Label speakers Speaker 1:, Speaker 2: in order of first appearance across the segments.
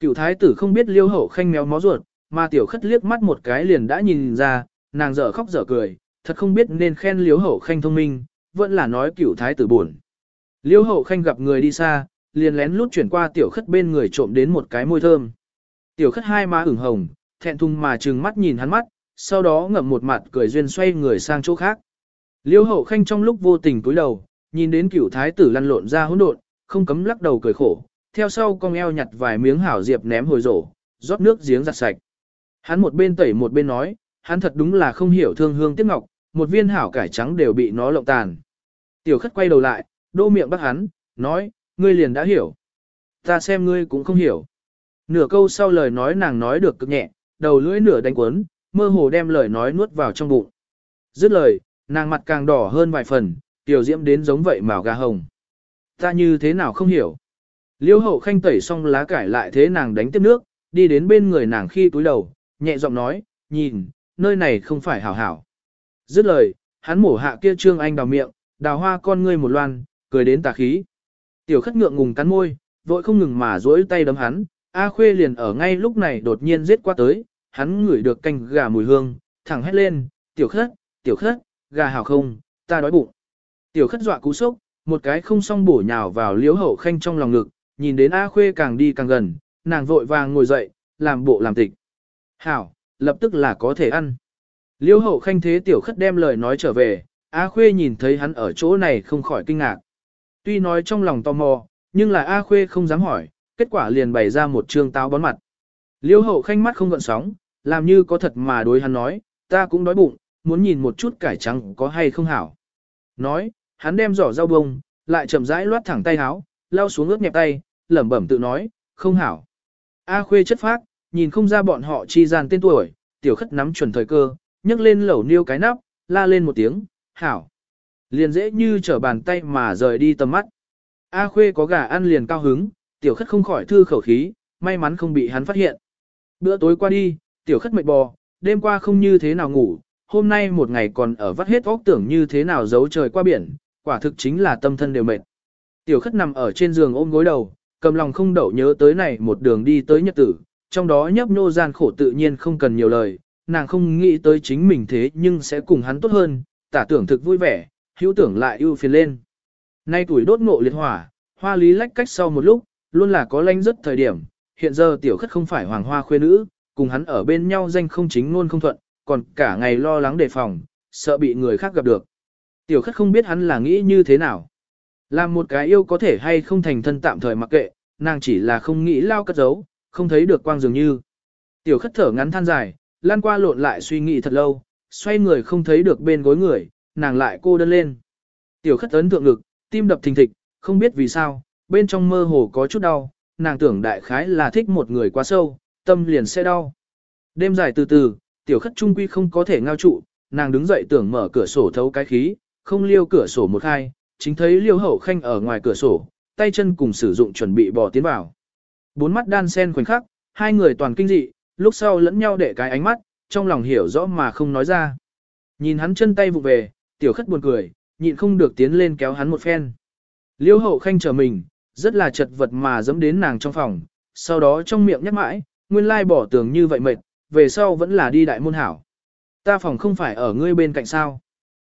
Speaker 1: Cựu thái tử không biết liêu hậu khanh méo mó ruột, mà tiểu khất liếc mắt một cái liền đã nhìn ra, nàng dở khóc dở cười, thật không biết nên khen liêu hậu khanh thông minh, vẫn là nói cựu thái tử buồn. Liêu hậu khanh gặp người đi xa, liền lén lút chuyển qua tiểu khất bên người trộm đến một cái môi thơm. Tiểu khất hai má ửng hồng, thẹn thùng mà trừng mắt nhìn hắn mắt, sau đó ngậm một mặt cười duyên xoay người sang chỗ khác. Liêu hậu khanh trong lúc vô tình cúi đầu, nhìn đến cửu thái tử lăn lộn ra hỗn độn, không cấm lắc đầu cười khổ, theo sau con eo nhặt vài miếng hảo diệp ném hồi rổ, rót nước giếng giặt sạch. Hắn một bên tẩy một bên nói, hắn thật đúng là không hiểu thương hương tiếc ngọc, một viên hảo cải trắng đều bị nó lộng tàn. Tiểu khất quay đầu lại, đô miệng bắt hắn, nói, ngươi liền đã hiểu. Ta xem ngươi cũng không hiểu. Nửa câu sau lời nói nàng nói được cực nhẹ, đầu lưỡi nửa đánh quấn, mơ hồ đem lời nói nuốt vào trong bụng. Dứt lời, nàng mặt càng đỏ hơn vài phần, tiểu diễm đến giống vậy màu gà hồng. Ta như thế nào không hiểu. Liêu hậu khanh tẩy xong lá cải lại thế nàng đánh tiếp nước, đi đến bên người nàng khi túi đầu, nhẹ giọng nói, nhìn, nơi này không phải hảo hảo. Dứt lời, hắn mổ hạ kia trương anh đào miệng, đào hoa con ngươi một loan, cười đến tà khí. Tiểu khất ngượng ngùng cắn môi, vội không ngừng mà duỗi tay đấm hắn, A Khuê liền ở ngay lúc này đột nhiên giết qua tới, hắn ngửi được canh gà mùi hương, thẳng hét lên, tiểu khất, tiểu khất, gà hảo không, ta đói bụng. Tiểu khất dọa cú sốc, một cái không song bổ nhào vào liếu hậu khanh trong lòng ngực, nhìn đến A Khuê càng đi càng gần, nàng vội vàng ngồi dậy, làm bộ làm tịch. Hảo, lập tức là có thể ăn. Liêu hậu khanh thế tiểu khất đem lời nói trở về, A Khuê nhìn thấy hắn ở chỗ này không khỏi kinh ngạc. Tuy nói trong lòng tò mò, nhưng là A Khuê không dám hỏi, kết quả liền bày ra một trương táo bón mặt. Liêu hậu khanh mắt không gợn sóng, làm như có thật mà đối hắn nói, ta cũng đói bụng, muốn nhìn một chút cải trắng có hay không hảo. Nói, hắn đem giỏ rau bông, lại chậm rãi loát thẳng tay háo, lao xuống ướt nhẹp tay, lẩm bẩm tự nói, không hảo. A khuê chất phác, nhìn không ra bọn họ chi gian tên tuổi, tiểu khất nắm chuẩn thời cơ, nhấc lên lẩu niêu cái nắp, la lên một tiếng, hảo. Liền dễ như trở bàn tay mà rời đi tầm mắt. A khuê có gà ăn liền cao hứng, tiểu khất không khỏi thư khẩu khí, may mắn không bị hắn phát hiện. Bữa tối qua đi, tiểu khất mệt bò, đêm qua không như thế nào ngủ, hôm nay một ngày còn ở vắt hết óc tưởng như thế nào giấu trời qua biển, quả thực chính là tâm thân đều mệt. Tiểu khất nằm ở trên giường ôm gối đầu, cầm lòng không đậu nhớ tới này một đường đi tới nhật tử, trong đó nhấp nhô gian khổ tự nhiên không cần nhiều lời, nàng không nghĩ tới chính mình thế nhưng sẽ cùng hắn tốt hơn, tả tưởng thực vui vẻ, hữu tưởng lại ưu phiền lên. Nay tuổi đốt ngộ liệt hỏa, hoa lý lách cách sau một lúc, luôn là có lanh rất thời điểm, hiện giờ tiểu khất không phải hoàng hoa khuê nữ, cùng hắn ở bên nhau danh không chính luôn không thuận, còn cả ngày lo lắng đề phòng, sợ bị người khác gặp được. Tiểu khất không biết hắn là nghĩ như thế nào. Làm một cái yêu có thể hay không thành thân tạm thời mặc kệ, nàng chỉ là không nghĩ lao cất giấu, không thấy được quang dường như. Tiểu khất thở ngắn than dài, lan qua lộn lại suy nghĩ thật lâu, xoay người không thấy được bên gối người, nàng lại cô đơn lên. Tiểu khất ấn thượng ngực, tim đập thình thịch, không biết vì sao, bên trong mơ hồ có chút đau, nàng tưởng đại khái là thích một người quá sâu, tâm liền sẽ đau. Đêm dài từ từ, tiểu khất trung quy không có thể ngao trụ, nàng đứng dậy tưởng mở cửa sổ thấu cái khí, không liêu cửa sổ một khai, chính thấy liêu hậu khanh ở ngoài cửa sổ, tay chân cùng sử dụng chuẩn bị bỏ tiến vào. Bốn mắt đan sen khoảnh khắc, hai người toàn kinh dị, lúc sau lẫn nhau để cái ánh mắt, trong lòng hiểu rõ mà không nói ra. Nhìn hắn chân tay vụ về, tiểu khất buồn cười, nhịn không được tiến lên kéo hắn một phen. Liêu hậu khanh chờ mình, rất là chật vật mà dẫm đến nàng trong phòng, sau đó trong miệng nhắc mãi, nguyên lai bỏ tường như vậy mệt, về sau vẫn là đi đại môn hảo. Ta phòng không phải ở ngươi bên cạnh sao.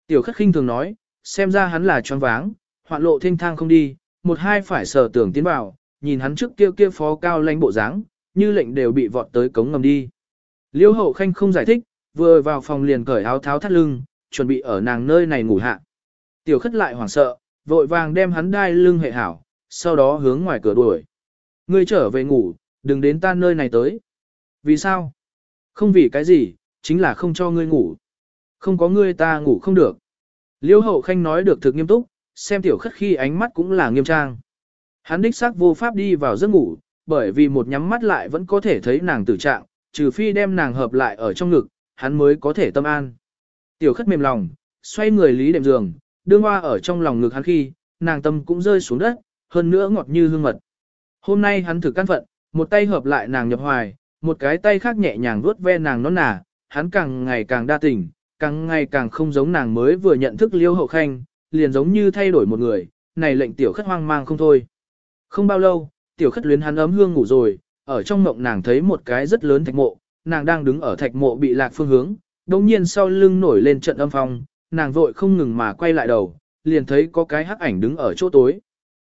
Speaker 1: Tiểu khất khinh thường nói, xem ra hắn là choáng váng, hoạn lộ thanh thang không đi, một hai phải sở tưởng tiến vào, nhìn hắn trước kia kia phó cao lãnh bộ dáng, như lệnh đều bị vọt tới cống ngầm đi. Liêu hậu khanh không giải thích, vừa vào phòng liền cởi áo tháo thắt lưng, chuẩn bị ở nàng nơi này ngủ hạ. Tiểu khất lại hoảng sợ, vội vàng đem hắn đai lưng hệ hảo, sau đó hướng ngoài cửa đuổi. Ngươi trở về ngủ, đừng đến ta nơi này tới. Vì sao? Không vì cái gì, chính là không cho ngươi ngủ. Không có ngươi ta ngủ không được. Liêu hậu khanh nói được thực nghiêm túc, xem tiểu khất khi ánh mắt cũng là nghiêm trang. Hắn đích xác vô pháp đi vào giấc ngủ, bởi vì một nhắm mắt lại vẫn có thể thấy nàng tử trạng, trừ phi đem nàng hợp lại ở trong ngực, hắn mới có thể tâm an. Tiểu khất mềm lòng, xoay người lý đệm giường, đương hoa ở trong lòng ngực hắn khi, nàng tâm cũng rơi xuống đất, hơn nữa ngọt như hương mật. Hôm nay hắn thử căn phận, một tay hợp lại nàng nhập hoài, một cái tay khác nhẹ nhàng vuốt ve nàng nón nà, hắn càng ngày càng đa tình, càng ngày càng không giống nàng mới vừa nhận thức liêu hậu khanh, liền giống như thay đổi một người, này lệnh tiểu khất hoang mang không thôi. Không bao lâu, tiểu khất luyến hắn ấm hương ngủ rồi, ở trong mộng nàng thấy một cái rất lớn thạch mộ, nàng đang đứng ở thạch mộ bị lạc phương hướng, đồng nhiên sau lưng nổi lên trận âm phong, nàng vội không ngừng mà quay lại đầu, liền thấy có cái hắc ảnh đứng ở chỗ tối.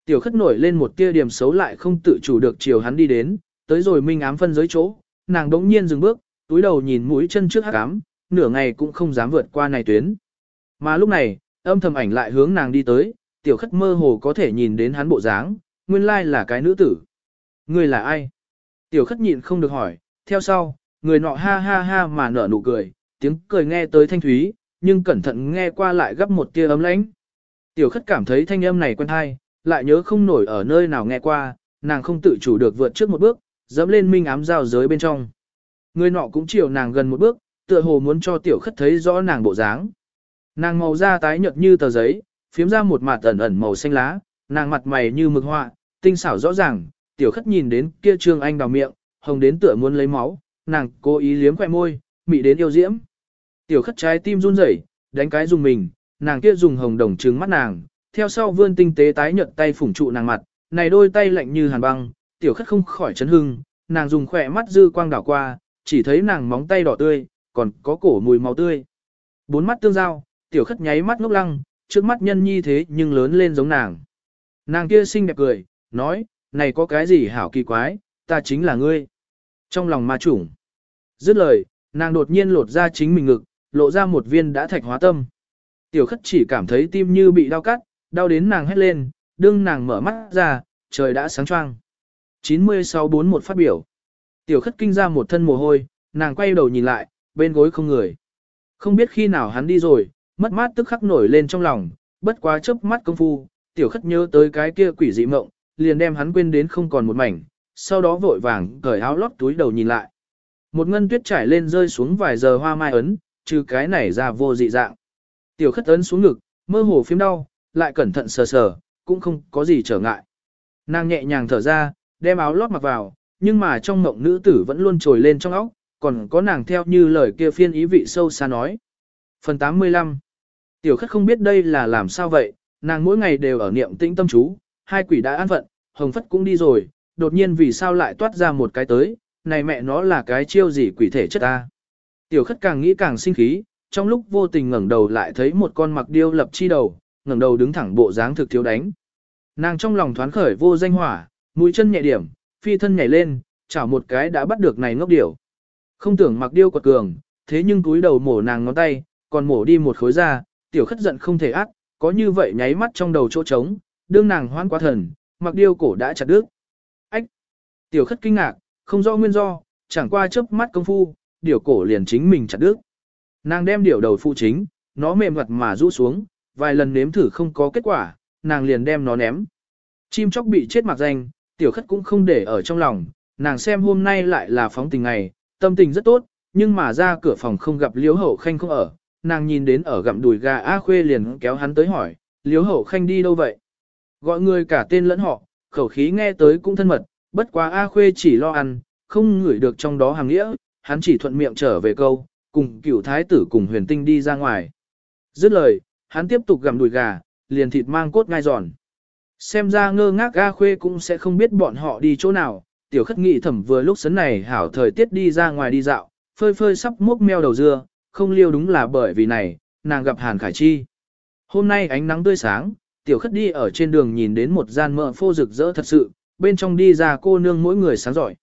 Speaker 1: Tiểu khất nổi lên một tia điểm xấu lại không tự chủ được chiều hắn đi đến, tới rồi minh ám phân giới chỗ, nàng đống nhiên dừng bước, túi đầu nhìn mũi chân trước hắc ám, nửa ngày cũng không dám vượt qua này tuyến. Mà lúc này, âm thầm ảnh lại hướng nàng đi tới, tiểu khất mơ hồ có thể nhìn đến hắn bộ dáng, nguyên lai là cái nữ tử. Người là ai? Tiểu khất nhịn không được hỏi, theo sau, người nọ ha ha ha mà nở nụ cười, tiếng cười nghe tới thanh thúy, nhưng cẩn thận nghe qua lại gấp một tia ấm lãnh. Tiểu khất cảm thấy thanh âm này quen hay, lại nhớ không nổi ở nơi nào nghe qua, nàng không tự chủ được vượt trước một bước, dẫm lên minh ám giao giới bên trong. Người nọ cũng chiều nàng gần một bước, tựa hồ muốn cho tiểu khất thấy rõ nàng bộ dáng. Nàng màu da tái nhợt như tờ giấy, phiếm ra một mặt ẩn ẩn màu xanh lá, nàng mặt mày như mực họa, tinh xảo rõ ràng, tiểu khất nhìn đến kia trương anh đào miệng, hồng đến tựa muốn lấy máu, nàng cố ý liếm khỏe môi, mị đến yêu diễm. Tiểu khất trái tim run rẩy, đánh cái dùng mình, nàng kia dùng hồng đồng trừng mắt nàng, theo sau vươn tinh tế tái nhợt tay phủng trụ nàng mặt, này đôi tay lạnh như hàn băng, tiểu khất không khỏi chấn hưng, nàng dùng khỏe mắt dư quang đảo qua, chỉ thấy nàng móng tay đỏ tươi, còn có cổ mùi máu tươi. Bốn mắt tương giao, tiểu khất nháy mắt ngốc lăng, trước mắt nhân nhi thế nhưng lớn lên giống nàng. Nàng kia xinh đẹp cười, nói, này có cái gì hảo kỳ quái, ta chính là ngươi. Trong lòng ma chủng. Dứt lời, nàng đột nhiên lột ra chính mình ngực, lộ ra một viên đã thạch hóa tâm. Tiểu khất chỉ cảm thấy tim như bị đau cắt, đau đến nàng hét lên, đương nàng mở mắt ra, trời đã sáng choang. 9641 phát biểu. Tiểu khất kinh ra một thân mồ hôi, nàng quay đầu nhìn lại, bên gối không người. Không biết khi nào hắn đi rồi, mất mát tức khắc nổi lên trong lòng, bất quá chớp mắt công phu, tiểu khất nhớ tới cái kia quỷ dị mộng, liền đem hắn quên đến không còn một mảnh, sau đó vội vàng cởi áo lót túi đầu nhìn lại. Một ngân tuyết trải lên rơi xuống vài giờ hoa mai ấn, trừ cái này ra vô dị dạng. Tiểu khất ấn xuống ngực, mơ hồ phím đau, lại cẩn thận sờ sờ, cũng không có gì trở ngại. Nàng nhẹ nhàng thở ra, đem áo lót mặc vào, nhưng mà trong mộng nữ tử vẫn luôn trồi lên trong óc, còn có nàng theo như lời kia phiên ý vị sâu xa nói. Phần 85 Tiểu khất không biết đây là làm sao vậy, nàng mỗi ngày đều ở niệm tĩnh tâm chú, hai quỷ đã an phận, hồng phất cũng đi rồi, đột nhiên vì sao lại toát ra một cái tới, này mẹ nó là cái chiêu gì quỷ thể chất ta. Tiểu khất càng nghĩ càng sinh khí, trong lúc vô tình ngẩng đầu lại thấy một con mặc điêu lập chi đầu, ngẩng đầu đứng thẳng bộ dáng thực thiếu đánh. Nàng trong lòng thoáng khởi vô danh hỏa, mũi chân nhẹ điểm, phi thân nhảy lên, chảo một cái đã bắt được này ngốc điểu. Không tưởng mặc điêu quật cường, thế nhưng túi đầu mổ nàng ngón tay, còn mổ đi một khối da, tiểu khất giận không thể ác, có như vậy nháy mắt trong đầu chỗ trống, đương nàng hoan quá thần, mặc điêu cổ đã chặt đứt. Ách! Tiểu khất kinh ngạc, không rõ nguyên do, chẳng qua chớp mắt công phu, điểu cổ liền chính mình chặt đứt. Nàng đem điểu đầu phụ chính, nó mềm mặt mà rũ xuống, vài lần nếm thử không có kết quả, nàng liền đem nó ném. Chim chóc bị chết mặc danh, tiểu khất cũng không để ở trong lòng, nàng xem hôm nay lại là phóng tình ngày, tâm tình rất tốt, nhưng mà ra cửa phòng không gặp liếu hậu khanh không ở, nàng nhìn đến ở gặm đùi gà A Khuê liền kéo hắn tới hỏi, liếu hậu khanh đi đâu vậy? Gọi người cả tên lẫn họ, khẩu khí nghe tới cũng thân mật, bất quá A Khuê chỉ lo ăn, không ngửi được trong đó hàng nghĩa, hắn chỉ thuận miệng trở về câu, cùng cửu thái tử cùng huyền tinh đi ra ngoài. Dứt lời, hắn tiếp tục gặm đùi gà, liền thịt mang cốt ngai giòn. Xem ra ngơ ngác A Khuê cũng sẽ không biết bọn họ đi chỗ nào, tiểu khất nghị thẩm vừa lúc sấn này hảo thời tiết đi ra ngoài đi dạo, phơi phơi sắp mốc meo đầu dưa, không liêu đúng là bởi vì này, nàng gặp Hàn Khải Chi. Hôm nay ánh nắng tươi sáng, tiểu khất đi ở trên đường nhìn đến một gian mỡ phô rực rỡ thật sự, bên trong đi ra cô nương mỗi người sáng giỏi.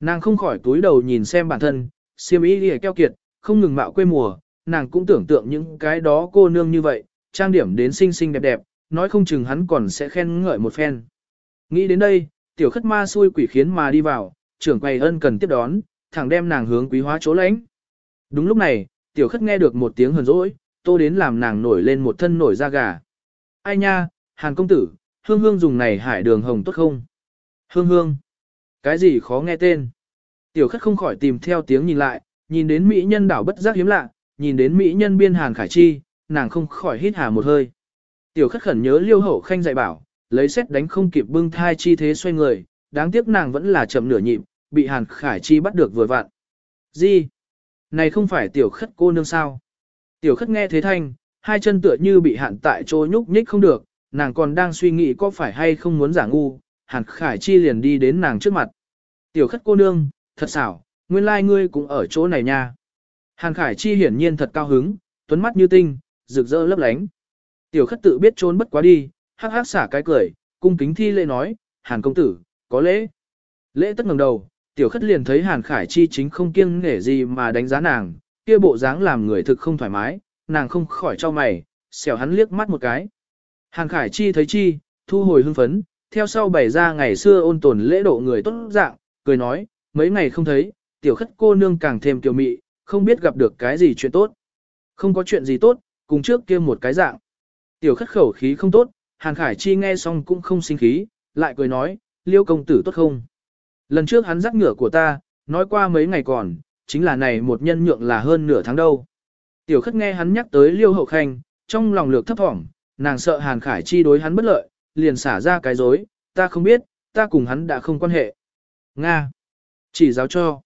Speaker 1: Nàng không khỏi túi đầu nhìn xem bản thân, siêm ý lìa keo kiệt, không ngừng mạo quê mùa, nàng cũng tưởng tượng những cái đó cô nương như vậy, trang điểm đến xinh xinh đẹp đẹp, nói không chừng hắn còn sẽ khen ngợi một phen. Nghĩ đến đây, tiểu khất ma xui quỷ khiến mà đi vào, trưởng quầy ân cần tiếp đón, thẳng đem nàng hướng quý hóa chỗ lãnh. Đúng lúc này, tiểu khất nghe được một tiếng hờn rỗi, tô đến làm nàng nổi lên một thân nổi da gà. Ai nha, hàn công tử, hương hương dùng này hải đường hồng tốt không? Hương hương. Cái gì khó nghe tên? Tiểu khất không khỏi tìm theo tiếng nhìn lại, nhìn đến mỹ nhân đảo bất giác hiếm lạ, nhìn đến mỹ nhân biên hàn khải chi, nàng không khỏi hít hà một hơi. Tiểu khất khẩn nhớ liêu hậu khanh dạy bảo, lấy xét đánh không kịp bưng thai chi thế xoay người, đáng tiếc nàng vẫn là chậm nửa nhịp, bị hàn khải chi bắt được vừa vặn. Gì? Này không phải tiểu khất cô nương sao? Tiểu khất nghe thế thanh, hai chân tựa như bị hạn tại chỗ nhúc nhích không được, nàng còn đang suy nghĩ có phải hay không muốn giả ngu, hàn khải chi liền đi đến nàng trước mặt. Tiểu khất cô nương, thật xảo, nguyên lai like ngươi cũng ở chỗ này nha. Hàn Khải Chi hiển nhiên thật cao hứng, tuấn mắt như tinh, rực rỡ lấp lánh. Tiểu khất tự biết trốn bất quá đi, hắc hắc xả cái cười, cung kính thi lễ nói, Hàn công tử, có lễ. Lễ tất ngẩng đầu, tiểu khất liền thấy Hàn Khải Chi chính không kiêng nể gì mà đánh giá nàng, kia bộ dáng làm người thực không thoải mái, nàng không khỏi cho mày, xẻo hắn liếc mắt một cái. Hàn Khải Chi thấy Chi, thu hồi hưng phấn, theo sau bày ra ngày xưa ôn tồn lễ độ người tốt dạng, cười nói, mấy ngày không thấy, tiểu khất cô nương càng thêm kiều mị, không biết gặp được cái gì chuyện tốt. Không có chuyện gì tốt, cùng trước kia một cái dạng. Tiểu khất khẩu khí không tốt, Hàn Khải Chi nghe xong cũng không sinh khí, lại cười nói, liêu công tử tốt không? Lần trước hắn dắt ngựa của ta, nói qua mấy ngày còn, chính là này một nhân nhượng là hơn nửa tháng đâu. Tiểu khất nghe hắn nhắc tới liêu hậu khanh, trong lòng lược thấp thỏm, nàng sợ Hàn Khải Chi đối hắn bất lợi, liền xả ra cái dối, ta không biết, ta cùng hắn đã không quan hệ. Nga. Chỉ giáo cho.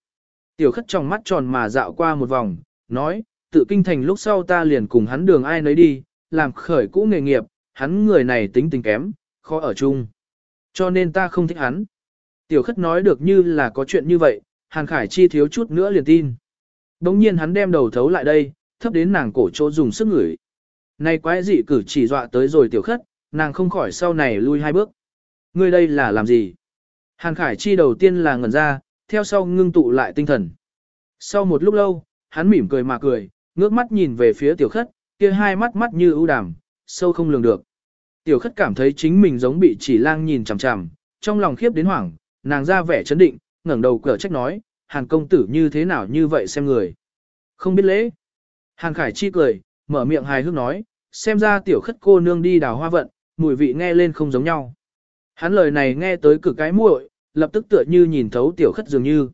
Speaker 1: Tiểu khất trong mắt tròn mà dạo qua một vòng, nói, tự kinh thành lúc sau ta liền cùng hắn đường ai nấy đi, làm khởi cũ nghề nghiệp, hắn người này tính tình kém, khó ở chung. Cho nên ta không thích hắn. Tiểu khất nói được như là có chuyện như vậy, Hàn Khải Chi thiếu chút nữa liền tin. Đồng nhiên hắn đem đầu thấu lại đây, thấp đến nàng cổ chỗ dùng sức ngửi. Này quái dị cử chỉ dọa tới rồi tiểu khất, nàng không khỏi sau này lui hai bước. Ngươi đây là làm gì? Hàn Khải Chi đầu tiên là ngẩn ra, theo sau ngưng tụ lại tinh thần. Sau một lúc lâu, hắn mỉm cười mà cười, ngước mắt nhìn về phía tiểu khất, kia hai mắt mắt như ưu đàm, sâu không lường được. Tiểu khất cảm thấy chính mình giống bị chỉ lang nhìn chằm chằm, trong lòng khiếp đến hoảng, nàng ra vẻ chấn định, ngẩng đầu cở trách nói, Hàn công tử như thế nào như vậy xem người. Không biết lễ. Hàn Khải Chi cười, mở miệng hài hước nói, xem ra tiểu khất cô nương đi đào hoa vận, mùi vị nghe lên không giống nhau. Hắn lời này nghe tới cực cái muội, lập tức tựa như nhìn thấu tiểu khất dường như.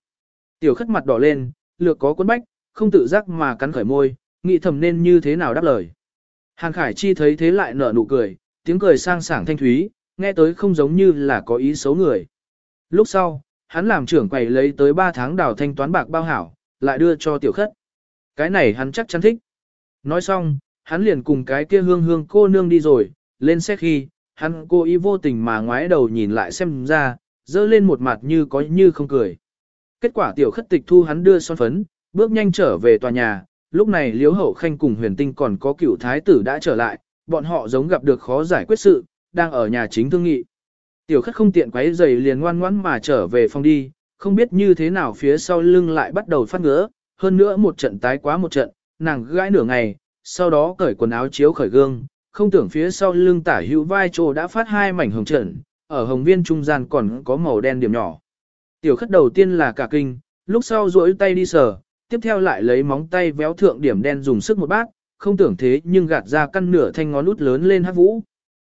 Speaker 1: Tiểu khất mặt đỏ lên, lược có cuốn bách, không tự giác mà cắn khởi môi, nghĩ thầm nên như thế nào đáp lời. Hàn Khải Chi thấy thế lại nở nụ cười, tiếng cười sang sảng thanh thúy, nghe tới không giống như là có ý xấu người. Lúc sau, hắn làm trưởng quầy lấy tới 3 tháng đào thanh toán bạc bao hảo, lại đưa cho tiểu khất. Cái này hắn chắc chắn thích. Nói xong, hắn liền cùng cái kia hương hương cô nương đi rồi, lên xe khi, hắn cô ý vô tình mà ngoái đầu nhìn lại xem ra, dơ lên một mặt như có như không cười. Kết quả tiểu khất tịch thu hắn đưa son phấn, bước nhanh trở về tòa nhà, lúc này liếu hậu khanh cùng huyền tinh còn có cựu thái tử đã trở lại, bọn họ giống gặp được khó giải quyết sự, đang ở nhà chính thương nghị. Tiểu khất không tiện quấy giày liền ngoan ngoãn mà trở về phòng đi, không biết như thế nào phía sau lưng lại bắt đầu phát ngứa, hơn nữa một trận tái quá một trận, nàng gãi nửa ngày, sau đó cởi quần áo chiếu khởi gương, không tưởng phía sau lưng tả hữu vai trô đã phát hai mảnh hồng trận, ở hồng viên trung gian còn có màu đen điểm nhỏ. Tiểu khất đầu tiên là cả kinh, lúc sau duỗi tay đi sờ, tiếp theo lại lấy móng tay véo thượng điểm đen dùng sức một bát, không tưởng thế nhưng gạt ra căn nửa thanh ngón út lớn lên hát vũ.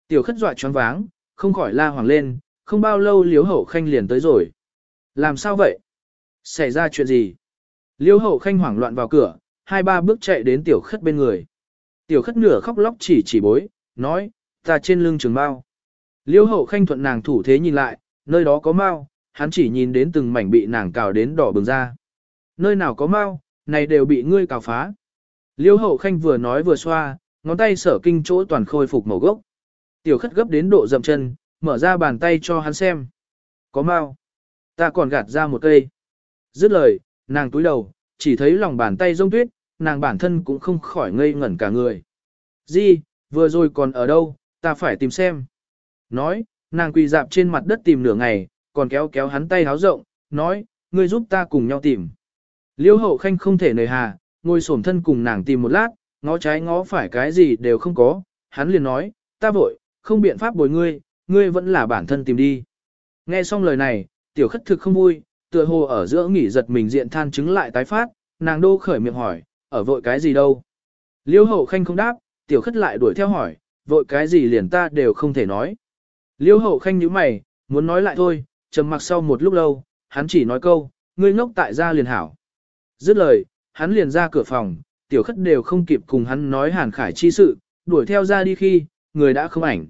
Speaker 1: Tiểu khất dọa choáng váng, không khỏi la hoàng lên, không bao lâu liếu hậu khanh liền tới rồi. Làm sao vậy? Xảy ra chuyện gì? Liêu hậu khanh hoảng loạn vào cửa, hai ba bước chạy đến tiểu khất bên người. Tiểu khất nửa khóc lóc chỉ chỉ bối, nói, ta trên lưng trường bao. Liêu hậu khanh thuận nàng thủ thế nhìn lại, nơi đó có mau, hắn chỉ nhìn đến từng mảnh bị nàng cào đến đỏ bừng ra. Nơi nào có mau, này đều bị ngươi cào phá. Liêu hậu khanh vừa nói vừa xoa, ngón tay sở kinh chỗ toàn khôi phục màu gốc. Tiểu khất gấp đến độ dậm chân, mở ra bàn tay cho hắn xem. Có mau. Ta còn gạt ra một cây. Dứt lời, nàng túi đầu, chỉ thấy lòng bàn tay rông tuyết, nàng bản thân cũng không khỏi ngây ngẩn cả người. Di, vừa rồi còn ở đâu, ta phải tìm xem. Nói, nàng quỳ dạp trên mặt đất tìm nửa ngày, còn kéo kéo hắn tay háo rộng, nói, ngươi giúp ta cùng nhau tìm. Liêu hậu khanh không thể nời hà, ngồi xổm thân cùng nàng tìm một lát, ngó trái ngó phải cái gì đều không có, hắn liền nói, ta vội, không biện pháp bồi ngươi, ngươi vẫn là bản thân tìm đi. Nghe xong lời này, tiểu khất thực không vui, tựa hồ ở giữa nghỉ giật mình diện than chứng lại tái phát, nàng đô khởi miệng hỏi, ở vội cái gì đâu. Liêu hậu khanh không đáp, tiểu khất lại đuổi theo hỏi, vội cái gì liền ta đều không thể nói. Liêu hậu khanh nhíu mày, muốn nói lại thôi, trầm mặc sau một lúc lâu, hắn chỉ nói câu, ngươi ngốc tại gia liền hảo. Dứt lời, hắn liền ra cửa phòng, tiểu khất đều không kịp cùng hắn nói hàn khải chi sự, đuổi theo ra đi khi, người đã không ảnh.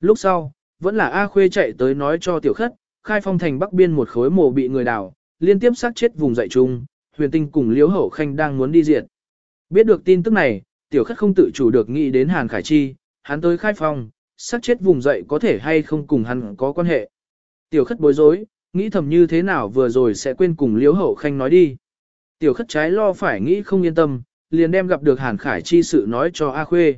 Speaker 1: Lúc sau, vẫn là A Khuê chạy tới nói cho tiểu khất, khai phong thành bắc biên một khối mồ bị người đào, liên tiếp sát chết vùng dậy chung, huyền tinh cùng liếu hậu khanh đang muốn đi diệt. Biết được tin tức này, tiểu khất không tự chủ được nghĩ đến Hàn Khải Chi, hắn tới khai phong, sát chết vùng dậy có thể hay không cùng hắn có quan hệ. Tiểu khất bối rối, Nghĩ thầm như thế nào vừa rồi sẽ quên cùng liếu Hậu Khanh nói đi. Tiểu khất trái lo phải nghĩ không yên tâm, liền đem gặp được Hàn Khải chi sự nói cho A Khuê.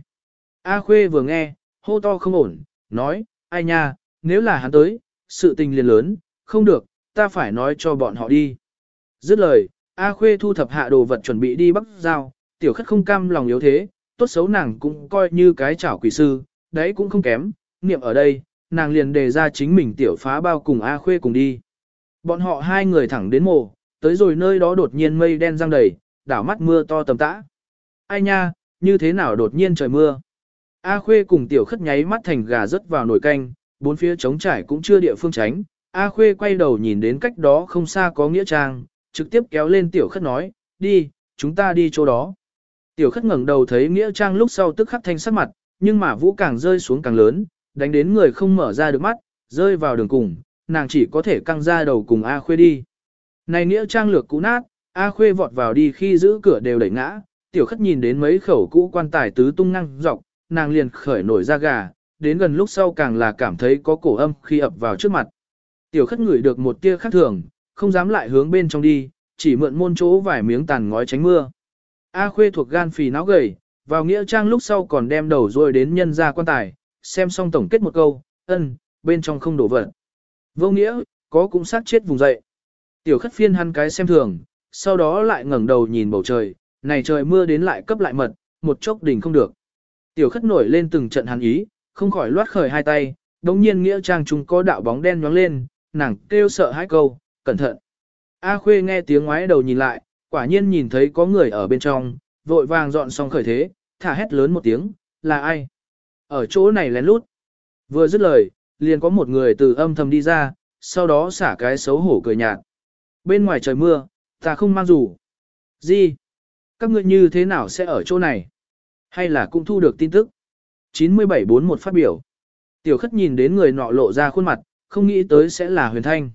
Speaker 1: A Khuê vừa nghe, hô to không ổn, nói, ai nha, nếu là hắn tới, sự tình liền lớn, không được, ta phải nói cho bọn họ đi. Dứt lời, A Khuê thu thập hạ đồ vật chuẩn bị đi bắc giao, tiểu khất không cam lòng yếu thế, tốt xấu nàng cũng coi như cái chảo quỷ sư, đấy cũng không kém, niệm ở đây, nàng liền đề ra chính mình tiểu phá bao cùng A Khuê cùng đi. Bọn họ hai người thẳng đến mồ, tới rồi nơi đó đột nhiên mây đen răng đầy, đảo mắt mưa to tầm tã. Ai nha, như thế nào đột nhiên trời mưa. A Khuê cùng tiểu khất nháy mắt thành gà rớt vào nồi canh, bốn phía trống trải cũng chưa địa phương tránh. A Khuê quay đầu nhìn đến cách đó không xa có nghĩa trang, trực tiếp kéo lên tiểu khất nói, đi, chúng ta đi chỗ đó. Tiểu khất ngẩng đầu thấy nghĩa trang lúc sau tức khắc thanh sắc mặt, nhưng mà vũ càng rơi xuống càng lớn, đánh đến người không mở ra được mắt, rơi vào đường cùng, nàng chỉ có thể căng ra đầu cùng A Khuê đi. Này nghĩa trang lược cũ nát, A Khuê vọt vào đi khi giữ cửa đều đẩy ngã, tiểu khất nhìn đến mấy khẩu cũ quan tài tứ tung năng dọc, nàng liền khởi nổi ra gà, đến gần lúc sau càng là cảm thấy có cổ âm khi ập vào trước mặt. Tiểu khất ngửi được một tia khác thường, không dám lại hướng bên trong đi, chỉ mượn môn chỗ vài miếng tàn ngói tránh mưa. A Khuê thuộc gan phì não gầy, vào nghĩa trang lúc sau còn đem đầu rồi đến nhân ra quan tài, xem xong tổng kết một câu, ân, bên trong không đổ vật. Vô nghĩa, có cũng sát chết vùng dậy. Tiểu khất phiên hắn cái xem thường, sau đó lại ngẩng đầu nhìn bầu trời, này trời mưa đến lại cấp lại mật, một chốc đỉnh không được. Tiểu khất nổi lên từng trận hắn ý, không khỏi loát khởi hai tay, đống nhiên nghĩa trang chúng có đạo bóng đen nhoáng lên, nàng kêu sợ hai câu, cẩn thận. A khuê nghe tiếng ngoái đầu nhìn lại, quả nhiên nhìn thấy có người ở bên trong, vội vàng dọn xong khởi thế, thả hét lớn một tiếng, là ai? Ở chỗ này lén lút. Vừa dứt lời, liền có một người từ âm thầm đi ra, sau đó xả cái xấu hổ cười nhạt. Bên ngoài trời mưa, ta không mang dù. Gì? Các ngươi như thế nào sẽ ở chỗ này? Hay là cũng thu được tin tức? 9741 phát biểu. Tiểu khất nhìn đến người nọ lộ ra khuôn mặt, không nghĩ tới sẽ là huyền thanh.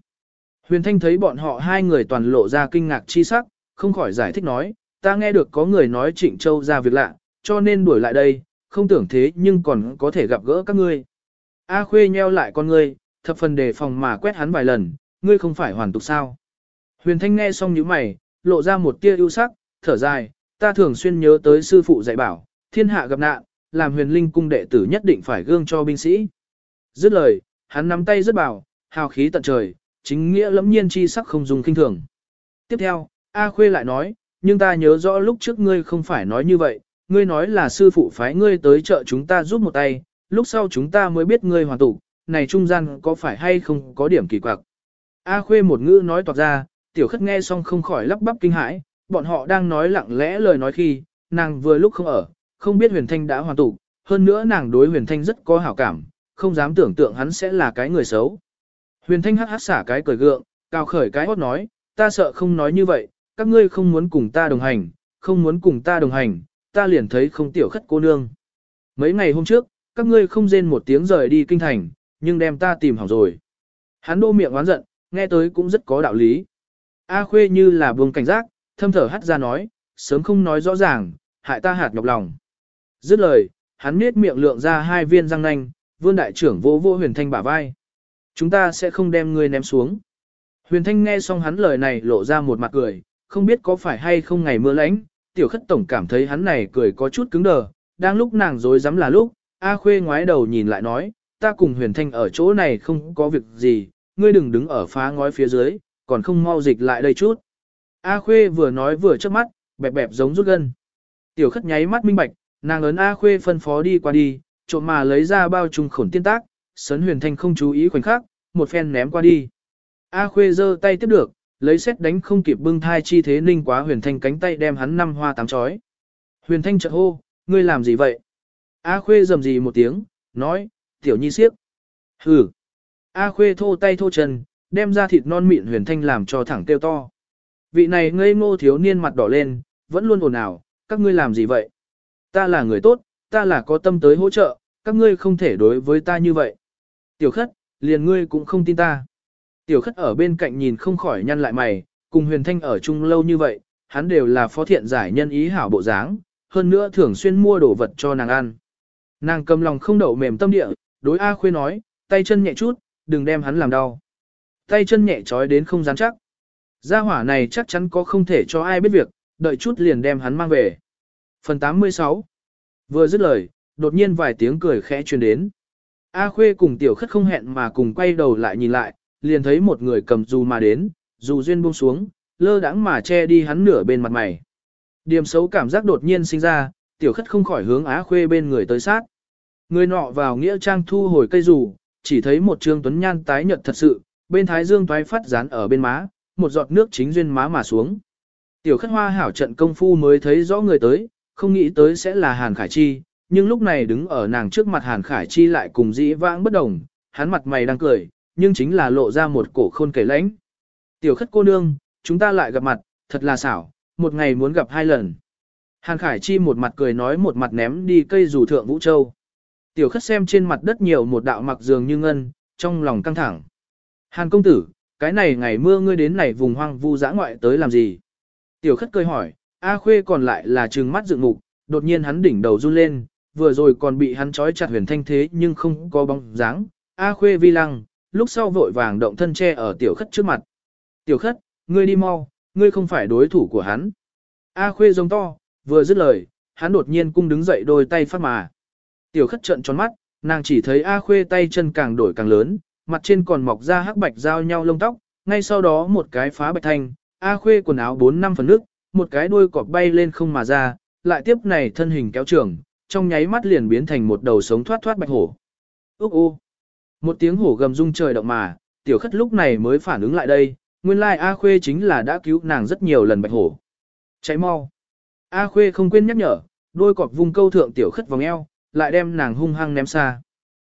Speaker 1: Huyền thanh thấy bọn họ hai người toàn lộ ra kinh ngạc chi sắc, không khỏi giải thích nói, ta nghe được có người nói Trịnh Châu ra việc lạ, cho nên đuổi lại đây, không tưởng thế nhưng còn có thể gặp gỡ các ngươi. A Khuê nheo lại con ngươi, thập phần đề phòng mà quét hắn vài lần, ngươi không phải hoàn tục sao. Huyền Thanh nghe xong nhíu mày, lộ ra một tia ưu sắc, thở dài, ta thường xuyên nhớ tới sư phụ dạy bảo, thiên hạ gặp nạn, làm huyền linh cung đệ tử nhất định phải gương cho binh sĩ. Dứt lời, hắn nắm tay rất bảo, hào khí tận trời, chính nghĩa lẫm nhiên chi sắc không dùng kinh thường. Tiếp theo, A Khuê lại nói, nhưng ta nhớ rõ lúc trước ngươi không phải nói như vậy, ngươi nói là sư phụ phái ngươi tới chợ chúng ta giúp một tay, lúc sau chúng ta mới biết ngươi hoàn tụ, này trung gian có phải hay không có điểm kỳ quặc. A Khuê một ngữ nói toạc ra, tiểu khất nghe xong không khỏi lắp bắp kinh hãi, bọn họ đang nói lặng lẽ lời nói khi, nàng vừa lúc không ở, không biết huyền thanh đã hoàn tụ, hơn nữa nàng đối huyền thanh rất có hảo cảm, không dám tưởng tượng hắn sẽ là cái người xấu. Huyền thanh hắc hắc xả cái cười gượng, cao khởi cái hót nói, ta sợ không nói như vậy, các ngươi không muốn cùng ta đồng hành, không muốn cùng ta đồng hành, ta liền thấy không tiểu khất cô nương. Mấy ngày hôm trước, các ngươi không rên một tiếng rời đi kinh thành, nhưng đem ta tìm hỏng rồi. Hắn đô miệng oán giận, nghe tới cũng rất có đạo lý. A khuê như là buông cảnh giác, thâm thở hắt ra nói, sớm không nói rõ ràng, hại ta hạt nhọc lòng. Dứt lời, hắn miết miệng lượng ra hai viên răng nanh, vương đại trưởng vô vô huyền thanh bả vai. Chúng ta sẽ không đem ngươi ném xuống. Huyền thanh nghe xong hắn lời này lộ ra một mặt cười, không biết có phải hay không ngày mưa lánh, tiểu khất tổng cảm thấy hắn này cười có chút cứng đờ, đang lúc nàng dối dám là lúc, A Khuê ngoái đầu nhìn lại nói, ta cùng huyền thanh ở chỗ này không có việc gì, ngươi đừng đứng ở phá ngói phía dưới, còn không mau dịch lại đây chút. A Khuê vừa nói vừa trước mắt, bẹp bẹp giống rút gân. Tiểu khất nháy mắt minh bạch, nàng ấn A Khuê phân phó đi qua đi, trộm mà lấy ra bao trùng khổn tiên tác, sấn huyền thanh không chú ý khoảnh khắc, một phen ném qua đi. A Khuê giơ tay tiếp được, lấy xét đánh không kịp bưng thai chi thế ninh quá huyền thanh cánh tay đem hắn năm hoa tám chói. Huyền thanh chợt hô, ngươi làm gì vậy? A khuê rầm gì một tiếng, nói, tiểu nhi siếp. Hừ. A khuê thô tay thô chân, đem ra thịt non mịn huyền thanh làm cho thẳng kêu to. Vị này ngây ngô thiếu niên mặt đỏ lên, vẫn luôn ồn ào, các ngươi làm gì vậy? Ta là người tốt, ta là có tâm tới hỗ trợ, các ngươi không thể đối với ta như vậy. Tiểu khất, liền ngươi cũng không tin ta. Tiểu khất ở bên cạnh nhìn không khỏi nhăn lại mày, cùng huyền thanh ở chung lâu như vậy, hắn đều là phó thiện giải nhân ý hảo bộ dáng, hơn nữa thường xuyên mua đồ vật cho nàng ăn. Nàng cầm lòng không đậu mềm tâm địa, đối A Khuê nói, tay chân nhẹ chút, đừng đem hắn làm đau tay chân nhẹ trói đến không dám chắc. Gia hỏa này chắc chắn có không thể cho ai biết việc, đợi chút liền đem hắn mang về. Phần 86 Vừa dứt lời, đột nhiên vài tiếng cười khẽ truyền đến. A Khuê cùng tiểu khất không hẹn mà cùng quay đầu lại nhìn lại, liền thấy một người cầm dù mà đến, dù duyên buông xuống, lơ đãng mà che đi hắn nửa bên mặt mày. Điểm xấu cảm giác đột nhiên sinh ra, tiểu khất không khỏi hướng Á Khuê bên người tới sát. Người nọ vào nghĩa trang thu hồi cây dù, chỉ thấy một trương tuấn nhan tái nhợt thật sự, bên thái dương toái phát dán ở bên má, một giọt nước chính duyên má mà xuống. Tiểu khất hoa hảo trận công phu mới thấy rõ người tới, không nghĩ tới sẽ là Hàn Khải Chi, nhưng lúc này đứng ở nàng trước mặt Hàn Khải Chi lại cùng dĩ vãng bất đồng, hắn mặt mày đang cười, nhưng chính là lộ ra một cổ khôn kể lãnh. Tiểu khất cô nương, chúng ta lại gặp mặt, thật là xảo, một ngày muốn gặp hai lần. Hàn Khải Chi một mặt cười nói một mặt ném đi cây rủ thượng Vũ Châu. Tiểu khất xem trên mặt đất nhiều một đạo mặc dường như ngân, trong lòng căng thẳng. Hàn công tử, cái này ngày mưa ngươi đến này vùng hoang vu dã ngoại tới làm gì? Tiểu khất cười hỏi, A Khuê còn lại là trừng mắt dựng mục, đột nhiên hắn đỉnh đầu run lên, vừa rồi còn bị hắn trói chặt huyền thanh thế nhưng không có bóng dáng. A Khuê vi lăng, lúc sau vội vàng động thân che ở tiểu khất trước mặt. Tiểu khất, ngươi đi mau, ngươi không phải đối thủ của hắn. A Khuê giống to, vừa dứt lời, hắn đột nhiên cung đứng dậy đôi tay phát mà. Tiểu khất trợn tròn mắt, nàng chỉ thấy A Khuê tay chân càng đổi càng lớn, mặt trên còn mọc ra hắc bạch giao nhau lông tóc, ngay sau đó một cái phá bạch thanh, A Khuê quần áo 4 năm phần nước, một cái đuôi cọp bay lên không mà ra, lại tiếp này thân hình kéo trường, trong nháy mắt liền biến thành một đầu sống thoát thoát bạch hổ. Úc ô! Một tiếng hổ gầm rung trời động mà, tiểu khất lúc này mới phản ứng lại đây, nguyên lai A Khuê chính là đã cứu nàng rất nhiều lần bạch hổ. Cháy mau! A Khuê không quên nhắc nhở, đôi cọp vung câu thượng tiểu khất vòng eo, lại đem nàng hung hăng ném xa.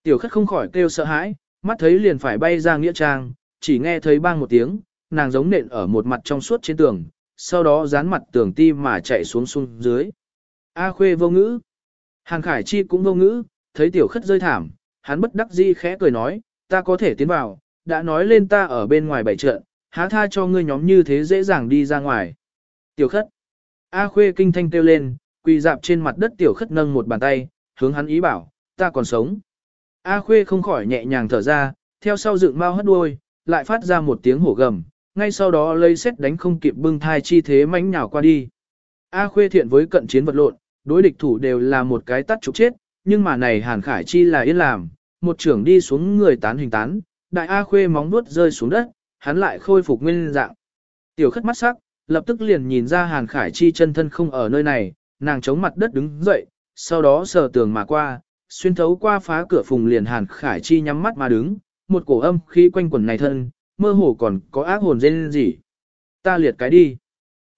Speaker 1: Tiểu khất không khỏi kêu sợ hãi, mắt thấy liền phải bay ra nghĩa trang, chỉ nghe thấy bang một tiếng, nàng giống nện ở một mặt trong suốt trên tường, sau đó dán mặt tường ti mà chạy xuống xuống dưới. A khuê vô ngữ. hàng Khải Chi cũng vô ngữ, thấy tiểu khất rơi thảm, hắn bất đắc dĩ khẽ cười nói, ta có thể tiến vào, đã nói lên ta ở bên ngoài bảy trận, há tha cho ngươi nhóm như thế dễ dàng đi ra ngoài. Tiểu khất. A khuê kinh thanh kêu lên, quỳ dạp trên mặt đất tiểu khất nâng một bàn tay, hướng hắn ý bảo, ta còn sống. A khuê không khỏi nhẹ nhàng thở ra, theo sau dựng mau hất đuôi, lại phát ra một tiếng hổ gầm, ngay sau đó lấy xét đánh không kịp bưng thai chi thế mánh nhào qua đi. A khuê thiện với cận chiến vật lộn, đối địch thủ đều là một cái tắt trục chết, nhưng mà này hàn khải chi là yên làm, một trưởng đi xuống người tán hình tán, đại A khuê móng nuốt rơi xuống đất, hắn lại khôi phục nguyên dạng. Tiểu khất mắt sắc, lập tức liền nhìn ra hàn khải chi chân thân không ở nơi này, nàng chống mặt đất đứng dậy, sau đó sờ tường mà qua, xuyên thấu qua phá cửa phùng liền hàn khải chi nhắm mắt mà đứng, một cổ âm khi quanh quần này thân, mơ hồ còn có ác hồn dên gì. Ta liệt cái đi.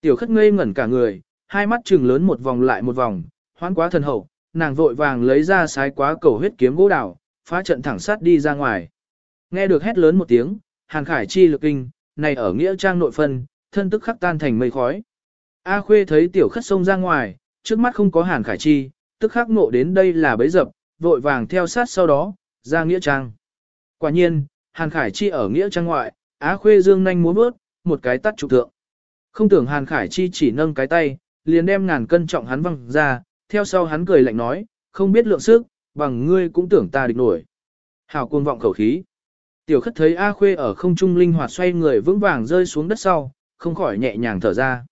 Speaker 1: Tiểu khất ngây ngẩn cả người, hai mắt trừng lớn một vòng lại một vòng, hoán quá thần hậu, nàng vội vàng lấy ra sái quá cầu huyết kiếm gỗ đào, phá trận thẳng sát đi ra ngoài. Nghe được hét lớn một tiếng, hàn khải chi lực kinh, này ở nghĩa trang nội phân, thân tức khắc tan thành mây khói. A khuê thấy tiểu khất xông ra ngoài, trước mắt không có hàn khải chi, tức khắc ngộ đến đây là bấy dập, vội vàng theo sát sau đó, ra nghĩa trang. Quả nhiên, Hàn Khải Chi ở nghĩa trang ngoại, Á Khuê dương nhanh muốn bước, một cái tắt trục thượng. Không tưởng Hàn Khải Chi chỉ nâng cái tay, liền đem ngàn cân trọng hắn văng ra, theo sau hắn cười lạnh nói, không biết lượng sức, bằng ngươi cũng tưởng ta địch nổi. Hảo cuồng vọng khẩu khí. Tiểu khất thấy A Khuê ở không trung linh hoạt xoay người vững vàng rơi xuống đất sau, không khỏi nhẹ nhàng thở ra.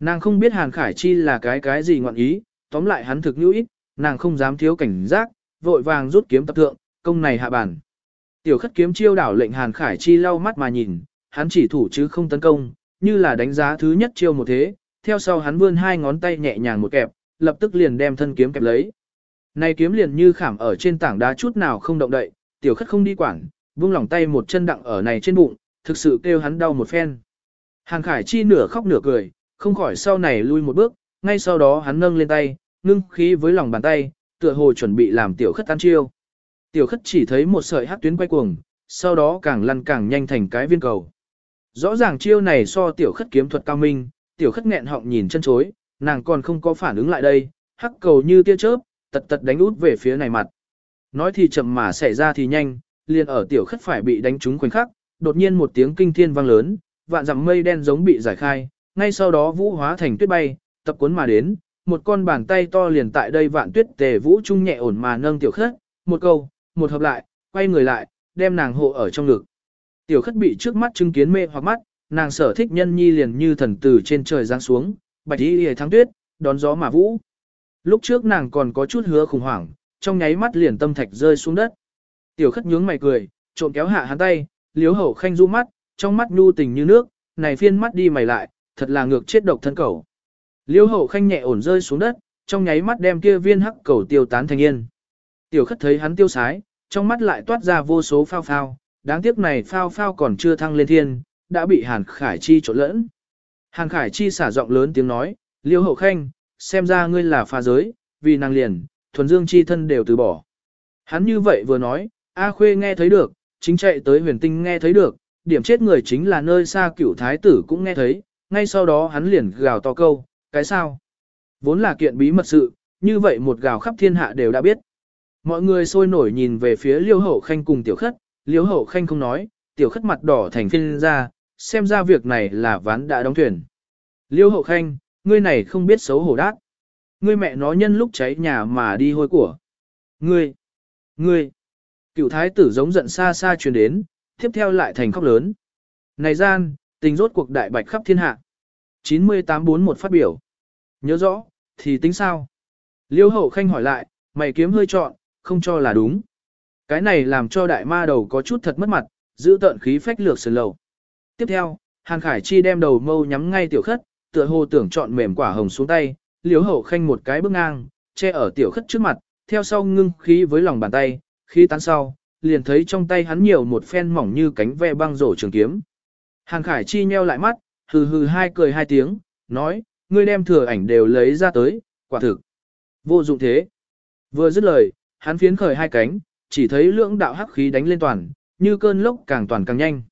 Speaker 1: Nàng không biết Hàn Khải Chi là cái cái gì ngọn ý, tóm lại hắn thực như ít, nàng không dám thiếu cảnh giác, vội vàng rút kiếm tập thượng, công này hạ bản. Tiểu khất kiếm chiêu đảo lệnh Hàn Khải Chi lau mắt mà nhìn, hắn chỉ thủ chứ không tấn công, như là đánh giá thứ nhất chiêu một thế, theo sau hắn vươn hai ngón tay nhẹ nhàng một kẹp, lập tức liền đem thân kiếm kẹp lấy. Này kiếm liền như khảm ở trên tảng đá chút nào không động đậy, tiểu khất không đi quản, vung lòng tay một chân đặng ở này trên bụng, thực sự kêu hắn đau một phen. Hàn Khải Chi nửa khóc nửa cười, không khỏi sau này lui một bước, ngay sau đó hắn nâng lên tay, ngưng khí với lòng bàn tay, tựa hồ chuẩn bị làm tiểu khất ăn chiêu. Tiểu khất chỉ thấy một sợi hắc tuyến quay cuồng, sau đó càng lăn càng nhanh thành cái viên cầu. Rõ ràng chiêu này so tiểu khất kiếm thuật cao minh, tiểu khất nghẹn họng nhìn chân chối, nàng còn không có phản ứng lại đây, hắc cầu như tia chớp, tật tật đánh út về phía này mặt. Nói thì chậm mà xảy ra thì nhanh, liền ở tiểu khất phải bị đánh trúng khoảnh khắc, đột nhiên một tiếng kinh thiên vang lớn, vạn dặm mây đen giống bị giải khai, ngay sau đó vũ hóa thành tuyết bay, tập cuốn mà đến, một con bàn tay to liền tại đây vạn tuyết tề vũ trung nhẹ ổn mà nâng tiểu khất, một câu, một hợp lại, quay người lại, đem nàng hộ ở trong ngực. Tiểu khất bị trước mắt chứng kiến mê hoặc mắt, nàng sở thích nhân nhi liền như thần tử trên trời giáng xuống, bạch y hề thắng tuyết, đón gió mà vũ. Lúc trước nàng còn có chút hứa khủng hoảng, trong nháy mắt liền tâm thạch rơi xuống đất. Tiểu khất nhướng mày cười, trộm kéo hạ hắn tay, liếu hậu khanh du mắt, trong mắt nhu tình như nước, này phiên mắt đi mày lại, thật là ngược chết độc thân cầu. Liêu hậu khanh nhẹ ổn rơi xuống đất, trong nháy mắt đem kia viên hắc cầu tiêu tán thành yên. Tiểu khất thấy hắn tiêu sái, trong mắt lại toát ra vô số phao phao, đáng tiếc này phao phao còn chưa thăng lên thiên, đã bị Hàn Khải Chi trộn lẫn. Hàn Khải Chi xả giọng lớn tiếng nói, Liêu hậu khanh, xem ra ngươi là pha giới, vì nàng liền, thuần dương chi thân đều từ bỏ. Hắn như vậy vừa nói, A Khuê nghe thấy được, chính chạy tới huyền tinh nghe thấy được, điểm chết người chính là nơi xa cửu thái tử cũng nghe thấy, ngay sau đó hắn liền gào to câu, cái sao? Vốn là kiện bí mật sự, như vậy một gào khắp thiên hạ đều đã biết. Mọi người sôi nổi nhìn về phía liêu hậu khanh cùng tiểu khất, liêu hậu khanh không nói, tiểu khất mặt đỏ thành phiên ra, xem ra việc này là ván đã đóng thuyền. Liêu hậu khanh, ngươi này không biết xấu hổ đát. Ngươi mẹ nó nhân lúc cháy nhà mà đi hôi của. Ngươi, ngươi, cựu thái tử giống giận xa xa truyền đến, tiếp theo lại thành khóc lớn. Này gian, tình rốt cuộc đại bạch khắp thiên hạ. 9841 phát biểu. Nhớ rõ, thì tính sao? Liêu hậu khanh hỏi lại, mày kiếm hơi trọn, không cho là đúng. Cái này làm cho đại ma đầu có chút thật mất mặt, giữ tợn khí phách lược sườn lầu. Tiếp theo, Hàn Khải Chi đem đầu mâu nhắm ngay tiểu khất, tựa hồ tưởng chọn mềm quả hồng xuống tay, liếu hậu khanh một cái bước ngang, che ở tiểu khất trước mặt, theo sau ngưng khí với lòng bàn tay, khí tán sau, liền thấy trong tay hắn nhiều một phen mỏng như cánh ve băng rổ trường kiếm. Hàn Khải Chi nheo lại mắt, hừ hừ hai cười hai tiếng, nói, ngươi đem thừa ảnh đều lấy ra tới, quả thực. Vô dụng thế. Vừa dứt lời, hắn phiến khởi hai cánh, chỉ thấy lưỡng đạo hắc khí đánh lên toàn, như cơn lốc càng toàn càng nhanh.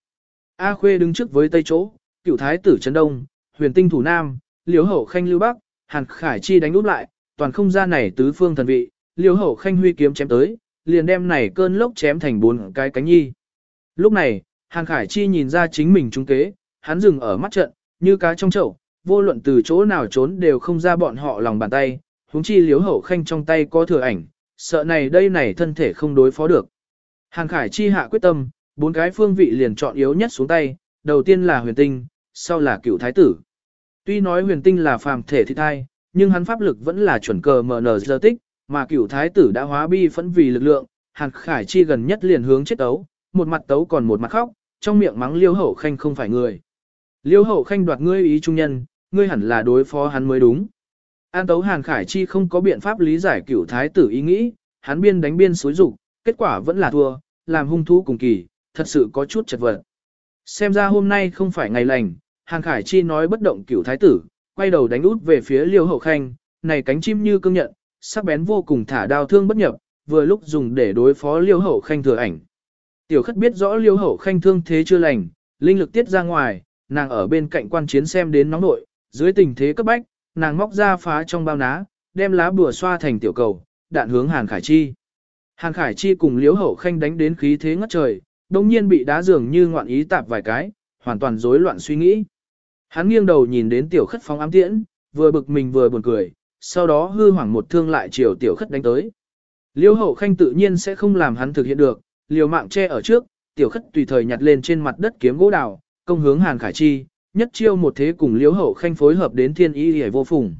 Speaker 1: A Khuê đứng trước với tây chỗ, cựu thái tử trấn đông, huyền tinh thủ nam, liếu hậu khanh lưu bắc, hàn khải chi đánh úp lại, toàn không gian này tứ phương thần vị, liếu hậu khanh huy kiếm chém tới, liền đem này cơn lốc chém thành bốn cái cánh nhi. Lúc này, hàn khải chi nhìn ra chính mình trung kế, hắn dừng ở mắt trận, như cá trong chậu, vô luận từ chỗ nào trốn đều không ra bọn họ lòng bàn tay, huống chi liếu hậu khanh trong tay có thừa ảnh, sợ này đây này thân thể không đối phó được. hàng khải chi hạ quyết tâm, bốn cái phương vị liền chọn yếu nhất xuống tay, đầu tiên là huyền tinh, sau là cựu thái tử. Tuy nói huyền tinh là phàm thể thi thai, nhưng hắn pháp lực vẫn là chuẩn cờ MN giờ tích, mà cựu thái tử đã hóa bi phẫn vì lực lượng, hàn khải chi gần nhất liền hướng chết tấu, một mặt tấu còn một mặt khóc, trong miệng mắng liêu hậu khanh không phải người. Liêu hậu khanh đoạt ngươi ý trung nhân, ngươi hẳn là đối phó hắn mới đúng. An tấu hàn khải chi không có biện pháp lý giải cửu thái tử ý nghĩ, hắn biên đánh biên xối rục, kết quả vẫn là thua, làm hung thú cùng kỳ, thật sự có chút chật vật. Xem ra hôm nay không phải ngày lành, Hàn Khải Chi nói bất động cửu thái tử, quay đầu đánh út về phía Liêu Hậu Khanh, này cánh chim như cương nhận, sắc bén vô cùng thả đao thương bất nhập, vừa lúc dùng để đối phó Liêu Hậu Khanh thừa ảnh. Tiểu khất biết rõ Liêu Hậu Khanh thương thế chưa lành, linh lực tiết ra ngoài, nàng ở bên cạnh quan chiến xem đến nóng nội, dưới tình thế cấp bách, nàng móc ra phá trong bao ná, đem lá bùa xoa thành tiểu cầu, đạn hướng Hàn Khải Chi. Hàn Khải Chi cùng Liễu Hậu Khanh đánh đến khí thế ngất trời, đồng nhiên bị đá dường như ngoạn ý tạp vài cái, hoàn toàn rối loạn suy nghĩ. Hắn nghiêng đầu nhìn đến tiểu khất phóng ám tiễn, vừa bực mình vừa buồn cười, sau đó hư hoảng một thương lại chiều tiểu khất đánh tới. Liêu hậu khanh tự nhiên sẽ không làm hắn thực hiện được, liều mạng che ở trước, tiểu khất tùy thời nhặt lên trên mặt đất kiếm gỗ đào, công hướng hàn khải chi, nhất chiêu một thế cùng Liễu hậu khanh phối hợp đến thiên ý hề vô phùng.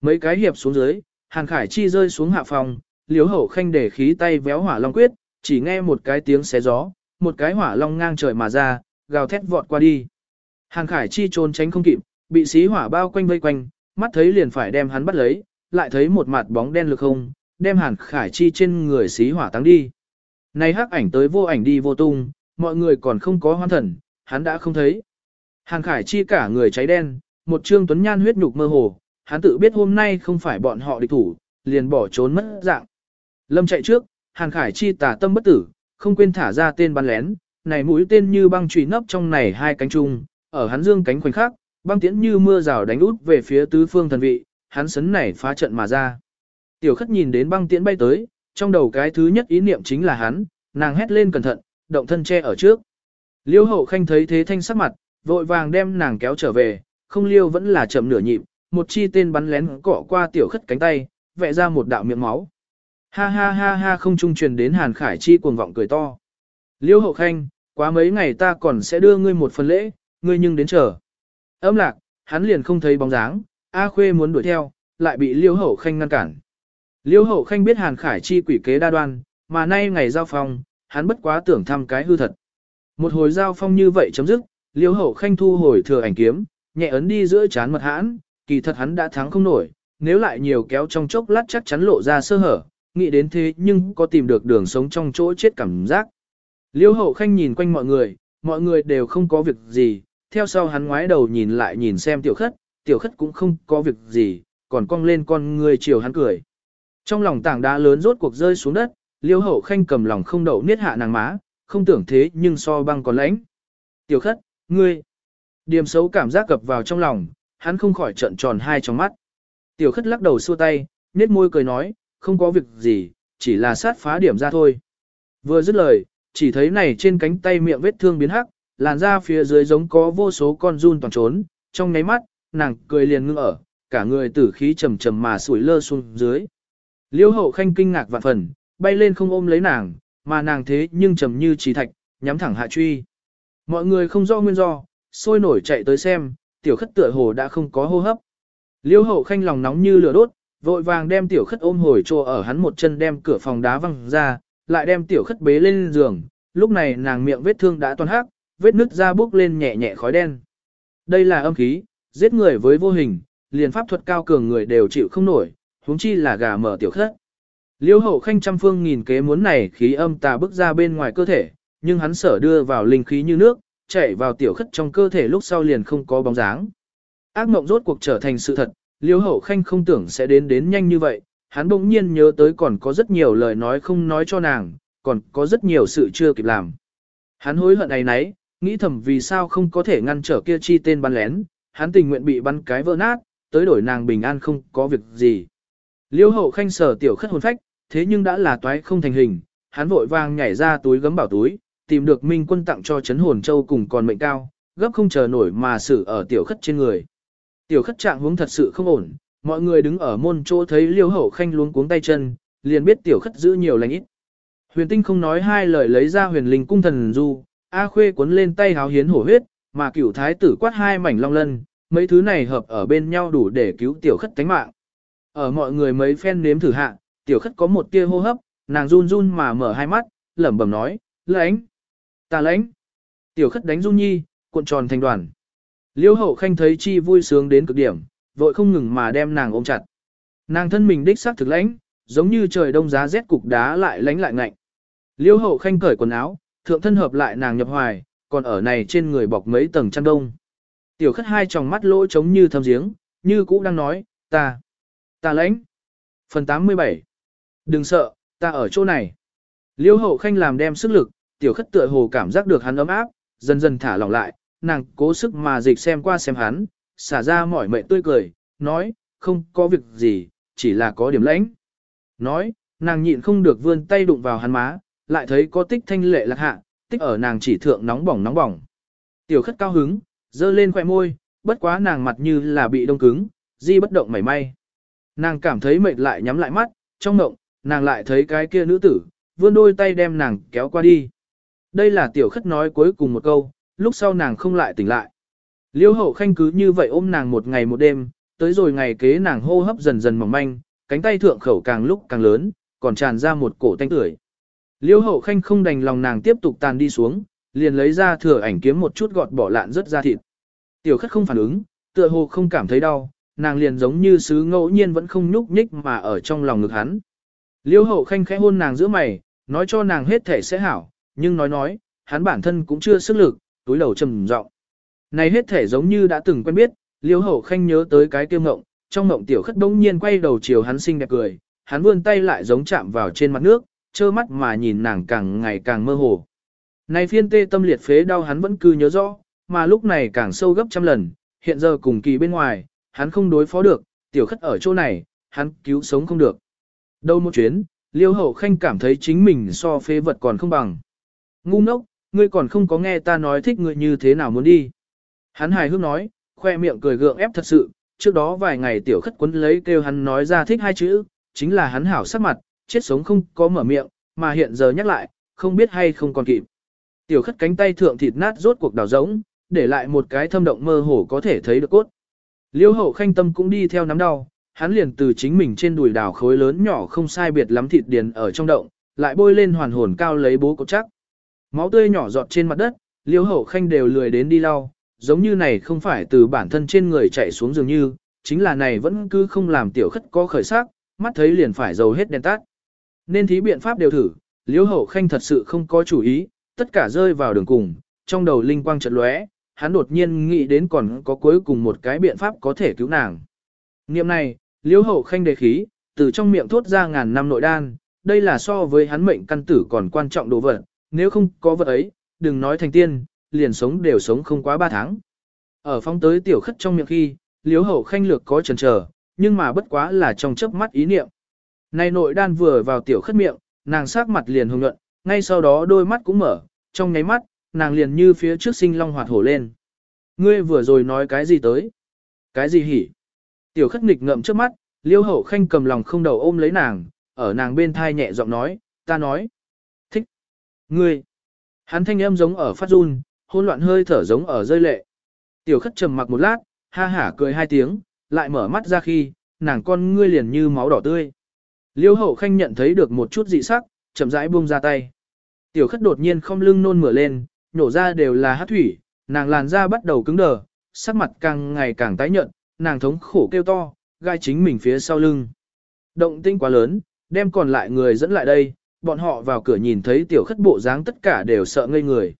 Speaker 1: Mấy cái hiệp xuống dưới, hàn khải chi rơi xuống hạ phòng, Liễu hậu khanh để khí tay véo hỏa long quyết, chỉ nghe một cái tiếng xé gió, một cái hỏa long ngang trời mà ra, gào thét vọt qua đi. Hàn Khải Chi trốn tránh không kịp, bị xí hỏa bao quanh vây quanh, mắt thấy liền phải đem hắn bắt lấy, lại thấy một mặt bóng đen lực không, đem Hàn Khải Chi trên người xí hỏa tăng đi. Này hắc ảnh tới vô ảnh đi vô tung, mọi người còn không có hoan thần, hắn đã không thấy. Hàn Khải Chi cả người cháy đen, một trương tuấn nhan huyết nhục mơ hồ, hắn tự biết hôm nay không phải bọn họ địch thủ, liền bỏ trốn mất dạng. Lâm chạy trước, Hàn Khải Chi tả tâm bất tử, không quên thả ra tên bắn lén, này mũi tên như băng trùy nấp trong này hai cánh chung, ở hắn dương cánh khoảnh khắc, băng tiễn như mưa rào đánh út về phía tứ phương thần vị, hắn sấn này phá trận mà ra. Tiểu khất nhìn đến băng tiễn bay tới, trong đầu cái thứ nhất ý niệm chính là hắn, nàng hét lên cẩn thận, động thân che ở trước. Liêu hậu khanh thấy thế thanh sắc mặt, vội vàng đem nàng kéo trở về, không liêu vẫn là chậm nửa nhịp, một chi tên bắn lén cọ qua tiểu khất cánh tay, vẽ ra một đạo miệng máu. Ha ha ha ha không trung truyền đến Hàn Khải Chi cuồng vọng cười to. Liêu hậu khanh, Quá mấy ngày ta còn sẽ đưa ngươi một phần lễ, ngươi nhưng đến chờ. Âm lạc, hắn liền không thấy bóng dáng, A Khuê muốn đuổi theo, lại bị Liêu Hậu Khanh ngăn cản. Liêu Hậu Khanh biết Hàn Khải chi quỷ kế đa đoan, mà nay ngày giao phòng, hắn bất quá tưởng thăm cái hư thật. Một hồi giao phong như vậy chấm dứt, Liêu Hậu Khanh thu hồi thừa ảnh kiếm, nhẹ ấn đi giữa chán mật hãn, kỳ thật hắn đã thắng không nổi, nếu lại nhiều kéo trong chốc lát chắc chắn lộ ra sơ hở, nghĩ đến thế nhưng có tìm được đường sống trong chỗ chết cảm giác. Liêu Hậu Khanh nhìn quanh mọi người, mọi người đều không có việc gì, theo sau hắn ngoái đầu nhìn lại nhìn xem tiểu khất, tiểu khất cũng không có việc gì, còn cong lên con người chiều hắn cười. Trong lòng tảng đá lớn rốt cuộc rơi xuống đất, liêu hậu khanh cầm lòng không đậu niết hạ nàng má, không tưởng thế nhưng so băng còn lãnh. Tiểu khất, ngươi. Điểm xấu cảm giác cập vào trong lòng, hắn không khỏi trận tròn hai trong mắt. Tiểu khất lắc đầu xua tay, nết môi cười nói, không có việc gì, chỉ là sát phá điểm ra thôi. Vừa dứt lời, chỉ thấy này trên cánh tay miệng vết thương biến hắc, làn da phía dưới giống có vô số con run toàn trốn, trong nháy mắt, nàng cười liền ngưng ở, cả người tử khí trầm trầm mà sủi lơ xuống dưới. Liêu hậu khanh kinh ngạc vạn phần, bay lên không ôm lấy nàng, mà nàng thế nhưng trầm như trí thạch, nhắm thẳng hạ truy. Mọi người không do nguyên do, sôi nổi chạy tới xem, tiểu khất tựa hồ đã không có hô hấp. Liêu hậu khanh lòng nóng như lửa đốt, vội vàng đem tiểu khất ôm hồi trô ở hắn một chân đem cửa phòng đá văng ra, lại đem tiểu khất bế lên giường, lúc này nàng miệng vết thương đã toàn hắc, vết nứt ra bốc lên nhẹ nhẹ khói đen. Đây là âm khí, giết người với vô hình, liền pháp thuật cao cường người đều chịu không nổi, huống chi là gà mở tiểu khất. Liêu hậu khanh trăm phương nghìn kế muốn này khí âm tà bước ra bên ngoài cơ thể, nhưng hắn sở đưa vào linh khí như nước, chạy vào tiểu khất trong cơ thể lúc sau liền không có bóng dáng. Ác mộng rốt cuộc trở thành sự thật, liêu hậu khanh không tưởng sẽ đến đến nhanh như vậy, hắn bỗng nhiên nhớ tới còn có rất nhiều lời nói không nói cho nàng, còn có rất nhiều sự chưa kịp làm. Hắn hối hận ấy nấy, nghĩ thầm vì sao không có thể ngăn trở kia chi tên bắn lén, hắn tình nguyện bị bắn cái vỡ nát, tới đổi nàng bình an không có việc gì. Liêu hậu khanh sở tiểu khất hồn phách, thế nhưng đã là toái không thành hình, hắn vội vàng nhảy ra túi gấm bảo túi, tìm được minh quân tặng cho chấn hồn châu cùng còn mệnh cao, gấp không chờ nổi mà xử ở tiểu khất trên người. Tiểu khất trạng huống thật sự không ổn, mọi người đứng ở môn chỗ thấy liêu hậu khanh luống cuống tay chân, liền biết tiểu khất giữ nhiều lành ít. Huyền tinh không nói hai lời lấy ra huyền linh cung thần du, A khuê cuốn lên tay háo hiến hổ huyết, mà cửu thái tử quát hai mảnh long lân, mấy thứ này hợp ở bên nhau đủ để cứu tiểu khất tánh mạng. Ở mọi người mấy phen nếm thử hạ, tiểu khất có một tia hô hấp, nàng run run mà mở hai mắt, lẩm bẩm nói, lãnh, ta lãnh. Tiểu khất đánh run nhi, cuộn tròn thành đoàn. Liêu hậu khanh thấy chi vui sướng đến cực điểm, vội không ngừng mà đem nàng ôm chặt. Nàng thân mình đích xác thực lãnh, giống như trời đông giá rét cục đá lại lánh lại ngạnh. Liêu hậu khanh cởi quần áo, thượng thân hợp lại nàng nhập hoài, còn ở này trên người bọc mấy tầng chăn đông. Tiểu khất hai tròng mắt lỗ trống như thâm giếng, như cũ đang nói, ta, ta lãnh. Phần 87 Đừng sợ, ta ở chỗ này. Liêu hậu khanh làm đem sức lực, tiểu khất tựa hồ cảm giác được hắn ấm áp, dần dần thả lỏng lại, nàng cố sức mà dịch xem qua xem hắn, xả ra mỏi mệt tươi cười, nói, không có việc gì, chỉ là có điểm lãnh. Nói, nàng nhịn không được vươn tay đụng vào hắn má, lại thấy có tích thanh lệ lạc hạ, tích ở nàng chỉ thượng nóng bỏng nóng bỏng. Tiểu khất cao hứng, dơ lên khỏe môi, bất quá nàng mặt như là bị đông cứng, di bất động mảy may. Nàng cảm thấy mệt lại nhắm lại mắt, trong mộng, nàng lại thấy cái kia nữ tử, vươn đôi tay đem nàng kéo qua đi. Đây là tiểu khất nói cuối cùng một câu, lúc sau nàng không lại tỉnh lại. Liêu hậu khanh cứ như vậy ôm nàng một ngày một đêm, tới rồi ngày kế nàng hô hấp dần dần mỏng manh, cánh tay thượng khẩu càng lúc càng lớn, còn tràn ra một cổ tanh tưởi. Liêu hậu khanh không đành lòng nàng tiếp tục tàn đi xuống, liền lấy ra thừa ảnh kiếm một chút gọt bỏ lạn rất ra thịt. Tiểu khất không phản ứng, tựa hồ không cảm thấy đau, nàng liền giống như sứ ngẫu nhiên vẫn không nhúc nhích mà ở trong lòng ngực hắn. Liêu hậu khanh khẽ hôn nàng giữa mày, nói cho nàng hết thể sẽ hảo, nhưng nói nói, hắn bản thân cũng chưa sức lực, túi đầu trầm giọng. Này hết thể giống như đã từng quen biết, liêu hậu khanh nhớ tới cái kiêu ngộng, trong ngộng tiểu khất đông nhiên quay đầu chiều hắn xinh đẹp cười, hắn vươn tay lại giống chạm vào trên mặt nước, trơ mắt mà nhìn nàng càng ngày càng mơ hồ. Này phiên tê tâm liệt phế đau hắn vẫn cứ nhớ rõ, mà lúc này càng sâu gấp trăm lần, hiện giờ cùng kỳ bên ngoài, hắn không đối phó được, tiểu khất ở chỗ này, hắn cứu sống không được. Đâu một chuyến, liêu hậu khanh cảm thấy chính mình so phế vật còn không bằng. Ngu ngốc, ngươi còn không có nghe ta nói thích ngươi như thế nào muốn đi. Hắn hài hước nói, khoe miệng cười gượng ép thật sự, trước đó vài ngày tiểu khất quấn lấy kêu hắn nói ra thích hai chữ, chính là hắn hảo sắc mặt, chết sống không có mở miệng, mà hiện giờ nhắc lại, không biết hay không còn kịp. Tiểu khất cánh tay thượng thịt nát rốt cuộc đào giống, để lại một cái thâm động mơ hồ có thể thấy được cốt. Liêu hậu khanh tâm cũng đi theo nắm đau, hắn liền từ chính mình trên đùi đào khối lớn nhỏ không sai biệt lắm thịt điền ở trong động, lại bôi lên hoàn hồn cao lấy bố cột chắc. Máu tươi nhỏ giọt trên mặt đất, liêu hậu khanh đều lười đến đi lau, giống như này không phải từ bản thân trên người chạy xuống dường như, chính là này vẫn cứ không làm tiểu khất có khởi sắc, mắt thấy liền phải dầu hết đèn tắt. Nên thí biện pháp đều thử, liêu hậu khanh thật sự không có chủ ý, tất cả rơi vào đường cùng, trong đầu linh quang chợt lóe, hắn đột nhiên nghĩ đến còn có cuối cùng một cái biện pháp có thể cứu nàng. Niệm này, liễu hậu khanh đề khí, từ trong miệng thốt ra ngàn năm nội đan, đây là so với hắn mệnh căn tử còn quan trọng đồ vật, nếu không có vật ấy, đừng nói thành tiên, liền sống đều sống không quá 3 tháng. Ở phong tới tiểu khất trong miệng khi, liếu hậu khanh lược có chần chờ, nhưng mà bất quá là trong chớp mắt ý niệm. Này nội đan vừa vào tiểu khất miệng, nàng sắc mặt liền hồng nhuận, ngay sau đó đôi mắt cũng mở, trong nháy mắt, nàng liền như phía trước sinh long hoạt hổ lên. Ngươi vừa rồi nói cái gì tới? Cái gì hỉ? Tiểu khất nghịch ngậm trước mắt, liêu hậu khanh cầm lòng không đầu ôm lấy nàng, ở nàng bên thai nhẹ giọng nói, ta nói. Thích. Ngươi. Hắn thanh âm giống ở phát run, hôn loạn hơi thở giống ở rơi lệ. Tiểu khất trầm mặc một lát, ha hả cười hai tiếng, lại mở mắt ra khi, nàng con ngươi liền như máu đỏ tươi. Liêu hậu khanh nhận thấy được một chút dị sắc, chậm rãi buông ra tay. Tiểu khất đột nhiên không lưng nôn mửa lên, nhổ ra đều là hát thủy, nàng làn da bắt đầu cứng đờ, sắc mặt càng ngày càng tái nhợt, nàng thống khổ kêu to, gai chính mình phía sau lưng. Động tinh quá lớn, đem còn lại người dẫn lại đây, bọn họ vào cửa nhìn thấy tiểu khất bộ dáng tất cả đều sợ ngây người.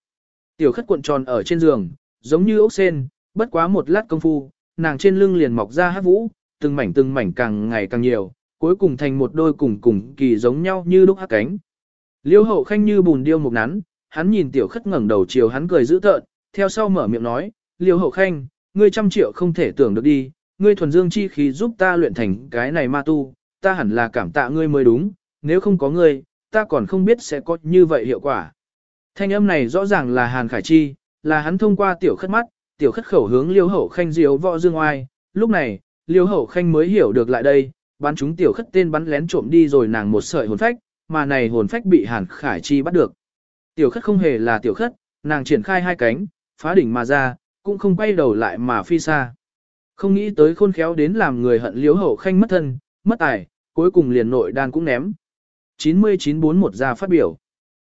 Speaker 1: Tiểu khất cuộn tròn ở trên giường, giống như ốc sen, bất quá một lát công phu, nàng trên lưng liền mọc ra hát vũ, từng mảnh từng mảnh càng ngày càng nhiều, cuối cùng thành một đôi cùng cùng kỳ giống nhau như đúc hát cánh. Liêu hậu khanh như bùn điêu một nắn, hắn nhìn tiểu khất ngẩng đầu chiều hắn cười dữ tợn, theo sau mở miệng nói, liêu hậu khanh, ngươi trăm triệu không thể tưởng được đi, ngươi thuần dương chi khí giúp ta luyện thành cái này ma tu, ta hẳn là cảm tạ ngươi mới đúng, nếu không có ngươi, ta còn không biết sẽ có như vậy hiệu quả. Thanh âm này rõ ràng là Hàn Khải Chi, là hắn thông qua tiểu khất mắt, tiểu khất khẩu hướng liêu hậu khanh diếu võ dương oai, lúc này, liêu hậu khanh mới hiểu được lại đây, bắn chúng tiểu khất tên bắn lén trộm đi rồi nàng một sợi hồn phách, mà này hồn phách bị Hàn Khải Chi bắt được. Tiểu khất không hề là tiểu khất, nàng triển khai hai cánh, phá đỉnh mà ra, cũng không quay đầu lại mà phi xa. Không nghĩ tới khôn khéo đến làm người hận liếu hậu khanh mất thân, mất tài, cuối cùng liền nội đan cũng ném. 9941 ra phát biểu.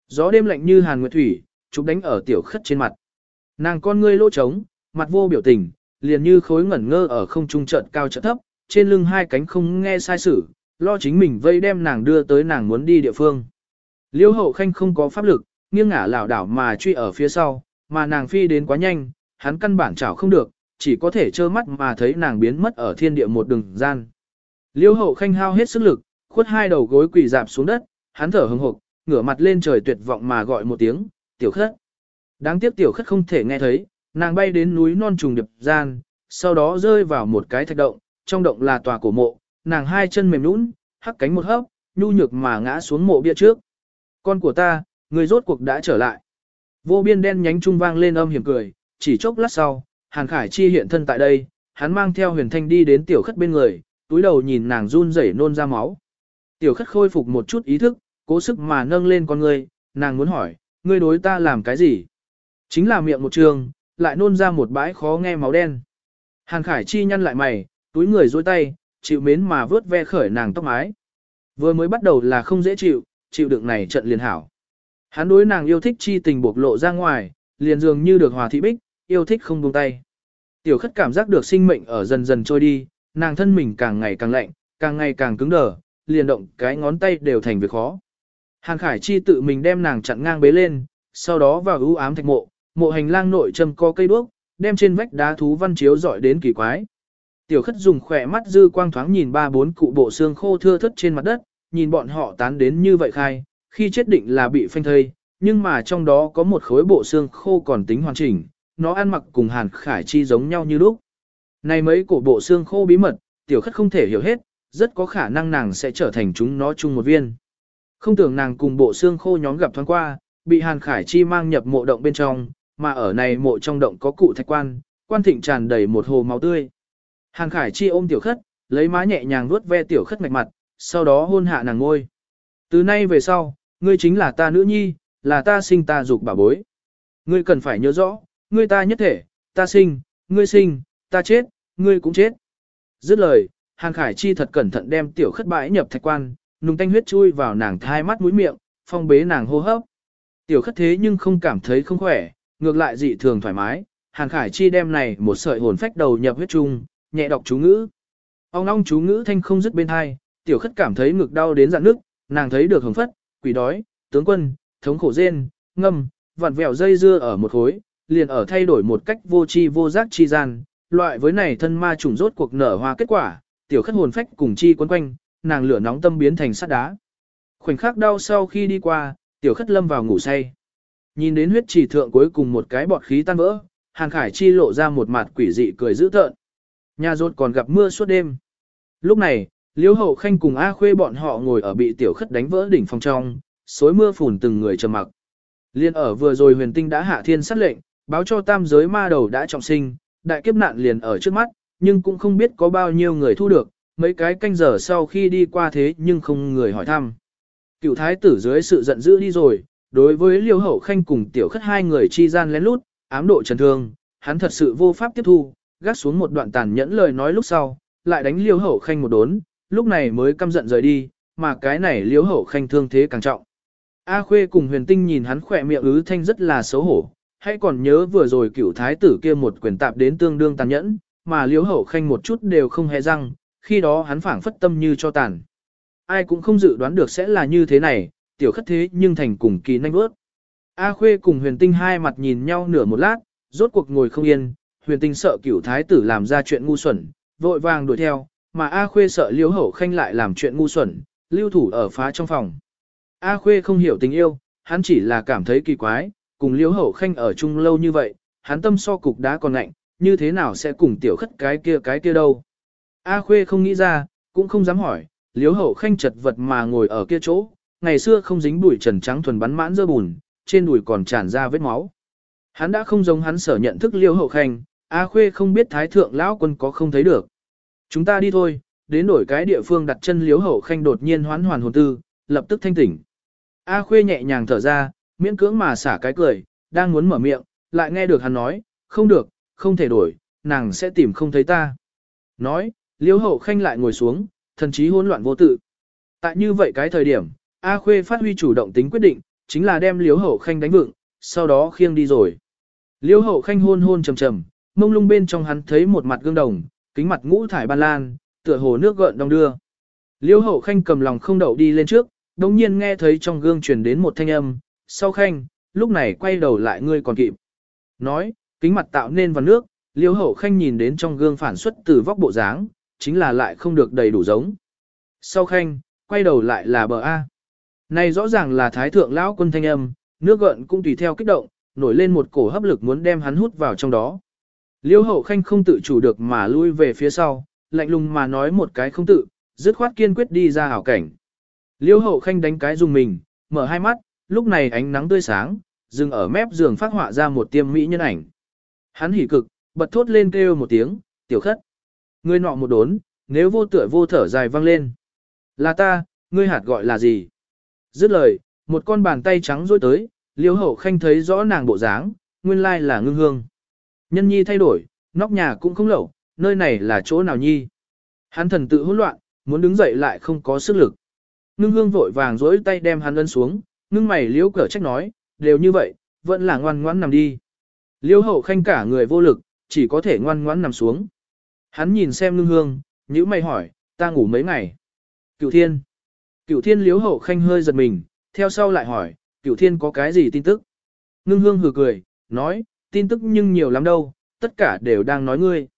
Speaker 1: Gió đêm lạnh như hàn nguyệt thủy, chụp đánh ở tiểu khất trên mặt. Nàng con ngươi lỗ trống, mặt vô biểu tình, liền như khối ngẩn ngơ ở không trung trận cao trận thấp, trên lưng hai cánh không nghe sai sử, lo chính mình vây đem nàng đưa tới nàng muốn đi địa phương. Liêu hậu khanh không có pháp lực, nghiêng ngả lảo đảo mà truy ở phía sau, mà nàng phi đến quá nhanh, hắn căn bản chảo không được, chỉ có thể trơ mắt mà thấy nàng biến mất ở thiên địa một đường gian. Liêu hậu khanh hao hết sức lực, khuất hai đầu gối quỳ dạp xuống đất, hắn thở hừng hực, ngửa mặt lên trời tuyệt vọng mà gọi một tiếng, tiểu khất. Đáng tiếc tiểu khất không thể nghe thấy, nàng bay đến núi non trùng điệp gian, sau đó rơi vào một cái thạch động, trong động là tòa cổ mộ, nàng hai chân mềm nũng, hắc cánh một hớp, nhu nhược mà ngã xuống mộ bia trước. Con của ta, người rốt cuộc đã trở lại. Vô biên đen nhánh trung vang lên âm hiểm cười, chỉ chốc lát sau, Hàn Khải Chi hiện thân tại đây, hắn mang theo huyền thanh đi đến tiểu khất bên người, túi đầu nhìn nàng run rẩy nôn ra máu. Tiểu khất khôi phục một chút ý thức, cố sức mà nâng lên con ngươi, nàng muốn hỏi, ngươi đối ta làm cái gì? Chính là miệng một trường, lại nôn ra một bãi khó nghe máu đen. Hàn Khải Chi nhăn lại mày, túi người dôi tay, chịu mến mà vớt ve khởi nàng tóc mái. Vừa mới bắt đầu là không dễ chịu, chịu đựng này trận liền hảo. Hắn đối nàng yêu thích chi tình bộc lộ ra ngoài, liền dường như được hòa thị bích, yêu thích không buông tay. Tiểu khất cảm giác được sinh mệnh ở dần dần trôi đi, nàng thân mình càng ngày càng lạnh, càng ngày càng cứng đờ, liền động cái ngón tay đều thành việc khó. Hàn Khải Chi tự mình đem nàng chặn ngang bế lên, sau đó vào ưu ám thạch mộ, mộ hành lang nội châm co cây đuốc, đem trên vách đá thú văn chiếu dọi đến kỳ quái. Tiểu khất dùng khỏe mắt dư quang thoáng nhìn ba bốn cụ bộ xương khô thưa thất trên mặt đất, nhìn bọn họ tán đến như vậy khai, khi chết định là bị phanh thây, nhưng mà trong đó có một khối bộ xương khô còn tính hoàn chỉnh, nó ăn mặc cùng Hàn Khải Chi giống nhau như lúc. Này mấy cổ bộ xương khô bí mật, tiểu khất không thể hiểu hết, rất có khả năng nàng sẽ trở thành chúng nó chung một viên. Không tưởng nàng cùng bộ xương khô nhóm gặp thoáng qua, bị Hàn Khải Chi mang nhập mộ động bên trong, mà ở này mộ trong động có cụ thạch quan, quan thịnh tràn đầy một hồ máu tươi. Hàn Khải Chi ôm tiểu khất, lấy má nhẹ nhàng vuốt ve tiểu khất mạch mặt, sau đó hôn hạ nàng ngôi. Từ nay về sau, ngươi chính là ta nữ nhi, là ta sinh ta dục bà bối. Ngươi cần phải nhớ rõ, ngươi ta nhất thể, ta sinh, ngươi sinh, ta chết, ngươi cũng chết. Dứt lời, Hàn Khải Chi thật cẩn thận đem tiểu khất bãi nhập thạch quan, nung tanh huyết chui vào nàng thai mắt mũi miệng, phong bế nàng hô hấp. Tiểu khất thế nhưng không cảm thấy không khỏe, ngược lại dị thường thoải mái. Hàn Khải Chi đem này một sợi hồn phách đầu nhập huyết chung, nhẹ đọc chú ngữ. Ông long chú ngữ thanh không dứt bên hai, tiểu khất cảm thấy ngực đau đến dạn nước, nàng thấy được hồng phất, quỷ đói, tướng quân, thống khổ rên, ngâm, vặn vẹo dây dưa ở một khối, liền ở thay đổi một cách vô tri vô giác chi gian, loại với này thân ma trùng rốt cuộc nở hoa kết quả, tiểu khất hồn phách cùng chi quấn quanh, nàng lửa nóng tâm biến thành sắt đá. Khoảnh khắc đau sau khi đi qua, tiểu khất lâm vào ngủ say. Nhìn đến huyết chỉ thượng cuối cùng một cái bọt khí tan vỡ, Hàn Khải Chi lộ ra một mặt quỷ dị cười dữ tợn. Nhà rốt còn gặp mưa suốt đêm. Lúc này, Liễu Hậu Khanh cùng A Khuê bọn họ ngồi ở bị tiểu khất đánh vỡ đỉnh phòng trong, xối mưa phùn từng người trầm mặc. Liên ở vừa rồi huyền tinh đã hạ thiên sát lệnh, báo cho tam giới ma đầu đã trọng sinh, đại kiếp nạn liền ở trước mắt, nhưng cũng không biết có bao nhiêu người thu được, mấy cái canh giờ sau khi đi qua thế nhưng không người hỏi thăm. Cựu thái tử dưới sự giận dữ đi rồi, đối với liêu hậu khanh cùng tiểu khất hai người chi gian lén lút, ám độ trần thương, hắn thật sự vô pháp tiếp thu, gác xuống một đoạn tàn nhẫn lời nói lúc sau, lại đánh liêu hậu khanh một đốn, lúc này mới căm giận rời đi, mà cái này liêu hậu khanh thương thế càng trọng. A Khuê cùng huyền tinh nhìn hắn khỏe miệng ứ thanh rất là xấu hổ, hãy còn nhớ vừa rồi cựu thái tử kia một quyền tạp đến tương đương tàn nhẫn, mà liếu hậu khanh một chút đều không hề răng, khi đó hắn phảng phất tâm như cho tàn. Ai cũng không dự đoán được sẽ là như thế này, tiểu khất thế nhưng thành cùng kỳ nhanh bước. A Khuê cùng huyền tinh hai mặt nhìn nhau nửa một lát, rốt cuộc ngồi không yên, huyền tinh sợ cửu thái tử làm ra chuyện ngu xuẩn, vội vàng đuổi theo, mà A Khuê sợ liếu hậu khanh lại làm chuyện ngu xuẩn, lưu thủ ở phá trong phòng. A Khuê không hiểu tình yêu, hắn chỉ là cảm thấy kỳ quái, cùng liếu hậu khanh ở chung lâu như vậy, hắn tâm so cục đá còn lạnh, như thế nào sẽ cùng tiểu khất cái kia cái kia đâu. A Khuê không nghĩ ra, cũng không dám hỏi, liếu hậu khanh chật vật mà ngồi ở kia chỗ, ngày xưa không dính bụi trần trắng thuần bắn mãn dơ bùn, trên đùi còn tràn ra vết máu. Hắn đã không giống hắn sở nhận thức liêu hậu khanh, A Khuê không biết thái thượng lão quân có không thấy được. Chúng ta đi thôi, đến đổi cái địa phương đặt chân liếu hậu khanh đột nhiên hoán hoàn hồn tư, lập tức thanh tỉnh. A Khuê nhẹ nhàng thở ra, miễn cưỡng mà xả cái cười, đang muốn mở miệng, lại nghe được hắn nói, không được, không thể đổi, nàng sẽ tìm không thấy ta. Nói, liếu hậu khanh lại ngồi xuống, thần trí hỗn loạn vô tự. Tại như vậy cái thời điểm, A Khuê phát huy chủ động tính quyết định, chính là đem liếu hậu khanh đánh vựng, sau đó khiêng đi rồi. Liếu hậu khanh hôn hôn trầm trầm, mông lung bên trong hắn thấy một mặt gương đồng, kính mặt ngũ thải ban lan, tựa hồ nước gợn đông đưa. Liễu hậu khanh cầm lòng không đậu đi lên trước, đồng nhiên nghe thấy trong gương truyền đến một thanh âm, sau khanh, lúc này quay đầu lại ngươi còn kịp. Nói, kính mặt tạo nên vào nước, liêu hậu khanh nhìn đến trong gương phản xuất từ vóc bộ dáng, chính là lại không được đầy đủ giống. Sau khanh, quay đầu lại là bờ A. Này rõ ràng là thái thượng lão quân thanh âm, nước gợn cũng tùy theo kích động, nổi lên một cổ hấp lực muốn đem hắn hút vào trong đó. Liêu hậu khanh không tự chủ được mà lui về phía sau, lạnh lùng mà nói một cái không tự, dứt khoát kiên quyết đi ra hảo cảnh. Liêu hậu khanh đánh cái dùng mình, mở hai mắt, lúc này ánh nắng tươi sáng, dừng ở mép giường phát họa ra một tiêm mỹ nhân ảnh. Hắn hỉ cực, bật thốt lên kêu một tiếng, tiểu khất. Ngươi nọ một đốn, nếu vô tựa vô thở dài vang lên. Là ta, ngươi hạt gọi là gì? Dứt lời, một con bàn tay trắng rối tới, liêu hậu khanh thấy rõ nàng bộ dáng, nguyên lai là ngưng hương. Nhân nhi thay đổi, nóc nhà cũng không lẩu, nơi này là chỗ nào nhi? Hắn thần tự hỗn loạn, muốn đứng dậy lại không có sức lực. Ngưng hương vội vàng rối tay đem hắn ấn xuống, ngưng mày liếu cửa trách nói, đều như vậy, vẫn là ngoan ngoãn nằm đi. Liễu hậu khanh cả người vô lực, chỉ có thể ngoan ngoãn nằm xuống. Hắn nhìn xem ngưng hương, nhữ mày hỏi, ta ngủ mấy ngày. Cửu thiên. Cửu thiên liếu hậu khanh hơi giật mình, theo sau lại hỏi, Cửu thiên có cái gì tin tức? Ngưng hương hừ cười, nói, tin tức nhưng nhiều lắm đâu, tất cả đều đang nói ngươi.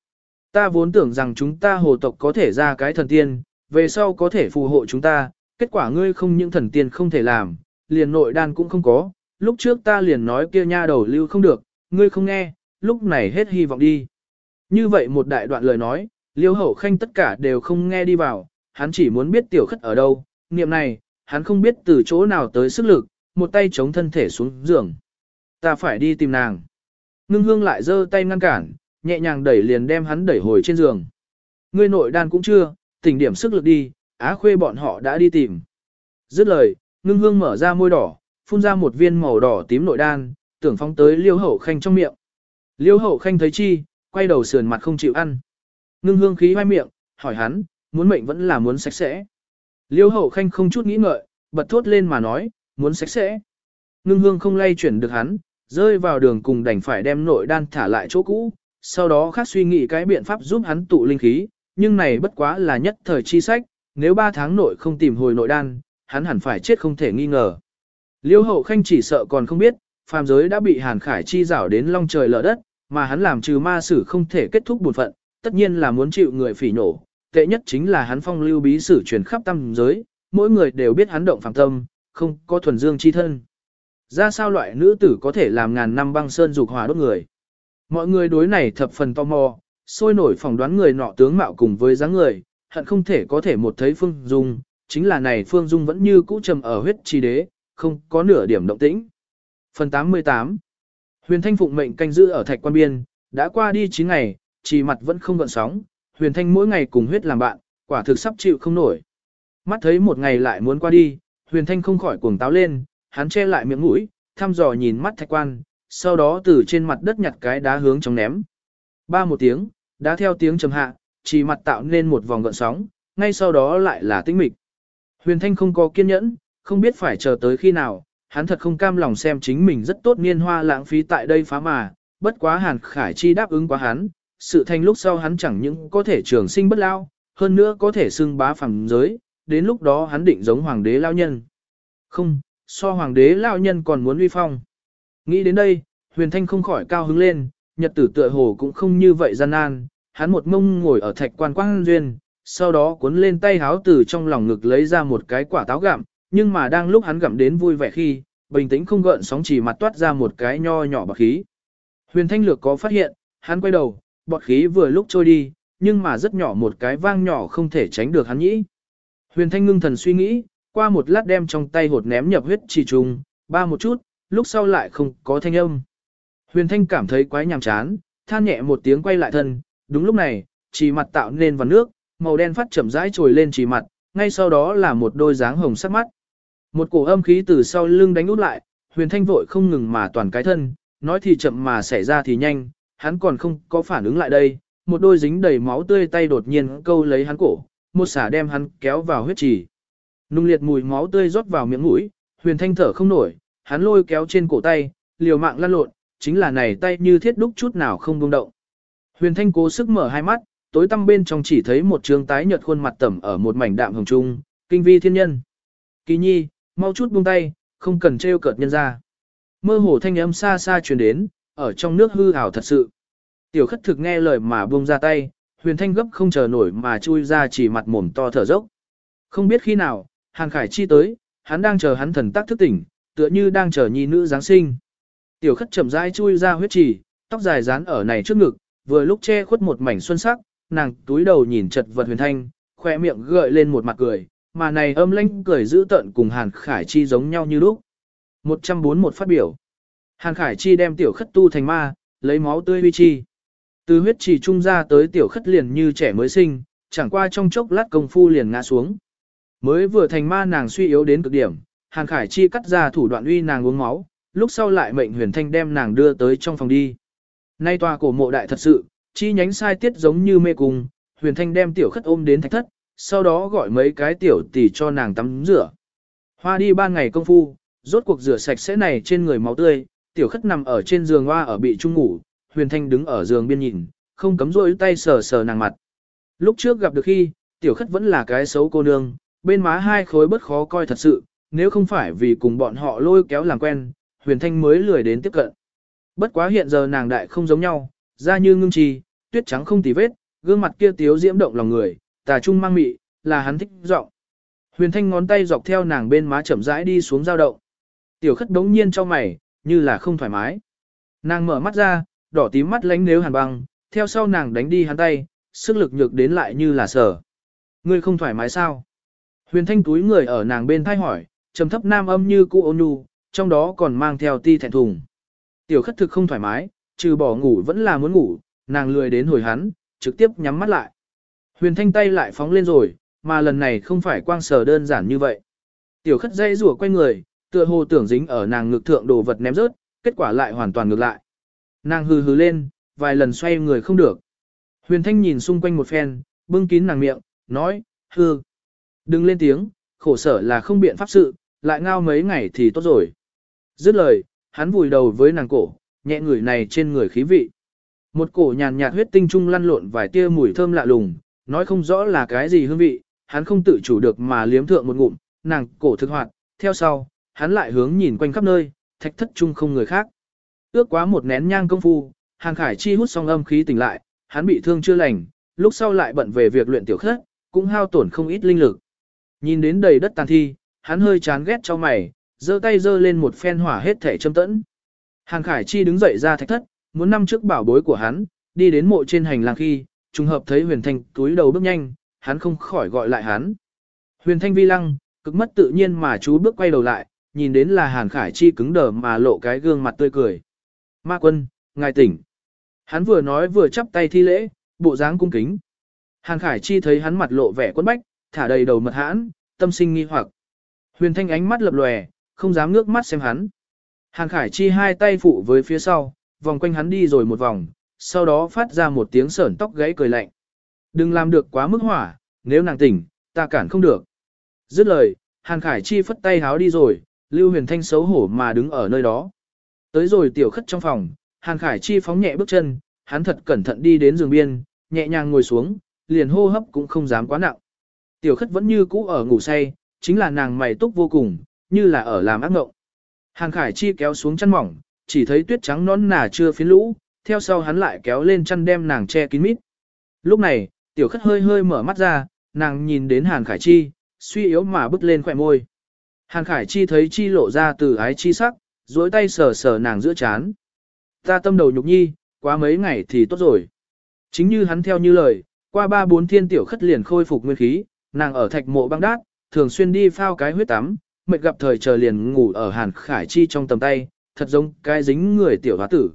Speaker 1: Ta vốn tưởng rằng chúng ta hồ tộc có thể ra cái thần tiên, về sau có thể phù hộ chúng ta, kết quả ngươi không những thần tiên không thể làm, liền nội đan cũng không có, lúc trước ta liền nói kia nha đầu lưu không được, ngươi không nghe, lúc này hết hy vọng đi. Như vậy một đại đoạn lời nói, liêu hậu khanh tất cả đều không nghe đi vào, hắn chỉ muốn biết tiểu khất ở đâu, niệm này, hắn không biết từ chỗ nào tới sức lực, một tay chống thân thể xuống giường. Ta phải đi tìm nàng. Ngưng hương lại giơ tay ngăn cản, nhẹ nhàng đẩy liền đem hắn đẩy hồi trên giường. Ngươi nội đan cũng chưa, tỉnh điểm sức lực đi, á khuê bọn họ đã đi tìm. Dứt lời, ngưng hương mở ra môi đỏ, phun ra một viên màu đỏ tím nội đan, tưởng phóng tới liêu hậu khanh trong miệng. Liêu hậu khanh thấy chi, quay đầu sườn mặt không chịu ăn. Ngưng hương khí hoai miệng, hỏi hắn, muốn mệnh vẫn là muốn sạch sẽ. Liêu hậu khanh không chút nghĩ ngợi, bật thốt lên mà nói, muốn sạch sẽ. Ngưng hương không lay chuyển được hắn, rơi vào đường cùng đành phải đem nội đan thả lại chỗ cũ, sau đó khác suy nghĩ cái biện pháp giúp hắn tụ linh khí, nhưng này bất quá là nhất thời chi sách, nếu 3 tháng nội không tìm hồi nội đan, hắn hẳn phải chết không thể nghi ngờ. Liêu hậu khanh chỉ sợ còn không biết, phàm giới đã bị hàn khải chi rảo đến long trời lở đất, mà hắn làm trừ ma sử không thể kết thúc buồn phận, tất nhiên là muốn chịu người phỉ nổ. Tệ nhất chính là hắn phong lưu bí sử truyền khắp tam giới, mỗi người đều biết hắn động phàm tâm, không có thuần dương chi thân. Ra sao loại nữ tử có thể làm ngàn năm băng sơn dục hỏa đốt người. Mọi người đối này thập phần tò mò, sôi nổi phỏng đoán người nọ tướng mạo cùng với dáng người, hận không thể có thể một thấy Phương Dung, chính là này Phương Dung vẫn như cũ trầm ở huyết trì đế, không có nửa điểm động tĩnh. Phần 88 Huyền Thanh phụng mệnh canh giữ ở thạch quan biên, đã qua đi 9 ngày, trì mặt vẫn không gợn sóng, Huyền Thanh mỗi ngày cùng huyết làm bạn, quả thực sắp chịu không nổi. Mắt thấy một ngày lại muốn qua đi, Huyền Thanh không khỏi cuồng táo lên, hắn che lại miệng mũi, thăm dò nhìn mắt thạch quan, sau đó từ trên mặt đất nhặt cái đá hướng trong ném. Ba một tiếng, đá theo tiếng trầm hạ, chỉ mặt tạo nên một vòng gợn sóng, ngay sau đó lại là tĩnh mịch. Huyền Thanh không có kiên nhẫn, không biết phải chờ tới khi nào, hắn thật không cam lòng xem chính mình rất tốt niên hoa lãng phí tại đây phá mà, bất quá Hàn Khải Chi đáp ứng quá hắn, sự thành lúc sau hắn chẳng những có thể trường sinh bất lao, hơn nữa có thể xưng bá phẳng giới, đến lúc đó hắn định giống hoàng đế lao nhân. Không, so hoàng đế lao nhân còn muốn uy phong. Nghĩ đến đây, huyền thanh không khỏi cao hứng lên, nhật tử tựa hồ cũng không như vậy gian nan, hắn một mông ngồi ở thạch quan quang duyên, sau đó cuốn lên tay háo từ trong lòng ngực lấy ra một cái quả táo gặm, nhưng mà đang lúc hắn gặm đến vui vẻ khi, bình tĩnh không gợn sóng chỉ mặt toát ra một cái nho nhỏ bọt khí. Huyền thanh lược có phát hiện, hắn quay đầu, bọt khí vừa lúc trôi đi, nhưng mà rất nhỏ một cái vang nhỏ không thể tránh được hắn nhĩ. Huyền thanh ngưng thần suy nghĩ, qua một lát đem trong tay hột ném nhập huyết chỉ trùng, ba một chút, lúc sau lại không có thanh âm. Huyền thanh cảm thấy quái nhàm chán, than nhẹ một tiếng quay lại thân, đúng lúc này, chỉ mặt tạo nên vào nước, màu đen phát chậm rãi trồi lên chỉ mặt, ngay sau đó là một đôi dáng hồng sắc mắt. Một cổ âm khí từ sau lưng đánh út lại, huyền thanh vội không ngừng mà toàn cái thân, nói thì chậm mà xảy ra thì nhanh, hắn còn không có phản ứng lại đây, một đôi dính đầy máu tươi tay đột nhiên câu lấy hắn cổ, một xả đem hắn kéo vào huyết trì. Nung liệt mùi máu tươi rót vào miệng mũi, huyền thanh thở không nổi, hắn lôi kéo trên cổ tay, liều mạng lăn lộn, chính là này tay như thiết đúc chút nào không buông động. Huyền thanh cố sức mở hai mắt, tối tăm bên trong chỉ thấy một trường tái nhợt khuôn mặt tẩm ở một mảnh đạm hồng trung, kinh vi thiên nhân. Kỳ nhi, mau chút buông tay, không cần trêu cợt nhân ra. Mơ hồ thanh âm xa xa truyền đến, ở trong nước hư ảo thật sự. Tiểu khất thực nghe lời mà buông ra tay, huyền thanh gấp không chờ nổi mà chui ra chỉ mặt mồm to thở dốc. Không biết khi nào, hàng Khải Chi tới, hắn đang chờ hắn thần tác thức tỉnh, tựa như đang chờ nhi nữ Giáng sinh. Tiểu khất chậm rãi chui ra huyết trì, tóc dài dán ở này trước ngực, vừa lúc che khuất một mảnh xuân sắc, nàng túi đầu nhìn chật vật huyền thanh, khoe miệng gợi lên một mặt cười, mà này âm lãnh cười giữ tận cùng Hàn Khải Chi giống nhau như lúc. 141 phát biểu. Hàn Khải Chi đem tiểu khất tu thành ma, lấy máu tươi uy chi. Từ huyết trì trung ra tới tiểu khất liền như trẻ mới sinh, chẳng qua trong chốc lát công phu liền ngã xuống. Mới vừa thành ma nàng suy yếu đến cực điểm, Hàn Khải Chi cắt ra thủ đoạn uy nàng uống máu, lúc sau lại mệnh huyền thanh đem nàng đưa tới trong phòng đi. Nay tòa cổ mộ đại thật sự, chi nhánh sai tiết giống như mê cung, huyền thanh đem tiểu khất ôm đến thạch thất, sau đó gọi mấy cái tiểu tỷ cho nàng tắm rửa. Hoa đi ba ngày công phu, rốt cuộc rửa sạch sẽ này trên người máu tươi, tiểu khất nằm ở trên giường hoa ở bị trung ngủ, huyền thanh đứng ở giường biên nhìn, không cấm rôi tay sờ sờ nàng mặt. Lúc trước gặp được khi, tiểu khất vẫn là cái xấu cô nương, bên má hai khối bất khó coi thật sự, nếu không phải vì cùng bọn họ lôi kéo làm quen, huyền thanh mới lười đến tiếp cận. Bất quá hiện giờ nàng đại không giống nhau, da như ngưng trì, tuyết trắng không tì vết, gương mặt kia tiếu diễm động lòng người, tà trung mang mị, là hắn thích giọng. Huyền thanh ngón tay dọc theo nàng bên má chậm rãi đi xuống dao động. Tiểu khất đống nhiên cho mày, như là không thoải mái. Nàng mở mắt ra, đỏ tím mắt lánh nếu hàn băng, theo sau nàng đánh đi hắn tay, sức lực nhược đến lại như là sở. Ngươi không thoải mái sao? Huyền thanh túi người ở nàng bên thay hỏi, trầm thấp nam âm như cũ ôn nhu, trong đó còn mang theo ti thẹn thùng. Tiểu khất thực không thoải mái, trừ bỏ ngủ vẫn là muốn ngủ, nàng lười đến hồi hắn, trực tiếp nhắm mắt lại. Huyền thanh tay lại phóng lên rồi, mà lần này không phải quang sờ đơn giản như vậy. Tiểu khất dây rủa quay người, tựa hồ tưởng dính ở nàng ngực thượng đồ vật ném rớt, kết quả lại hoàn toàn ngược lại. Nàng hừ hừ lên, vài lần xoay người không được. Huyền Thanh nhìn xung quanh một phen, bưng kín nàng miệng, nói, hư. Đừng lên tiếng, khổ sở là không biện pháp sự, lại ngao mấy ngày thì tốt rồi. Dứt lời, hắn vùi đầu với nàng cổ, nhẹ người này trên người khí vị. Một cổ nhàn nhạt huyết tinh trung lăn lộn vài tia mùi thơm lạ lùng, nói không rõ là cái gì hương vị, hắn không tự chủ được mà liếm thượng một ngụm, nàng cổ thực hoạt, theo sau, hắn lại hướng nhìn quanh khắp nơi, thạch thất chung không người khác. Ước quá một nén nhang công phu, Hàng Khải Chi hút xong âm khí tỉnh lại, hắn bị thương chưa lành, lúc sau lại bận về việc luyện tiểu khất, cũng hao tổn không ít linh lực. Nhìn đến đầy đất tàn thi, hắn hơi chán ghét cho mày, giơ tay giơ lên một phen hỏa hết thể châm tẫn. Hàng Khải Chi đứng dậy ra thạch thất, muốn năm trước bảo bối của hắn, đi đến mộ trên hành lang khi, trùng hợp thấy Huyền Thanh túi đầu bước nhanh, hắn không khỏi gọi lại hắn. Huyền Thanh vi lăng, cực mất tự nhiên mà chú bước quay đầu lại, nhìn đến là Hàn Khải Chi cứng đờ mà lộ cái gương mặt tươi cười. Ma quân, ngài tỉnh. Hắn vừa nói vừa chắp tay thi lễ, bộ dáng cung kính. Hàn Khải Chi thấy hắn mặt lộ vẻ quất bách, thả đầy đầu mật hãn, tâm sinh nghi hoặc. Huyền Thanh ánh mắt lập lòe, không dám ngước mắt xem hắn. Hàn Khải Chi hai tay phụ với phía sau, vòng quanh hắn đi rồi một vòng, sau đó phát ra một tiếng sởn tóc gãy cười lạnh. Đừng làm được quá mức hỏa, nếu nàng tỉnh, ta cản không được. Dứt lời, Hàn Khải Chi phất tay háo đi rồi, Lưu Huyền Thanh xấu hổ mà đứng ở nơi đó. Tới rồi tiểu khất trong phòng, Hàn Khải Chi phóng nhẹ bước chân, hắn thật cẩn thận đi đến giường biên, nhẹ nhàng ngồi xuống, liền hô hấp cũng không dám quá nặng. Tiểu khất vẫn như cũ ở ngủ say, chính là nàng mày túc vô cùng, như là ở làm ác ngộng. Hàn Khải Chi kéo xuống chăn mỏng, chỉ thấy tuyết trắng non nà chưa phiến lũ, theo sau hắn lại kéo lên chăn đem nàng che kín mít. Lúc này, tiểu khất hơi hơi mở mắt ra, nàng nhìn đến Hàn Khải Chi, suy yếu mà bước lên khỏe môi. Hàn Khải Chi thấy Chi lộ ra từ ái chi sắc, duỗi tay sờ sờ nàng giữa chán. Ta tâm đầu nhục nhi, quá mấy ngày thì tốt rồi. Chính như hắn theo như lời, qua ba bốn thiên tiểu khất liền khôi phục nguyên khí, nàng ở thạch mộ băng đát, thường xuyên đi phao cái huyết tắm, mệt gặp thời chờ liền ngủ ở Hàn Khải Chi trong tầm tay, thật giống cái dính người tiểu hóa tử.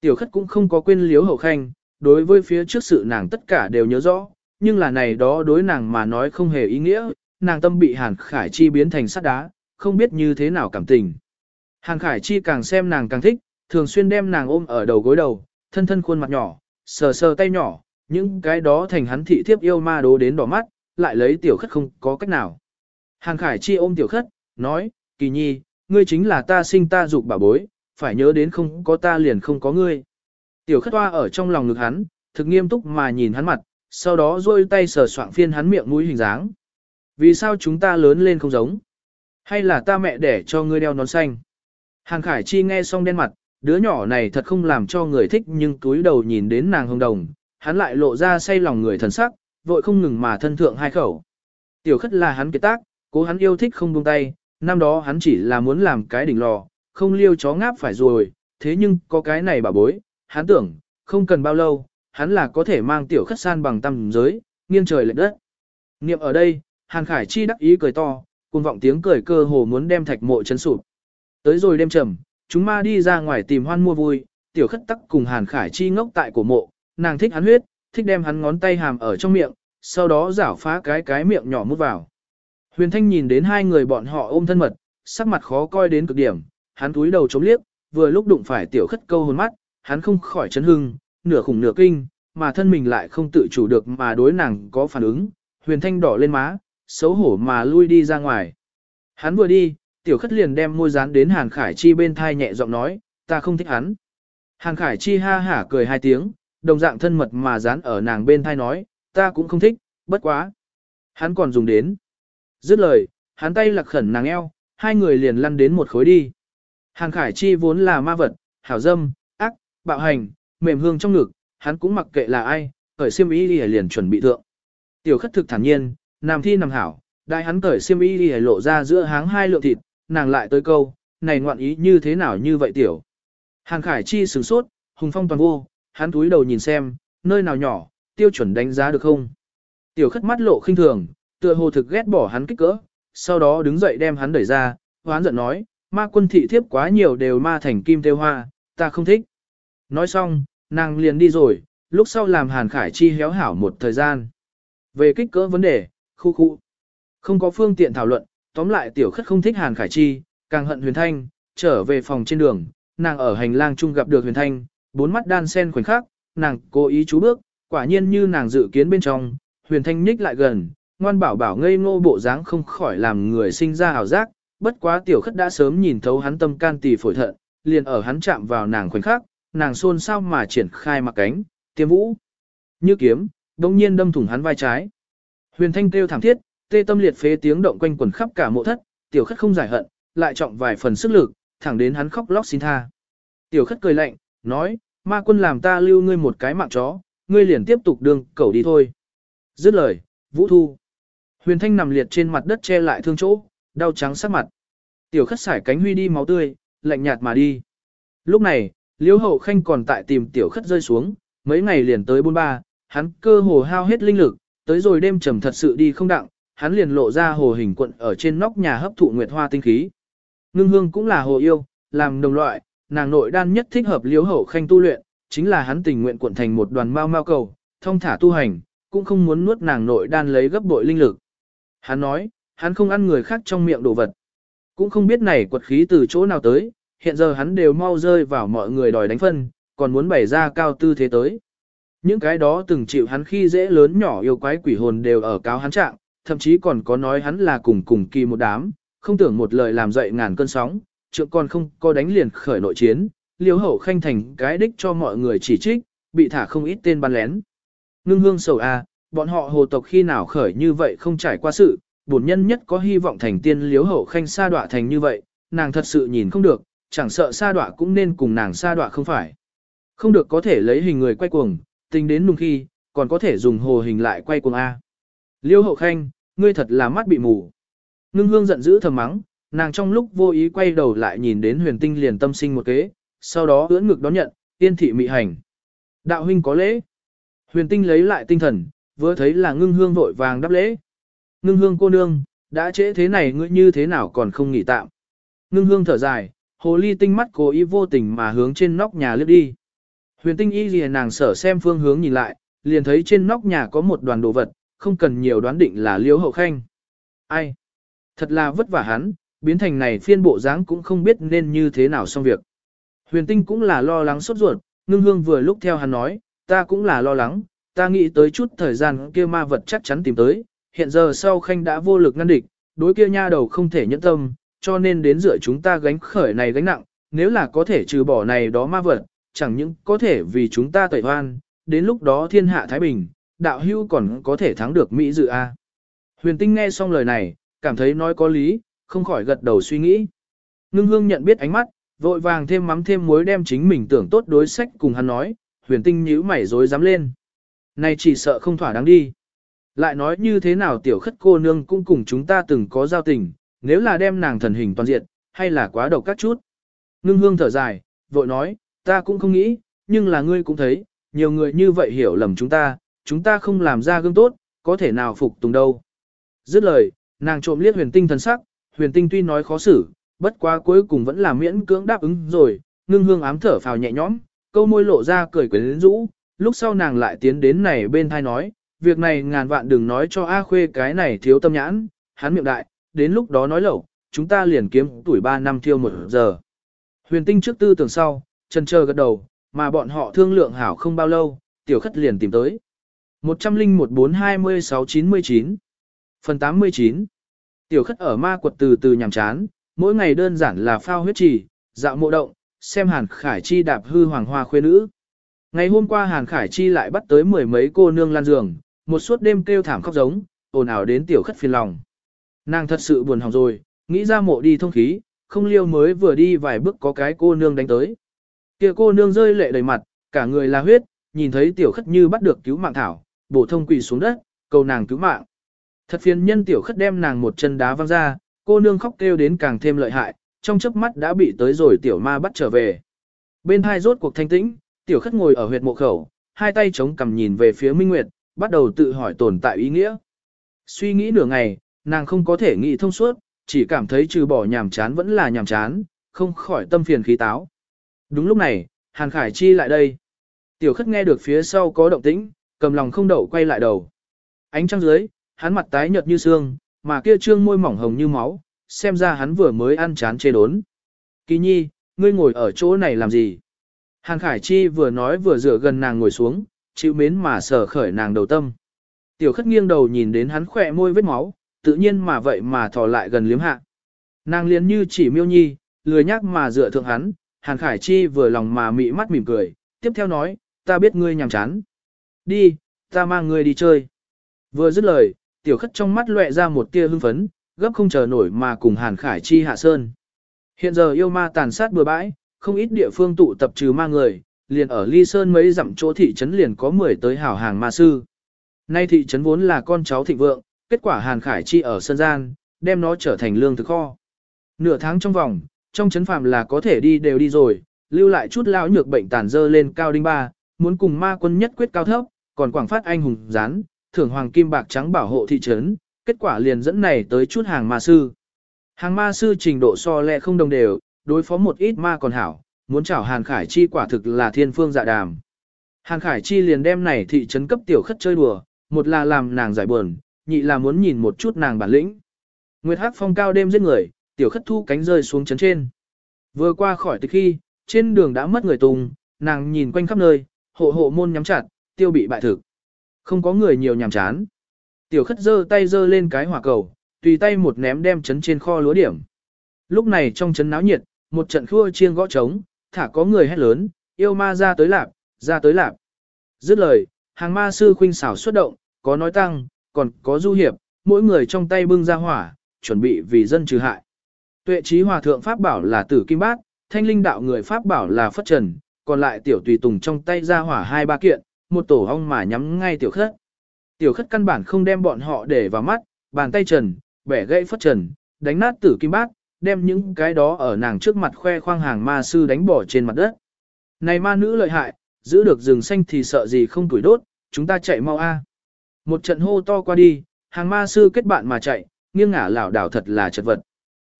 Speaker 1: Tiểu khất cũng không có quên liếu hậu khanh, đối với phía trước sự nàng tất cả đều nhớ rõ, nhưng là này đó đối nàng mà nói không hề ý nghĩa, nàng tâm bị Hàn Khải Chi biến thành sắt đá, không biết như thế nào cảm tình. Hàn Khải Chi càng xem nàng càng thích, thường xuyên đem nàng ôm ở đầu gối đầu, thân thân khuôn mặt nhỏ, sờ sờ tay nhỏ, những cái đó thành hắn thị thiếp yêu ma đố đến đỏ mắt, lại lấy tiểu khất không có cách nào. Hàn Khải Chi ôm tiểu khất, nói, kỳ nhi, ngươi chính là ta sinh ta dục bảo bối, phải nhớ đến không có ta liền không có ngươi. Tiểu khất hoa ở trong lòng ngực hắn, thực nghiêm túc mà nhìn hắn mặt, sau đó rôi tay sờ soạng phiên hắn miệng mũi hình dáng. Vì sao chúng ta lớn lên không giống? Hay là ta mẹ để cho ngươi đeo nón xanh? Hàng Khải Chi nghe xong đen mặt, đứa nhỏ này thật không làm cho người thích nhưng túi đầu nhìn đến nàng hồng đồng, hắn lại lộ ra say lòng người thần sắc, vội không ngừng mà thân thượng hai khẩu. Tiểu khất là hắn kế tác, cố hắn yêu thích không buông tay, năm đó hắn chỉ là muốn làm cái đỉnh lò, không liêu chó ngáp phải rồi, thế nhưng có cái này bà bối, hắn tưởng, không cần bao lâu, hắn là có thể mang tiểu khất san bằng tầm giới, nghiêng trời lệch đất. Niệm ở đây, Hàn Khải Chi đắc ý cười to, cùng vọng tiếng cười cơ hồ muốn đem thạch mộ chấn sụp. Tới rồi đêm trầm, chúng ma đi ra ngoài tìm hoan mua vui, tiểu khất tắc cùng Hàn Khải Chi ngốc tại cổ mộ, nàng thích hắn huyết, thích đem hắn ngón tay hàm ở trong miệng, sau đó rảo phá cái cái miệng nhỏ mút vào. Huyền Thanh nhìn đến hai người bọn họ ôm thân mật, sắc mặt khó coi đến cực điểm, hắn túi đầu chống liếc, vừa lúc đụng phải tiểu khất câu hồn mắt, hắn không khỏi chấn hưng, nửa khủng nửa kinh, mà thân mình lại không tự chủ được mà đối nàng có phản ứng, Huyền Thanh đỏ lên má, xấu hổ mà lui đi ra ngoài. Hắn vừa đi, tiểu khất liền đem môi dán đến Hàn Khải Chi bên thai nhẹ giọng nói, ta không thích hắn. Hàn Khải Chi ha hả cười hai tiếng, đồng dạng thân mật mà dán ở nàng bên thai nói, ta cũng không thích, bất quá. Hắn còn dùng đến. Dứt lời, hắn tay lạc khẩn nàng eo, hai người liền lăn đến một khối đi. Hàng Khải Chi vốn là ma vật, hảo dâm, ác, bạo hành, mềm hương trong ngực, hắn cũng mặc kệ là ai, cởi xiêm y đi liền chuẩn bị thượng. Tiểu khất thực thản nhiên, nằm thi nằm hảo, đại hắn cởi xiêm y đi lộ ra giữa háng hai lượng thịt, nàng lại tới câu, này ngoạn ý như thế nào như vậy tiểu. Hàng Khải Chi sửng sốt, hùng phong toàn vô, hắn túi đầu nhìn xem, nơi nào nhỏ, tiêu chuẩn đánh giá được không. Tiểu khất mắt lộ khinh thường, tựa hồ thực ghét bỏ hắn kích cỡ, sau đó đứng dậy đem hắn đẩy ra, hoán giận nói, ma quân thị thiếp quá nhiều đều ma thành kim tiêu hoa, ta không thích. Nói xong, nàng liền đi rồi, lúc sau làm Hàn Khải Chi héo hảo một thời gian. Về kích cỡ vấn đề, khu khu. Không có phương tiện thảo luận, tóm lại tiểu khất không thích Hàn Khải Chi, càng hận huyền thanh, trở về phòng trên đường, nàng ở hành lang chung gặp được huyền thanh, bốn mắt đan sen khoảnh khắc, nàng cố ý chú bước, quả nhiên như nàng dự kiến bên trong, huyền thanh nhích lại gần, ngoan bảo bảo ngây ngô bộ dáng không khỏi làm người sinh ra ảo giác, bất quá tiểu khất đã sớm nhìn thấu hắn tâm can tỳ phổi thận, liền ở hắn chạm vào nàng khoảnh khắc, nàng xôn xao mà triển khai mặc cánh, tiêm vũ. Như kiếm, đồng nhiên đâm thủng hắn vai trái. Huyền thanh kêu thảm thiết, tê tâm liệt phế tiếng động quanh quần khắp cả mộ thất, tiểu khất không giải hận, lại trọng vài phần sức lực, thẳng đến hắn khóc lóc xin tha. Tiểu khất cười lạnh, nói, ma quân làm ta lưu ngươi một cái mạng chó, ngươi liền tiếp tục đường cẩu đi thôi. Dứt lời, vũ thu. Huyền thanh nằm liệt trên mặt đất che lại thương chỗ, đau trắng sắc mặt. Tiểu khất xải cánh huy đi máu tươi, lạnh nhạt mà đi. Lúc này, liễu hậu khanh còn tại tìm tiểu khất rơi xuống, mấy ngày liền tới bôn ba, hắn cơ hồ hao hết linh lực, tới rồi đêm trầm thật sự đi không đặng, hắn liền lộ ra hồ hình quận ở trên nóc nhà hấp thụ nguyệt hoa tinh khí. Ngưng hương cũng là hồ yêu, làm đồng loại, nàng nội đan nhất thích hợp liễu hậu khanh tu luyện, chính là hắn tình nguyện cuộn thành một đoàn mao mao cầu, thông thả tu hành, cũng không muốn nuốt nàng nội đan lấy gấp bội linh lực. Hắn nói, hắn không ăn người khác trong miệng đồ vật. Cũng không biết này quật khí từ chỗ nào tới, hiện giờ hắn đều mau rơi vào mọi người đòi đánh phân, còn muốn bày ra cao tư thế tới. Những cái đó từng chịu hắn khi dễ lớn nhỏ yêu quái quỷ hồn đều ở cáo hắn trạng, thậm chí còn có nói hắn là cùng cùng kỳ một đám, không tưởng một lời làm dậy ngàn cơn sóng, trượng còn không có đánh liền khởi nội chiến, liếu hậu khanh thành cái đích cho mọi người chỉ trích, bị thả không ít tên bắn lén. Ngưng hương sầu a, bọn họ hồ tộc khi nào khởi như vậy không trải qua sự, bổn nhân nhất có hy vọng thành tiên liếu hậu khanh sa đọa thành như vậy, nàng thật sự nhìn không được, chẳng sợ sa đọa cũng nên cùng nàng sa đọa không phải. Không được có thể lấy hình người quay cuồng, tình đến nung khi, còn có thể dùng hồ hình lại quay cuồng A. Liêu hậu khanh, ngươi thật là mắt bị mù. Ngưng hương giận dữ thầm mắng, nàng trong lúc vô ý quay đầu lại nhìn đến huyền tinh liền tâm sinh một kế, sau đó ưỡn ngực đón nhận, tiên thị mị hành. Đạo huynh có lễ. Huyền tinh lấy lại tinh thần, vừa thấy là ngưng hương vội vàng đáp lễ. Ngưng hương cô nương, đã trễ thế này ngươi như thế nào còn không nghỉ tạm. Ngưng hương thở dài, hồ ly tinh mắt cố ý vô tình mà hướng trên nóc nhà lướt đi. Huyền tinh y lìa nàng sở xem phương hướng nhìn lại, liền thấy trên nóc nhà có một đoàn đồ vật, không cần nhiều đoán định là liễu hậu khanh. Ai? Thật là vất vả hắn, biến thành này phiên bộ dáng cũng không biết nên như thế nào xong việc. Huyền tinh cũng là lo lắng sốt ruột, ngưng hương vừa lúc theo hắn nói, ta cũng là lo lắng, ta nghĩ tới chút thời gian kia ma vật chắc chắn tìm tới, hiện giờ sau khanh đã vô lực ngăn địch, đối kia nha đầu không thể nhẫn tâm, cho nên đến giữa chúng ta gánh khởi này gánh nặng, nếu là có thể trừ bỏ này đó ma vật, chẳng những có thể vì chúng ta tẩy hoan, đến lúc đó thiên hạ Thái Bình, đạo hưu còn có thể thắng được Mỹ dự A. Huyền tinh nghe xong lời này, cảm thấy nói có lý, không khỏi gật đầu suy nghĩ. Ngưng hương nhận biết ánh mắt, vội vàng thêm mắm thêm muối đem chính mình tưởng tốt đối sách cùng hắn nói, huyền tinh nhíu mày rối dám lên. Này chỉ sợ không thỏa đáng đi. Lại nói như thế nào tiểu khất cô nương cũng cùng chúng ta từng có giao tình, nếu là đem nàng thần hình toàn diện, hay là quá độc các chút. Ngưng hương thở dài, vội nói, ta cũng không nghĩ, nhưng là ngươi cũng thấy, nhiều người như vậy hiểu lầm chúng ta, chúng ta không làm ra gương tốt, có thể nào phục tùng đâu. Dứt lời, nàng trộm liếc huyền tinh thần sắc, huyền tinh tuy nói khó xử, bất quá cuối cùng vẫn là miễn cưỡng đáp ứng rồi, ngưng hương ám thở phào nhẹ nhõm, câu môi lộ ra cười quyến rũ, lúc sau nàng lại tiến đến này bên thai nói, việc này ngàn vạn đừng nói cho A Khuê cái này thiếu tâm nhãn, hắn miệng đại, đến lúc đó nói lẩu, chúng ta liền kiếm tuổi 3 năm thiêu một giờ. Huyền tinh trước tư tưởng sau, chân chờ gật đầu, mà bọn họ thương lượng hảo không bao lâu, tiểu khất liền tìm tới. 101-426-99 Phần 89 Tiểu khất ở ma quật từ từ nhàm chán, mỗi ngày đơn giản là phao huyết trì, dạo mộ động, xem hàn khải chi đạp hư hoàng hoa khuê nữ. Ngày hôm qua hàn khải chi lại bắt tới mười mấy cô nương lan giường, một suốt đêm kêu thảm khóc giống, ồn ào đến tiểu khất phiền lòng. Nàng thật sự buồn hỏng rồi, nghĩ ra mộ đi thông khí, không liêu mới vừa đi vài bước có cái cô nương đánh tới. kia cô nương rơi lệ đầy mặt, cả người là huyết, nhìn thấy tiểu khất như bắt được cứu mạng thảo, bổ thông quỳ xuống đất, cầu nàng cứu mạng. Thật phiền nhân tiểu khất đem nàng một chân đá văng ra, cô nương khóc kêu đến càng thêm lợi hại, trong chớp mắt đã bị tới rồi tiểu ma bắt trở về. Bên hai rốt cuộc thanh tĩnh, tiểu khất ngồi ở huyệt mộ khẩu, hai tay chống cằm nhìn về phía Minh Nguyệt, bắt đầu tự hỏi tồn tại ý nghĩa. Suy nghĩ nửa ngày, nàng không có thể nghĩ thông suốt, chỉ cảm thấy trừ bỏ nhàm chán vẫn là nhàm chán, không khỏi tâm phiền khí táo. Đúng lúc này, Hàn Khải Chi lại đây. Tiểu khất nghe được phía sau có động tĩnh, cầm lòng không đậu quay lại đầu. Ánh trăng dưới, hắn mặt tái nhợt như xương, mà kia trương môi mỏng hồng như máu, xem ra hắn vừa mới ăn chán chê đốn. Kỳ nhi, ngươi ngồi ở chỗ này làm gì? Hàn Khải Chi vừa nói vừa dựa gần nàng ngồi xuống, chịu mến mà sờ khởi nàng đầu tâm. Tiểu khất nghiêng đầu nhìn đến hắn khỏe môi vết máu, tự nhiên mà vậy mà thò lại gần liếm hạ. Nàng liền như chỉ miêu nhi, lười nhắc mà dựa thượng hắn, Hàn Khải Chi vừa lòng mà mị mắt mỉm cười, tiếp theo nói, ta biết ngươi nhàm chán. Đi, ta mang ngươi đi chơi. Vừa dứt lời, tiểu khất trong mắt lóe ra một tia hưng phấn, gấp không chờ nổi mà cùng Hàn Khải Chi hạ sơn. Hiện giờ yêu ma tàn sát bừa bãi, không ít địa phương tụ tập trừ ma người, liền ở Ly Sơn mấy dặm chỗ thị trấn liền có 10 tới hảo hàng ma sư. Nay thị trấn vốn là con cháu thịnh vượng, kết quả Hàn Khải Chi ở sơn gian, đem nó trở thành lương thực kho. Nửa tháng trong vòng, trong trấn phạm là có thể đi đều đi rồi, lưu lại chút lão nhược bệnh tàn dơ lên cao đinh ba, muốn cùng ma quân nhất quyết cao thấp, còn quảng phát anh hùng gián, thưởng hoàng kim bạc trắng bảo hộ thị trấn, kết quả liền dẫn này tới chút hàng ma sư. Hàng ma sư trình độ so lẹ không đồng đều, đối phó một ít ma còn hảo, muốn chảo Hàn Khải Chi quả thực là thiên phương dạ đàm. Hàn Khải Chi liền đem này thị trấn cấp tiểu khất chơi đùa, một là làm nàng giải buồn, nhị là muốn nhìn một chút nàng bản lĩnh. Nguyệt Hắc phong cao đêm giết người, tiểu khất thu cánh rơi xuống trấn trên. Vừa qua khỏi từ khi, trên đường đã mất người tùng, nàng nhìn quanh khắp nơi, hộ hộ môn nhắm chặt, tiêu bị bại thực. Không có người nhiều nhàm chán. Tiểu khất giơ tay giơ lên cái hỏa cầu, tùy tay một ném đem chấn trên kho lúa điểm. Lúc này trong chấn náo nhiệt, một trận khua chiêng gõ trống, thả có người hét lớn, yêu ma ra tới lạp, ra tới lạp. Dứt lời, hàng ma sư khuynh xảo xuất động, có nói tăng, còn có du hiệp, mỗi người trong tay bưng ra hỏa, chuẩn bị vì dân trừ hại. Tuệ trí hòa thượng Pháp bảo là tử kim bát, thanh linh đạo người Pháp bảo là phất trần, còn lại tiểu tùy tùng trong tay ra hỏa hai ba kiện, một tổ ong mà nhắm ngay tiểu khất. Tiểu khất căn bản không đem bọn họ để vào mắt, bàn tay trần, bẻ gãy phất trần, đánh nát tử kim bát, đem những cái đó ở nàng trước mặt khoe khoang hàng ma sư đánh bỏ trên mặt đất. Này ma nữ lợi hại, giữ được rừng xanh thì sợ gì không tuổi đốt, chúng ta chạy mau a. Một trận hô to qua đi, hàng ma sư kết bạn mà chạy, nghiêng ngả lảo đảo thật là chật vật.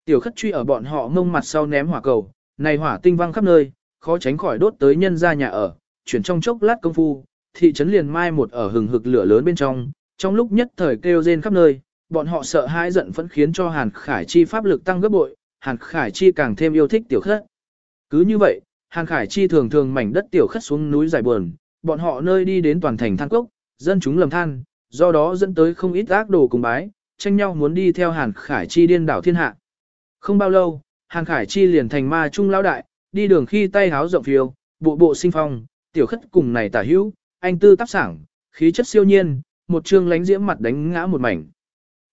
Speaker 1: Tiểu khất truy ở bọn họ ngông mặt sau ném hỏa cầu, này hỏa tinh văng khắp nơi, khó tránh khỏi đốt tới nhân ra nhà ở, chuyển trong chốc lát công phu, thị trấn liền mai một ở hừng hực lửa lớn bên trong, trong lúc nhất thời kêu rên khắp nơi, bọn họ sợ hãi giận phẫn khiến cho Hàn Khải Chi pháp lực tăng gấp bội, Hàn Khải Chi càng thêm yêu thích tiểu khất. Cứ như vậy, Hàn Khải Chi thường thường mảnh đất tiểu khất xuống núi dài buồn, bọn họ nơi đi đến toàn thành than cốc, dân chúng lầm than, do đó dẫn tới không ít ác đồ cùng bái, tranh nhau muốn đi theo Hàn Khải Chi điên đảo thiên hạ. Không bao lâu, Hàn Khải Chi liền thành ma trung lão đại, đi đường khi tay háo rộng phiêu, bộ bộ sinh phong, tiểu khất cùng này tả hữu, anh tư tác sảng, khí chất siêu nhiên, một trương lánh diễm mặt đánh ngã một mảnh.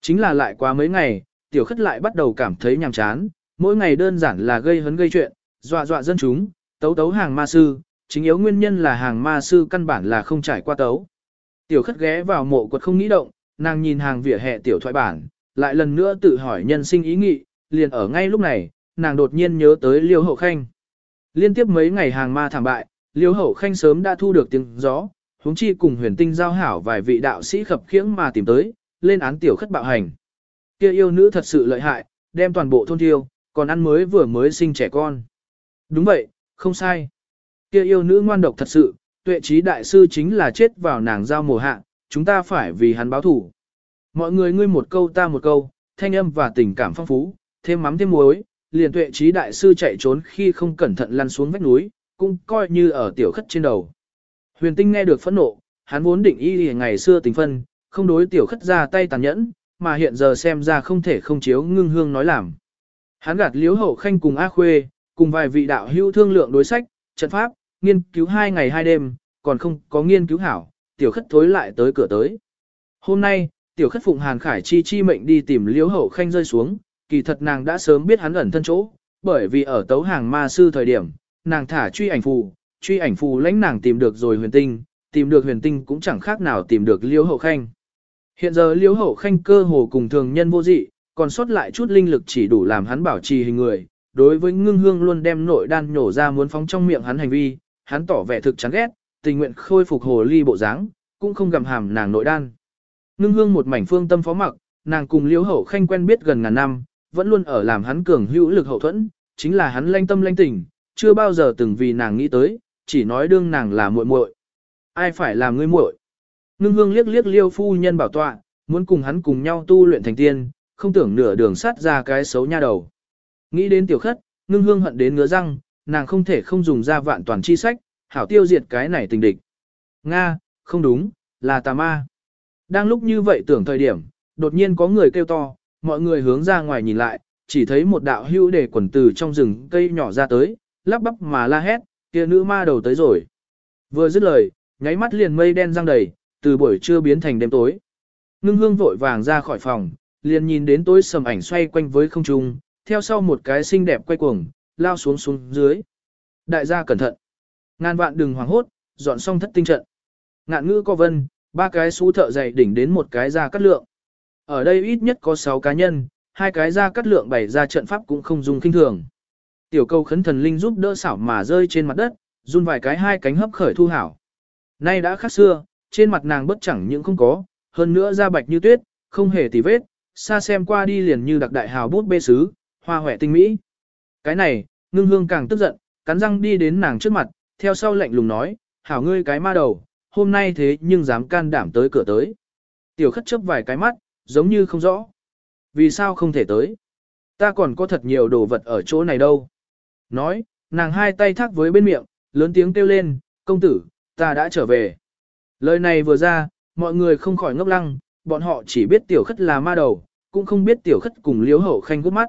Speaker 1: Chính là lại qua mấy ngày, tiểu khất lại bắt đầu cảm thấy nhàm chán, mỗi ngày đơn giản là gây hấn gây chuyện, dọa dọa dân chúng, tấu tấu hàng ma sư, chính yếu nguyên nhân là hàng ma sư căn bản là không trải qua tấu. Tiểu khất ghé vào mộ quật không nghĩ động, nàng nhìn hàng vỉa hè tiểu thoại bản, lại lần nữa tự hỏi nhân sinh ý nghị, liền ở ngay lúc này, nàng đột nhiên nhớ tới liêu hậu khanh. Liên tiếp mấy ngày hàng ma thảm bại, liêu hậu khanh sớm đã thu được tiếng gió, huống chi cùng huyền tinh giao hảo vài vị đạo sĩ khập khiễng mà tìm tới, lên án tiểu khất bạo hành. Kia yêu nữ thật sự lợi hại, đem toàn bộ thôn tiêu, còn ăn mới vừa mới sinh trẻ con. Đúng vậy, không sai. Kia yêu nữ ngoan độc thật sự, tuệ trí đại sư chính là chết vào nàng giao mùa hạ, chúng ta phải vì hắn báo thủ. Mọi người ngươi một câu ta một câu, thanh âm và tình cảm phong phú, thêm mắm thêm muối, liền tuệ trí đại sư chạy trốn khi không cẩn thận lăn xuống vách núi, cũng coi như ở tiểu khất trên đầu. Huyền tinh nghe được phẫn nộ, hắn vốn định y ngày xưa tình phân, không đối tiểu khất ra tay tàn nhẫn, mà hiện giờ xem ra không thể không chiếu ngưng hương nói làm. Hắn gạt liếu hậu khanh cùng A Khuê, cùng vài vị đạo hữu thương lượng đối sách, trận pháp, nghiên cứu hai ngày hai đêm, còn không có nghiên cứu hảo, tiểu khất thối lại tới cửa tới. Hôm nay, tiểu khất phụng hàn khải chi chi mệnh đi tìm liếu hậu khanh rơi xuống, kỳ thật nàng đã sớm biết hắn ẩn thân chỗ, bởi vì ở tấu hàng ma sư thời điểm, nàng thả truy ảnh phù, truy ảnh phù lãnh nàng tìm được rồi huyền tinh, tìm được huyền tinh cũng chẳng khác nào tìm được liêu hậu khanh. Hiện giờ Liễu hậu khanh cơ hồ cùng thường nhân vô dị, còn sót lại chút linh lực chỉ đủ làm hắn bảo trì hình người. Đối với ngưng hương luôn đem nội đan nhổ ra muốn phóng trong miệng hắn hành vi, hắn tỏ vẻ thực chán ghét, tình nguyện khôi phục hồ ly bộ dáng, cũng không gầm hàm nàng nội đan. Ngưng hương một mảnh phương tâm phó mặc, nàng cùng Liễu hậu khanh quen biết gần ngàn năm, vẫn luôn ở làm hắn cường hữu lực hậu thuẫn, chính là hắn lanh tâm lanh tình, chưa bao giờ từng vì nàng nghĩ tới, chỉ nói đương nàng là muội muội. Ai phải làm ngươi muội? Ngưng hương liếc liếc liêu phu nhân bảo tọa, muốn cùng hắn cùng nhau tu luyện thành tiên, không tưởng nửa đường sát ra cái xấu nha đầu. Nghĩ đến tiểu khất, ngưng hương hận đến ngứa răng, nàng không thể không dùng ra vạn toàn chi sách, hảo tiêu diệt cái này tình địch. Nga, không đúng, là tà ma. Đang lúc như vậy tưởng thời điểm, đột nhiên có người kêu to, mọi người hướng ra ngoài nhìn lại, chỉ thấy một đạo hưu để quần từ trong rừng cây nhỏ ra tới, lắp bắp mà la hét, kia nữ ma đầu tới rồi. Vừa dứt lời, nháy mắt liền mây đen răng đầy, từ buổi trưa biến thành đêm tối. Ngưng hương vội vàng ra khỏi phòng, liền nhìn đến tối sầm ảnh xoay quanh với không trung, theo sau một cái xinh đẹp quay cuồng, lao xuống xuống dưới. Đại gia cẩn thận. Ngàn vạn đừng hoảng hốt, dọn xong thất tinh trận. Ngạn ngữ co vân, ba cái xú thợ dày đỉnh đến một cái ra cắt lượng. Ở đây ít nhất có 6 cá nhân, hai cái ra cắt lượng bày ra trận pháp cũng không dùng kinh thường. Tiểu câu khấn thần linh giúp đỡ xảo mà rơi trên mặt đất, run vài cái hai cánh hấp khởi thu hảo. Nay đã khác xưa, trên mặt nàng bất chẳng những không có, hơn nữa da bạch như tuyết, không hề tì vết, xa xem qua đi liền như đặc đại hào bút bê sứ, hoa hỏe tinh mỹ. Cái này, ngưng hương càng tức giận, cắn răng đi đến nàng trước mặt, theo sau lạnh lùng nói, hảo ngươi cái ma đầu, hôm nay thế nhưng dám can đảm tới cửa tới. Tiểu khất chấp vài cái mắt, giống như không rõ. Vì sao không thể tới? Ta còn có thật nhiều đồ vật ở chỗ này đâu. Nói, nàng hai tay thác với bên miệng, lớn tiếng kêu lên, công tử, ta đã trở về. Lời này vừa ra, mọi người không khỏi ngốc lăng, bọn họ chỉ biết tiểu khất là ma đầu, cũng không biết tiểu khất cùng liếu hậu khanh gút mắt.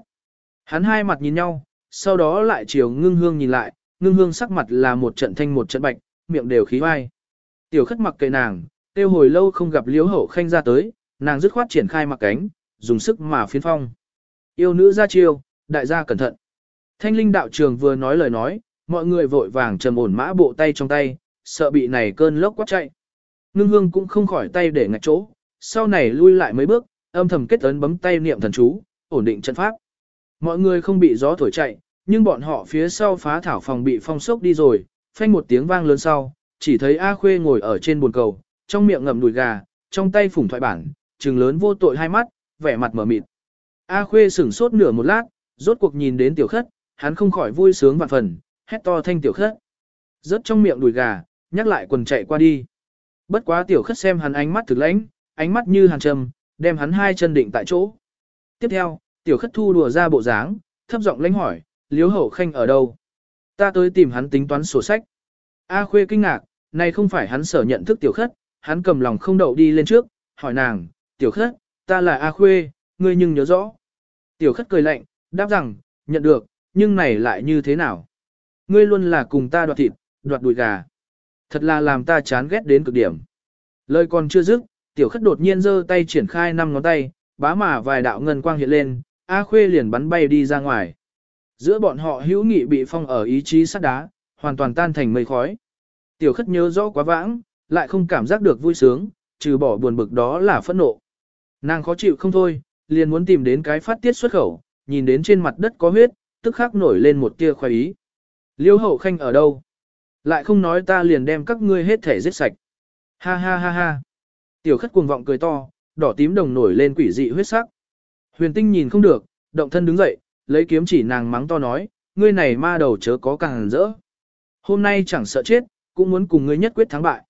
Speaker 1: Hắn hai mặt nhìn nhau, sau đó lại chiều ngưng hương nhìn lại, ngưng hương sắc mặt là một trận thanh một trận bạch, miệng đều khí vai. Tiểu khất mặc kệ nàng, tiêu hồi lâu không gặp liếu hậu khanh ra tới, nàng dứt khoát triển khai mặc cánh, dùng sức mà phiến phong. Yêu nữ ra chiêu, đại gia cẩn thận. Thanh linh đạo trường vừa nói lời nói, mọi người vội vàng trầm ổn mã bộ tay trong tay, sợ bị này cơn lốc quát chạy. Ngưng hương cũng không khỏi tay để ngạch chỗ, sau này lui lại mấy bước, âm thầm kết ấn bấm tay niệm thần chú, ổn định trận pháp. Mọi người không bị gió thổi chạy, nhưng bọn họ phía sau phá thảo phòng bị phong sốc đi rồi, phanh một tiếng vang lớn sau, chỉ thấy A Khuê ngồi ở trên bồn cầu, trong miệng ngậm đùi gà, trong tay phủng thoại bản, trừng lớn vô tội hai mắt, vẻ mặt mở mịt. A Khuê sửng sốt nửa một lát, rốt cuộc nhìn đến tiểu khất, hắn không khỏi vui sướng vạn phần, hét to thanh tiểu khất. Rớt trong miệng đùi gà, nhắc lại quần chạy qua đi. Bất quá tiểu khất xem hắn ánh mắt thực lãnh, ánh mắt như hàn trầm, đem hắn hai chân định tại chỗ. Tiếp theo, tiểu khất thu đùa ra bộ dáng, thấp giọng lãnh hỏi, liếu hậu khanh ở đâu? Ta tới tìm hắn tính toán sổ sách. A khuê kinh ngạc, này không phải hắn sở nhận thức tiểu khất, hắn cầm lòng không đậu đi lên trước, hỏi nàng, tiểu khất, ta là A khuê, ngươi nhưng nhớ rõ. Tiểu khất cười lạnh, đáp rằng, nhận được, nhưng này lại như thế nào? Ngươi luôn là cùng ta đoạt thịt, đoạt đùi gà. Thật là làm ta chán ghét đến cực điểm. Lời còn chưa dứt, tiểu khất đột nhiên giơ tay triển khai năm ngón tay, bá mà vài đạo ngân quang hiện lên, A Khuê liền bắn bay đi ra ngoài. Giữa bọn họ hữu nghị bị phong ở ý chí sắt đá, hoàn toàn tan thành mây khói. Tiểu khất nhớ rõ quá vãng, lại không cảm giác được vui sướng, trừ bỏ buồn bực đó là phẫn nộ. Nàng khó chịu không thôi, liền muốn tìm đến cái phát tiết xuất khẩu, nhìn đến trên mặt đất có huyết, tức khắc nổi lên một tia khoái ý. Liêu hậu khanh ở đâu? Lại không nói ta liền đem các ngươi hết thể giết sạch. Ha ha ha ha. Tiểu khất cuồng vọng cười to, đỏ tím đồng nổi lên quỷ dị huyết sắc. Huyền tinh nhìn không được, động thân đứng dậy, lấy kiếm chỉ nàng mắng to nói, ngươi này ma đầu chớ có càng rỡ. Hôm nay chẳng sợ chết, cũng muốn cùng ngươi nhất quyết thắng bại.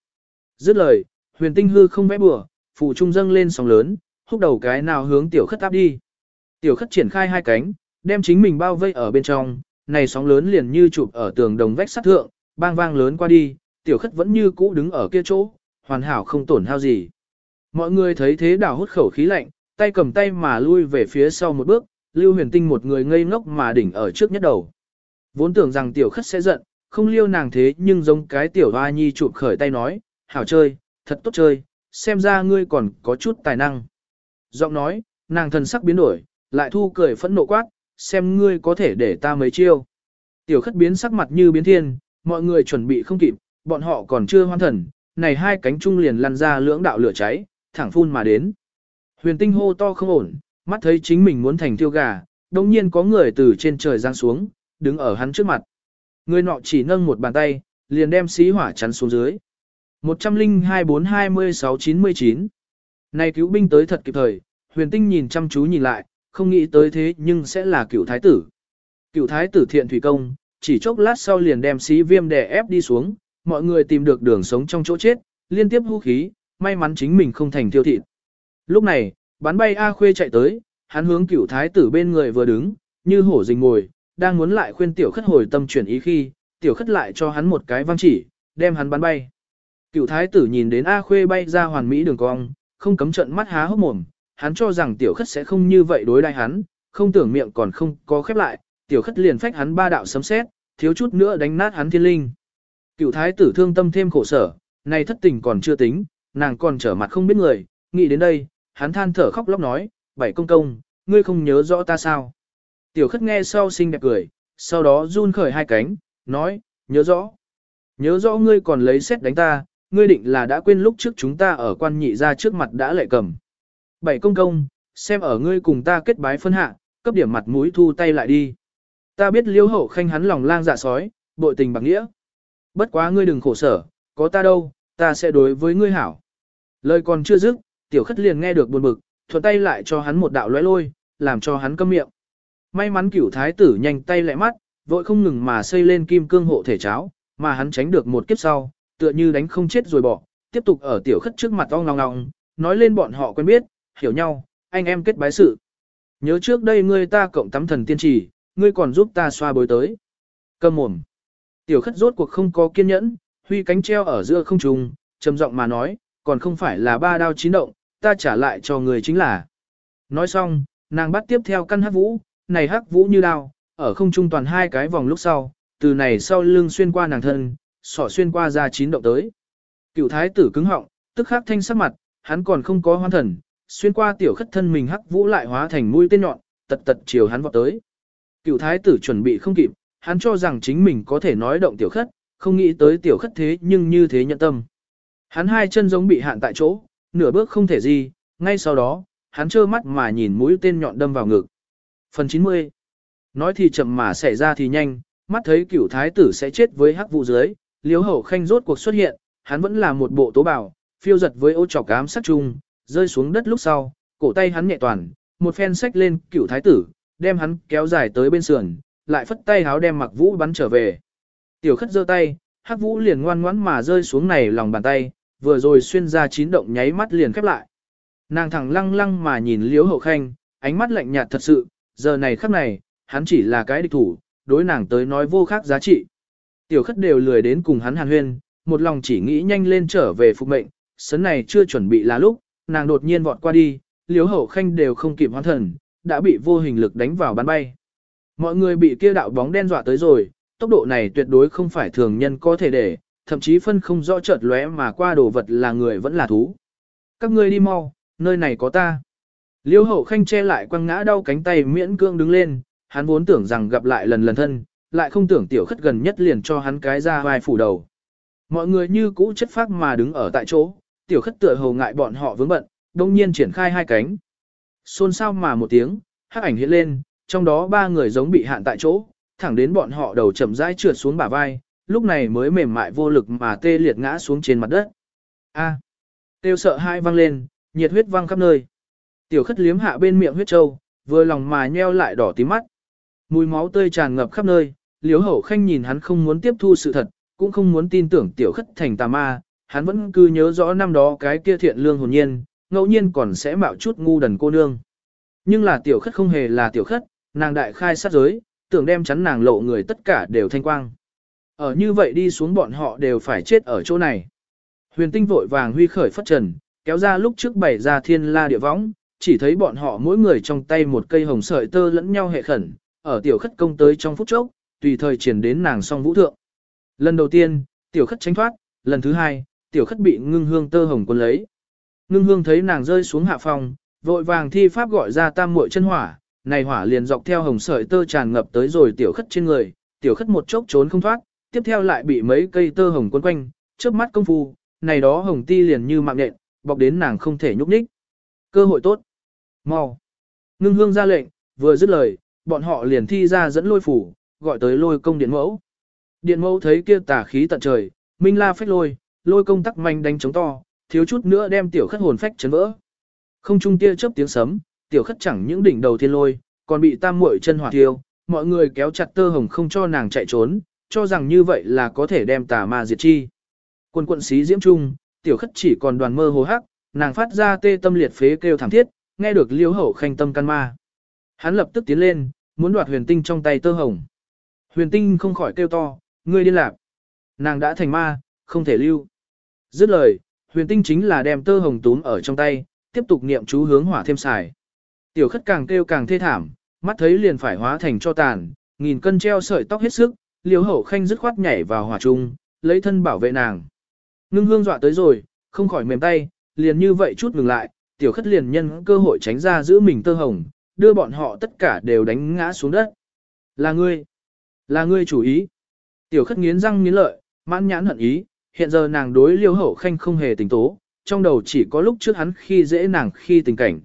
Speaker 1: Dứt lời, huyền tinh hư không vẽ bừa, phù trung dâng lên sóng lớn, húc đầu cái nào hướng tiểu khất áp đi. Tiểu khất triển khai hai cánh, đem chính mình bao vây ở bên trong, này sóng lớn liền như chụp ở tường đồng vách sắt thượng, bang vang lớn qua đi, tiểu khất vẫn như cũ đứng ở kia chỗ, hoàn hảo không tổn hao gì. Mọi người thấy thế đảo hút khẩu khí lạnh, tay cầm tay mà lui về phía sau một bước, Lưu Huyền Tinh một người ngây ngốc mà đỉnh ở trước nhất đầu. Vốn tưởng rằng tiểu khất sẽ giận, không liêu nàng thế nhưng giống cái tiểu hoa nhi chụp khởi tay nói, hảo chơi, thật tốt chơi, xem ra ngươi còn có chút tài năng. Giọng nói, nàng thần sắc biến đổi, lại thu cười phẫn nộ quát, xem ngươi có thể để ta mấy chiêu. Tiểu khất biến sắc mặt như biến thiên, mọi người chuẩn bị không kịp, bọn họ còn chưa hoan thần, này hai cánh trung liền lăn ra lưỡng đạo lửa cháy, thẳng phun mà đến. Huyền tinh hô to không ổn, mắt thấy chính mình muốn thành tiêu gà, đồng nhiên có người từ trên trời giáng xuống, đứng ở hắn trước mặt. Người nọ chỉ nâng một bàn tay, liền đem xí hỏa chắn xuống dưới. 102-426-99 Này cứu binh tới thật kịp thời, huyền tinh nhìn chăm chú nhìn lại, không nghĩ tới thế nhưng sẽ là cựu thái tử. Cựu thái tử thiện thủy công, chỉ chốc lát sau liền đem xí viêm đè ép đi xuống, mọi người tìm được đường sống trong chỗ chết, liên tiếp hú khí, may mắn chính mình không thành tiêu thịt. Lúc này, bắn bay A Khuê chạy tới, hắn hướng cửu thái tử bên người vừa đứng, như hổ rình ngồi, đang muốn lại khuyên tiểu khất hồi tâm chuyển ý khi, tiểu khất lại cho hắn một cái văng chỉ, đem hắn bắn bay. Cựu thái tử nhìn đến A Khuê bay ra hoàn mỹ đường cong, không cấm trận mắt há hốc mồm, hắn cho rằng tiểu khất sẽ không như vậy đối đai hắn, không tưởng miệng còn không có khép lại, tiểu khất liền phách hắn ba đạo sấm sét, thiếu chút nữa đánh nát hắn thiên linh. Cựu thái tử thương tâm thêm khổ sở, này thất tình còn chưa tính, nàng còn trở mặt không biết người, nghĩ đến đây, hắn than thở khóc lóc nói, bảy công công, ngươi không nhớ rõ ta sao. Tiểu khất nghe sau xinh đẹp cười, sau đó run khởi hai cánh, nói, nhớ rõ. Nhớ rõ ngươi còn lấy xét đánh ta, ngươi định là đã quên lúc trước chúng ta ở quan nhị ra trước mặt đã lệ cầm. Bảy công công, xem ở ngươi cùng ta kết bái phân hạ, cấp điểm mặt mũi thu tay lại đi. Ta biết liêu hậu khanh hắn lòng lang dạ sói, bội tình bạc nghĩa. Bất quá ngươi đừng khổ sở, có ta đâu, ta sẽ đối với ngươi hảo. Lời còn chưa dứt, tiểu khất liền nghe được buồn bực, thuận tay lại cho hắn một đạo lóe lôi, làm cho hắn câm miệng. May mắn cửu thái tử nhanh tay lẹ mắt, vội không ngừng mà xây lên kim cương hộ thể cháo, mà hắn tránh được một kiếp sau, tựa như đánh không chết rồi bỏ, tiếp tục ở tiểu khất trước mặt ong ngong ngong, nói lên bọn họ quen biết, hiểu nhau, anh em kết bái sự. Nhớ trước đây ngươi ta cộng tắm thần tiên trì, ngươi còn giúp ta xoa bối tới. Cầm mồm. Tiểu khất rốt cuộc không có kiên nhẫn, huy cánh treo ở giữa không trung, trầm giọng mà nói, còn không phải là ba đao chín động, ta trả lại cho người chính là. Nói xong, nàng bắt tiếp theo căn hắc vũ, này hắc vũ như đao, ở không trung toàn hai cái vòng lúc sau, từ này sau lưng xuyên qua nàng thân, sỏ xuyên qua ra chín động tới. Cựu thái tử cứng họng, tức khắc thanh sắc mặt, hắn còn không có hoan thần, xuyên qua tiểu khất thân mình hắc vũ lại hóa thành mũi tên nhọn, tật tật chiều hắn vọt tới. Cựu thái tử chuẩn bị không kịp, hắn cho rằng chính mình có thể nói động tiểu khất, không nghĩ tới tiểu khất thế nhưng như thế nhận tâm. Hắn hai chân giống bị hạn tại chỗ, nửa bước không thể gì, ngay sau đó, hắn trơ mắt mà nhìn mũi tên nhọn đâm vào ngực. Phần 90 Nói thì chậm mà xảy ra thì nhanh, mắt thấy cựu thái tử sẽ chết với hắc vụ dưới, liếu hậu khanh rốt cuộc xuất hiện, hắn vẫn là một bộ tố bảo, phiêu giật với ô trọc ám sắc chung, rơi xuống đất lúc sau, cổ tay hắn nhẹ toàn, một phen sách lên cựu thái tử, đem hắn kéo dài tới bên sườn, lại phất tay háo đem mặc vũ bắn trở về. Tiểu khất giơ tay, hắc vũ liền ngoan ngoãn mà rơi xuống này lòng bàn tay, vừa rồi xuyên ra chín động nháy mắt liền khép lại. Nàng thẳng lăng lăng mà nhìn liếu hậu khanh, ánh mắt lạnh nhạt thật sự, giờ này khắc này, hắn chỉ là cái địch thủ, đối nàng tới nói vô khác giá trị. Tiểu khất đều lười đến cùng hắn hàn huyên, một lòng chỉ nghĩ nhanh lên trở về phục mệnh, sấn này chưa chuẩn bị là lúc, nàng đột nhiên vọt qua đi, liếu hậu khanh đều không kịp hoan thần, đã bị vô hình lực đánh vào bắn bay. Mọi người bị kia đạo bóng đen dọa tới rồi, tốc độ này tuyệt đối không phải thường nhân có thể để, thậm chí phân không rõ chợt lóe mà qua đồ vật là người vẫn là thú. Các ngươi đi mau, nơi này có ta. Liêu hậu khanh che lại quăng ngã đau cánh tay miễn cương đứng lên, hắn vốn tưởng rằng gặp lại lần lần thân, lại không tưởng tiểu khất gần nhất liền cho hắn cái ra vai phủ đầu. Mọi người như cũ chất phác mà đứng ở tại chỗ, tiểu khất tựa hồ ngại bọn họ vướng bận, đông nhiên triển khai hai cánh. Xôn xao mà một tiếng, hắc ảnh hiện lên, trong đó ba người giống bị hạn tại chỗ, thẳng đến bọn họ đầu chậm rãi trượt xuống bả vai, lúc này mới mềm mại vô lực mà tê liệt ngã xuống trên mặt đất. A. À. Tiêu sợ hai văng lên, nhiệt huyết văng khắp nơi. Tiểu khất liếm hạ bên miệng huyết trâu, vừa lòng mà nheo lại đỏ tím mắt. Mùi máu tươi tràn ngập khắp nơi, liếu hậu khanh nhìn hắn không muốn tiếp thu sự thật, cũng không muốn tin tưởng tiểu khất thành tà ma, hắn vẫn cứ nhớ rõ năm đó cái kia thiện lương hồn nhiên, ngẫu nhiên còn sẽ mạo chút ngu đần cô nương. Nhưng là tiểu khất không hề là tiểu khất, nàng đại khai sát giới, tưởng đem chắn nàng lộ người tất cả đều thanh quang. Ở như vậy đi xuống bọn họ đều phải chết ở chỗ này. Huyền tinh vội vàng huy khởi phất trần, kéo ra lúc trước bảy ra thiên la địa võng, chỉ thấy bọn họ mỗi người trong tay một cây hồng sợi tơ lẫn nhau hệ khẩn, ở tiểu khất công tới trong phút chốc, tùy thời triển đến nàng song vũ thượng. Lần đầu tiên, tiểu khất tránh thoát, lần thứ hai, tiểu khất bị ngưng hương tơ hồng quân lấy. Ngưng hương thấy nàng rơi xuống hạ phòng, vội vàng thi pháp gọi ra tam muội chân hỏa, này hỏa liền dọc theo hồng sợi tơ tràn ngập tới rồi tiểu khất trên người, tiểu khất một chốc trốn không thoát, tiếp theo lại bị mấy cây tơ hồng quấn quanh, trước mắt công phu, này đó hồng ti liền như mạng nhện, bọc đến nàng không thể nhúc nhích. Cơ hội tốt. Mau. Ngưng hương ra lệnh, vừa dứt lời, bọn họ liền thi ra dẫn lôi phủ, gọi tới lôi công điện mẫu. Điện mẫu thấy kia tà khí tận trời, minh la phách lôi, lôi công tắc manh đánh chống to, thiếu chút nữa đem tiểu khất hồn phách chấn vỡ. Không trung tia chớp tiếng sấm, tiểu khất chẳng những đỉnh đầu thiên lôi, còn bị tam muội chân hỏa thiêu, mọi người kéo chặt tơ hồng không cho nàng chạy trốn, cho rằng như vậy là có thể đem tà ma diệt chi. Quân quận xí diễm trung, tiểu khất chỉ còn đoàn mơ hồ hắc, nàng phát ra tê tâm liệt phế kêu thảm thiết, nghe được liêu hậu khanh tâm căn ma. Hắn lập tức tiến lên, muốn đoạt huyền tinh trong tay tơ hồng. Huyền tinh không khỏi kêu to, ngươi điên lạc. Nàng đã thành ma, không thể lưu. Dứt lời, huyền tinh chính là đem tơ hồng túm ở trong tay, tiếp tục niệm chú hướng hỏa thêm xài. Tiểu khất càng kêu càng thê thảm, mắt thấy liền phải hóa thành cho tàn, nghìn cân treo sợi tóc hết sức, liều hậu khanh dứt khoát nhảy vào hỏa trung, lấy thân bảo vệ nàng. Ngưng hương dọa tới rồi, không khỏi mềm tay, liền như vậy chút ngừng lại, tiểu khất liền nhân cơ hội tránh ra giữ mình tơ hồng, đưa bọn họ tất cả đều đánh ngã xuống đất. Là ngươi, là ngươi chủ ý. Tiểu khất nghiến răng nghiến lợi, mãn nhãn hận ý, hiện giờ nàng đối liêu hậu khanh không hề tình tố, trong đầu chỉ có lúc trước hắn khi dễ nàng khi tình cảnh.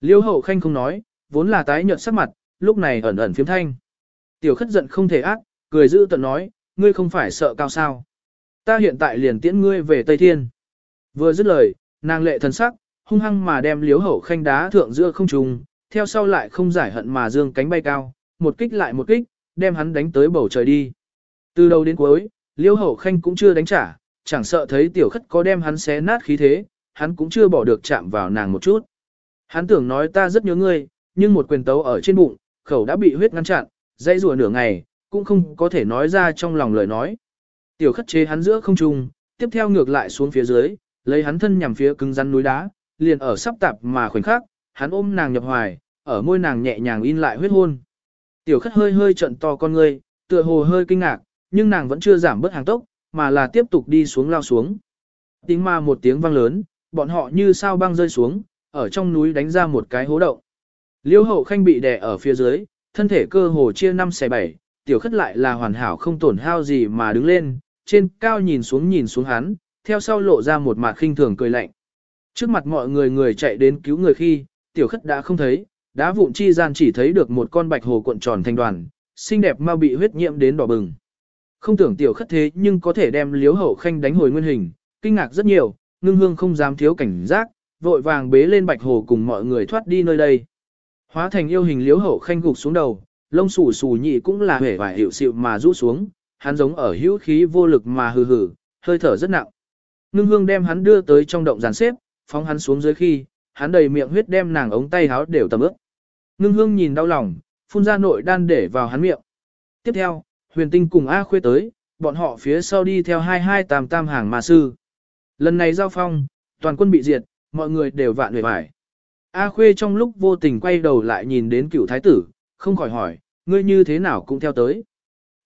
Speaker 1: Liêu hậu khanh không nói, vốn là tái nhợt sắc mặt, lúc này ẩn ẩn phiếm thanh. Tiểu khất giận không thể ác, cười giữ tận nói, ngươi không phải sợ cao sao. Ta hiện tại liền tiễn ngươi về Tây Thiên. Vừa dứt lời, nàng lệ thần sắc, hung hăng mà đem liếu hậu khanh đá thượng giữa không trùng, theo sau lại không giải hận mà dương cánh bay cao, một kích lại một kích, đem hắn đánh tới bầu trời đi. Từ đầu đến cuối, liêu hậu khanh cũng chưa đánh trả, chẳng sợ thấy tiểu khất có đem hắn xé nát khí thế, hắn cũng chưa bỏ được chạm vào nàng một chút. Hắn tưởng nói ta rất nhớ ngươi, nhưng một quyền tấu ở trên bụng, khẩu đã bị huyết ngăn chặn, dây rùa nửa ngày, cũng không có thể nói ra trong lòng lời nói. Tiểu khất chế hắn giữa không trung, tiếp theo ngược lại xuống phía dưới, lấy hắn thân nhằm phía cứng rắn núi đá, liền ở sắp tạp mà khoảnh khắc, hắn ôm nàng nhập hoài, ở môi nàng nhẹ nhàng in lại huyết hôn. Tiểu khất hơi hơi trận to con ngươi, tựa hồ hơi kinh ngạc, nhưng nàng vẫn chưa giảm bớt hàng tốc, mà là tiếp tục đi xuống lao xuống. Tiếng ma một tiếng vang lớn, bọn họ như sao băng rơi xuống, ở trong núi đánh ra một cái hố động. Liêu hậu khanh bị đè ở phía dưới, thân thể cơ hồ chia năm xẻ bảy, tiểu khất lại là hoàn hảo không tổn hao gì mà đứng lên, trên cao nhìn xuống nhìn xuống hắn, theo sau lộ ra một mặt khinh thường cười lạnh. Trước mặt mọi người người chạy đến cứu người khi, tiểu khất đã không thấy, đá vụn chi gian chỉ thấy được một con bạch hồ cuộn tròn thành đoàn, xinh đẹp mau bị huyết nhiễm đến đỏ bừng. Không tưởng tiểu khất thế nhưng có thể đem liếu hậu khanh đánh hồi nguyên hình, kinh ngạc rất nhiều, ngưng hương không dám thiếu cảnh giác, vội vàng bế lên bạch hồ cùng mọi người thoát đi nơi đây. Hóa thành yêu hình liếu hậu khanh gục xuống đầu, lông xù xù nhị cũng là hể vải hiệu xịu mà rũ xuống, hắn giống ở hữu khí vô lực mà hừ hừ, hơi thở rất nặng. Ngưng hương đem hắn đưa tới trong động giàn xếp, phóng hắn xuống dưới khi, hắn đầy miệng huyết đem nàng ống tay háo đều tầm ướp. Ngưng hương nhìn đau lòng, phun ra nội đan để vào hắn miệng. Tiếp theo, huyền tinh cùng A khuê tới, bọn họ phía sau đi theo hai hai tam tam hàng mà sư. Lần này giao phong, toàn quân bị diệt, mọi người đều vạn người vải. A khuê trong lúc vô tình quay đầu lại nhìn đến cựu thái tử, không khỏi hỏi, ngươi như thế nào cũng theo tới.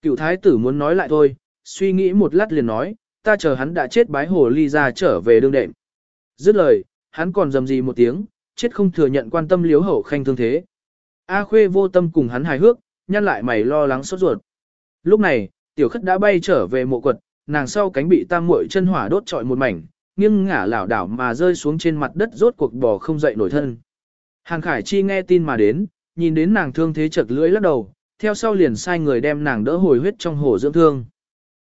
Speaker 1: Cựu thái tử muốn nói lại thôi, suy nghĩ một lát liền nói, ta chờ hắn đã chết bái hồ ly ra trở về đương đệm. Dứt lời, hắn còn dầm gì một tiếng, chết không thừa nhận quan tâm liếu hậu khanh thương thế. A khuê vô tâm cùng hắn hài hước, nhăn lại mày lo lắng sốt ruột. Lúc này, tiểu khất đã bay trở về mộ quật, nàng sau cánh bị tam muội chân hỏa đốt trọi một mảnh, nghiêng ngả lảo đảo mà rơi xuống trên mặt đất rốt cuộc bò không dậy nổi thân. Hàng Khải Chi nghe tin mà đến, nhìn đến nàng thương thế chật lưỡi lắc đầu, theo sau liền sai người đem nàng đỡ hồi huyết trong hồ dưỡng thương.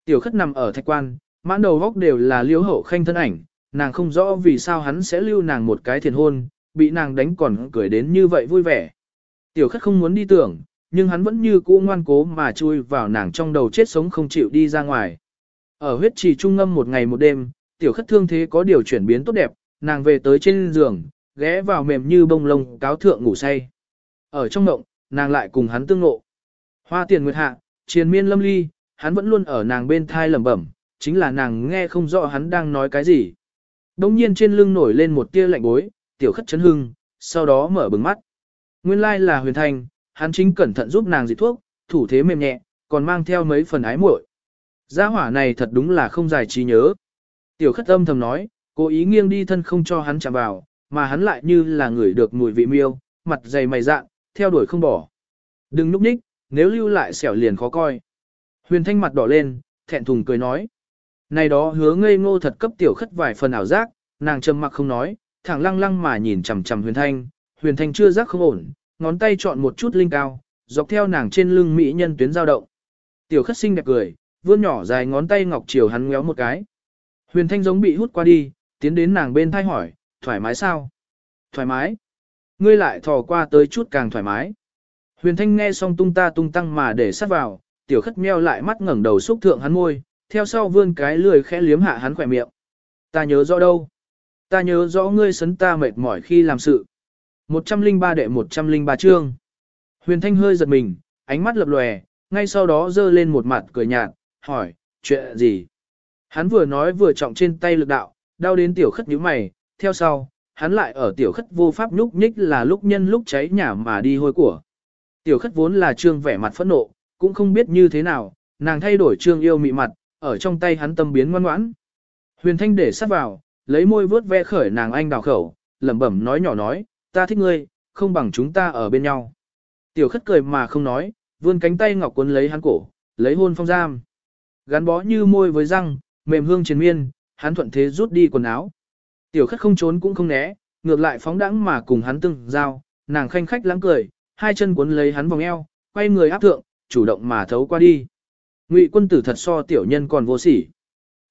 Speaker 1: Tiểu khất nằm ở thạch quan, mãn đầu góc đều là liếu hậu khanh thân ảnh, nàng không rõ vì sao hắn sẽ lưu nàng một cái thiền hôn, bị nàng đánh còn cười đến như vậy vui vẻ. Tiểu khất không muốn đi tưởng, nhưng hắn vẫn như cũ ngoan cố mà chui vào nàng trong đầu chết sống không chịu đi ra ngoài. Ở huyết trì trung ngâm một ngày một đêm, tiểu khất thương thế có điều chuyển biến tốt đẹp, nàng về tới trên giường, ghé vào mềm như bông lông cáo thượng ngủ say. Ở trong động, nàng lại cùng hắn tương ngộ. Hoa tiền nguyệt hạ, triền miên lâm ly, hắn vẫn luôn ở nàng bên thai lẩm bẩm, chính là nàng nghe không rõ hắn đang nói cái gì. Đông nhiên trên lưng nổi lên một tia lạnh bối, tiểu khất chấn hưng, sau đó mở bừng mắt. Nguyên lai là huyền thành hắn chính cẩn thận giúp nàng dịch thuốc, thủ thế mềm nhẹ, còn mang theo mấy phần ái muội. Gia hỏa này thật đúng là không giải trí nhớ. Tiểu khất âm thầm nói, cố ý nghiêng đi thân không cho hắn chạm vào, mà hắn lại như là người được mùi vị miêu, mặt dày mày dạn, theo đuổi không bỏ. Đừng núp ních, nếu lưu lại xẻo liền khó coi. Huyền thanh mặt đỏ lên, thẹn thùng cười nói. Này đó hứa ngây ngô thật cấp tiểu khất vài phần ảo giác, nàng trầm mặc không nói, thẳng lăng lăng mà nhìn chằm chằm huyền thanh, huyền thanh chưa giác không ổn, ngón tay chọn một chút linh cao, dọc theo nàng trên lưng mỹ nhân tuyến dao động. Tiểu khất xinh đẹp cười, vươn nhỏ dài ngón tay ngọc chiều hắn ngéo một cái. Huyền thanh giống bị hút qua đi, tiến đến nàng bên thai hỏi, thoải mái sao? Thoải mái. Ngươi lại thò qua tới chút càng thoải mái. Huyền thanh nghe xong tung ta tung tăng mà để sát vào, tiểu khất meo lại mắt ngẩng đầu xúc thượng hắn môi, theo sau vươn cái lười khẽ liếm hạ hắn khỏe miệng. Ta nhớ rõ đâu? Ta nhớ rõ ngươi sấn ta mệt mỏi khi làm sự. 103 đệ 103 chương. Huyền Thanh hơi giật mình, ánh mắt lập lòe, ngay sau đó giơ lên một mặt cười nhạt, hỏi, chuyện gì? Hắn vừa nói vừa trọng trên tay lực đạo, đau đến tiểu khất nhíu mày, theo sau, hắn lại ở tiểu khất vô pháp nhúc nhích là lúc nhân lúc cháy nhà mà đi hôi của. Tiểu khất vốn là trương vẻ mặt phẫn nộ, cũng không biết như thế nào, nàng thay đổi trương yêu mị mặt, ở trong tay hắn tâm biến ngoan ngoãn. Huyền Thanh để sát vào, lấy môi vướt ve khởi nàng anh đào khẩu, lẩm bẩm nói nhỏ nói, ta thích ngươi, không bằng chúng ta ở bên nhau. Tiểu khất cười mà không nói, vươn cánh tay ngọc cuốn lấy hắn cổ, lấy hôn phong giam. Gắn bó như môi với răng, mềm hương triền miên, hắn thuận thế rút đi quần áo. Tiểu khất không trốn cũng không né, ngược lại phóng đãng mà cùng hắn từng giao, nàng khanh khách lãng cười, hai chân cuốn lấy hắn vòng eo, quay người áp thượng, chủ động mà thấu qua đi. Ngụy quân tử thật so tiểu nhân còn vô sỉ.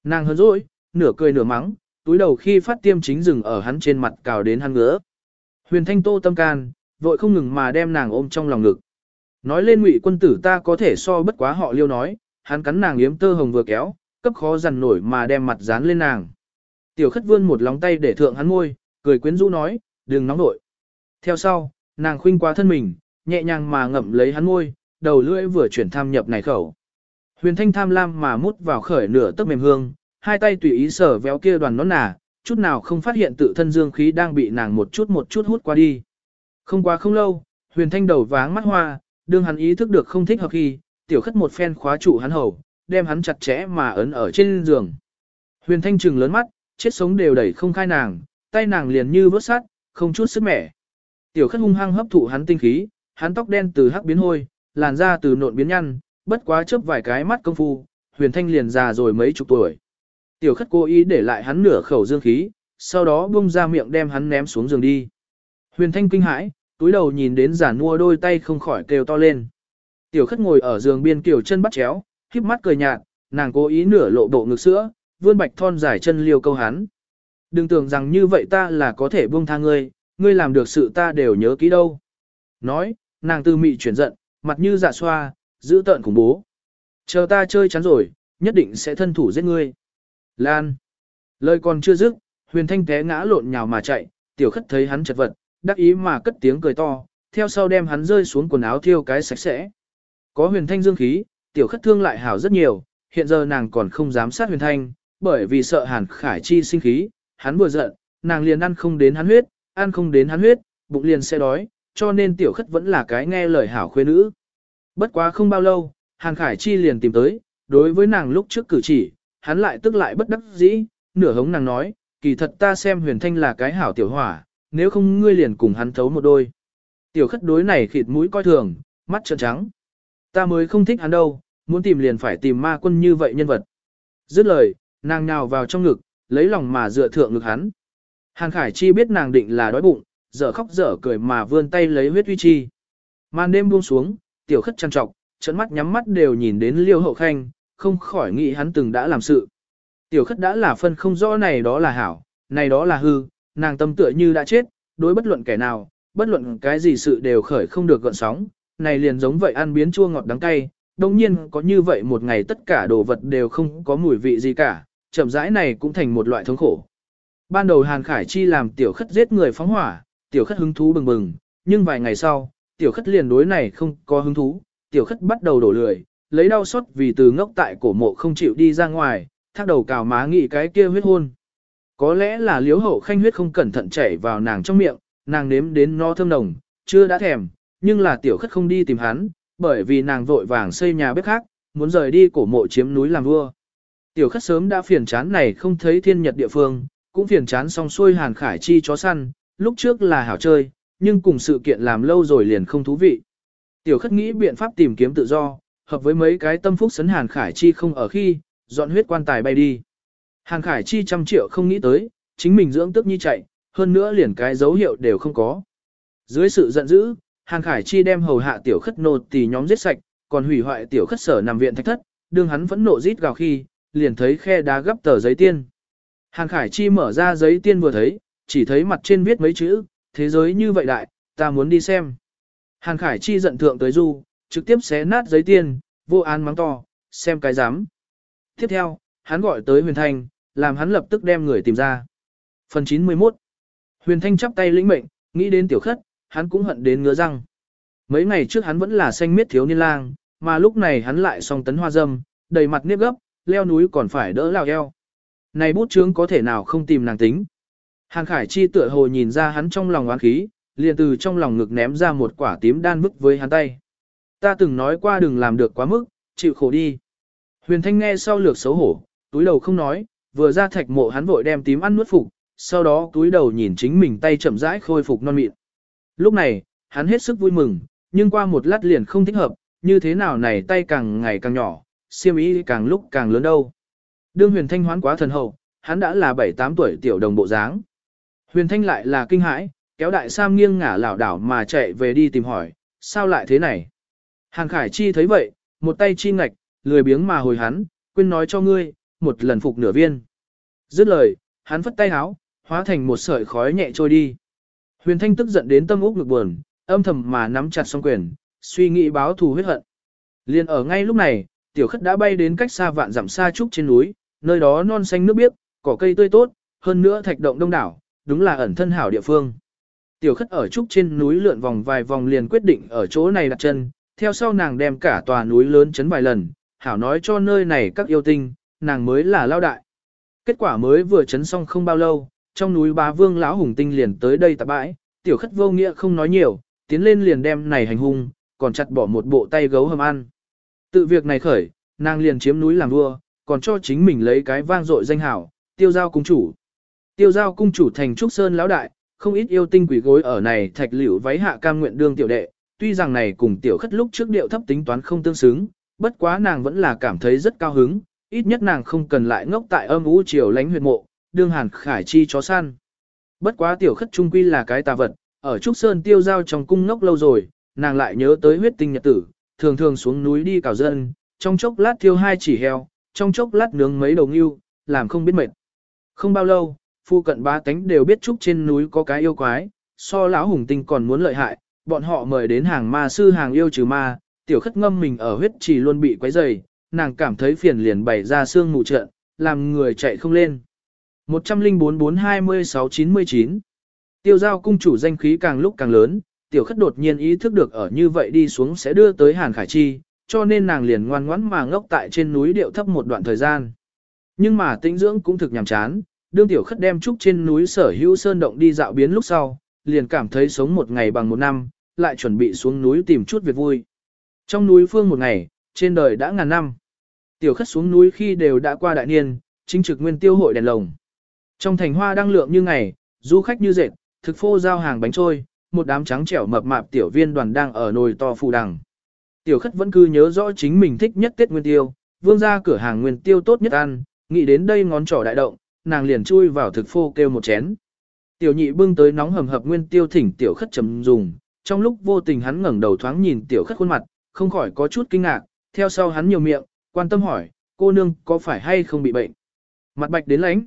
Speaker 1: Nàng hờn dỗi, nửa cười nửa mắng, túi đầu khi phát tiêm chính dừng ở hắn trên mặt cào đến hắn ngứa. Huyền thanh tô tâm can, vội không ngừng mà đem nàng ôm trong lòng ngực. Nói lên ngụy quân tử ta có thể so bất quá họ liêu nói, hắn cắn nàng yếm tơ hồng vừa kéo, cấp khó dằn nổi mà đem mặt dán lên nàng. Tiểu khất vươn một lóng tay để thượng hắn môi, cười quyến rũ nói, đừng nóng nổi Theo sau, nàng khuynh qua thân mình, nhẹ nhàng mà ngậm lấy hắn môi, đầu lưỡi vừa chuyển tham nhập này khẩu. Huyền thanh tham lam mà mút vào khởi nửa tấc mềm hương, hai tay tùy ý sở véo kia đoàn nón nà, chút nào không phát hiện tự thân dương khí đang bị nàng một chút một chút hút qua đi. Không quá không lâu, huyền thanh đầu váng mắt hoa, đương hắn ý thức được không thích hợp khi, tiểu khất một phen khóa trụ hắn hầu, đem hắn chặt chẽ mà ấn ở trên giường. Huyền thanh trừng lớn mắt, chết sống đều đẩy không khai nàng, tay nàng liền như vớt sát, không chút sức mẻ. Tiểu khất hung hăng hấp thụ hắn tinh khí, hắn tóc đen từ hắc biến hôi, làn da từ nộn biến nhăn, bất quá chớp vài cái mắt công phu, huyền thanh liền già rồi mấy chục tuổi. Tiểu khất cố ý để lại hắn nửa khẩu dương khí, sau đó bung ra miệng đem hắn ném xuống giường đi. Huyền thanh kinh hãi, túi đầu nhìn đến giả mua đôi tay không khỏi kêu to lên. Tiểu khất ngồi ở giường biên kiểu chân bắt chéo, khiếp mắt cười nhạt, nàng cố ý nửa lộ bộ ngực sữa, vươn bạch thon dài chân liêu câu hắn. Đừng tưởng rằng như vậy ta là có thể buông tha ngươi, ngươi làm được sự ta đều nhớ kỹ đâu. Nói, nàng tư mị chuyển giận, mặt như dạ xoa, giữ tợn khủng bố. Chờ ta chơi chắn rồi, nhất định sẽ thân thủ giết ngươi. Lan. Lời còn chưa dứt, huyền thanh té ngã lộn nhào mà chạy, tiểu khất thấy hắn chật vật, đắc ý mà cất tiếng cười to, theo sau đem hắn rơi xuống quần áo thiêu cái sạch sẽ. Có huyền thanh dương khí, tiểu khất thương lại hảo rất nhiều, hiện giờ nàng còn không dám sát huyền thanh, bởi vì sợ hàn khải chi sinh khí, hắn vừa giận, nàng liền ăn không đến hắn huyết, ăn không đến hắn huyết, bụng liền sẽ đói, cho nên tiểu khất vẫn là cái nghe lời hảo khuê nữ. Bất quá không bao lâu, hàn khải chi liền tìm tới, đối với nàng lúc trước cử chỉ, hắn lại tức lại bất đắc dĩ, nửa hống nàng nói, kỳ thật ta xem huyền thanh là cái hảo tiểu hỏa, nếu không ngươi liền cùng hắn thấu một đôi. Tiểu khất đối này khịt mũi coi thường, mắt trợn trắng. Ta mới không thích hắn đâu, muốn tìm liền phải tìm ma quân như vậy nhân vật. Dứt lời, nàng nhào vào trong ngực, lấy lòng mà dựa thượng ngực hắn. Hàn Khải Chi biết nàng định là đói bụng, dở khóc dở cười mà vươn tay lấy huyết uy chi. Màn đêm buông xuống, tiểu khất trăn trọc, trận mắt nhắm mắt đều nhìn đến liêu hậu khanh, không khỏi nghĩ hắn từng đã làm sự. Tiểu khất đã là phân không rõ này đó là hảo, này đó là hư, nàng tâm tựa như đã chết, đối bất luận kẻ nào, bất luận cái gì sự đều khởi không được gợn sóng, này liền giống vậy ăn biến chua ngọt đắng cay, đồng nhiên có như vậy một ngày tất cả đồ vật đều không có mùi vị gì cả, chậm rãi này cũng thành một loại thống khổ. Ban đầu Hàn Khải Chi làm tiểu khất giết người phóng hỏa, tiểu khất hứng thú bừng bừng, nhưng vài ngày sau, tiểu khất liền đối này không có hứng thú, tiểu khất bắt đầu đổ lười, lấy đau xót vì từ ngốc tại cổ mộ không chịu đi ra ngoài, thác đầu cào má nghĩ cái kia huyết hôn. Có lẽ là liếu hậu khanh huyết không cẩn thận chảy vào nàng trong miệng, nàng nếm đến no thơm nồng, chưa đã thèm, nhưng là tiểu khất không đi tìm hắn, bởi vì nàng vội vàng xây nhà bếp khác, muốn rời đi cổ mộ chiếm núi làm vua. Tiểu khất sớm đã phiền chán này không thấy thiên nhật địa phương, cũng phiền chán xong xuôi hàn khải chi chó săn, lúc trước là hảo chơi, nhưng cùng sự kiện làm lâu rồi liền không thú vị. Tiểu khất nghĩ biện pháp tìm kiếm tự do, hợp với mấy cái tâm phúc sấn hàn khải chi không ở khi, dọn huyết quan tài bay đi. Hàn khải chi trăm triệu không nghĩ tới, chính mình dưỡng tức nhi chạy, hơn nữa liền cái dấu hiệu đều không có. Dưới sự giận dữ, Hàn Khải Chi đem hầu hạ tiểu khất nô tỳ nhóm giết sạch, còn hủy hoại tiểu khất sở nằm viện thạch thất, đương hắn vẫn nộ rít gào khi, liền thấy khe đá gấp tờ giấy tiên. Hàn Khải Chi mở ra giấy tiên vừa thấy, chỉ thấy mặt trên viết mấy chữ, thế giới như vậy đại, ta muốn đi xem. Hàn Khải Chi giận thượng tới du, trực tiếp xé nát giấy tiền vô án mắng to, xem cái dám. Tiếp theo, hắn gọi tới Huyền Thanh, làm hắn lập tức đem người tìm ra. Phần 91 Huyền Thanh chắp tay lĩnh mệnh, nghĩ đến tiểu khất, hắn cũng hận đến ngứa răng. Mấy ngày trước hắn vẫn là xanh miết thiếu niên lang, mà lúc này hắn lại song tấn hoa dâm, đầy mặt nếp gấp, leo núi còn phải đỡ lao eo. Này bút chướng có thể nào không tìm nàng tính. Hàng Khải Chi tựa hồ nhìn ra hắn trong lòng oán khí, liền từ trong lòng ngực ném ra một quả tím đan bức với hắn tay. Ta từng nói qua đừng làm được quá mức, chịu khổ đi. Huyền Thanh nghe sau lược xấu hổ, túi đầu không nói, vừa ra thạch mộ hắn vội đem tím ăn nuốt phục, sau đó túi đầu nhìn chính mình tay chậm rãi khôi phục non mịn. Lúc này, hắn hết sức vui mừng, nhưng qua một lát liền không thích hợp, như thế nào này tay càng ngày càng nhỏ, siêm ý càng lúc càng lớn đâu. Đương huyền thanh hoán quá thần hậu, hắn đã là 7-8 tuổi tiểu đồng bộ dáng. Huyền thanh lại là kinh hãi, kéo đại sam nghiêng ngả lảo đảo mà chạy về đi tìm hỏi, sao lại thế này? Hàng Khải Chi thấy vậy, một tay chi ngạch, lười biếng mà hồi hắn, quên nói cho ngươi, một lần phục nửa viên. Dứt lời, hắn phất tay háo, hóa thành một sợi khói nhẹ trôi đi. Huyền Thanh tức giận đến tâm úc ngực buồn, âm thầm mà nắm chặt song quyền, suy nghĩ báo thù huyết hận. Liên ở ngay lúc này, tiểu khất đã bay đến cách xa vạn dặm xa trúc trên núi, nơi đó non xanh nước biếc, cỏ cây tươi tốt, hơn nữa thạch động đông đảo, đúng là ẩn thân hảo địa phương. Tiểu khất ở trúc trên núi lượn vòng vài vòng liền quyết định ở chỗ này đặt chân, theo sau nàng đem cả tòa núi lớn chấn vài lần, hảo nói cho nơi này các yêu tinh, nàng mới là lao đại. Kết quả mới vừa chấn xong không bao lâu, trong núi bá vương lão hùng tinh liền tới đây tạp bãi, tiểu khất vô nghĩa không nói nhiều, tiến lên liền đem này hành hung, còn chặt bỏ một bộ tay gấu hầm ăn. Tự việc này khởi, nàng liền chiếm núi làm vua, còn cho chính mình lấy cái vang dội danh hảo, tiêu giao cung chủ. Tiêu giao cung chủ thành trúc sơn lão đại, không ít yêu tinh quỷ gối ở này thạch liễu váy hạ cam nguyện đương tiểu đệ, tuy rằng này cùng tiểu khất lúc trước điệu thấp tính toán không tương xứng, bất quá nàng vẫn là cảm thấy rất cao hứng, ít nhất nàng không cần lại ngốc tại âm u chiều lánh huyệt mộ, đương hàn khải chi chó săn. Bất quá tiểu khất trung quy là cái tà vật, ở Trúc Sơn tiêu giao trong cung ngốc lâu rồi, nàng lại nhớ tới huyết tinh nhật tử, thường thường xuống núi đi cào dân, trong chốc lát thiêu hai chỉ heo, trong chốc lát nướng mấy đầu ngưu, làm không biết mệt. Không bao lâu, phu cận ba tánh đều biết Trúc trên núi có cái yêu quái, so lão hùng tinh còn muốn lợi hại, bọn họ mời đến hàng ma sư hàng yêu trừ ma, tiểu khất ngâm mình ở huyết chỉ luôn bị quấy rầy, nàng cảm thấy phiền liền bày ra xương mù trận, làm người chạy không lên. 104-426-99 Tiêu giao cung chủ danh khí càng lúc càng lớn, tiểu khất đột nhiên ý thức được ở như vậy đi xuống sẽ đưa tới Hàn Khải Chi, cho nên nàng liền ngoan ngoãn mà ngốc tại trên núi điệu thấp một đoạn thời gian. Nhưng mà tĩnh dưỡng cũng thực nhàm chán, đương tiểu khất đem trúc trên núi sở hữu sơn động đi dạo biến lúc sau, liền cảm thấy sống một ngày bằng một năm, lại chuẩn bị xuống núi tìm chút việc vui. Trong núi phương một ngày, trên đời đã ngàn năm. Tiểu khất xuống núi khi đều đã qua đại niên, chính trực nguyên tiêu hội đèn lồng. Trong thành hoa đang lượng như ngày, du khách như dệt, thực phô giao hàng bánh trôi, một đám trắng trẻo mập mạp tiểu viên đoàn đang ở nồi to phù đằng. Tiểu khất vẫn cứ nhớ rõ chính mình thích nhất Tết Nguyên Tiêu, vương ra cửa hàng Nguyên Tiêu tốt nhất ăn, nghĩ đến đây ngón trỏ đại động, nàng liền chui vào thực phô kêu một chén. Tiểu nhị bưng tới nóng hầm hập Nguyên Tiêu thỉnh tiểu khất chấm dùng, trong lúc vô tình hắn ngẩng đầu thoáng nhìn tiểu khất khuôn mặt, không khỏi có chút kinh ngạc, theo sau hắn nhiều miệng, quan tâm hỏi, cô nương có phải hay không bị bệnh? Mặt bạch đến lánh.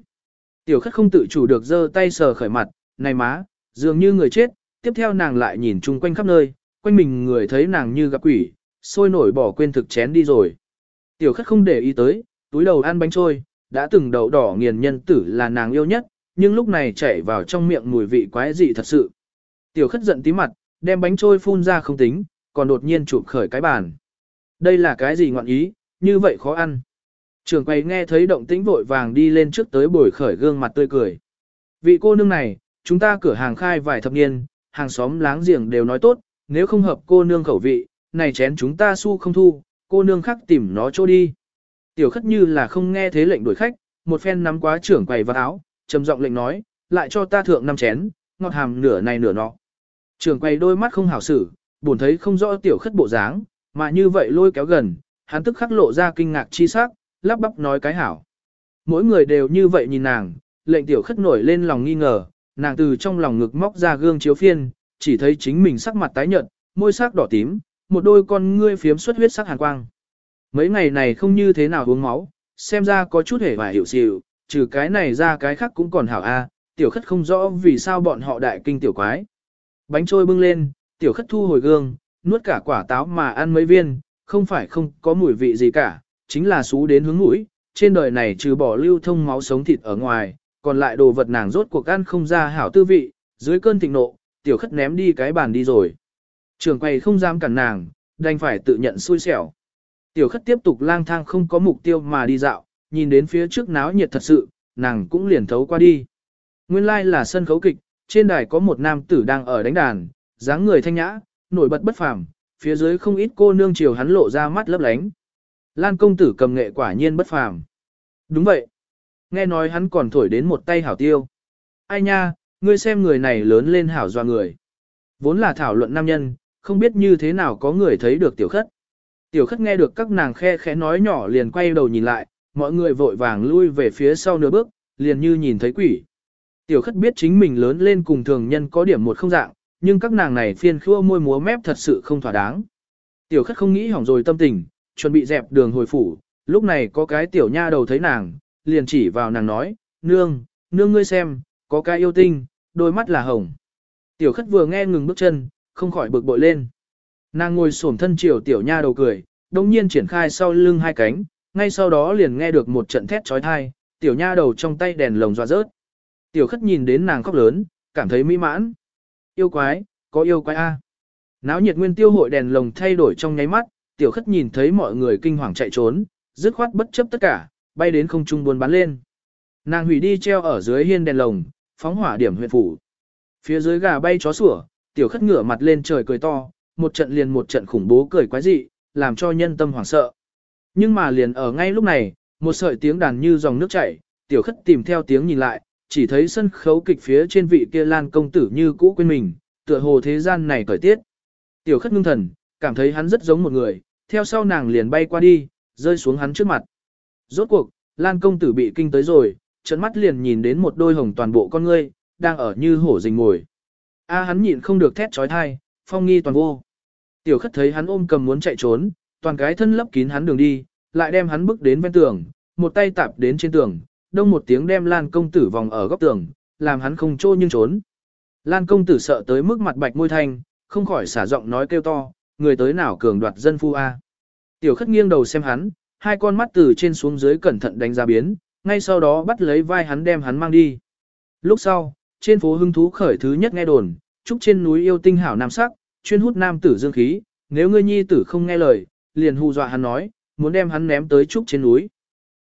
Speaker 1: Tiểu khất không tự chủ được giơ tay sờ khởi mặt, này má, dường như người chết, tiếp theo nàng lại nhìn chung quanh khắp nơi, quanh mình người thấy nàng như gặp quỷ, sôi nổi bỏ quên thực chén đi rồi. Tiểu khất không để ý tới, túi đầu ăn bánh trôi, đã từng đậu đỏ nghiền nhân tử là nàng yêu nhất, nhưng lúc này chảy vào trong miệng mùi vị quái dị thật sự. Tiểu khất giận tí mặt, đem bánh trôi phun ra không tính, còn đột nhiên chụp khởi cái bàn. Đây là cái gì ngọn ý, như vậy khó ăn. Trường quầy nghe thấy động tĩnh vội vàng đi lên trước tới bồi khởi gương mặt tươi cười. Vị cô nương này, chúng ta cửa hàng khai vài thập niên, hàng xóm láng giềng đều nói tốt, nếu không hợp cô nương khẩu vị, này chén chúng ta su không thu, cô nương khác tìm nó chỗ đi. Tiểu khất như là không nghe thế lệnh đuổi khách, một phen nắm quá trưởng quầy vào áo, trầm giọng lệnh nói, lại cho ta thượng năm chén, ngọt hàm nửa này nửa nọ. Trường quay đôi mắt không hảo xử, buồn thấy không rõ tiểu khất bộ dáng, mà như vậy lôi kéo gần, hắn tức khắc lộ ra kinh ngạc chi sắc, lắp bắp nói cái hảo. Mỗi người đều như vậy nhìn nàng, lệnh tiểu khất nổi lên lòng nghi ngờ, nàng từ trong lòng ngực móc ra gương chiếu phiên, chỉ thấy chính mình sắc mặt tái nhợt, môi sắc đỏ tím, một đôi con ngươi phiếm xuất huyết sắc hàn quang. Mấy ngày này không như thế nào uống máu, xem ra có chút hề và hiểu xỉu, trừ cái này ra cái khác cũng còn hảo a. tiểu khất không rõ vì sao bọn họ đại kinh tiểu quái. Bánh trôi bưng lên, tiểu khất thu hồi gương, nuốt cả quả táo mà ăn mấy viên, không phải không có mùi vị gì cả, chính là xú đến hướng mũi, trên đời này trừ bỏ lưu thông máu sống thịt ở ngoài, còn lại đồ vật nàng rốt cuộc ăn không ra hảo tư vị, dưới cơn thịnh nộ, tiểu khất ném đi cái bàn đi rồi. Trường quầy không dám cản nàng, đành phải tự nhận xui xẻo. Tiểu khất tiếp tục lang thang không có mục tiêu mà đi dạo, nhìn đến phía trước náo nhiệt thật sự, nàng cũng liền thấu qua đi. Nguyên lai like là sân khấu kịch, trên đài có một nam tử đang ở đánh đàn, dáng người thanh nhã, nổi bật bất phàm, phía dưới không ít cô nương chiều hắn lộ ra mắt lấp lánh. Lan công tử cầm nghệ quả nhiên bất phàm. Đúng vậy. Nghe nói hắn còn thổi đến một tay hảo tiêu. Ai nha, ngươi xem người này lớn lên hảo doa người. Vốn là thảo luận nam nhân, không biết như thế nào có người thấy được tiểu khất. Tiểu khất nghe được các nàng khe khẽ nói nhỏ liền quay đầu nhìn lại, mọi người vội vàng lui về phía sau nửa bước, liền như nhìn thấy quỷ. Tiểu khất biết chính mình lớn lên cùng thường nhân có điểm một không dạng, nhưng các nàng này phiên khua môi múa mép thật sự không thỏa đáng. Tiểu khất không nghĩ hỏng rồi tâm tình, chuẩn bị dẹp đường hồi phủ, lúc này có cái tiểu nha đầu thấy nàng, liền chỉ vào nàng nói, nương, nương ngươi xem, có cái yêu tinh, đôi mắt là hồng. Tiểu khất vừa nghe ngừng bước chân, không khỏi bực bội lên. Nàng ngồi xổm thân chiều tiểu nha đầu cười, đồng nhiên triển khai sau lưng hai cánh, ngay sau đó liền nghe được một trận thét trói thai, tiểu nha đầu trong tay đèn lồng dọa rớt. Tiểu khất nhìn đến nàng khóc lớn, cảm thấy mỹ mãn. Yêu quái, có yêu quái A. Náo nhiệt nguyên tiêu hội đèn lồng thay đổi trong nháy mắt, tiểu khất nhìn thấy mọi người kinh hoàng chạy trốn, dứt khoát bất chấp tất cả, bay đến không trung buôn bán lên. Nàng hủy đi treo ở dưới hiên đèn lồng, phóng hỏa điểm huyện phủ. Phía dưới gà bay chó sủa, tiểu khất ngửa mặt lên trời cười to, một trận liền một trận khủng bố cười quái dị, làm cho nhân tâm hoảng sợ. Nhưng mà liền ở ngay lúc này, một sợi tiếng đàn như dòng nước chảy, tiểu khất tìm theo tiếng nhìn lại, chỉ thấy sân khấu kịch phía trên vị kia lan công tử như cũ quên mình, tựa hồ thế gian này cởi tiết. Tiểu khất ngưng thần, cảm thấy hắn rất giống một người, theo sau nàng liền bay qua đi, rơi xuống hắn trước mặt. Rốt cuộc, lan công tử bị kinh tới rồi, trận mắt liền nhìn đến một đôi hồng toàn bộ con ngươi, đang ở như hổ rình ngồi. A hắn nhịn không được thét trói thai, phong nghi toàn vô. Tiểu khất thấy hắn ôm cầm muốn chạy trốn, toàn cái thân lấp kín hắn đường đi, lại đem hắn bước đến ven tường, một tay tạp đến trên tường, đông một tiếng đem Lan công tử vòng ở góc tường, làm hắn không trô nhưng trốn. Lan công tử sợ tới mức mặt bạch môi thanh, không khỏi xả giọng nói kêu to, người tới nào cường đoạt dân phu a. Tiểu khất nghiêng đầu xem hắn, hai con mắt từ trên xuống dưới cẩn thận đánh giá biến, ngay sau đó bắt lấy vai hắn đem hắn mang đi. Lúc sau, trên phố hưng thú khởi thứ nhất nghe đồn, trúc trên núi yêu tinh hảo nam sắc, chuyên hút nam tử dương khí, nếu ngươi nhi tử không nghe lời, liền hù dọa hắn nói, muốn đem hắn ném tới trúc trên núi.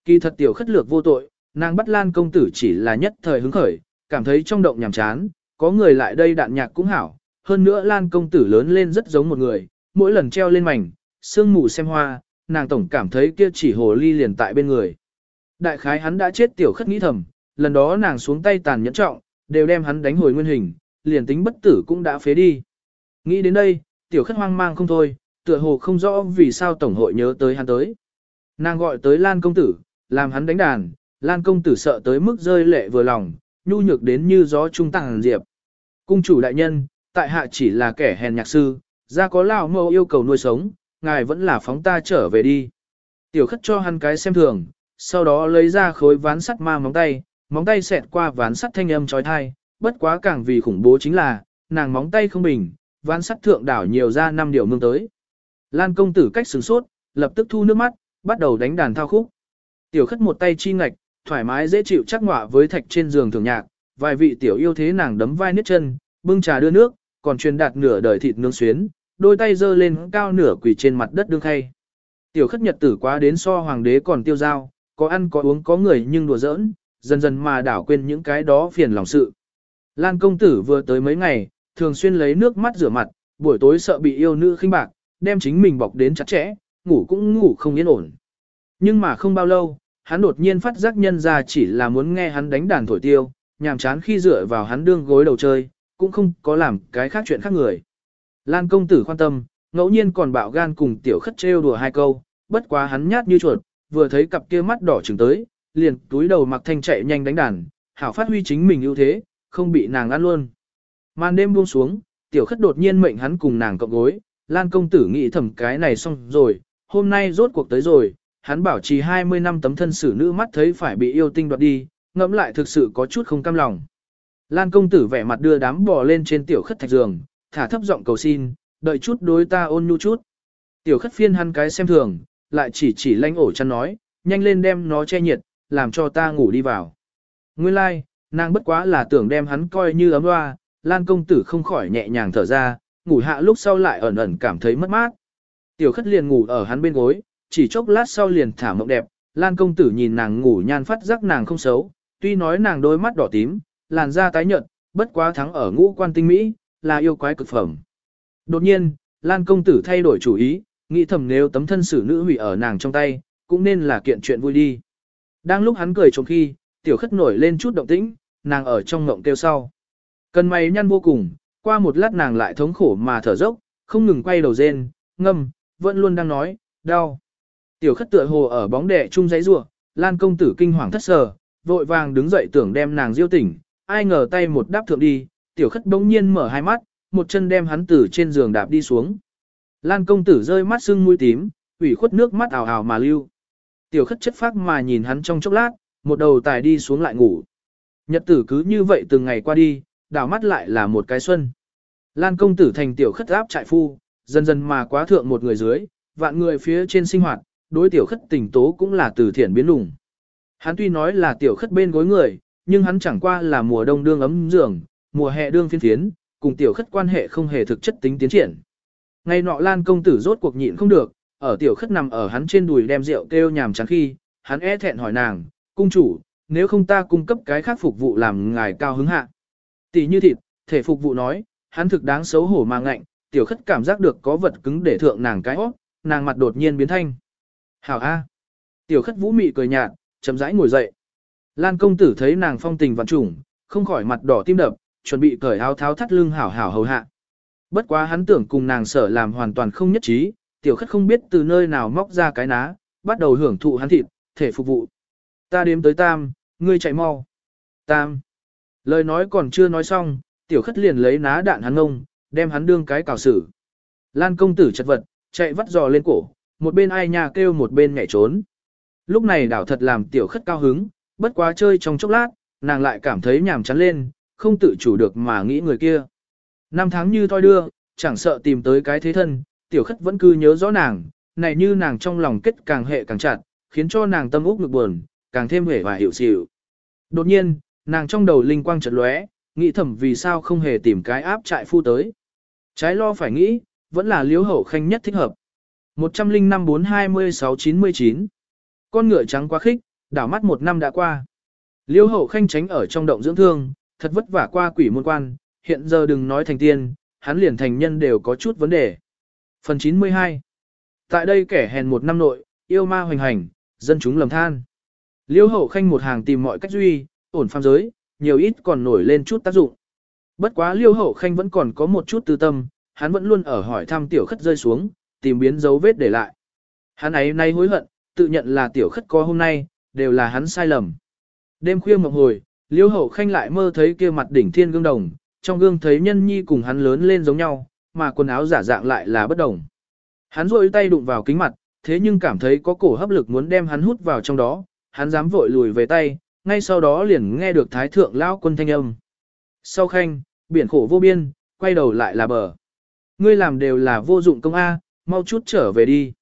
Speaker 1: Kỳ thật tiểu khất lược vô tội, nàng bắt lan công tử chỉ là nhất thời hứng khởi, cảm thấy trong động nhàm chán, có người lại đây đạn nhạc cũng hảo, hơn nữa lan công tử lớn lên rất giống một người, mỗi lần treo lên mảnh, sương mù xem hoa, nàng tổng cảm thấy kia chỉ hồ ly liền tại bên người. Đại khái hắn đã chết tiểu khất nghĩ thầm, lần đó nàng xuống tay tàn nhẫn trọng, đều đem hắn đánh hồi nguyên hình, liền tính bất tử cũng đã phế đi. Nghĩ đến đây, tiểu khất hoang mang không thôi, tựa hồ không rõ vì sao tổng hội nhớ tới hắn tới. Nàng gọi tới Lan công tử, làm hắn đánh đàn, Lan công tử sợ tới mức rơi lệ vừa lòng, nhu nhược đến như gió trung tàng diệp. Cung chủ đại nhân, tại hạ chỉ là kẻ hèn nhạc sư, ra có lão mẫu yêu cầu nuôi sống, ngài vẫn là phóng ta trở về đi. Tiểu khất cho hắn cái xem thường, sau đó lấy ra khối ván sắt ma móng tay, móng tay xẹt qua ván sắt thanh âm trói thai, bất quá càng vì khủng bố chính là, nàng móng tay không bình, ván sắt thượng đảo nhiều ra năm điều mương tới. Lan công tử cách sửng sốt, lập tức thu nước mắt, bắt đầu đánh đàn thao khúc. Tiểu khất một tay chi ngạch, thoải mái dễ chịu chắc ngọa với thạch trên giường thường nhạc, vài vị tiểu yêu thế nàng đấm vai niết chân, bưng trà đưa nước, còn truyền đạt nửa đời thịt nướng xuyến, đôi tay giơ lên cao nửa quỳ trên mặt đất đương khay. Tiểu khất nhật tử quá đến so hoàng đế còn tiêu dao, có ăn có uống có người nhưng đùa giỡn, dần dần mà đảo quên những cái đó phiền lòng sự. Lan công tử vừa tới mấy ngày, thường xuyên lấy nước mắt rửa mặt, buổi tối sợ bị yêu nữ khinh bạc, đem chính mình bọc đến chặt chẽ, ngủ cũng ngủ không yên ổn. Nhưng mà không bao lâu, hắn đột nhiên phát giác nhân ra chỉ là muốn nghe hắn đánh đàn thổi tiêu, nhàm chán khi dựa vào hắn đương gối đầu chơi, cũng không có làm cái khác chuyện khác người. Lan công tử quan tâm, ngẫu nhiên còn bạo gan cùng tiểu khất trêu đùa hai câu, bất quá hắn nhát như chuột, vừa thấy cặp kia mắt đỏ trừng tới, liền túi đầu mặc thanh chạy nhanh đánh đàn, hảo phát huy chính mình ưu thế, không bị nàng ăn luôn. Màn đêm buông xuống, tiểu khất đột nhiên mệnh hắn cùng nàng cộng gối, Lan công tử nghĩ thầm cái này xong rồi, hôm nay rốt cuộc tới rồi, hắn bảo trì 20 năm tấm thân xử nữ mắt thấy phải bị yêu tinh đoạt đi, ngẫm lại thực sự có chút không cam lòng. Lan công tử vẻ mặt đưa đám bò lên trên tiểu khất thạch giường, thả thấp giọng cầu xin, đợi chút đối ta ôn nhu chút. Tiểu khất phiên hắn cái xem thường, lại chỉ chỉ lanh ổ chăn nói, nhanh lên đem nó che nhiệt, làm cho ta ngủ đi vào. Nguyên lai, like, nàng bất quá là tưởng đem hắn coi như ấm loa, Lan công tử không khỏi nhẹ nhàng thở ra, ngủ hạ lúc sau lại ẩn ẩn cảm thấy mất mát. Tiểu khất liền ngủ ở hắn bên gối, chỉ chốc lát sau liền thả mộng đẹp, Lan công tử nhìn nàng ngủ nhan phát giác nàng không xấu, tuy nói nàng đôi mắt đỏ tím, làn da tái nhợt, bất quá thắng ở ngũ quan tinh mỹ, là yêu quái cực phẩm. Đột nhiên, Lan công tử thay đổi chủ ý, nghĩ thầm nếu tấm thân xử nữ hủy ở nàng trong tay, cũng nên là kiện chuyện vui đi. Đang lúc hắn cười trong khi, tiểu khất nổi lên chút động tĩnh, nàng ở trong ngộng kêu sau. Cần mày nhăn vô cùng, qua một lát nàng lại thống khổ mà thở dốc, không ngừng quay đầu rên, ngâm, vẫn luôn đang nói, đau. Tiểu khất tựa hồ ở bóng đè chung giấy rủa, Lan công tử kinh hoàng thất sờ, vội vàng đứng dậy tưởng đem nàng diêu tỉnh, ai ngờ tay một đáp thượng đi, tiểu khất bỗng nhiên mở hai mắt, một chân đem hắn từ trên giường đạp đi xuống. Lan công tử rơi mắt sưng mũi tím, ủy khuất nước mắt ảo ảo mà lưu. Tiểu khất chất phác mà nhìn hắn trong chốc lát, một đầu tài đi xuống lại ngủ. Nhật tử cứ như vậy từng ngày qua đi, đảo mắt lại là một cái xuân. Lan công tử thành tiểu khất áp trại phu, dần dần mà quá thượng một người dưới, vạn người phía trên sinh hoạt, đối tiểu khất tình tố cũng là từ thiện biến lùng. Hắn tuy nói là tiểu khất bên gối người, nhưng hắn chẳng qua là mùa đông đương ấm giường, mùa hè đương phiên phiến, cùng tiểu khất quan hệ không hề thực chất tính tiến triển. Ngày nọ Lan công tử rốt cuộc nhịn không được, ở tiểu khất nằm ở hắn trên đùi đem rượu kêu nhàm chán khi, hắn e thẹn hỏi nàng, cung chủ, nếu không ta cung cấp cái khác phục vụ làm ngài cao hứng hạ. Tỷ như thịt, thể phục vụ nói, hắn thực đáng xấu hổ mà ngạnh, tiểu khất cảm giác được có vật cứng để thượng nàng cái óc, nàng mặt đột nhiên biến thanh. Hảo A. Tiểu khất vũ mị cười nhạt, chậm rãi ngồi dậy. Lan công tử thấy nàng phong tình vạn trùng, không khỏi mặt đỏ tim đập, chuẩn bị cởi áo tháo thắt lưng hảo hảo hầu hạ. Bất quá hắn tưởng cùng nàng sở làm hoàn toàn không nhất trí, tiểu khất không biết từ nơi nào móc ra cái ná, bắt đầu hưởng thụ hắn thịt, thể phục vụ. Ta đếm tới tam, ngươi chạy mau. Tam. Lời nói còn chưa nói xong, tiểu khất liền lấy ná đạn hắn ngông, đem hắn đương cái cào xử. Lan công tử chật vật, chạy vắt giò lên cổ, một bên ai nhà kêu một bên nhảy trốn. Lúc này đảo thật làm tiểu khất cao hứng, bất quá chơi trong chốc lát, nàng lại cảm thấy nhàm chán lên, không tự chủ được mà nghĩ người kia. Năm tháng như thoi đưa, chẳng sợ tìm tới cái thế thân, tiểu khất vẫn cứ nhớ rõ nàng, này như nàng trong lòng kết càng hệ càng chặt, khiến cho nàng tâm úc ngực buồn, càng thêm hề và hiểu xỉu. Đột nhiên, nàng trong đầu linh quang chợt lóe, nghĩ thầm vì sao không hề tìm cái áp trại phu tới. Trái lo phải nghĩ, vẫn là liếu hậu khanh nhất thích hợp. 105 426 99 Con ngựa trắng quá khích, đảo mắt một năm đã qua. Liêu hậu khanh tránh ở trong động dưỡng thương, thật vất vả qua quỷ môn quan, hiện giờ đừng nói thành tiên, hắn liền thành nhân đều có chút vấn đề. Phần 92 Tại đây kẻ hèn một năm nội, yêu ma hoành hành, dân chúng lầm than. Liêu hậu khanh một hàng tìm mọi cách duy, ổn phàm giới, nhiều ít còn nổi lên chút tác dụng. Bất quá liêu hậu khanh vẫn còn có một chút tư tâm, hắn vẫn luôn ở hỏi thăm tiểu khất rơi xuống, tìm biến dấu vết để lại. Hắn ấy nay hối hận, tự nhận là tiểu khất có hôm nay, đều là hắn sai lầm. Đêm khuya mộng hồi, liêu hậu khanh lại mơ thấy kia mặt đỉnh thiên gương đồng, trong gương thấy nhân nhi cùng hắn lớn lên giống nhau, mà quần áo giả dạng lại là bất đồng. Hắn rôi tay đụng vào kính mặt, thế nhưng cảm thấy có cổ hấp lực muốn đem hắn hút vào trong đó, hắn dám vội lùi về tay, ngay sau đó liền nghe được thái thượng lão quân thanh âm. Sau khanh, biển khổ vô biên, quay đầu lại là bờ. Ngươi làm đều là vô dụng công A, mau chút trở về đi.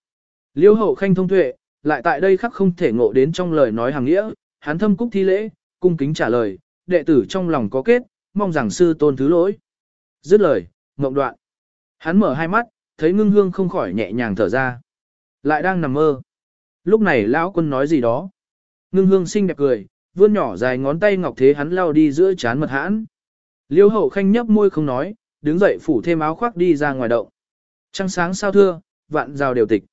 Speaker 1: Liêu hậu khanh thông tuệ, lại tại đây khắc không thể ngộ đến trong lời nói hàng nghĩa, hắn thâm cúc thi lễ, cung kính trả lời, đệ tử trong lòng có kết, mong rằng sư tôn thứ lỗi. Dứt lời, ngộng đoạn. Hắn mở hai mắt, thấy ngưng hương không khỏi nhẹ nhàng thở ra. Lại đang nằm mơ. Lúc này lão quân nói gì đó. Ngưng hương xinh đẹp cười, vươn nhỏ dài ngón tay ngọc thế hắn lao đi giữa chán mật hãn. Liêu hậu khanh nhấp môi không nói, đứng dậy phủ thêm áo khoác đi ra ngoài động. Trăng sáng sao thưa, vạn rào đều tịch.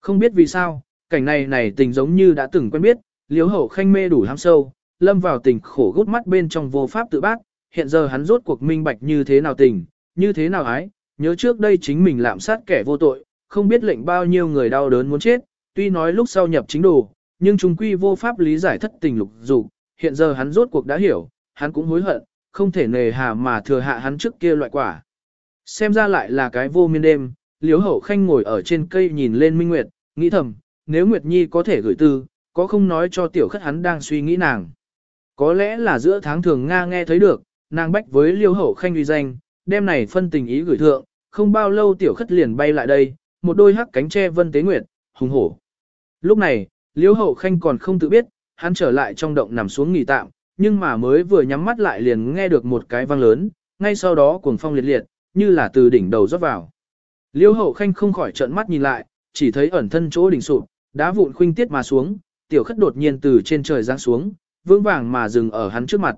Speaker 1: Không biết vì sao, cảnh này này tình giống như đã từng quen biết, liêu hậu khanh mê đủ ham sâu, lâm vào tình khổ gút mắt bên trong vô pháp tự bác, hiện giờ hắn rốt cuộc minh bạch như thế nào tình, như thế nào ái, nhớ trước đây chính mình lạm sát kẻ vô tội, không biết lệnh bao nhiêu người đau đớn muốn chết, tuy nói lúc sau nhập chính đồ, nhưng trung quy vô pháp lý giải thất tình lục dục, hiện giờ hắn rốt cuộc đã hiểu, hắn cũng hối hận, không thể nề hà mà thừa hạ hắn trước kia loại quả. Xem ra lại là cái vô miên đêm, liếu hậu khanh ngồi ở trên cây nhìn lên minh nguyệt, nghĩ thầm, nếu Nguyệt Nhi có thể gửi tư, có không nói cho tiểu khất hắn đang suy nghĩ nàng. Có lẽ là giữa tháng thường Nga nghe thấy được, nàng bách với liêu hậu khanh uy danh, đêm này phân tình ý gửi thượng, không bao lâu tiểu khất liền bay lại đây, một đôi hắc cánh tre vân tế nguyệt, hùng hổ. Lúc này, Liễu hậu khanh còn không tự biết, hắn trở lại trong động nằm xuống nghỉ tạm, nhưng mà mới vừa nhắm mắt lại liền nghe được một cái vang lớn, ngay sau đó cuồng phong liệt liệt, như là từ đỉnh đầu rót vào. Liễu hậu khanh không khỏi trợn mắt nhìn lại, chỉ thấy ẩn thân chỗ đỉnh sụp, đá vụn khuynh tiết mà xuống, tiểu khất đột nhiên từ trên trời giáng xuống, vững vàng mà dừng ở hắn trước mặt.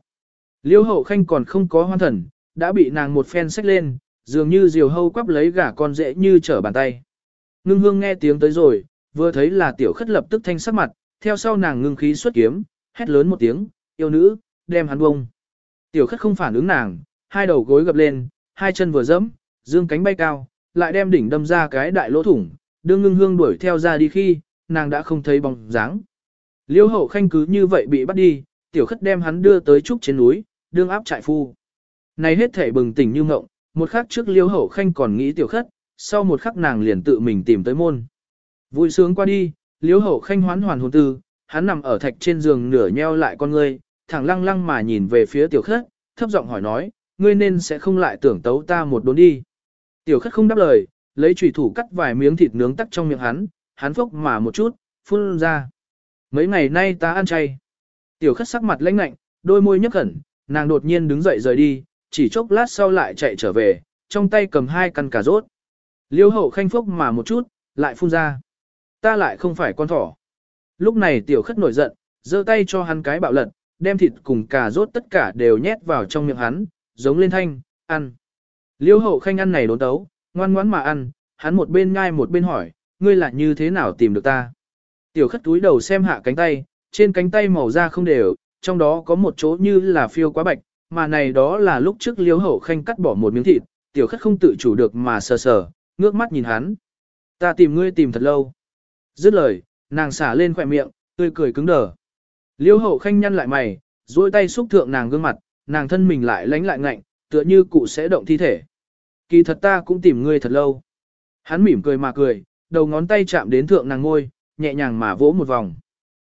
Speaker 1: Liễu hậu khanh còn không có hoan thần, đã bị nàng một phen xách lên, dường như diều hâu quắp lấy gả con dễ như trở bàn tay. Ngưng hương nghe tiếng tới rồi, vừa thấy là tiểu khất lập tức thanh sắc mặt, theo sau nàng ngưng khí xuất kiếm, hét lớn một tiếng, yêu nữ, đem hắn bông. Tiểu khất không phản ứng nàng, hai đầu gối gập lên, hai chân vừa dẫm, dương cánh bay cao, lại đem đỉnh đâm ra cái đại lỗ thủng, đương ngưng hương đuổi theo ra đi khi, nàng đã không thấy bóng dáng. Liêu hậu khanh cứ như vậy bị bắt đi, tiểu khất đem hắn đưa tới trúc trên núi, đương áp trại phu. Này hết thể bừng tỉnh như ngộng, một khắc trước liêu hậu khanh còn nghĩ tiểu khất, sau một khắc nàng liền tự mình tìm tới môn. Vui sướng qua đi, liếu hậu khanh hoán hoàn hồn tư, hắn nằm ở thạch trên giường nửa nheo lại con ngươi, thẳng lăng lăng mà nhìn về phía tiểu khất, thấp giọng hỏi nói, ngươi nên sẽ không lại tưởng tấu ta một đốn đi. Tiểu khất không đáp lời, lấy chủy thủ cắt vài miếng thịt nướng tắc trong miệng hắn, hắn phốc mà một chút, phun ra. Mấy ngày nay ta ăn chay. Tiểu khất sắc mặt lãnh lạnh, đôi môi nhấp khẩn, nàng đột nhiên đứng dậy rời đi, chỉ chốc lát sau lại chạy trở về, trong tay cầm hai căn cà rốt. Liêu hậu khanh phốc mà một chút, lại phun ra. Ta lại không phải con thỏ. Lúc này tiểu khất nổi giận, giơ tay cho hắn cái bạo lật, đem thịt cùng cà rốt tất cả đều nhét vào trong miệng hắn, giống lên thanh, ăn. Liêu hậu khanh ăn này đốn tấu, ngoan ngoãn mà ăn, hắn một bên nhai một bên hỏi, ngươi là như thế nào tìm được ta? Tiểu khất túi đầu xem hạ cánh tay, trên cánh tay màu da không đều, trong đó có một chỗ như là phiêu quá bạch, mà này đó là lúc trước liêu hậu khanh cắt bỏ một miếng thịt, tiểu khất không tự chủ được mà sờ sờ, ngước mắt nhìn hắn. Ta tìm ngươi tìm thật lâu. Dứt lời, nàng xả lên khỏe miệng, tươi cười cứng đờ. Liêu hậu khanh nhăn lại mày, duỗi tay xúc thượng nàng gương mặt, nàng thân mình lại lánh lại ngạnh, tựa như cụ sẽ động thi thể. Kỳ thật ta cũng tìm ngươi thật lâu. Hắn mỉm cười mà cười, đầu ngón tay chạm đến thượng nàng ngôi, nhẹ nhàng mà vỗ một vòng.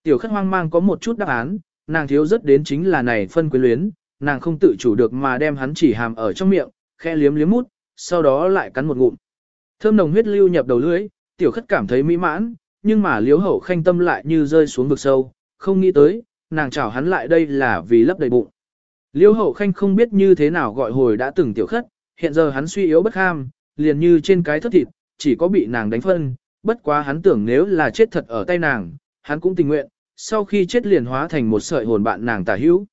Speaker 1: Tiểu khất hoang mang có một chút đáp án, nàng thiếu rất đến chính là này phân quyến luyến, nàng không tự chủ được mà đem hắn chỉ hàm ở trong miệng, khe liếm liếm mút, sau đó lại cắn một ngụm. Thơm nồng huyết lưu nhập đầu lưỡi, tiểu khất cảm thấy mỹ mãn, nhưng mà liếu hậu khanh tâm lại như rơi xuống vực sâu, không nghĩ tới, nàng chào hắn lại đây là vì lấp đầy bụng. Liêu hậu khanh không biết như thế nào gọi hồi đã từng tiểu khất, hiện giờ hắn suy yếu bất ham, liền như trên cái thất thịt, chỉ có bị nàng đánh phân, bất quá hắn tưởng nếu là chết thật ở tay nàng, hắn cũng tình nguyện, sau khi chết liền hóa thành một sợi hồn bạn nàng tả hữu.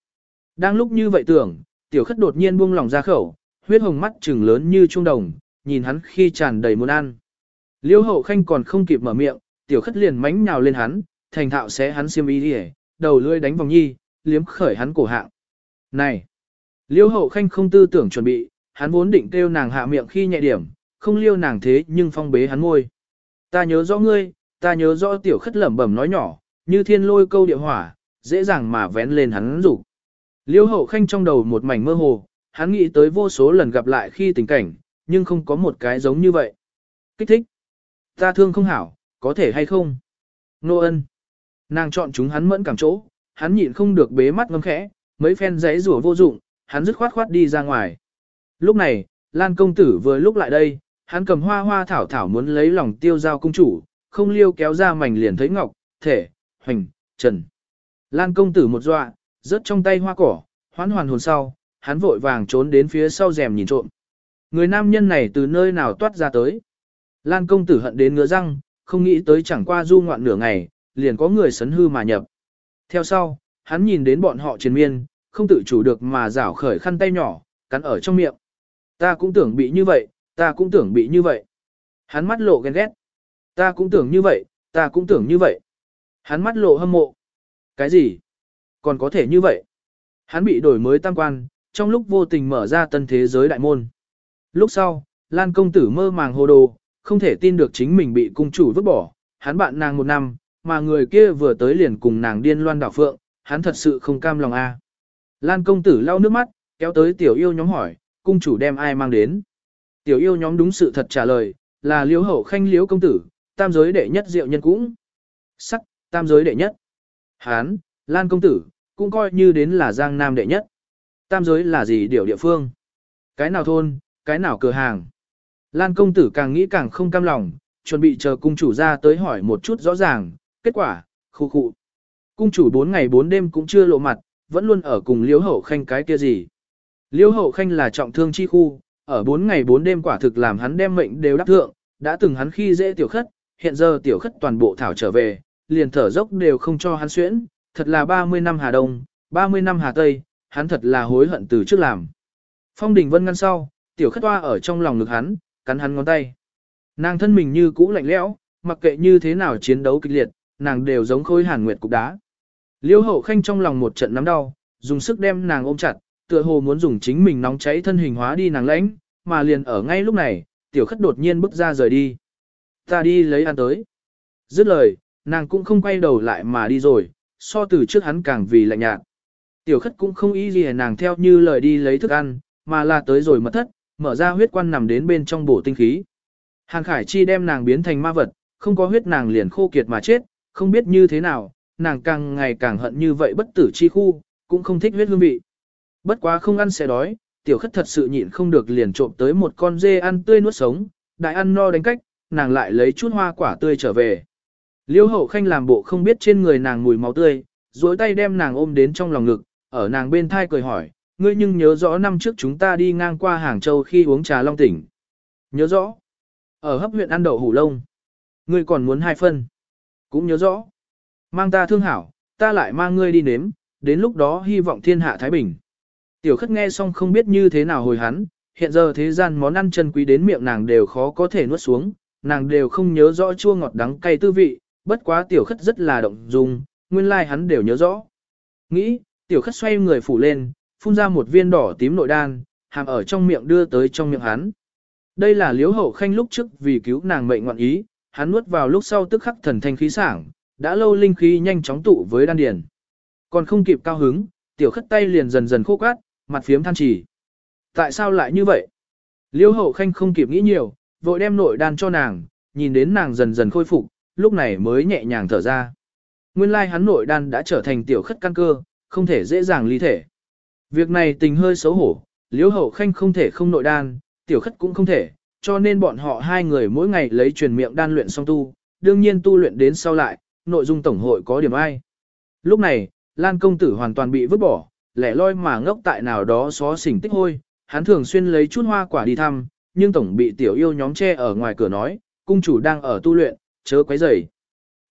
Speaker 1: Đang lúc như vậy tưởng, tiểu khất đột nhiên buông lòng ra khẩu, huyết hồng mắt trừng lớn như trung đồng, nhìn hắn khi tràn đầy muốn ăn. Liêu hậu khanh còn không kịp mở miệng, tiểu khất liền mánh nhào lên hắn, thành thạo sẽ hắn xiêm y đi đầu lưỡi đánh vòng nhi, liếm khởi hắn cổ hạng. Này! Liêu hậu khanh không tư tưởng chuẩn bị, hắn vốn định kêu nàng hạ miệng khi nhẹ điểm, không liêu nàng thế nhưng phong bế hắn môi. Ta nhớ rõ ngươi, ta nhớ rõ tiểu khất lẩm bẩm nói nhỏ, như thiên lôi câu địa hỏa, dễ dàng mà vén lên hắn rủ. Liêu hậu khanh trong đầu một mảnh mơ hồ, hắn nghĩ tới vô số lần gặp lại khi tình cảnh, nhưng không có một cái giống như vậy. Kích thích. Ta thương không hảo, có thể hay không? Nô ân. Nàng chọn chúng hắn mẫn cảm chỗ, hắn nhịn không được bế mắt ngâm khẽ, mấy phen giấy rủa vô dụng, hắn dứt khoát khoát đi ra ngoài. Lúc này, Lan công tử vừa lúc lại đây, hắn cầm hoa hoa thảo thảo muốn lấy lòng tiêu giao công chủ, không liêu kéo ra mảnh liền thấy ngọc, thể, hoành, trần. Lan công tử một dọa, rớt trong tay hoa cỏ, hoán hoàn hồn sau, hắn vội vàng trốn đến phía sau rèm nhìn trộm. Người nam nhân này từ nơi nào toát ra tới. Lan công tử hận đến ngứa răng, không nghĩ tới chẳng qua du ngoạn nửa ngày, liền có người sấn hư mà nhập. Theo sau, hắn nhìn đến bọn họ triền miên, không tự chủ được mà rảo khởi khăn tay nhỏ, cắn ở trong miệng. Ta cũng tưởng bị như vậy, ta cũng tưởng bị như vậy. Hắn mắt lộ ghen ghét. Ta cũng tưởng như vậy, ta cũng tưởng như vậy. Hắn mắt lộ hâm mộ. Cái gì? Còn có thể như vậy? Hắn bị đổi mới tam quan, trong lúc vô tình mở ra tân thế giới đại môn. Lúc sau, Lan công tử mơ màng hồ đồ, không thể tin được chính mình bị cung chủ vứt bỏ. Hắn bạn nàng một năm, mà người kia vừa tới liền cùng nàng điên loan đảo phượng, hắn thật sự không cam lòng a. Lan công tử lau nước mắt, kéo tới tiểu yêu nhóm hỏi, cung chủ đem ai mang đến. Tiểu yêu nhóm đúng sự thật trả lời, là liếu hậu khanh liếu công tử, tam giới đệ nhất diệu nhân cũng. Sắc, tam giới đệ nhất. Hán, Lan công tử, cũng coi như đến là giang nam đệ nhất. Tam giới là gì điều địa phương? Cái nào thôn, cái nào cửa hàng? Lan công tử càng nghĩ càng không cam lòng, chuẩn bị chờ cung chủ ra tới hỏi một chút rõ ràng, kết quả, khu khu. Cung chủ 4 ngày 4 đêm cũng chưa lộ mặt, vẫn luôn ở cùng liễu hậu khanh cái kia gì. Liễu hậu khanh là trọng thương chi khu, ở 4 ngày 4 đêm quả thực làm hắn đem mệnh đều đắc thượng, đã từng hắn khi dễ tiểu khất, hiện giờ tiểu khất toàn bộ thảo trở về, liền thở dốc đều không cho hắn xuyễn, thật là 30 năm Hà Đông, 30 năm Hà Tây, hắn thật là hối hận từ trước làm. Phong Đình Vân ngăn sau, tiểu khất toa ở trong lòng ngực hắn, cắn hắn ngón tay. Nàng thân mình như cũ lạnh lẽo, mặc kệ như thế nào chiến đấu kịch liệt, nàng đều giống khối hàn nguyệt cục đá. Liêu hậu khanh trong lòng một trận nắm đau, dùng sức đem nàng ôm chặt, tựa hồ muốn dùng chính mình nóng cháy thân hình hóa đi nàng lãnh, mà liền ở ngay lúc này, tiểu khất đột nhiên bước ra rời đi. Ta đi lấy ăn tới. Dứt lời, nàng cũng không quay đầu lại mà đi rồi, so từ trước hắn càng vì lạnh nhạt. Tiểu khất cũng không ý gì nàng theo như lời đi lấy thức ăn, mà là tới rồi mất thất, mở ra huyết quan nằm đến bên trong bổ tinh khí. Hàng Khải Chi đem nàng biến thành ma vật, không có huyết nàng liền khô kiệt mà chết, không biết như thế nào, nàng càng ngày càng hận như vậy bất tử chi khu, cũng không thích huyết hương vị. Bất quá không ăn sẽ đói, tiểu khất thật sự nhịn không được liền trộm tới một con dê ăn tươi nuốt sống, đại ăn no đánh cách, nàng lại lấy chút hoa quả tươi trở về. Liêu hậu khanh làm bộ không biết trên người nàng mùi máu tươi, duỗi tay đem nàng ôm đến trong lòng ngực, ở nàng bên thai cười hỏi, ngươi nhưng nhớ rõ năm trước chúng ta đi ngang qua Hàng Châu khi uống trà Long Tỉnh. Nhớ rõ. Ở hấp huyện ăn đậu hủ lông. Ngươi còn muốn hai phân. Cũng nhớ rõ. Mang ta thương hảo, ta lại mang ngươi đi nếm, đến lúc đó hy vọng thiên hạ Thái Bình. Tiểu khất nghe xong không biết như thế nào hồi hắn, hiện giờ thế gian món ăn chân quý đến miệng nàng đều khó có thể nuốt xuống, nàng đều không nhớ rõ chua ngọt đắng cay tư vị, bất quá tiểu khất rất là động dung, nguyên lai like hắn đều nhớ rõ. Nghĩ, tiểu khất xoay người phủ lên, phun ra một viên đỏ tím nội đan, hàm ở trong miệng đưa tới trong miệng hắn. Đây là liếu hậu khanh lúc trước vì cứu nàng mệnh ngoạn ý, hắn nuốt vào lúc sau tức khắc thần thanh khí sảng, đã lâu linh khí nhanh chóng tụ với đan điền. Còn không kịp cao hứng, tiểu khất tay liền dần dần khô cát, mặt phiếm than chỉ. Tại sao lại như vậy? Liêu hậu khanh không kịp nghĩ nhiều, vội đem nội đan cho nàng, nhìn đến nàng dần dần khôi phục, lúc này mới nhẹ nhàng thở ra. Nguyên lai hắn nội đan đã trở thành tiểu khất căn cơ, không thể dễ dàng ly thể. Việc này tình hơi xấu hổ, liễu hậu khanh không thể không nội đan, tiểu khất cũng không thể, cho nên bọn họ hai người mỗi ngày lấy truyền miệng đan luyện song tu, đương nhiên tu luyện đến sau lại, nội dung tổng hội có điểm ai. Lúc này, Lan công tử hoàn toàn bị vứt bỏ, lẻ loi mà ngốc tại nào đó xó xỉnh tích hôi, hắn thường xuyên lấy chút hoa quả đi thăm, nhưng tổng bị tiểu yêu nhóm che ở ngoài cửa nói, cung chủ đang ở tu luyện, chớ quấy rầy.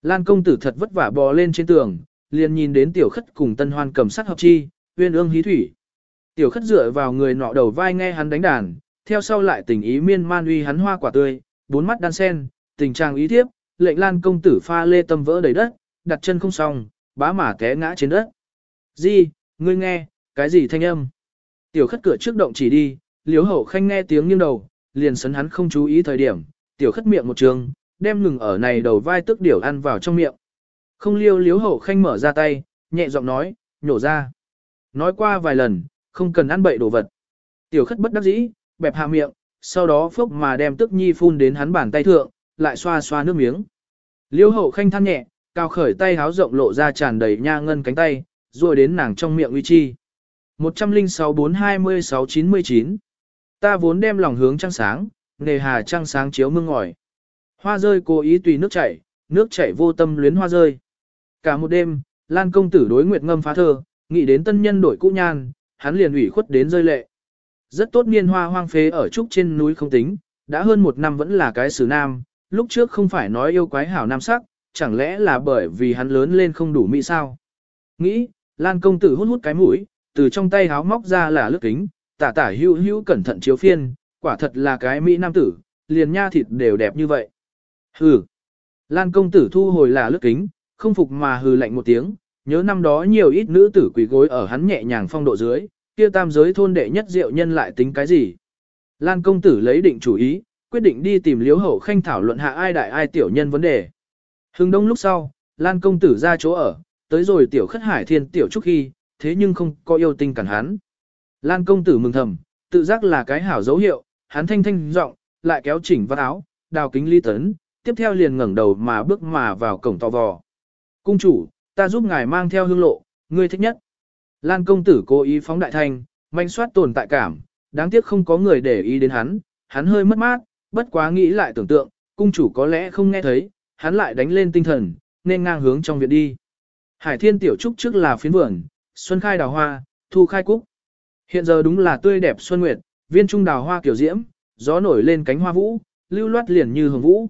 Speaker 1: Lan công tử thật vất vả bò lên trên tường, liền nhìn đến tiểu khất cùng tân hoan cầm sắt hợp chi, uyên ương hí thủy. Tiểu khất dựa vào người nọ đầu vai nghe hắn đánh đàn, theo sau lại tình ý miên man uy hắn hoa quả tươi, bốn mắt đan sen, tình trạng ý thiếp, lệnh lan công tử pha lê tâm vỡ đầy đất, đặt chân không xong, bá mà té ngã trên đất. Di, ngươi nghe, cái gì thanh âm? Tiểu khất cửa trước động chỉ đi, liếu hậu khanh nghe tiếng nghiêng đầu, liền sấn hắn không chú ý thời điểm, tiểu khất miệng một trường, đem ngừng ở này đầu vai tức điểu ăn vào trong miệng. Không liêu liếu hậu khanh mở ra tay, nhẹ giọng nói, nhổ ra. Nói qua vài lần, không cần ăn bậy đồ vật. Tiểu khất bất đắc dĩ, bẹp hạ miệng, sau đó phốc mà đem tức nhi phun đến hắn bàn tay thượng, lại xoa xoa nước miếng. Liêu hậu khanh than nhẹ, cao khởi tay háo rộng lộ ra tràn đầy nha ngân cánh tay, rồi đến nàng trong miệng uy chi. 106-426-99 Ta vốn đem lòng hướng trăng sáng, nề hà trăng sáng chiếu mương ngỏi. Hoa rơi cố ý tùy nước chảy, nước chảy vô tâm luyến hoa rơi. Cả một đêm, Lan công tử đối nguyệt ngâm phá thơ, nghĩ đến tân nhân đổi cũ nhan, hắn liền ủy khuất đến rơi lệ. Rất tốt niên hoa hoang phế ở trúc trên núi không tính, đã hơn một năm vẫn là cái xử nam, lúc trước không phải nói yêu quái hảo nam sắc, chẳng lẽ là bởi vì hắn lớn lên không đủ mỹ sao? Nghĩ, Lan công tử hút hút cái mũi, từ trong tay háo móc ra là lướt kính, tả tả hữu hữu cẩn thận chiếu phiên, quả thật là cái mỹ nam tử, liền nha thịt đều đẹp như vậy. Hừ. Lan công tử thu hồi là lướt kính, không phục mà hừ lạnh một tiếng, nhớ năm đó nhiều ít nữ tử quỳ gối ở hắn nhẹ nhàng phong độ dưới, kia tam giới thôn đệ nhất diệu nhân lại tính cái gì. Lan công tử lấy định chủ ý, quyết định đi tìm liếu hậu khanh thảo luận hạ ai đại ai tiểu nhân vấn đề. Hưng đông lúc sau, Lan công tử ra chỗ ở, tới rồi tiểu khất hải thiên tiểu trúc khi, thế nhưng không có yêu tinh cản hắn. Lan công tử mừng thầm, tự giác là cái hảo dấu hiệu, hắn thanh thanh giọng, lại kéo chỉnh vạt áo, đào kính ly tấn, tiếp theo liền ngẩng đầu mà bước mà vào cổng to vò. Cung chủ, ta giúp ngài mang theo hương lộ, ngươi thích nhất. Lan công tử cố ý phóng đại thanh, manh soát tồn tại cảm, đáng tiếc không có người để ý đến hắn, hắn hơi mất mát, bất quá nghĩ lại tưởng tượng, cung chủ có lẽ không nghe thấy, hắn lại đánh lên tinh thần, nên ngang hướng trong viện đi. Hải thiên tiểu trúc trước là phiến vườn, xuân khai đào hoa, thu khai cúc. Hiện giờ đúng là tươi đẹp xuân nguyệt, viên trung đào hoa kiểu diễm, gió nổi lên cánh hoa vũ, lưu loát liền như hồng vũ.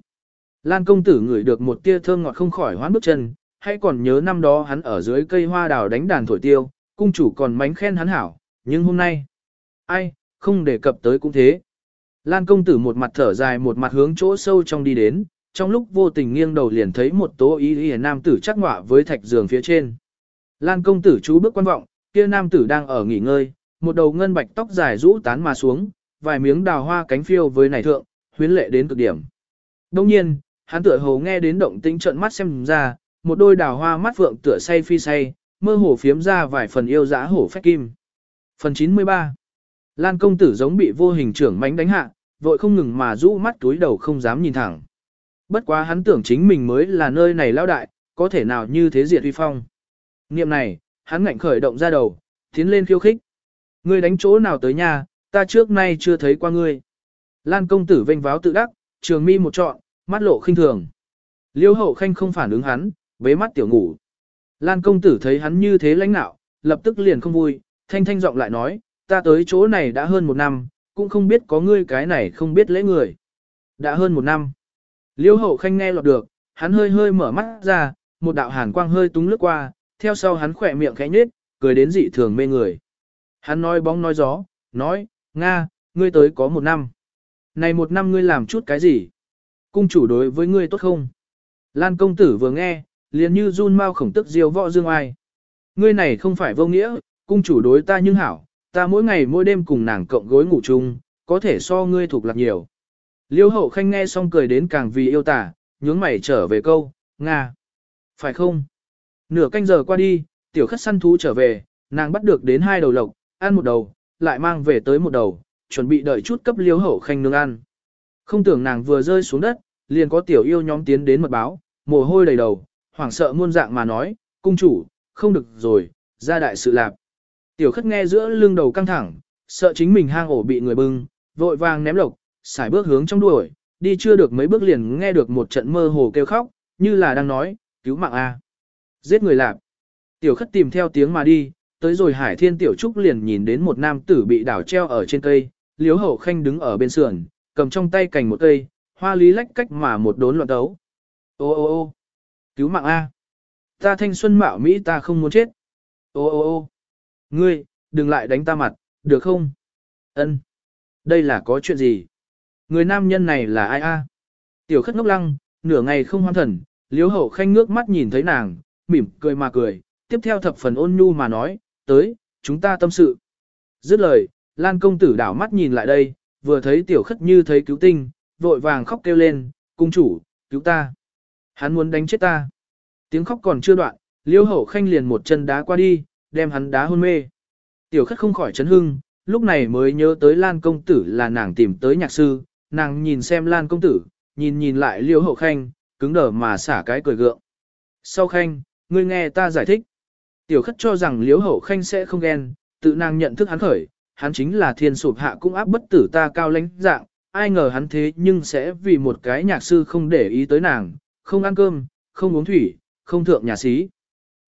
Speaker 1: Lan công tử ngửi được một tia thơm ngọt không khỏi hoán bước chân, hay còn nhớ năm đó hắn ở dưới cây hoa đào đánh đàn thổi tiêu, cung chủ còn mánh khen hắn hảo, nhưng hôm nay, ai, không đề cập tới cũng thế. Lan công tử một mặt thở dài một mặt hướng chỗ sâu trong đi đến, trong lúc vô tình nghiêng đầu liền thấy một tố ý ý nam tử chắc ngọa với thạch giường phía trên. Lan công tử chú bước quan vọng, kia nam tử đang ở nghỉ ngơi, một đầu ngân bạch tóc dài rũ tán mà xuống, vài miếng đào hoa cánh phiêu với nải thượng, huyến lệ đến cực điểm. Đông nhiên, hắn tựa hồ nghe đến động tĩnh trận mắt xem ra, một đôi đào hoa mắt vượng tựa say phi say, mơ hồ phiếm ra vài phần yêu dã hổ phách kim. Phần 93 Lan công tử giống bị vô hình trưởng mánh đánh hạ, vội không ngừng mà rũ mắt túi đầu không dám nhìn thẳng. Bất quá hắn tưởng chính mình mới là nơi này lao đại, có thể nào như thế diệt uy phong. Niệm này, hắn ngạnh khởi động ra đầu, tiến lên khiêu khích. Ngươi đánh chỗ nào tới nhà, ta trước nay chưa thấy qua ngươi. Lan công tử vênh váo tự đắc, trường mi một trọn, mắt lộ khinh thường. Liêu hậu khanh không phản ứng hắn, với mắt tiểu ngủ. Lan công tử thấy hắn như thế lãnh nạo, lập tức liền không vui, thanh thanh giọng lại nói, ta tới chỗ này đã hơn một năm, cũng không biết có ngươi cái này không biết lễ người. Đã hơn một năm. Liêu hậu khanh nghe lọt được, hắn hơi hơi mở mắt ra, một đạo hàn quang hơi túng lướt qua, theo sau hắn khỏe miệng khẽ nhếch, cười đến dị thường mê người. Hắn nói bóng nói gió, nói, Nga, ngươi tới có một năm. Này một năm ngươi làm chút cái gì? Cung chủ đối với ngươi tốt không? Lan công tử vừa nghe, liền như run mau khổng tức diêu võ dương ai. Ngươi này không phải vô nghĩa, cung chủ đối ta nhưng hảo, ta mỗi ngày mỗi đêm cùng nàng cộng gối ngủ chung, có thể so ngươi thuộc lạc nhiều. Liêu hậu khanh nghe xong cười đến càng vì yêu tả, nhướng mày trở về câu, Nga. Phải không? Nửa canh giờ qua đi, tiểu khất săn thú trở về, nàng bắt được đến hai đầu lộc, ăn một đầu, lại mang về tới một đầu, chuẩn bị đợi chút cấp liêu hậu khanh nướng ăn. Không tưởng nàng vừa rơi xuống đất, liền có tiểu yêu nhóm tiến đến mật báo, mồ hôi đầy đầu, hoảng sợ muôn dạng mà nói, cung chủ, không được rồi, ra đại sự lạp. Tiểu khất nghe giữa lưng đầu căng thẳng, sợ chính mình hang ổ bị người bưng, vội vàng ném lộc, xài bước hướng trong đuổi, đi chưa được mấy bước liền nghe được một trận mơ hồ kêu khóc, như là đang nói, cứu mạng a, giết người lạp. Tiểu khất tìm theo tiếng mà đi, tới rồi hải thiên tiểu trúc liền nhìn đến một nam tử bị đảo treo ở trên cây, liếu hậu khanh đứng ở bên sườn, cầm trong tay cành một cây, hoa lý lách cách mà một đốn loạn đấu. Ô ô ô cứu mạng A. Ta thanh xuân mạo Mỹ ta không muốn chết. Ô ô ô ngươi, đừng lại đánh ta mặt, được không? Ân, Đây là có chuyện gì? Người nam nhân này là ai a? Tiểu khất ngốc lăng, nửa ngày không hoan thần, liếu hậu khanh ngước mắt nhìn thấy nàng, mỉm cười mà cười, tiếp theo thập phần ôn nhu mà nói, tới, chúng ta tâm sự. Dứt lời, Lan công tử đảo mắt nhìn lại đây, vừa thấy tiểu khất như thấy cứu tinh, vội vàng khóc kêu lên, cung chủ, cứu ta. Hắn muốn đánh chết ta. Tiếng khóc còn chưa đoạn, liêu hậu khanh liền một chân đá qua đi, đem hắn đá hôn mê. Tiểu khất không khỏi chấn hưng, lúc này mới nhớ tới Lan công tử là nàng tìm tới nhạc sư, nàng nhìn xem Lan công tử, nhìn nhìn lại liêu hậu khanh, cứng đờ mà xả cái cười gượng. Sau khanh, ngươi nghe ta giải thích. Tiểu khất cho rằng liêu hậu khanh sẽ không ghen, tự nàng nhận thức hắn khởi, hắn chính là thiên sụp hạ cũng áp bất tử ta cao lãnh dạng, ai ngờ hắn thế nhưng sẽ vì một cái nhạc sư không để ý tới nàng, không ăn cơm, không uống thủy, không thượng nhà xí.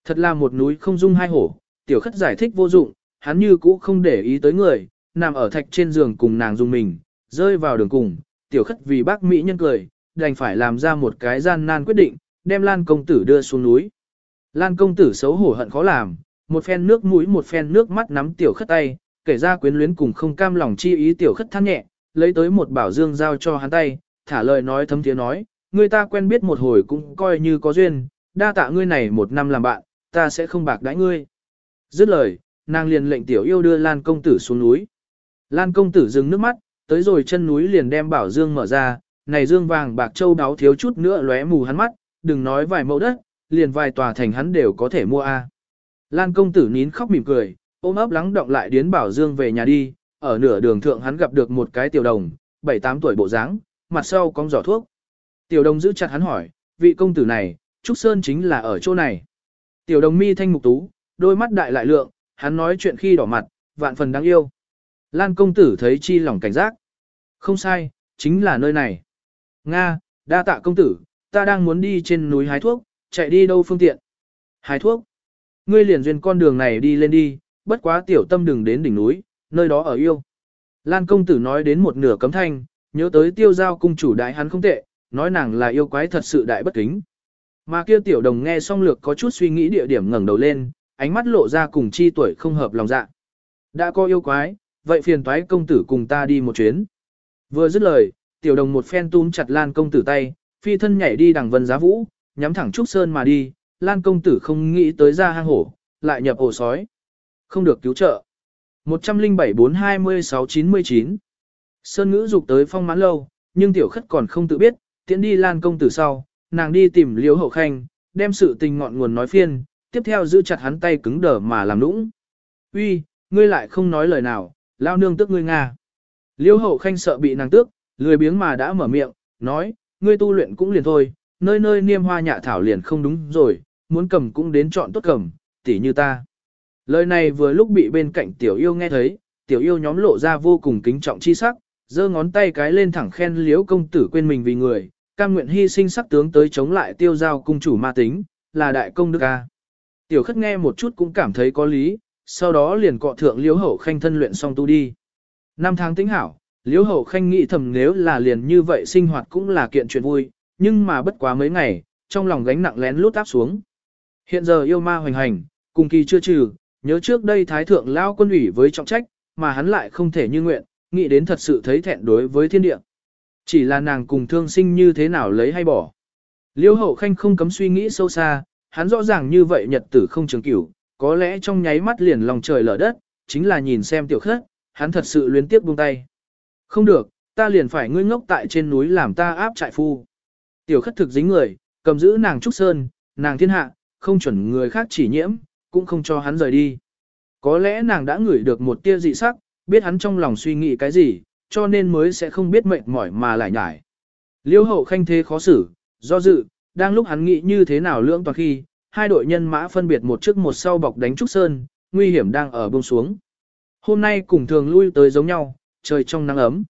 Speaker 1: Thật là một núi không dung hai hổ, tiểu khất giải thích vô dụng, hắn như cũ không để ý tới người, nằm ở thạch trên giường cùng nàng dùng mình, rơi vào đường cùng, tiểu khất vì bác Mỹ nhân cười, đành phải làm ra một cái gian nan quyết định, đem Lan công tử đưa xuống núi. Lan công tử xấu hổ hận khó làm, một phen nước mũi một phen nước mắt nắm tiểu khất tay, kể ra quyến luyến cùng không cam lòng chi ý tiểu khất than nhẹ, lấy tới một bảo dương giao cho hắn tay, thả lời nói thấm tiếng nói, người ta quen biết một hồi cũng coi như có duyên, đa tạ ngươi này một năm làm bạn, ta sẽ không bạc đãi ngươi. Dứt lời, nàng liền lệnh tiểu yêu đưa Lan công tử xuống núi. Lan công tử dừng nước mắt, tới rồi chân núi liền đem bảo dương mở ra, này dương vàng bạc châu đáo thiếu chút nữa lóe mù hắn mắt, đừng nói vài mẫu đất, liền vài tòa thành hắn đều có thể mua a. Lan công tử nín khóc mỉm cười, ôm ấp lắng động lại điến bảo dương về nhà đi, ở nửa đường thượng hắn gặp được một cái tiểu đồng, 7-8 tuổi bộ dáng, mặt sau cong giỏ thuốc. Tiểu đồng giữ chặt hắn hỏi, vị công tử này, Trúc Sơn chính là ở chỗ này. Tiểu đồng mi thanh mục tú, đôi mắt đại lại lượng, hắn nói chuyện khi đỏ mặt, vạn phần đáng yêu. Lan công tử thấy chi lòng cảnh giác. Không sai, chính là nơi này. Nga, đa tạ công tử, ta đang muốn đi trên núi hái thuốc, chạy đi đâu phương tiện. Hái thuốc. Ngươi liền duyên con đường này đi lên đi, bất quá tiểu tâm đừng đến đỉnh núi, nơi đó ở yêu. Lan công tử nói đến một nửa cấm thanh, nhớ tới tiêu giao cung chủ đại hắn không tệ, nói nàng là yêu quái thật sự đại bất kính. Mà kia tiểu đồng nghe xong lược có chút suy nghĩ địa điểm ngẩng đầu lên, ánh mắt lộ ra cùng chi tuổi không hợp lòng dạ. Đã có yêu quái, vậy phiền toái công tử cùng ta đi một chuyến. Vừa dứt lời, tiểu đồng một phen túm chặt Lan công tử tay, phi thân nhảy đi đằng vân giá vũ, nhắm thẳng trúc sơn mà đi, Lan công tử không nghĩ tới ra hang hổ, lại nhập ổ sói. Không được cứu trợ. 107-426-99 Sơn ngữ dục tới phong mãn lâu, nhưng tiểu khất còn không tự biết, tiễn đi Lan công tử sau, nàng đi tìm liễu hậu khanh, đem sự tình ngọn nguồn nói phiên, tiếp theo giữ chặt hắn tay cứng đờ mà làm nũng. Uy, ngươi lại không nói lời nào, lao nương tức ngươi Nga. Liễu hậu khanh sợ bị nàng tước, lười biếng mà đã mở miệng, nói, ngươi tu luyện cũng liền thôi, nơi nơi niêm hoa nhạ thảo liền không đúng rồi, muốn cầm cũng đến chọn tốt cầm, tỉ như ta. Lời này vừa lúc bị bên cạnh tiểu yêu nghe thấy, tiểu yêu nhóm lộ ra vô cùng kính trọng chi sắc, giơ ngón tay cái lên thẳng khen liễu công tử quên mình vì người, cam nguyện hy sinh sắc tướng tới chống lại tiêu giao cung chủ ma tính, là đại công đức ca. Tiểu khất nghe một chút cũng cảm thấy có lý, sau đó liền cọ thượng liễu hậu khanh thân luyện xong tu đi. Năm tháng tính hảo, liễu hậu khanh nghĩ thầm nếu là liền như vậy sinh hoạt cũng là kiện chuyện vui, nhưng mà bất quá mấy ngày, trong lòng gánh nặng lén lút áp xuống. Hiện giờ yêu ma hoành hành, cùng kỳ chưa trừ, nhớ trước đây thái thượng lao quân ủy với trọng trách, mà hắn lại không thể như nguyện, nghĩ đến thật sự thấy thẹn đối với thiên địa. Chỉ là nàng cùng thương sinh như thế nào lấy hay bỏ. Liêu hậu khanh không cấm suy nghĩ sâu xa, hắn rõ ràng như vậy nhật tử không trường cửu, có lẽ trong nháy mắt liền lòng trời lở đất, chính là nhìn xem tiểu khất, hắn thật sự luyến tiếp buông tay. Không được, ta liền phải ngươi ngốc tại trên núi làm ta áp trại phu. Tiểu khất thực dính người, cầm giữ nàng trúc sơn, nàng thiên hạ, không chuẩn người khác chỉ nhiễm, cũng không cho hắn rời đi. Có lẽ nàng đã ngửi được một tia dị sắc, biết hắn trong lòng suy nghĩ cái gì, cho nên mới sẽ không biết mệt mỏi mà lại nhải. Liêu hậu khanh thế khó xử, do dự, đang lúc hắn nghĩ như thế nào lưỡng toàn khi, hai đội nhân mã phân biệt một trước một sau bọc đánh trúc sơn, nguy hiểm đang ở buông xuống. Hôm nay cùng thường lui tới giống nhau, trời trong nắng ấm.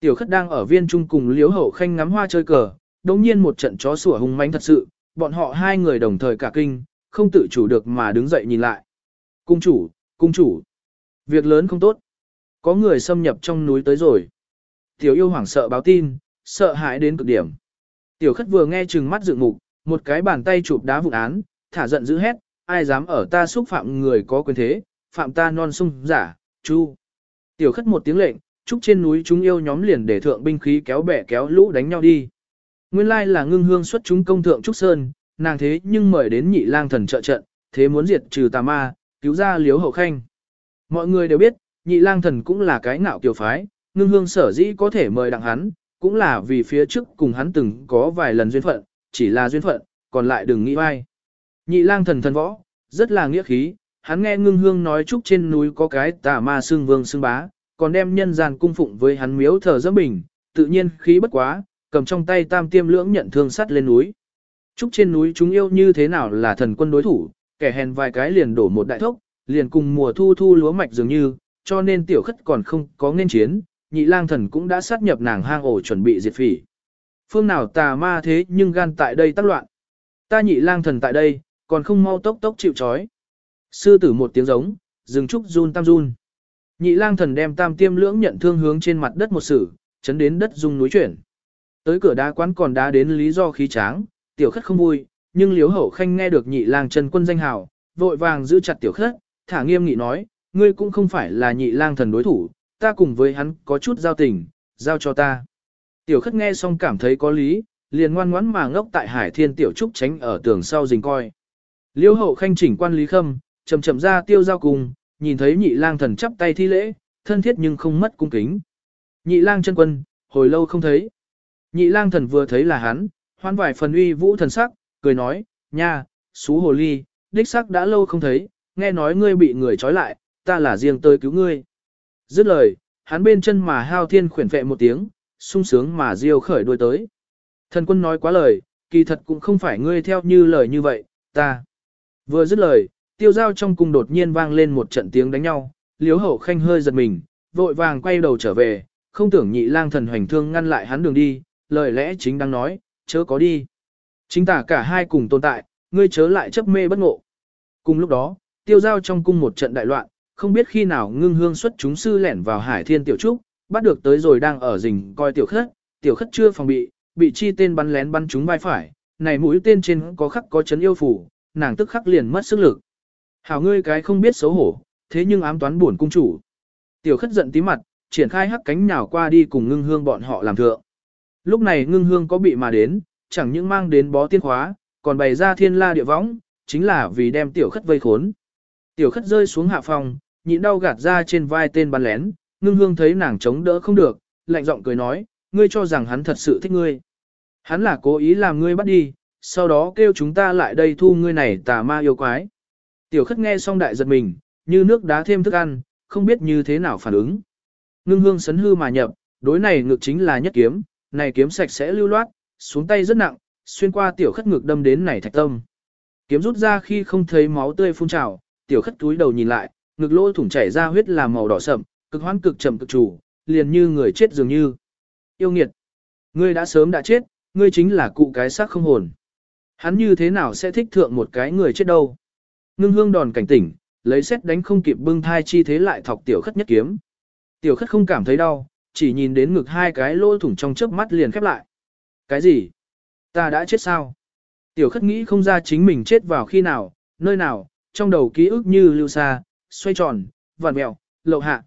Speaker 1: Tiểu khất đang ở viên trung cùng liếu hậu khanh ngắm hoa chơi cờ, đồng nhiên một trận chó sủa hung mãnh thật sự, bọn họ hai người đồng thời cả kinh, không tự chủ được mà đứng dậy nhìn lại. Cung chủ, cung chủ, việc lớn không tốt. Có người xâm nhập trong núi tới rồi. Tiểu yêu hoảng sợ báo tin, sợ hãi đến cực điểm. Tiểu khất vừa nghe chừng mắt dựng mục, một cái bàn tay chụp đá vụ án, thả giận dữ hét, ai dám ở ta xúc phạm người có quyền thế, phạm ta non sung giả, chu. Tiểu khất một tiếng lệnh, trúc trên núi chúng yêu nhóm liền để thượng binh khí kéo bẻ kéo lũ đánh nhau đi. Nguyên lai là ngưng hương xuất chúng công thượng trúc sơn, nàng thế nhưng mời đến nhị lang thần trợ trận, thế muốn diệt trừ tà ma, cứu ra liếu hậu khanh. Mọi người đều biết, nhị lang thần cũng là cái ngạo kiều phái, ngưng hương sở dĩ có thể mời đặng hắn, cũng là vì phía trước cùng hắn từng có vài lần duyên phận, chỉ là duyên phận, còn lại đừng nghĩ vai. Nhị lang thần thần võ, rất là nghĩa khí, hắn nghe ngưng hương nói chúc trên núi có cái tà ma xương vương xương bá, còn đem nhân gian cung phụng với hắn miếu thờ dẫm bình, tự nhiên khí bất quá, cầm trong tay tam tiêm lưỡng nhận thương sắt lên núi. Trúc trên núi chúng yêu như thế nào là thần quân đối thủ, kẻ hèn vài cái liền đổ một đại thốc, liền cùng mùa thu thu lúa mạch dường như, cho nên tiểu khất còn không có nên chiến, nhị lang thần cũng đã sát nhập nàng hang ổ chuẩn bị diệt phỉ. Phương nào tà ma thế nhưng gan tại đây tác loạn. Ta nhị lang thần tại đây, còn không mau tốc tốc chịu chói. Sư tử một tiếng giống, dừng trúc run tam run. Nhị lang thần đem tam tiêm lưỡng nhận thương hướng trên mặt đất một sử, chấn đến đất rung núi chuyển. Tới cửa đá quán còn đá đến lý do khí tráng, tiểu khất không vui, nhưng liếu hậu khanh nghe được nhị lang chân quân danh hào, vội vàng giữ chặt tiểu khất, thả nghiêm nghị nói, ngươi cũng không phải là nhị lang thần đối thủ, ta cùng với hắn có chút giao tình, giao cho ta. Tiểu khất nghe xong cảm thấy có lý, liền ngoan ngoãn mà ngốc tại hải thiên tiểu trúc tránh ở tường sau rình coi. Liêu hậu khanh chỉnh quan lý khâm, chậm chậm ra tiêu giao cùng, nhìn thấy nhị lang thần chắp tay thi lễ, thân thiết nhưng không mất cung kính. Nhị lang chân quân, hồi lâu không thấy. Nhị lang thần vừa thấy là hắn, hoan vải phần uy vũ thần sắc, cười nói, nha, xú hồ ly, đích sắc đã lâu không thấy, nghe nói ngươi bị người trói lại, ta là riêng tới cứu ngươi. Dứt lời, hắn bên chân mà hao thiên khuyển vệ một tiếng, sung sướng mà diêu khởi đuôi tới. Thần quân nói quá lời, kỳ thật cũng không phải ngươi theo như lời như vậy, ta. Vừa dứt lời, tiêu giao trong cung đột nhiên vang lên một trận tiếng đánh nhau, liếu hậu khanh hơi giật mình, vội vàng quay đầu trở về, không tưởng nhị lang thần hoành thương ngăn lại hắn đường đi, lời lẽ chính đang nói, chớ có đi. Chính tả cả hai cùng tồn tại, ngươi chớ lại chấp mê bất ngộ. Cùng lúc đó, tiêu giao trong cung một trận đại loạn, không biết khi nào ngưng hương xuất chúng sư lẻn vào hải thiên tiểu trúc, bắt được tới rồi đang ở rình coi tiểu khất, tiểu khất chưa phòng bị, bị chi tên bắn lén bắn trúng vai phải, này mũi tên trên có khắc có chấn yêu phủ, nàng tức khắc liền mất sức lực. Hảo ngươi cái không biết xấu hổ, thế nhưng ám toán buồn cung chủ. Tiểu khất giận tí mặt, triển khai hắc cánh nhào qua đi cùng ngưng hương bọn họ làm thượng. Lúc này ngưng hương có bị mà đến, chẳng những mang đến bó tiên khóa, còn bày ra thiên la địa võng, chính là vì đem tiểu khất vây khốn. Tiểu khất rơi xuống hạ phòng, nhịn đau gạt ra trên vai tên bắn lén, ngưng hương thấy nàng chống đỡ không được, lạnh giọng cười nói, ngươi cho rằng hắn thật sự thích ngươi. Hắn là cố ý làm ngươi bắt đi, sau đó kêu chúng ta lại đây thu ngươi này tà ma yêu quái. Tiểu khất nghe xong đại giật mình, như nước đá thêm thức ăn, không biết như thế nào phản ứng. Ngưng hương sấn hư mà nhập, đối này ngực chính là nhất kiếm, này kiếm sạch sẽ lưu loát, xuống tay rất nặng, xuyên qua tiểu khất ngực đâm đến này thạch tâm. Kiếm rút ra khi không thấy máu tươi phun trào, tiểu khất túi đầu nhìn lại, ngực lỗ thủng chảy ra huyết là màu đỏ sậm, cực hoãn cực chậm cực chủ, liền như người chết dường như. Yêu nghiệt, ngươi đã sớm đã chết, ngươi chính là cụ cái xác không hồn. Hắn như thế nào sẽ thích thượng một cái người chết đâu? Ngưng hương đòn cảnh tỉnh, lấy xét đánh không kịp bưng thai chi thế lại thọc tiểu khất nhất kiếm. Tiểu khất không cảm thấy đau, chỉ nhìn đến ngực hai cái lỗ thủng trong chớp mắt liền khép lại. Cái gì? Ta đã chết sao? Tiểu khất nghĩ không ra chính mình chết vào khi nào, nơi nào, trong đầu ký ức như lưu xa, xoay tròn, vằn mèo, lậu hạ.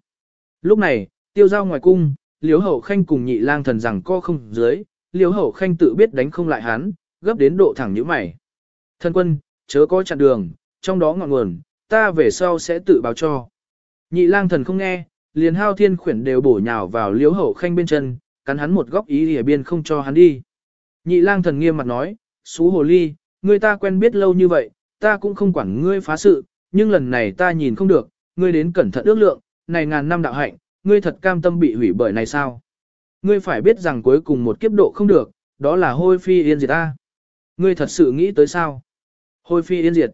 Speaker 1: Lúc này, tiêu giao ngoài cung, liếu hậu khanh cùng nhị lang thần rằng co không dưới, liếu hậu khanh tự biết đánh không lại hắn, gấp đến độ thẳng như mày. Thân quân, chớ có chặn đường, trong đó ngọn nguồn, ta về sau sẽ tự báo cho. Nhị lang thần không nghe, liền hao thiên khuyển đều bổ nhào vào liếu hậu khanh bên chân, cắn hắn một góc ý ở biên không cho hắn đi. Nhị lang thần nghiêm mặt nói, xú hồ ly, người ta quen biết lâu như vậy, ta cũng không quản ngươi phá sự, nhưng lần này ta nhìn không được, ngươi đến cẩn thận ước lượng, này ngàn năm đạo hạnh, ngươi thật cam tâm bị hủy bởi này sao? Ngươi phải biết rằng cuối cùng một kiếp độ không được, đó là hôi phi yên diệt ta. Ngươi thật sự nghĩ tới sao? Hôi phi yên diệt.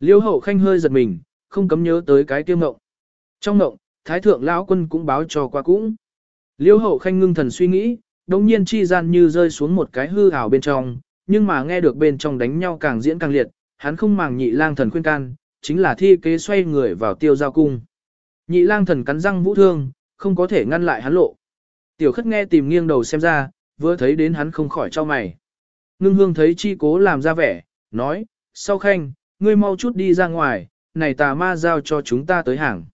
Speaker 1: Liêu hậu khanh hơi giật mình, không cấm nhớ tới cái tiêu mộng. Trong mộng, thái thượng lão quân cũng báo cho qua cũng. Liêu hậu khanh ngưng thần suy nghĩ, đồng nhiên chi gian như rơi xuống một cái hư ảo bên trong, nhưng mà nghe được bên trong đánh nhau càng diễn càng liệt, hắn không màng nhị lang thần khuyên can, chính là thi kế xoay người vào tiêu giao cung. Nhị lang thần cắn răng vũ thương, không có thể ngăn lại hắn lộ. Tiểu khất nghe tìm nghiêng đầu xem ra, vừa thấy đến hắn không khỏi cho mày. Ngưng hương thấy chi cố làm ra vẻ, nói, sau khanh, ngươi mau chút đi ra ngoài, này tà ma giao cho chúng ta tới hàng.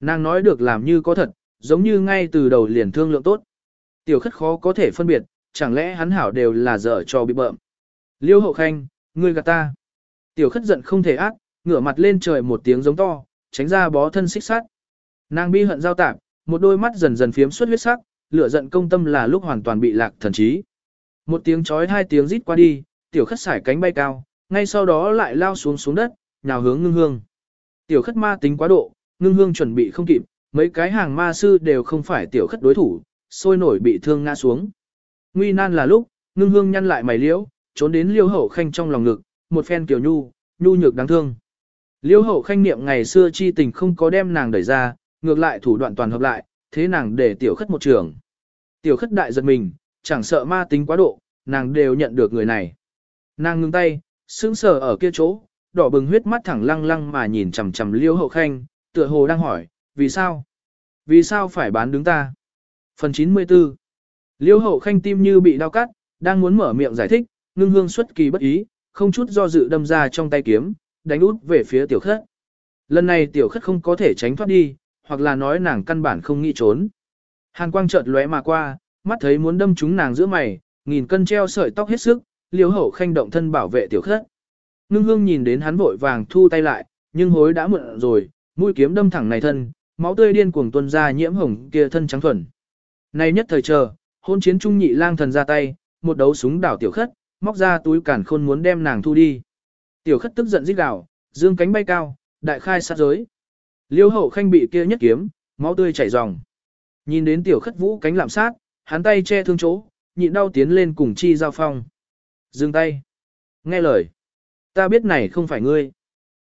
Speaker 1: Nàng nói được làm như có thật, giống như ngay từ đầu liền thương lượng tốt. Tiểu khất khó có thể phân biệt, chẳng lẽ hắn hảo đều là dở cho bị bợm. Liêu hậu khanh, ngươi gạt ta. Tiểu khất giận không thể ác, ngửa mặt lên trời một tiếng giống to, tránh ra bó thân xích sát. Nàng bi hận giao tạp, một đôi mắt dần dần phiếm xuất huyết sắc, lửa giận công tâm là lúc hoàn toàn bị lạc thần trí. Một tiếng chói hai tiếng rít qua đi, tiểu khất xải cánh bay cao, ngay sau đó lại lao xuống xuống đất, nhào hướng ngưng hương. Tiểu khất ma tính quá độ, ngưng hương chuẩn bị không kịp, mấy cái hàng ma sư đều không phải tiểu khất đối thủ, sôi nổi bị thương ngã xuống. Nguy nan là lúc, ngưng hương nhăn lại mày liễu, trốn đến liêu hậu khanh trong lòng ngực, một phen kiểu nhu, nhu nhược đáng thương. Liêu hậu khanh niệm ngày xưa chi tình không có đem nàng đẩy ra, ngược lại thủ đoạn toàn hợp lại, thế nàng để tiểu khất một trường. Tiểu khất đại giật mình, chẳng sợ ma tính quá độ, nàng đều nhận được người này. Nàng ngưng tay, sững sờ ở kia chỗ, đỏ bừng huyết mắt thẳng lăng lăng mà nhìn chằm chằm liêu hậu khanh, tựa hồ đang hỏi, vì sao? Vì sao phải bán đứng ta? Phần 94 Liêu hậu khanh tim như bị đau cắt, đang muốn mở miệng giải thích, ngưng hương xuất kỳ bất ý, không chút do dự đâm ra trong tay kiếm, đánh út về phía tiểu khất. Lần này tiểu khất không có thể tránh thoát đi, hoặc là nói nàng căn bản không nghĩ trốn. Hàn quang chợt lóe mà qua, mắt thấy muốn đâm trúng nàng giữa mày, nghìn cân treo sợi tóc hết sức, liều hậu khanh động thân bảo vệ tiểu khất. Ngưng hương nhìn đến hắn vội vàng thu tay lại, nhưng hối đã muộn rồi, mũi kiếm đâm thẳng này thân, máu tươi điên cuồng tuôn ra nhiễm hồng kia thân trắng thuần. Này nhất thời chờ, hôn chiến trung nhị lang thần ra tay, một đấu súng đảo tiểu khất, móc ra túi cản khôn muốn đem nàng thu đi. Tiểu khất tức giận rít gào, dương cánh bay cao, đại khai sát giới. Liêu hậu khanh bị kia nhất kiếm, máu tươi chảy ròng. Nhìn đến tiểu khất vũ cánh lạm sát, hắn tay che thương chỗ, nhịn đau tiến lên cùng chi giao phong. Dừng tay. Nghe lời. Ta biết này không phải ngươi.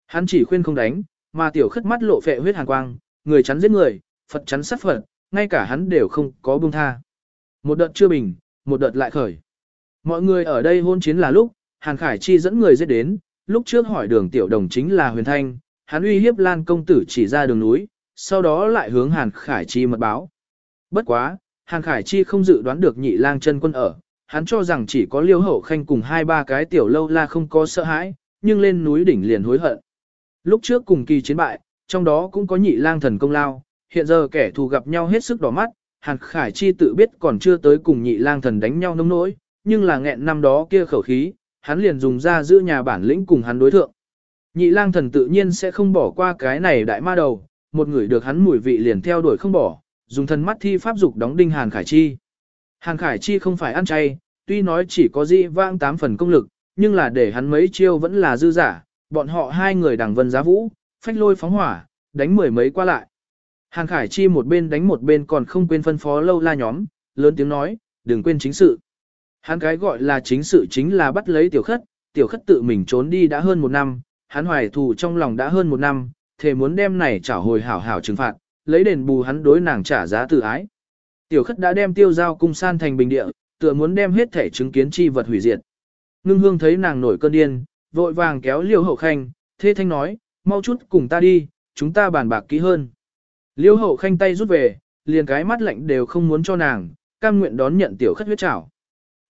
Speaker 1: Hắn chỉ khuyên không đánh, mà tiểu khất mắt lộ phệ huyết hàn quang, người chắn giết người, Phật chắn sát Phật, ngay cả hắn đều không có buông tha. Một đợt chưa bình, một đợt lại khởi. Mọi người ở đây hôn chiến là lúc, Hàn Khải Chi dẫn người giết đến, lúc trước hỏi đường tiểu đồng chính là Huyền Thanh, hắn uy hiếp Lan công tử chỉ ra đường núi, sau đó lại hướng Hàn Khải Chi mật báo. Bất quá, Hàn Khải Chi không dự đoán được nhị lang chân quân ở, hắn cho rằng chỉ có liêu hậu khanh cùng hai ba cái tiểu lâu la không có sợ hãi, nhưng lên núi đỉnh liền hối hận. Lúc trước cùng kỳ chiến bại, trong đó cũng có nhị lang thần công lao, hiện giờ kẻ thù gặp nhau hết sức đỏ mắt, Hàn Khải Chi tự biết còn chưa tới cùng nhị lang thần đánh nhau nông nỗi, nhưng là nghẹn năm đó kia khẩu khí, hắn liền dùng ra giữ nhà bản lĩnh cùng hắn đối thượng. Nhị lang thần tự nhiên sẽ không bỏ qua cái này đại ma đầu, một người được hắn mùi vị liền theo đuổi không bỏ, dùng thần mắt thi pháp dục đóng đinh Hàn Khải Chi. Hàn Khải Chi không phải ăn chay, tuy nói chỉ có di vang tám phần công lực, nhưng là để hắn mấy chiêu vẫn là dư giả, bọn họ hai người đằng vân giá vũ, phách lôi phóng hỏa, đánh mười mấy qua lại. Hàn Khải Chi một bên đánh một bên còn không quên phân phó lâu la nhóm, lớn tiếng nói, đừng quên chính sự. Hắn cái gọi là chính sự chính là bắt lấy tiểu khất, tiểu khất tự mình trốn đi đã hơn một năm, hắn hoài thù trong lòng đã hơn một năm, thề muốn đem này trả hồi hảo hảo trừng phạt, lấy đền bù hắn đối nàng trả giá tự ái. Tiểu khất đã đem tiêu giao cung san thành bình địa, tựa muốn đem hết thể chứng kiến chi vật hủy diệt. Ngưng hương thấy nàng nổi cơn điên, vội vàng kéo liêu hậu khanh, thế thanh nói, mau chút cùng ta đi, chúng ta bàn bạc kỹ hơn. Liêu hậu khanh tay rút về, liền cái mắt lạnh đều không muốn cho nàng, cam nguyện đón nhận tiểu khất huyết trảo.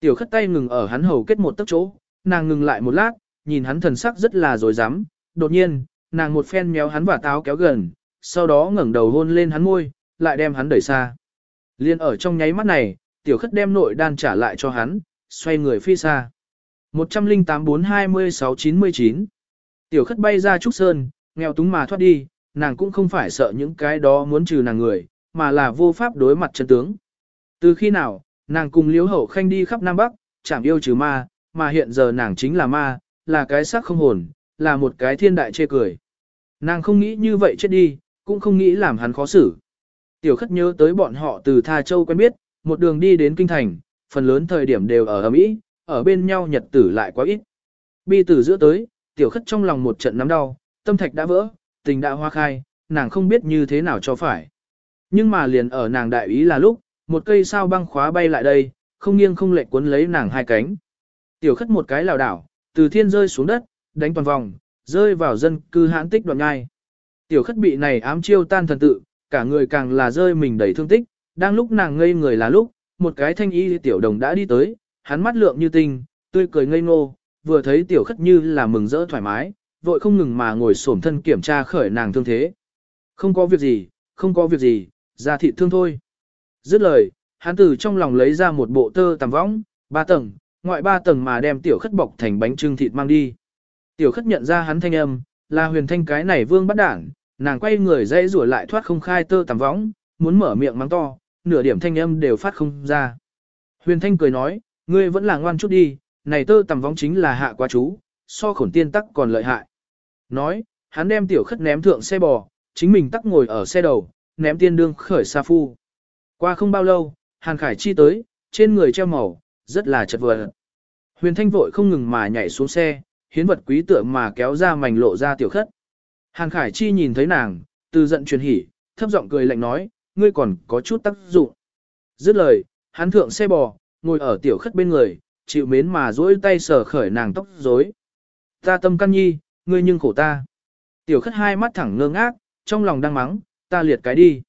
Speaker 1: Tiểu khất tay ngừng ở hắn hầu kết một tấc chỗ, nàng ngừng lại một lát, nhìn hắn thần sắc rất là dối rắm đột nhiên, nàng một phen méo hắn và táo kéo gần, sau đó ngẩng đầu hôn lên hắn môi, lại đem hắn đẩy xa. Liên ở trong nháy mắt này, tiểu khất đem nội đan trả lại cho hắn, xoay người phi xa. 108-426-99 Tiểu khất bay ra trúc sơn, nghèo túng mà thoát đi, nàng cũng không phải sợ những cái đó muốn trừ nàng người, mà là vô pháp đối mặt chân tướng. Từ khi nào, nàng cùng liếu hậu khanh đi khắp Nam Bắc, chẳng yêu trừ ma, mà hiện giờ nàng chính là ma, là cái xác không hồn, là một cái thiên đại chê cười. Nàng không nghĩ như vậy chết đi, cũng không nghĩ làm hắn khó xử. Tiểu khất nhớ tới bọn họ từ Tha Châu quen biết, một đường đi đến Kinh Thành, phần lớn thời điểm đều ở Mỹ, ở bên nhau nhật tử lại quá ít. Bi tử giữa tới, tiểu khất trong lòng một trận nắm đau, tâm thạch đã vỡ, tình đã hoa khai, nàng không biết như thế nào cho phải. Nhưng mà liền ở nàng đại ý là lúc, một cây sao băng khóa bay lại đây, không nghiêng không lệch cuốn lấy nàng hai cánh. Tiểu khất một cái lảo đảo, từ thiên rơi xuống đất, đánh toàn vòng, rơi vào dân cư hãn tích đoạn ngai. Tiểu khất bị này ám chiêu tan thần tự, cả người càng là rơi mình đầy thương tích, đang lúc nàng ngây người là lúc, một cái thanh y tiểu đồng đã đi tới, hắn mắt lượng như tinh, tươi cười ngây ngô, vừa thấy tiểu khất như là mừng rỡ thoải mái, vội không ngừng mà ngồi xổm thân kiểm tra khởi nàng thương thế. Không có việc gì, không có việc gì, ra thị thương thôi. Dứt lời, hắn từ trong lòng lấy ra một bộ tơ tằm võng, ba tầng, ngoại ba tầng mà đem tiểu khất bọc thành bánh trưng thịt mang đi. Tiểu khất nhận ra hắn thanh âm, là huyền thanh cái này vương bắt đảng, nàng quay người dãy rủa lại thoát không khai tơ tằm võng, muốn mở miệng mắng to, nửa điểm thanh âm đều phát không ra. Huyền thanh cười nói, ngươi vẫn là ngoan chút đi, này tơ tằm võng chính là hạ quá chú, so khổn tiên tắc còn lợi hại. Nói, hắn đem tiểu khất ném thượng xe bò, chính mình tắc ngồi ở xe đầu, ném tiên đương khởi sa phu. Qua không bao lâu, Hàn Khải Chi tới, trên người treo màu, rất là chật vật. Huyền Thanh vội không ngừng mà nhảy xuống xe, hiến vật quý tượng mà kéo ra mảnh lộ ra tiểu khất. Hàn Khải Chi nhìn thấy nàng, từ giận truyền hỉ, thấp giọng cười lạnh nói, ngươi còn có chút tác dụng. Dứt lời, hắn thượng xe bò, ngồi ở tiểu khất bên người, chịu mến mà duỗi tay sờ khởi nàng tóc rối. Ta tâm căn nhi, ngươi nhưng khổ ta. Tiểu khất hai mắt thẳng ngơ ngác, trong lòng đang mắng, ta liệt cái đi.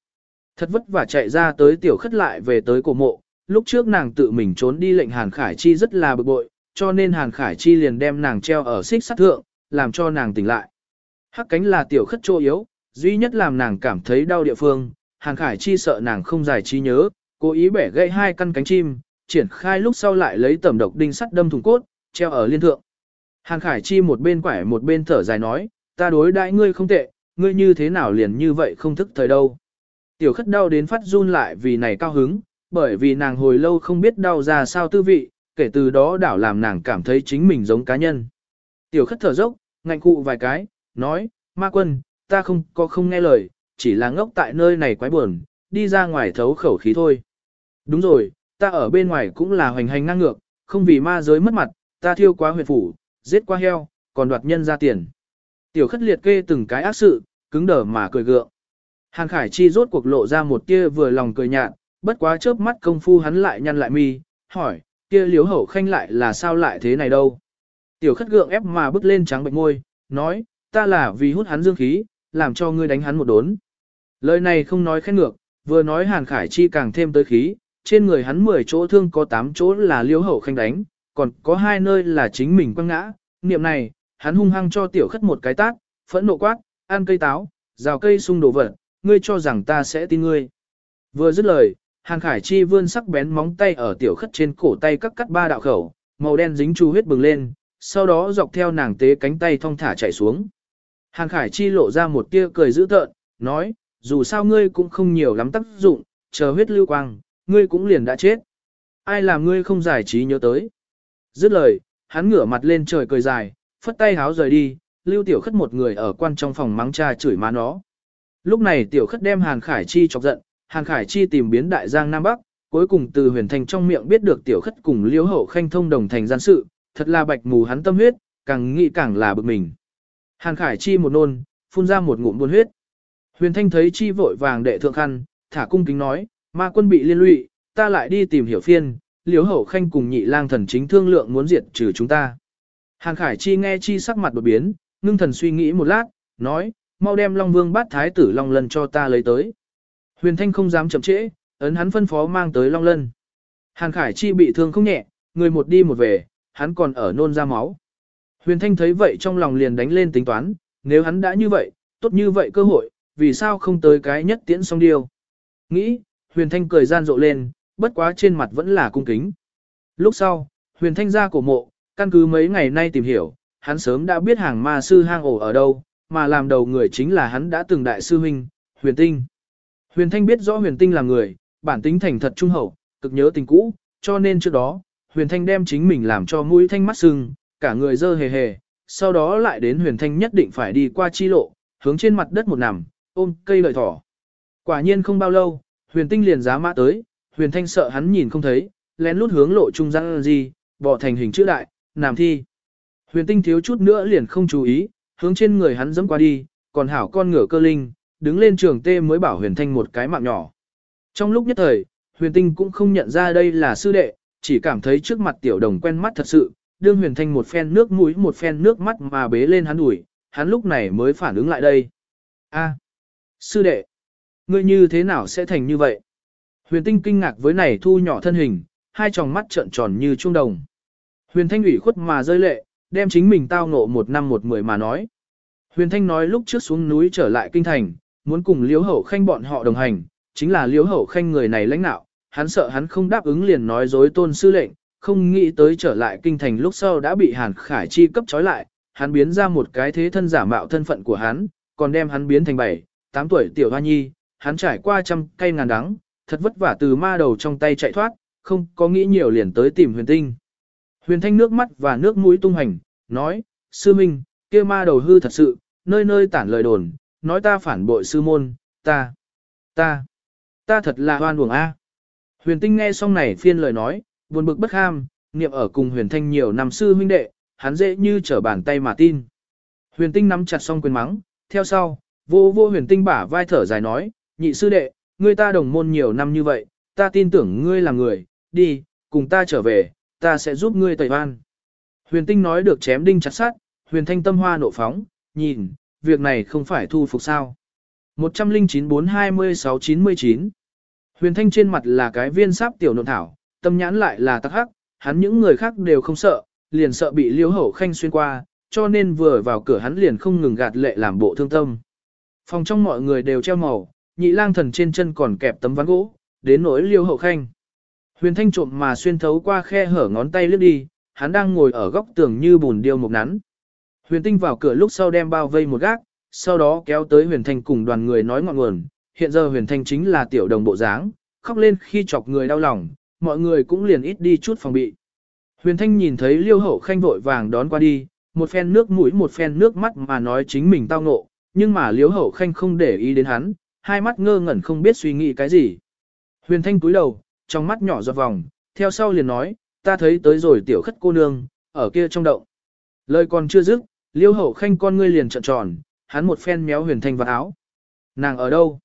Speaker 1: Thật vất vả chạy ra tới tiểu khất lại về tới cổ mộ, lúc trước nàng tự mình trốn đi lệnh Hàn Khải Chi rất là bực bội, cho nên Hàn Khải Chi liền đem nàng treo ở xích sắt thượng, làm cho nàng tỉnh lại. Hắc cánh là tiểu khất trô yếu, duy nhất làm nàng cảm thấy đau địa phương, Hàn Khải Chi sợ nàng không giải trí nhớ, cố ý bẻ gãy hai căn cánh chim, triển khai lúc sau lại lấy tẩm độc đinh sắt đâm thùng cốt, treo ở liên thượng. Hàn Khải Chi một bên quải một bên thở dài nói, ta đối đãi ngươi không tệ, ngươi như thế nào liền như vậy không thức thời đâu. Tiểu khất đau đến phát run lại vì này cao hứng, bởi vì nàng hồi lâu không biết đau ra sao tư vị, kể từ đó đảo làm nàng cảm thấy chính mình giống cá nhân. Tiểu khất thở dốc, ngạnh cụ vài cái, nói, ma quân, ta không có không nghe lời, chỉ là ngốc tại nơi này quái buồn, đi ra ngoài thấu khẩu khí thôi. Đúng rồi, ta ở bên ngoài cũng là hoành hành ngang ngược, không vì ma giới mất mặt, ta thiêu quá huyệt phủ, giết qua heo, còn đoạt nhân ra tiền. Tiểu khất liệt kê từng cái ác sự, cứng đờ mà cười gượng. Hàn Khải Chi rốt cuộc lộ ra một tia vừa lòng cười nhạt, bất quá chớp mắt công phu hắn lại nhăn lại mi, hỏi, kia liếu hậu khanh lại là sao lại thế này đâu. Tiểu khất gượng ép mà bước lên trắng bệnh môi, nói, ta là vì hút hắn dương khí, làm cho ngươi đánh hắn một đốn. Lời này không nói khen ngược, vừa nói Hàn Khải Chi càng thêm tới khí, trên người hắn 10 chỗ thương có 8 chỗ là liếu hậu khanh đánh, còn có hai nơi là chính mình quăng ngã. Niệm này, hắn hung hăng cho tiểu khất một cái tát, phẫn nộ quát, ăn cây táo, rào cây sung đổ vật, ngươi cho rằng ta sẽ tin ngươi. Vừa dứt lời, Hàn Khải Chi vươn sắc bén móng tay ở tiểu khất trên cổ tay cắt cắt ba đạo khẩu, màu đen dính chu huyết bừng lên, sau đó dọc theo nàng tế cánh tay thong thả chạy xuống. Hàn Khải Chi lộ ra một tia cười dữ tợn, nói, dù sao ngươi cũng không nhiều lắm tác dụng, chờ huyết lưu quang, ngươi cũng liền đã chết. Ai làm ngươi không giải trí nhớ tới. Dứt lời, hắn ngửa mặt lên trời cười dài, phất tay háo rời đi, lưu tiểu khất một người ở quan trong phòng mắng cha chửi má nó. Lúc này tiểu khất đem Hàn Khải Chi chọc giận, Hàn Khải Chi tìm biến đại giang Nam Bắc, cuối cùng từ huyền thành trong miệng biết được tiểu khất cùng liễu hậu khanh thông đồng thành gian sự, thật là bạch mù hắn tâm huyết, càng nghĩ càng là bực mình. Hàn Khải Chi một nôn, phun ra một ngụm buồn huyết. Huyền Thanh thấy Chi vội vàng đệ thượng khăn, thả cung kính nói, ma quân bị liên lụy, ta lại đi tìm hiểu phiên, liễu hậu khanh cùng nhị lang thần chính thương lượng muốn diệt trừ chúng ta. Hàn Khải Chi nghe Chi sắc mặt đột biến, ngưng thần suy nghĩ một lát, nói, mau đem Long Vương bát thái tử Long Lân cho ta lấy tới. Huyền Thanh không dám chậm trễ, ấn hắn phân phó mang tới Long Lân. Hàn Khải Chi bị thương không nhẹ, người một đi một về, hắn còn ở nôn ra máu. Huyền Thanh thấy vậy trong lòng liền đánh lên tính toán, nếu hắn đã như vậy, tốt như vậy cơ hội, vì sao không tới cái nhất tiễn xong điều. Nghĩ, Huyền Thanh cười gian rộ lên, bất quá trên mặt vẫn là cung kính. Lúc sau, Huyền Thanh ra cổ mộ, căn cứ mấy ngày nay tìm hiểu, hắn sớm đã biết hàng ma sư hang ổ ở đâu, mà làm đầu người chính là hắn đã từng đại sư huynh, Huyền Tinh. Huyền Thanh biết rõ Huyền Tinh là người, bản tính thành thật trung hậu, cực nhớ tình cũ, cho nên trước đó, Huyền Thanh đem chính mình làm cho mũi thanh mắt sưng, cả người dơ hề hề, sau đó lại đến Huyền Thanh nhất định phải đi qua chi lộ, hướng trên mặt đất một nằm, ôm cây lợi thỏ. Quả nhiên không bao lâu, Huyền Tinh liền giá mã tới, Huyền Thanh sợ hắn nhìn không thấy, lén lút hướng lộ trung gian gì, bỏ thành hình chữ đại, nằm thi. Huyền Tinh thiếu chút nữa liền không chú ý, hướng trên người hắn dẫm qua đi, còn hảo con ngựa cơ linh, đứng lên trường tê mới bảo Huyền Thanh một cái mạng nhỏ. Trong lúc nhất thời, Huyền Tinh cũng không nhận ra đây là sư đệ, chỉ cảm thấy trước mặt tiểu đồng quen mắt thật sự, đương huyền thanh một phen nước mũi một phen nước mắt mà bế lên hắn ủi, hắn lúc này mới phản ứng lại đây. A, sư đệ, ngươi như thế nào sẽ thành như vậy? Huyền tinh kinh ngạc với này thu nhỏ thân hình, hai tròng mắt trợn tròn như trung đồng. Huyền thanh ủy khuất mà rơi lệ, đem chính mình tao ngộ một năm một mười mà nói. Huyền thanh nói lúc trước xuống núi trở lại kinh thành, muốn cùng Liễu hậu khanh bọn họ đồng hành, chính là Liễu hậu khanh người này lãnh đạo, hắn sợ hắn không đáp ứng liền nói dối tôn sư lệnh, không nghĩ tới trở lại kinh thành lúc sau đã bị Hàn Khải Chi cấp trói lại, hắn biến ra một cái thế thân giả mạo thân phận của hắn, còn đem hắn biến thành bảy, tám tuổi tiểu hoa nhi, hắn trải qua trăm cây ngàn đắng, thật vất vả từ ma đầu trong tay chạy thoát, không có nghĩ nhiều liền tới tìm huyền tinh. Huyền thanh nước mắt và nước mũi tung hành, nói, sư minh, kia ma đầu hư thật sự, nơi nơi tản lời đồn, nói ta phản bội sư môn, ta, ta, ta thật là hoan uổng a. Huyền tinh nghe xong này phiên lời nói, buồn bực bất ham, niệm ở cùng huyền thanh nhiều năm sư huynh đệ, hắn dễ như trở bàn tay mà tin. Huyền tinh nắm chặt xong quyền mắng, theo sau, vô vô huyền tinh bả vai thở dài nói, nhị sư đệ, ngươi ta đồng môn nhiều năm như vậy, ta tin tưởng ngươi là người, đi, cùng ta trở về, ta sẽ giúp ngươi tẩy oan. Huyền tinh nói được chém đinh chặt sát, huyền thanh tâm hoa nộ phóng, nhìn, việc này không phải thu phục sao. 109 426 99 Huyền Thanh trên mặt là cái viên sáp tiểu nộn thảo, tâm nhãn lại là tắc hắc, hắn những người khác đều không sợ, liền sợ bị liêu hậu khanh xuyên qua, cho nên vừa vào cửa hắn liền không ngừng gạt lệ làm bộ thương tâm. Phòng trong mọi người đều treo màu, nhị lang thần trên chân còn kẹp tấm ván gỗ, đến nỗi liêu hậu khanh. Huyền Thanh trộm mà xuyên thấu qua khe hở ngón tay lướt đi, hắn đang ngồi ở góc tường như bùn điêu một nắn. Huyền Tinh vào cửa lúc sau đem bao vây một gác, sau đó kéo tới Huyền Thanh cùng đoàn người nói ngọn nguồn, hiện giờ huyền thanh chính là tiểu đồng bộ dáng, khóc lên khi chọc người đau lòng, mọi người cũng liền ít đi chút phòng bị. Huyền thanh nhìn thấy liêu hậu khanh vội vàng đón qua đi, một phen nước mũi một phen nước mắt mà nói chính mình tao ngộ, nhưng mà liêu hậu khanh không để ý đến hắn, hai mắt ngơ ngẩn không biết suy nghĩ cái gì. Huyền thanh cúi đầu, trong mắt nhỏ giọt vòng, theo sau liền nói, ta thấy tới rồi tiểu khất cô nương, ở kia trong động. Lời còn chưa dứt, liêu hậu khanh con ngươi liền trợn tròn, hắn một phen méo huyền thanh vào áo. Nàng ở đâu?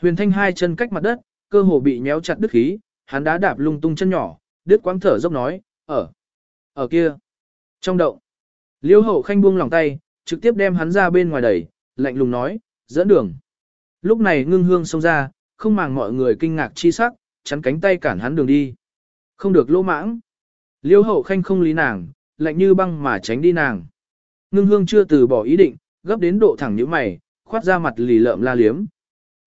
Speaker 1: Huyền Thanh hai chân cách mặt đất, cơ hồ bị méo chặt đứt khí, hắn đá đạp lung tung chân nhỏ, đứt quãng thở dốc nói, ở, ở kia, trong động. Liêu hậu khanh buông lòng tay, trực tiếp đem hắn ra bên ngoài đẩy, lạnh lùng nói, dẫn đường. Lúc này ngưng hương xông ra, không màng mọi người kinh ngạc chi sắc, chắn cánh tay cản hắn đường đi. Không được lỗ mãng. Liêu hậu khanh không lý nàng, lạnh như băng mà tránh đi nàng. Ngưng hương chưa từ bỏ ý định, gấp đến độ thẳng như mày, khoát ra mặt lì lợm la liếm.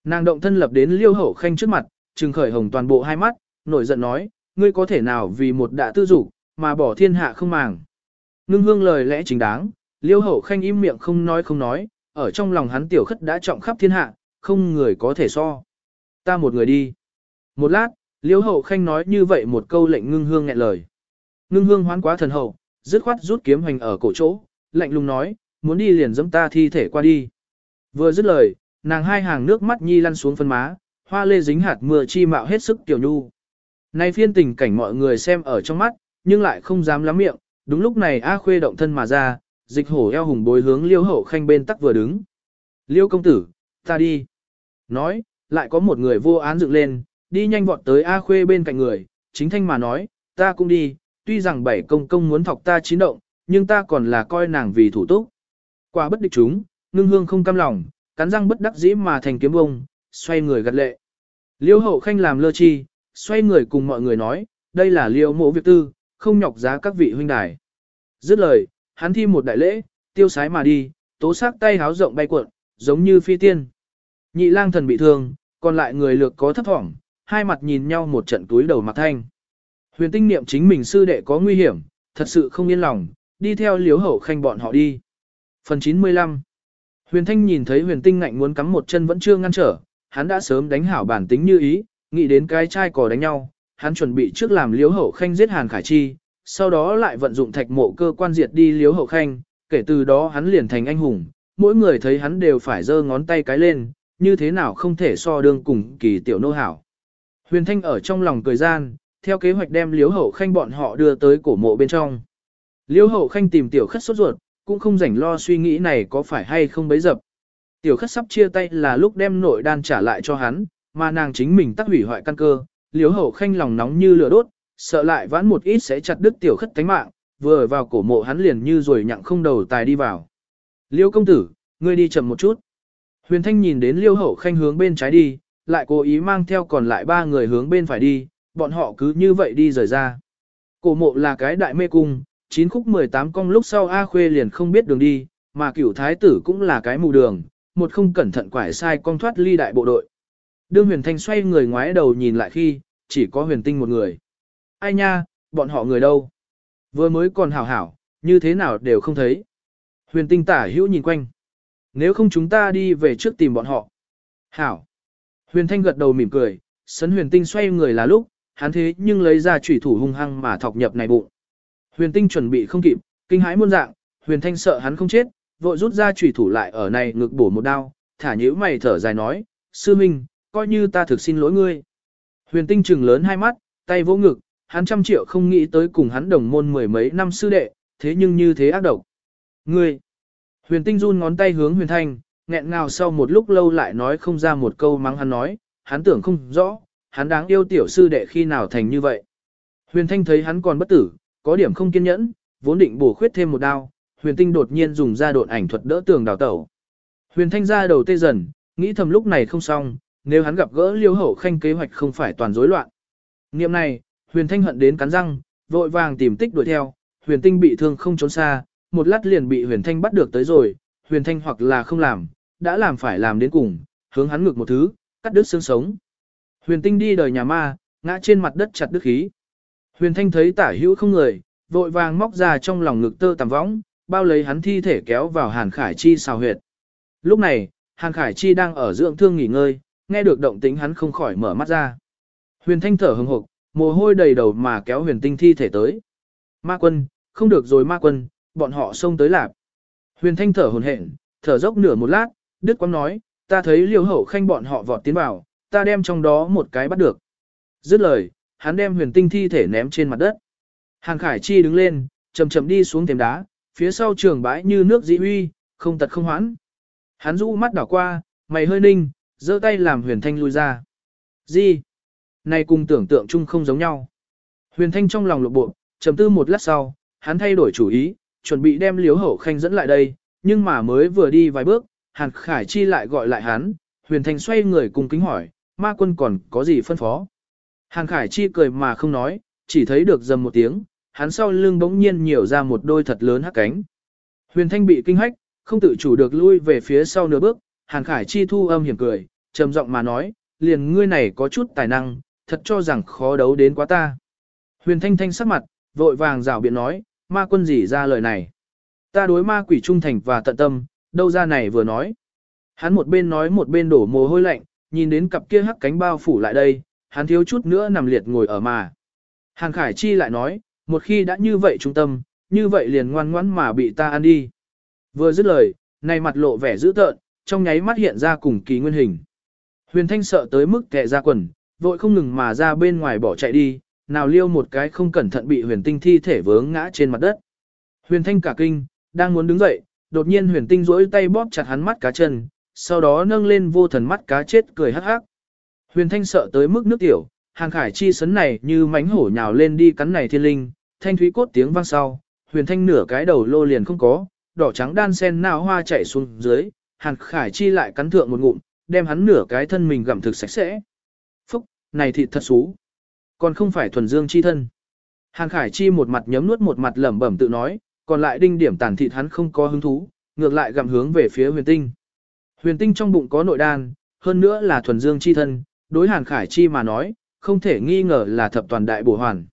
Speaker 1: Nàng động thân lập đến liêu hậu khanh trước mặt, trừng khởi hồng toàn bộ hai mắt, nổi giận nói, ngươi có thể nào vì một đạ tư dục mà bỏ thiên hạ không màng. Ngưng hương lời lẽ chính đáng, liêu hậu khanh im miệng không nói không nói, ở trong lòng hắn tiểu khất đã trọng khắp thiên hạ, không người có thể so. Ta một người đi. Một lát, liêu hậu khanh nói như vậy một câu lệnh ngưng hương nghẹn lời. Ngưng hương hoán quá thần hậu, dứt khoát rút kiếm hành ở cổ chỗ, lạnh lùng nói, muốn đi liền dẫm ta thi thể qua đi. Vừa dứt lời, nàng hai hàng nước mắt nhi lăn xuống phân má, hoa lê dính hạt mưa chi mạo hết sức tiểu nhu. Nay phiên tình cảnh mọi người xem ở trong mắt, nhưng lại không dám lắm miệng, đúng lúc này A Khuê động thân mà ra, dịch hổ eo hùng bối hướng liêu hậu khanh bên tắc vừa đứng. Liêu công tử, ta đi. Nói, lại có một người vô án dựng lên, đi nhanh vọt tới A Khuê bên cạnh người, chính thanh mà nói, ta cũng đi, tuy rằng bảy công công muốn thọc ta chín động, nhưng ta còn là coi nàng vì thủ túc. Quả bất địch chúng, ngưng hương không cam lòng, cắn răng bất đắc dĩ mà thành kiếm bông, xoay người gật lệ. Liêu hậu khanh làm lơ chi, xoay người cùng mọi người nói, đây là liêu mộ việc tư, không nhọc giá các vị huynh đài. Dứt lời, hắn thi một đại lễ, tiêu sái mà đi, tố xác tay háo rộng bay cuộn, giống như phi tiên. Nhị lang thần bị thương, còn lại người lược có thấp thỏm, hai mặt nhìn nhau một trận túi đầu mặt thanh. Huyền tinh niệm chính mình sư đệ có nguy hiểm, thật sự không yên lòng, đi theo liếu hậu khanh bọn họ đi. Phần 95 Huyền thanh nhìn thấy huyền tinh ngạnh muốn cắm một chân vẫn chưa ngăn trở, hắn đã sớm đánh hảo bản tính như ý, nghĩ đến cái trai cò đánh nhau, hắn chuẩn bị trước làm liếu hậu khanh giết hàn khải chi, sau đó lại vận dụng thạch mộ cơ quan diệt đi liếu hậu khanh, kể từ đó hắn liền thành anh hùng, mỗi người thấy hắn đều phải giơ ngón tay cái lên, như thế nào không thể so đương cùng kỳ tiểu nô hảo. Huyền thanh ở trong lòng cười gian, theo kế hoạch đem Liễu hậu khanh bọn họ đưa tới cổ mộ bên trong. Liễu hậu khanh tìm tiểu khất sốt ruột, cũng không rảnh lo suy nghĩ này có phải hay không bấy dập. Tiểu khất sắp chia tay là lúc đem nội đan trả lại cho hắn, mà nàng chính mình tắc hủy hoại căn cơ, Liễu hậu khanh lòng nóng như lửa đốt, sợ lại vãn một ít sẽ chặt đứt tiểu khất tánh mạng, vừa vào cổ mộ hắn liền như rồi nhặng không đầu tài đi vào. Liêu công tử, ngươi đi chậm một chút. Huyền thanh nhìn đến liêu hậu khanh hướng bên trái đi, lại cố ý mang theo còn lại ba người hướng bên phải đi, bọn họ cứ như vậy đi rời ra. Cổ mộ là cái đại mê cung, 9 khúc 18 cong lúc sau A Khuê liền không biết đường đi, mà cửu thái tử cũng là cái mù đường, một không cẩn thận quải sai cong thoát ly đại bộ đội. Đương huyền thanh xoay người ngoái đầu nhìn lại khi, chỉ có huyền tinh một người. Ai nha, bọn họ người đâu? Vừa mới còn hảo hảo, như thế nào đều không thấy. Huyền tinh tả hữu nhìn quanh. Nếu không chúng ta đi về trước tìm bọn họ. Hảo. Huyền thanh gật đầu mỉm cười, sấn huyền tinh xoay người là lúc, hắn thế nhưng lấy ra chủy thủ hung hăng mà thọc nhập này bụng. Huyền tinh chuẩn bị không kịp, kinh hãi muôn dạng, huyền thanh sợ hắn không chết, vội rút ra chủy thủ lại ở này ngực bổ một đao, thả nhíu mày thở dài nói, sư minh, coi như ta thực xin lỗi ngươi. Huyền tinh trừng lớn hai mắt, tay vỗ ngực, hắn trăm triệu không nghĩ tới cùng hắn đồng môn mười mấy năm sư đệ, thế nhưng như thế ác độc. Ngươi! Huyền tinh run ngón tay hướng huyền thanh, nghẹn ngào sau một lúc lâu lại nói không ra một câu mắng hắn nói, hắn tưởng không rõ, hắn đáng yêu tiểu sư đệ khi nào thành như vậy. Huyền thanh thấy hắn còn bất tử, có điểm không kiên nhẫn, vốn định bổ khuyết thêm một đao, huyền tinh đột nhiên dùng ra độn ảnh thuật đỡ tường đào tẩu. Huyền thanh ra đầu tê dần, nghĩ thầm lúc này không xong, nếu hắn gặp gỡ liêu hậu khanh kế hoạch không phải toàn rối loạn. Niệm này, huyền thanh hận đến cắn răng, vội vàng tìm tích đuổi theo, huyền tinh bị thương không trốn xa, một lát liền bị huyền thanh bắt được tới rồi, huyền thanh hoặc là không làm, đã làm phải làm đến cùng, hướng hắn ngược một thứ, cắt đứt xương sống. Huyền tinh đi đời nhà ma, ngã trên mặt đất chặt đứt khí. Huyền thanh thấy tả hữu không người, vội vàng móc ra trong lòng ngực tơ tằm võng, bao lấy hắn thi thể kéo vào hàn khải chi xào huyệt. Lúc này, hàn khải chi đang ở dưỡng thương nghỉ ngơi, nghe được động tĩnh hắn không khỏi mở mắt ra. Huyền thanh thở hừng hực, mồ hôi đầy đầu mà kéo huyền tinh thi thể tới. Ma quân, không được rồi ma quân, bọn họ xông tới lạp. Huyền thanh thở hồn hển, thở dốc nửa một lát, Đức Quang nói, ta thấy liêu hậu khanh bọn họ vọt tiến vào, ta đem trong đó một cái bắt được. Dứt lời, hắn đem huyền tinh thi thể ném trên mặt đất. Hàng Khải Chi đứng lên, chậm chậm đi xuống thềm đá, phía sau trường bãi như nước dĩ huy, không tật không hoãn. Hắn rũ mắt đảo qua, mày hơi ninh, giơ tay làm huyền thanh lui ra. Gì? Này cùng tưởng tượng chung không giống nhau. Huyền thanh trong lòng lục bộ, trầm tư một lát sau, hắn thay đổi chủ ý, chuẩn bị đem liếu hậu khanh dẫn lại đây, nhưng mà mới vừa đi vài bước, hàn khải chi lại gọi lại hắn, huyền thanh xoay người cùng kính hỏi, ma quân còn có gì phân phó. Hàn Khải Chi cười mà không nói, chỉ thấy được dầm một tiếng, hắn sau lưng bỗng nhiên nhiều ra một đôi thật lớn hắc cánh. Huyền Thanh bị kinh hách, không tự chủ được lui về phía sau nửa bước, Hàn Khải Chi thu âm hiểm cười, trầm giọng mà nói, liền ngươi này có chút tài năng, thật cho rằng khó đấu đến quá ta. Huyền Thanh Thanh sắc mặt, vội vàng rảo biện nói, ma quân gì ra lời này. Ta đối ma quỷ trung thành và tận tâm, đâu ra này vừa nói. Hắn một bên nói một bên đổ mồ hôi lạnh, nhìn đến cặp kia hắc cánh bao phủ lại đây, hắn thiếu chút nữa nằm liệt ngồi ở mà. Hàn Khải Chi lại nói, một khi đã như vậy trung tâm, như vậy liền ngoan ngoãn mà bị ta ăn đi. Vừa dứt lời, này mặt lộ vẻ dữ tợn, trong nháy mắt hiện ra cùng kỳ nguyên hình. Huyền Thanh sợ tới mức kẹ ra quần, vội không ngừng mà ra bên ngoài bỏ chạy đi, nào liêu một cái không cẩn thận bị huyền tinh thi thể vướng ngã trên mặt đất. Huyền Thanh cả kinh, đang muốn đứng dậy, đột nhiên huyền tinh rỗi tay bóp chặt hắn mắt cá chân, sau đó nâng lên vô thần mắt cá chết cười hắc hắc. Huyền Thanh sợ tới mức nước tiểu, Hàn Khải chi sấn này như mánh hổ nhào lên đi cắn này thiên linh, thanh thúy cốt tiếng vang sau, Huyền Thanh nửa cái đầu lô liền không có, đỏ trắng đan sen nào hoa chảy xuống dưới, Hàn Khải chi lại cắn thượng một ngụm, đem hắn nửa cái thân mình gặm thực sạch sẽ. Phúc, này thịt thật xú. Còn không phải thuần dương chi thân. Hàn Khải chi một mặt nhấm nuốt một mặt lẩm bẩm tự nói, còn lại đinh điểm tàn thịt hắn không có hứng thú, ngược lại gặm hướng về phía huyền tinh. Huyền tinh trong bụng có nội đan, hơn nữa là thuần dương chi thân, đối Hàn Khải Chi mà nói, không thể nghi ngờ là thập toàn đại bổ hoàn.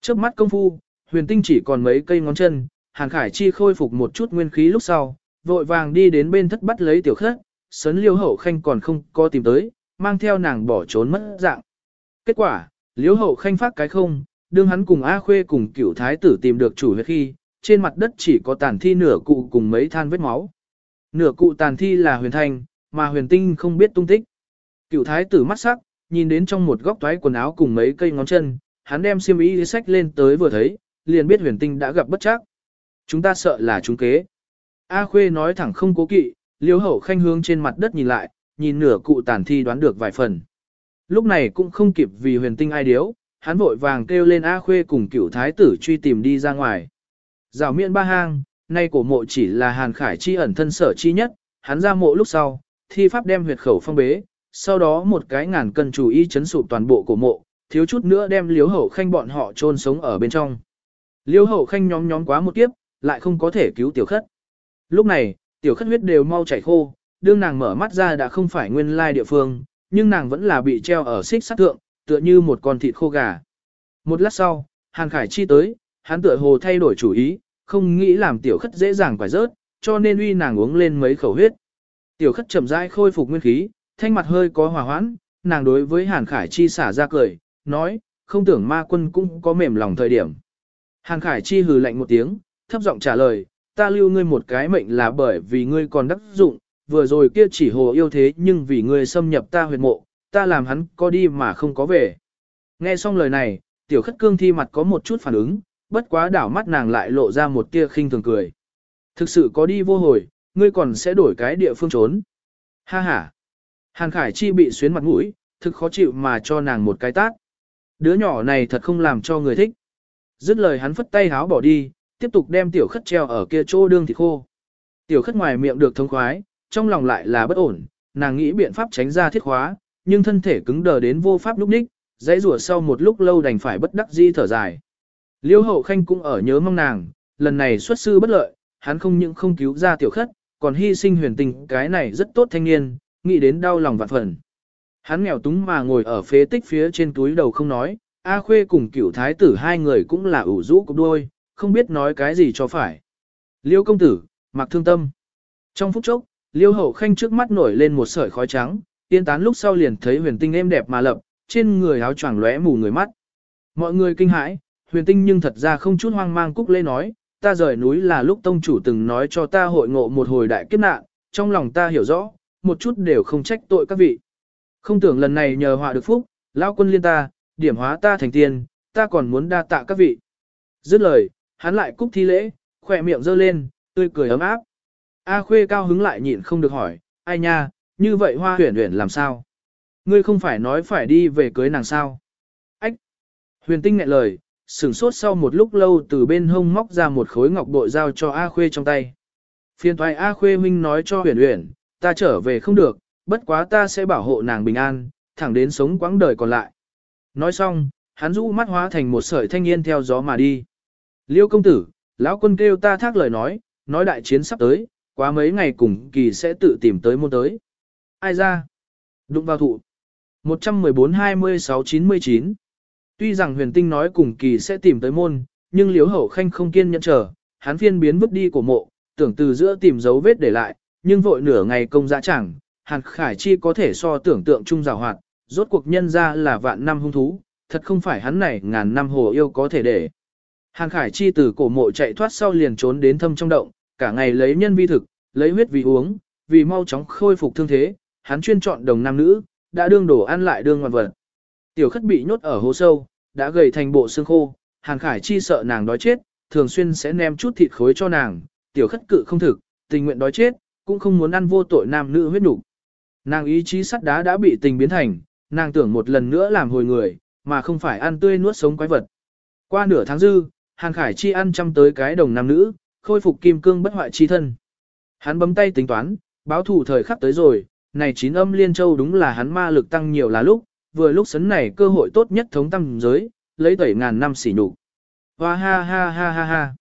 Speaker 1: Trước mắt công phu, huyền tinh chỉ còn mấy cây ngón chân, Hàn Khải Chi khôi phục một chút nguyên khí lúc sau, vội vàng đi đến bên thất bắt lấy tiểu khất, sấn liêu hậu khanh còn không có tìm tới, mang theo nàng bỏ trốn mất dạng. Kết quả, Liễu hậu khanh phát cái không, đương hắn cùng A Khuê cùng Cựu thái tử tìm được chủ huyết khi, trên mặt đất chỉ có tàn thi nửa cụ cùng mấy than vết máu. Nửa cụ tàn thi là huyền thanh, mà huyền tinh không biết tung tích. Cựu thái tử mắt sắc, nhìn đến trong một góc toái quần áo cùng mấy cây ngón chân, hắn đem xiêm y sách lên tới vừa thấy, liền biết huyền tinh đã gặp bất chắc. Chúng ta sợ là chúng kế. A Khuê nói thẳng không cố kỵ, Liễu hậu khanh hướng trên mặt đất nhìn lại, nhìn nửa cụ tàn thi đoán được vài phần. Lúc này cũng không kịp vì huyền tinh ai điếu, hắn vội vàng kêu lên A Khuê cùng cựu thái tử truy tìm đi ra ngoài. Rào miệng ba hang, nay cổ mộ chỉ là hàn khải chi ẩn thân sở chi nhất, hắn ra mộ lúc sau, thi pháp đem huyệt khẩu phong bế, sau đó một cái ngàn cân chủ y chấn sụp toàn bộ cổ mộ, thiếu chút nữa đem liếu hậu khanh bọn họ chôn sống ở bên trong. Liêu hậu khanh nhóm nhóm quá một kiếp, lại không có thể cứu tiểu khất. Lúc này, tiểu khất huyết đều mau chảy khô, đương nàng mở mắt ra đã không phải nguyên lai địa phương, nhưng nàng vẫn là bị treo ở xích sắt thượng, tựa như một con thịt khô gà. Một lát sau, Hàn Khải Chi tới, hắn tựa hồ thay đổi chủ ý, không nghĩ làm tiểu khất dễ dàng phải rớt, cho nên uy nàng uống lên mấy khẩu huyết. Tiểu khất chậm rãi khôi phục nguyên khí, thanh mặt hơi có hòa hoãn, nàng đối với Hàn Khải Chi xả ra cười, nói, không tưởng ma quân cũng có mềm lòng thời điểm. Hàn Khải Chi hừ lạnh một tiếng, thấp giọng trả lời, ta lưu ngươi một cái mệnh là bởi vì ngươi còn đắc dụng, vừa rồi kia chỉ hồ yêu thế nhưng vì ngươi xâm nhập ta huyệt mộ, ta làm hắn có đi mà không có về. Nghe xong lời này, tiểu khất cương thi mặt có một chút phản ứng, bất quá đảo mắt nàng lại lộ ra một tia khinh thường cười. Thực sự có đi vô hồi, ngươi còn sẽ đổi cái địa phương trốn. Ha ha. Hàn Khải Chi bị xuyến mặt mũi, thực khó chịu mà cho nàng một cái tát. Đứa nhỏ này thật không làm cho người thích. Dứt lời hắn phất tay háo bỏ đi, tiếp tục đem tiểu khất treo ở kia chỗ đương thịt khô. Tiểu khất ngoài miệng được thông khoái, trong lòng lại là bất ổn, nàng nghĩ biện pháp tránh ra thiết khóa, nhưng thân thể cứng đờ đến vô pháp lúc ních, dãy rủa sau một lúc lâu đành phải bất đắc di thở dài. Liêu hậu khanh cũng ở nhớ mong nàng, lần này xuất sư bất lợi, hắn không những không cứu ra tiểu khất, còn hy sinh huyền tình cái này rất tốt thanh niên, nghĩ đến đau lòng vạn phần. Hắn nghèo túng mà ngồi ở phế tích phía trên túi đầu không nói, A Khuê cùng cửu thái tử hai người cũng là ủ rũ cục đôi, không biết nói cái gì cho phải. Liêu công tử, mặc thương tâm. Trong phút chốc, liêu hậu khanh trước mắt nổi lên một sợi khói trắng, tiên tán lúc sau liền thấy huyền tinh êm đẹp mà lập, trên người áo choàng lóe mù người mắt. Mọi người kinh hãi, huyền tinh nhưng thật ra không chút hoang mang cúc lê nói, ta rời núi là lúc tông chủ từng nói cho ta hội ngộ một hồi đại kiếp nạn, trong lòng ta hiểu rõ, một chút đều không trách tội các vị. Không tưởng lần này nhờ họa được phúc, lao quân liên ta, điểm hóa ta thành tiên, ta còn muốn đa tạ các vị. Dứt lời, hắn lại cúc thi lễ, khỏe miệng giơ lên, tươi cười ấm áp. A khuê cao hứng lại nhịn không được hỏi, ai nha, như vậy hoa huyền huyền làm sao? Ngươi không phải nói phải đi về cưới nàng sao? Ách! Huyền tinh ngại lời, sửng sốt sau một lúc lâu từ bên hông móc ra một khối ngọc bội giao cho A Khuê trong tay. Phiên thoại A Khuê Minh nói cho huyền huyền, ta trở về không được, bất quá ta sẽ bảo hộ nàng bình an, thẳng đến sống quãng đời còn lại. Nói xong, hắn rũ mắt hóa thành một sợi thanh niên theo gió mà đi. Liêu công tử, lão quân kêu ta thác lời nói, nói đại chiến sắp tới, quá mấy ngày cùng kỳ sẽ tự tìm tới môn tới. Ai ra? Đụng vào thụ. 114-26-99 Tuy rằng huyền tinh nói cùng kỳ sẽ tìm tới môn, nhưng liếu hậu khanh không kiên nhẫn chờ, hắn phiên biến vứt đi của mộ, tưởng từ giữa tìm dấu vết để lại, nhưng vội nửa ngày công dã chẳng, hàn khải chi có thể so tưởng tượng chung rào hoạt, rốt cuộc nhân ra là vạn năm hung thú, thật không phải hắn này ngàn năm hồ yêu có thể để. Hàn khải chi từ cổ mộ chạy thoát sau liền trốn đến thâm trong động, cả ngày lấy nhân vi thực, lấy huyết vì uống, vì mau chóng khôi phục thương thế, hắn chuyên chọn đồng nam nữ, đã đương đổ ăn lại đương ngoan vật. Tiểu khất bị nhốt ở hố sâu, đã gầy thành bộ xương khô, Hàn Khải Chi sợ nàng đói chết, thường xuyên sẽ ném chút thịt khối cho nàng, tiểu khất cự không thực, tình nguyện đói chết, cũng không muốn ăn vô tội nam nữ huyết nục. Nàng ý chí sắt đá đã bị tình biến thành, nàng tưởng một lần nữa làm hồi người, mà không phải ăn tươi nuốt sống quái vật. Qua nửa tháng dư, Hàn Khải Chi ăn chăm tới cái đồng nam nữ, khôi phục kim cương bất hoại chi thân. Hắn bấm tay tính toán, báo thủ thời khắc tới rồi, này chín âm liên châu đúng là hắn ma lực tăng nhiều là lúc, vừa lúc sấn này cơ hội tốt nhất thống tâm giới, lấy tẩy ngàn năm xỉ nhục. Hoa ha ha ha ha ha.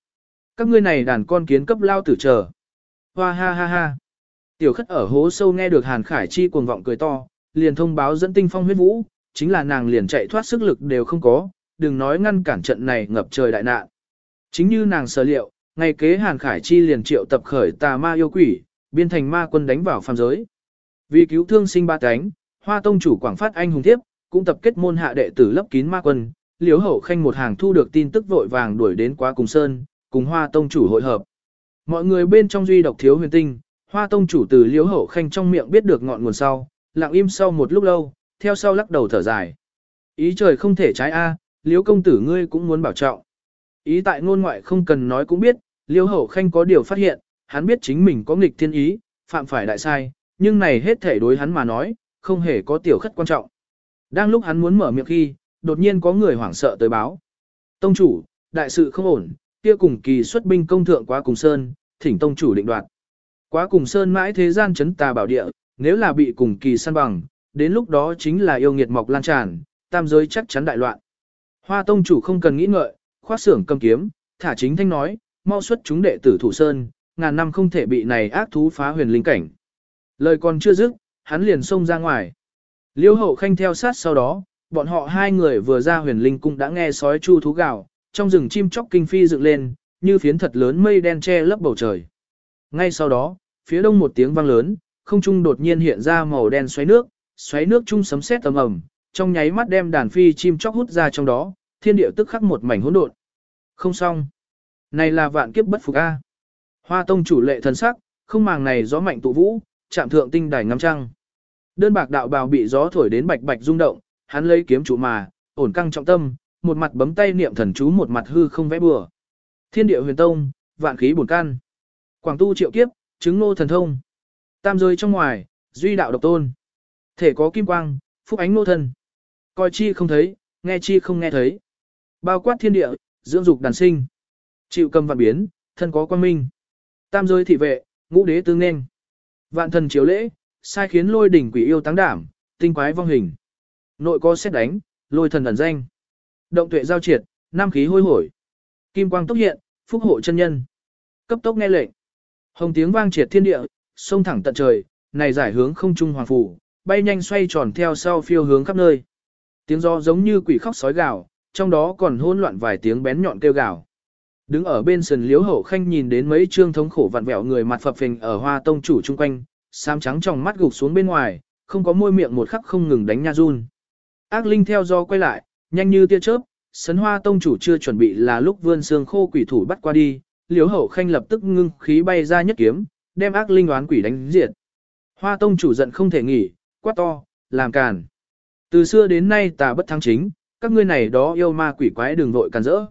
Speaker 1: Các ngươi này đàn con kiến cấp lao tử chờ. Hoa ha ha ha. Tiểu khất ở hố sâu nghe được Hàn Khải Chi cuồng vọng cười to, liền thông báo dẫn tinh phong huyết vũ, chính là nàng liền chạy thoát sức lực đều không có, đừng nói ngăn cản trận này ngập trời đại nạn. Chính như nàng sở liệu, ngày kế Hàn Khải Chi liền triệu tập khởi tà ma yêu quỷ, biên thành ma quân đánh vào phàm giới. Vì cứu thương sinh ba cánh, Hoa Tông chủ Quảng Phát Anh hùng thiếp, cũng tập kết môn hạ đệ tử lấp kín ma quân, Liễu Hậu Khanh một hàng thu được tin tức vội vàng đuổi đến quá cùng sơn, cùng Hoa Tông chủ hội hợp. Mọi người bên trong duy độc thiếu huyền tinh, Hoa Tông chủ từ Liễu Hậu Khanh trong miệng biết được ngọn nguồn sau, lặng im sau một lúc lâu, theo sau lắc đầu thở dài. Ý trời không thể trái a, Liễu công tử ngươi cũng muốn bảo trọng. Ý tại ngôn ngoại không cần nói cũng biết, Liêu Hậu Khanh có điều phát hiện, hắn biết chính mình có nghịch thiên ý, phạm phải đại sai, nhưng này hết thể đối hắn mà nói, không hề có tiểu khất quan trọng. Đang lúc hắn muốn mở miệng khi, đột nhiên có người hoảng sợ tới báo. Tông chủ, đại sự không ổn, kia cùng kỳ xuất binh công thượng quá cùng sơn, thỉnh tông chủ định đoạt. Quá cùng sơn mãi thế gian chấn tà bảo địa, nếu là bị cùng kỳ săn bằng, đến lúc đó chính là yêu nghiệt mọc lan tràn, tam giới chắc chắn đại loạn. Hoa tông chủ không cần nghĩ ngợi, khoát xưởng cầm kiếm, thả chính thanh nói, mau xuất chúng đệ tử thủ sơn, ngàn năm không thể bị này ác thú phá huyền linh cảnh. Lời còn chưa dứt, hắn liền xông ra ngoài. Liêu hậu khanh theo sát sau đó, bọn họ hai người vừa ra huyền linh cung đã nghe sói chu thú gào, trong rừng chim chóc kinh phi dựng lên, như phiến thật lớn mây đen che lấp bầu trời. Ngay sau đó, phía đông một tiếng vang lớn, không trung đột nhiên hiện ra màu đen xoáy nước, xoáy nước trung sấm sét ầm ầm, trong nháy mắt đem đàn phi chim chóc hút ra trong đó, thiên địa tức khắc một mảnh hỗn độn. Không xong. Này là vạn kiếp bất phục a. Hoa tông chủ lệ thần sắc, không màng này gió mạnh tụ vũ, chạm thượng tinh đài ngắm trăng. Đơn bạc đạo bào bị gió thổi đến bạch bạch rung động, hắn lấy kiếm chủ mà, ổn căng trọng tâm, một mặt bấm tay niệm thần chú một mặt hư không vẽ bừa. Thiên địa huyền tông, vạn khí bổn căn. Quảng tu triệu kiếp, chứng nô thần thông. Tam giới trong ngoài, duy đạo độc tôn. Thể có kim quang, phúc ánh nô thân. Coi chi không thấy, nghe chi không nghe thấy. Bao quát thiên địa, dưỡng dục đàn sinh. Chịu cầm vạn biến, thân có quan minh. Tam giới thị vệ, ngũ đế tương nên. Vạn thần chiếu lễ, sai khiến lôi đỉnh quỷ yêu tăng đảm, tinh quái vong hình. Nội có xét đánh, lôi thần ẩn danh. Động tuệ giao triệt, nam khí hôi hổi. Kim quang tốc hiện, phúc hộ chân nhân. Cấp tốc nghe lệnh. Hồng tiếng vang triệt thiên địa, sông thẳng tận trời, này giải hướng không trung hoàng phủ, bay nhanh xoay tròn theo sau phiêu hướng khắp nơi. Tiếng gió giống như quỷ khóc sói gào, trong đó còn hỗn loạn vài tiếng bén nhọn kêu gào. Đứng ở bên sườn liếu hậu khanh nhìn đến mấy trương thống khổ vặn vẹo người mặt phập phình ở hoa tông chủ chung quanh, xám trắng trong mắt gục xuống bên ngoài, không có môi miệng một khắc không ngừng đánh nha run. Ác linh theo do quay lại, nhanh như tia chớp, sấn hoa tông chủ chưa chuẩn bị là lúc vươn xương khô quỷ thủ bắt qua đi, liếu hậu khanh lập tức ngưng khí bay ra nhất kiếm, đem ác linh oán quỷ đánh diệt. Hoa tông chủ giận không thể nghỉ, quát to, làm càn. Từ xưa đến nay ta bất thắng chính, các ngươi này đó yêu ma quỷ quái đừng vội càn rỡ.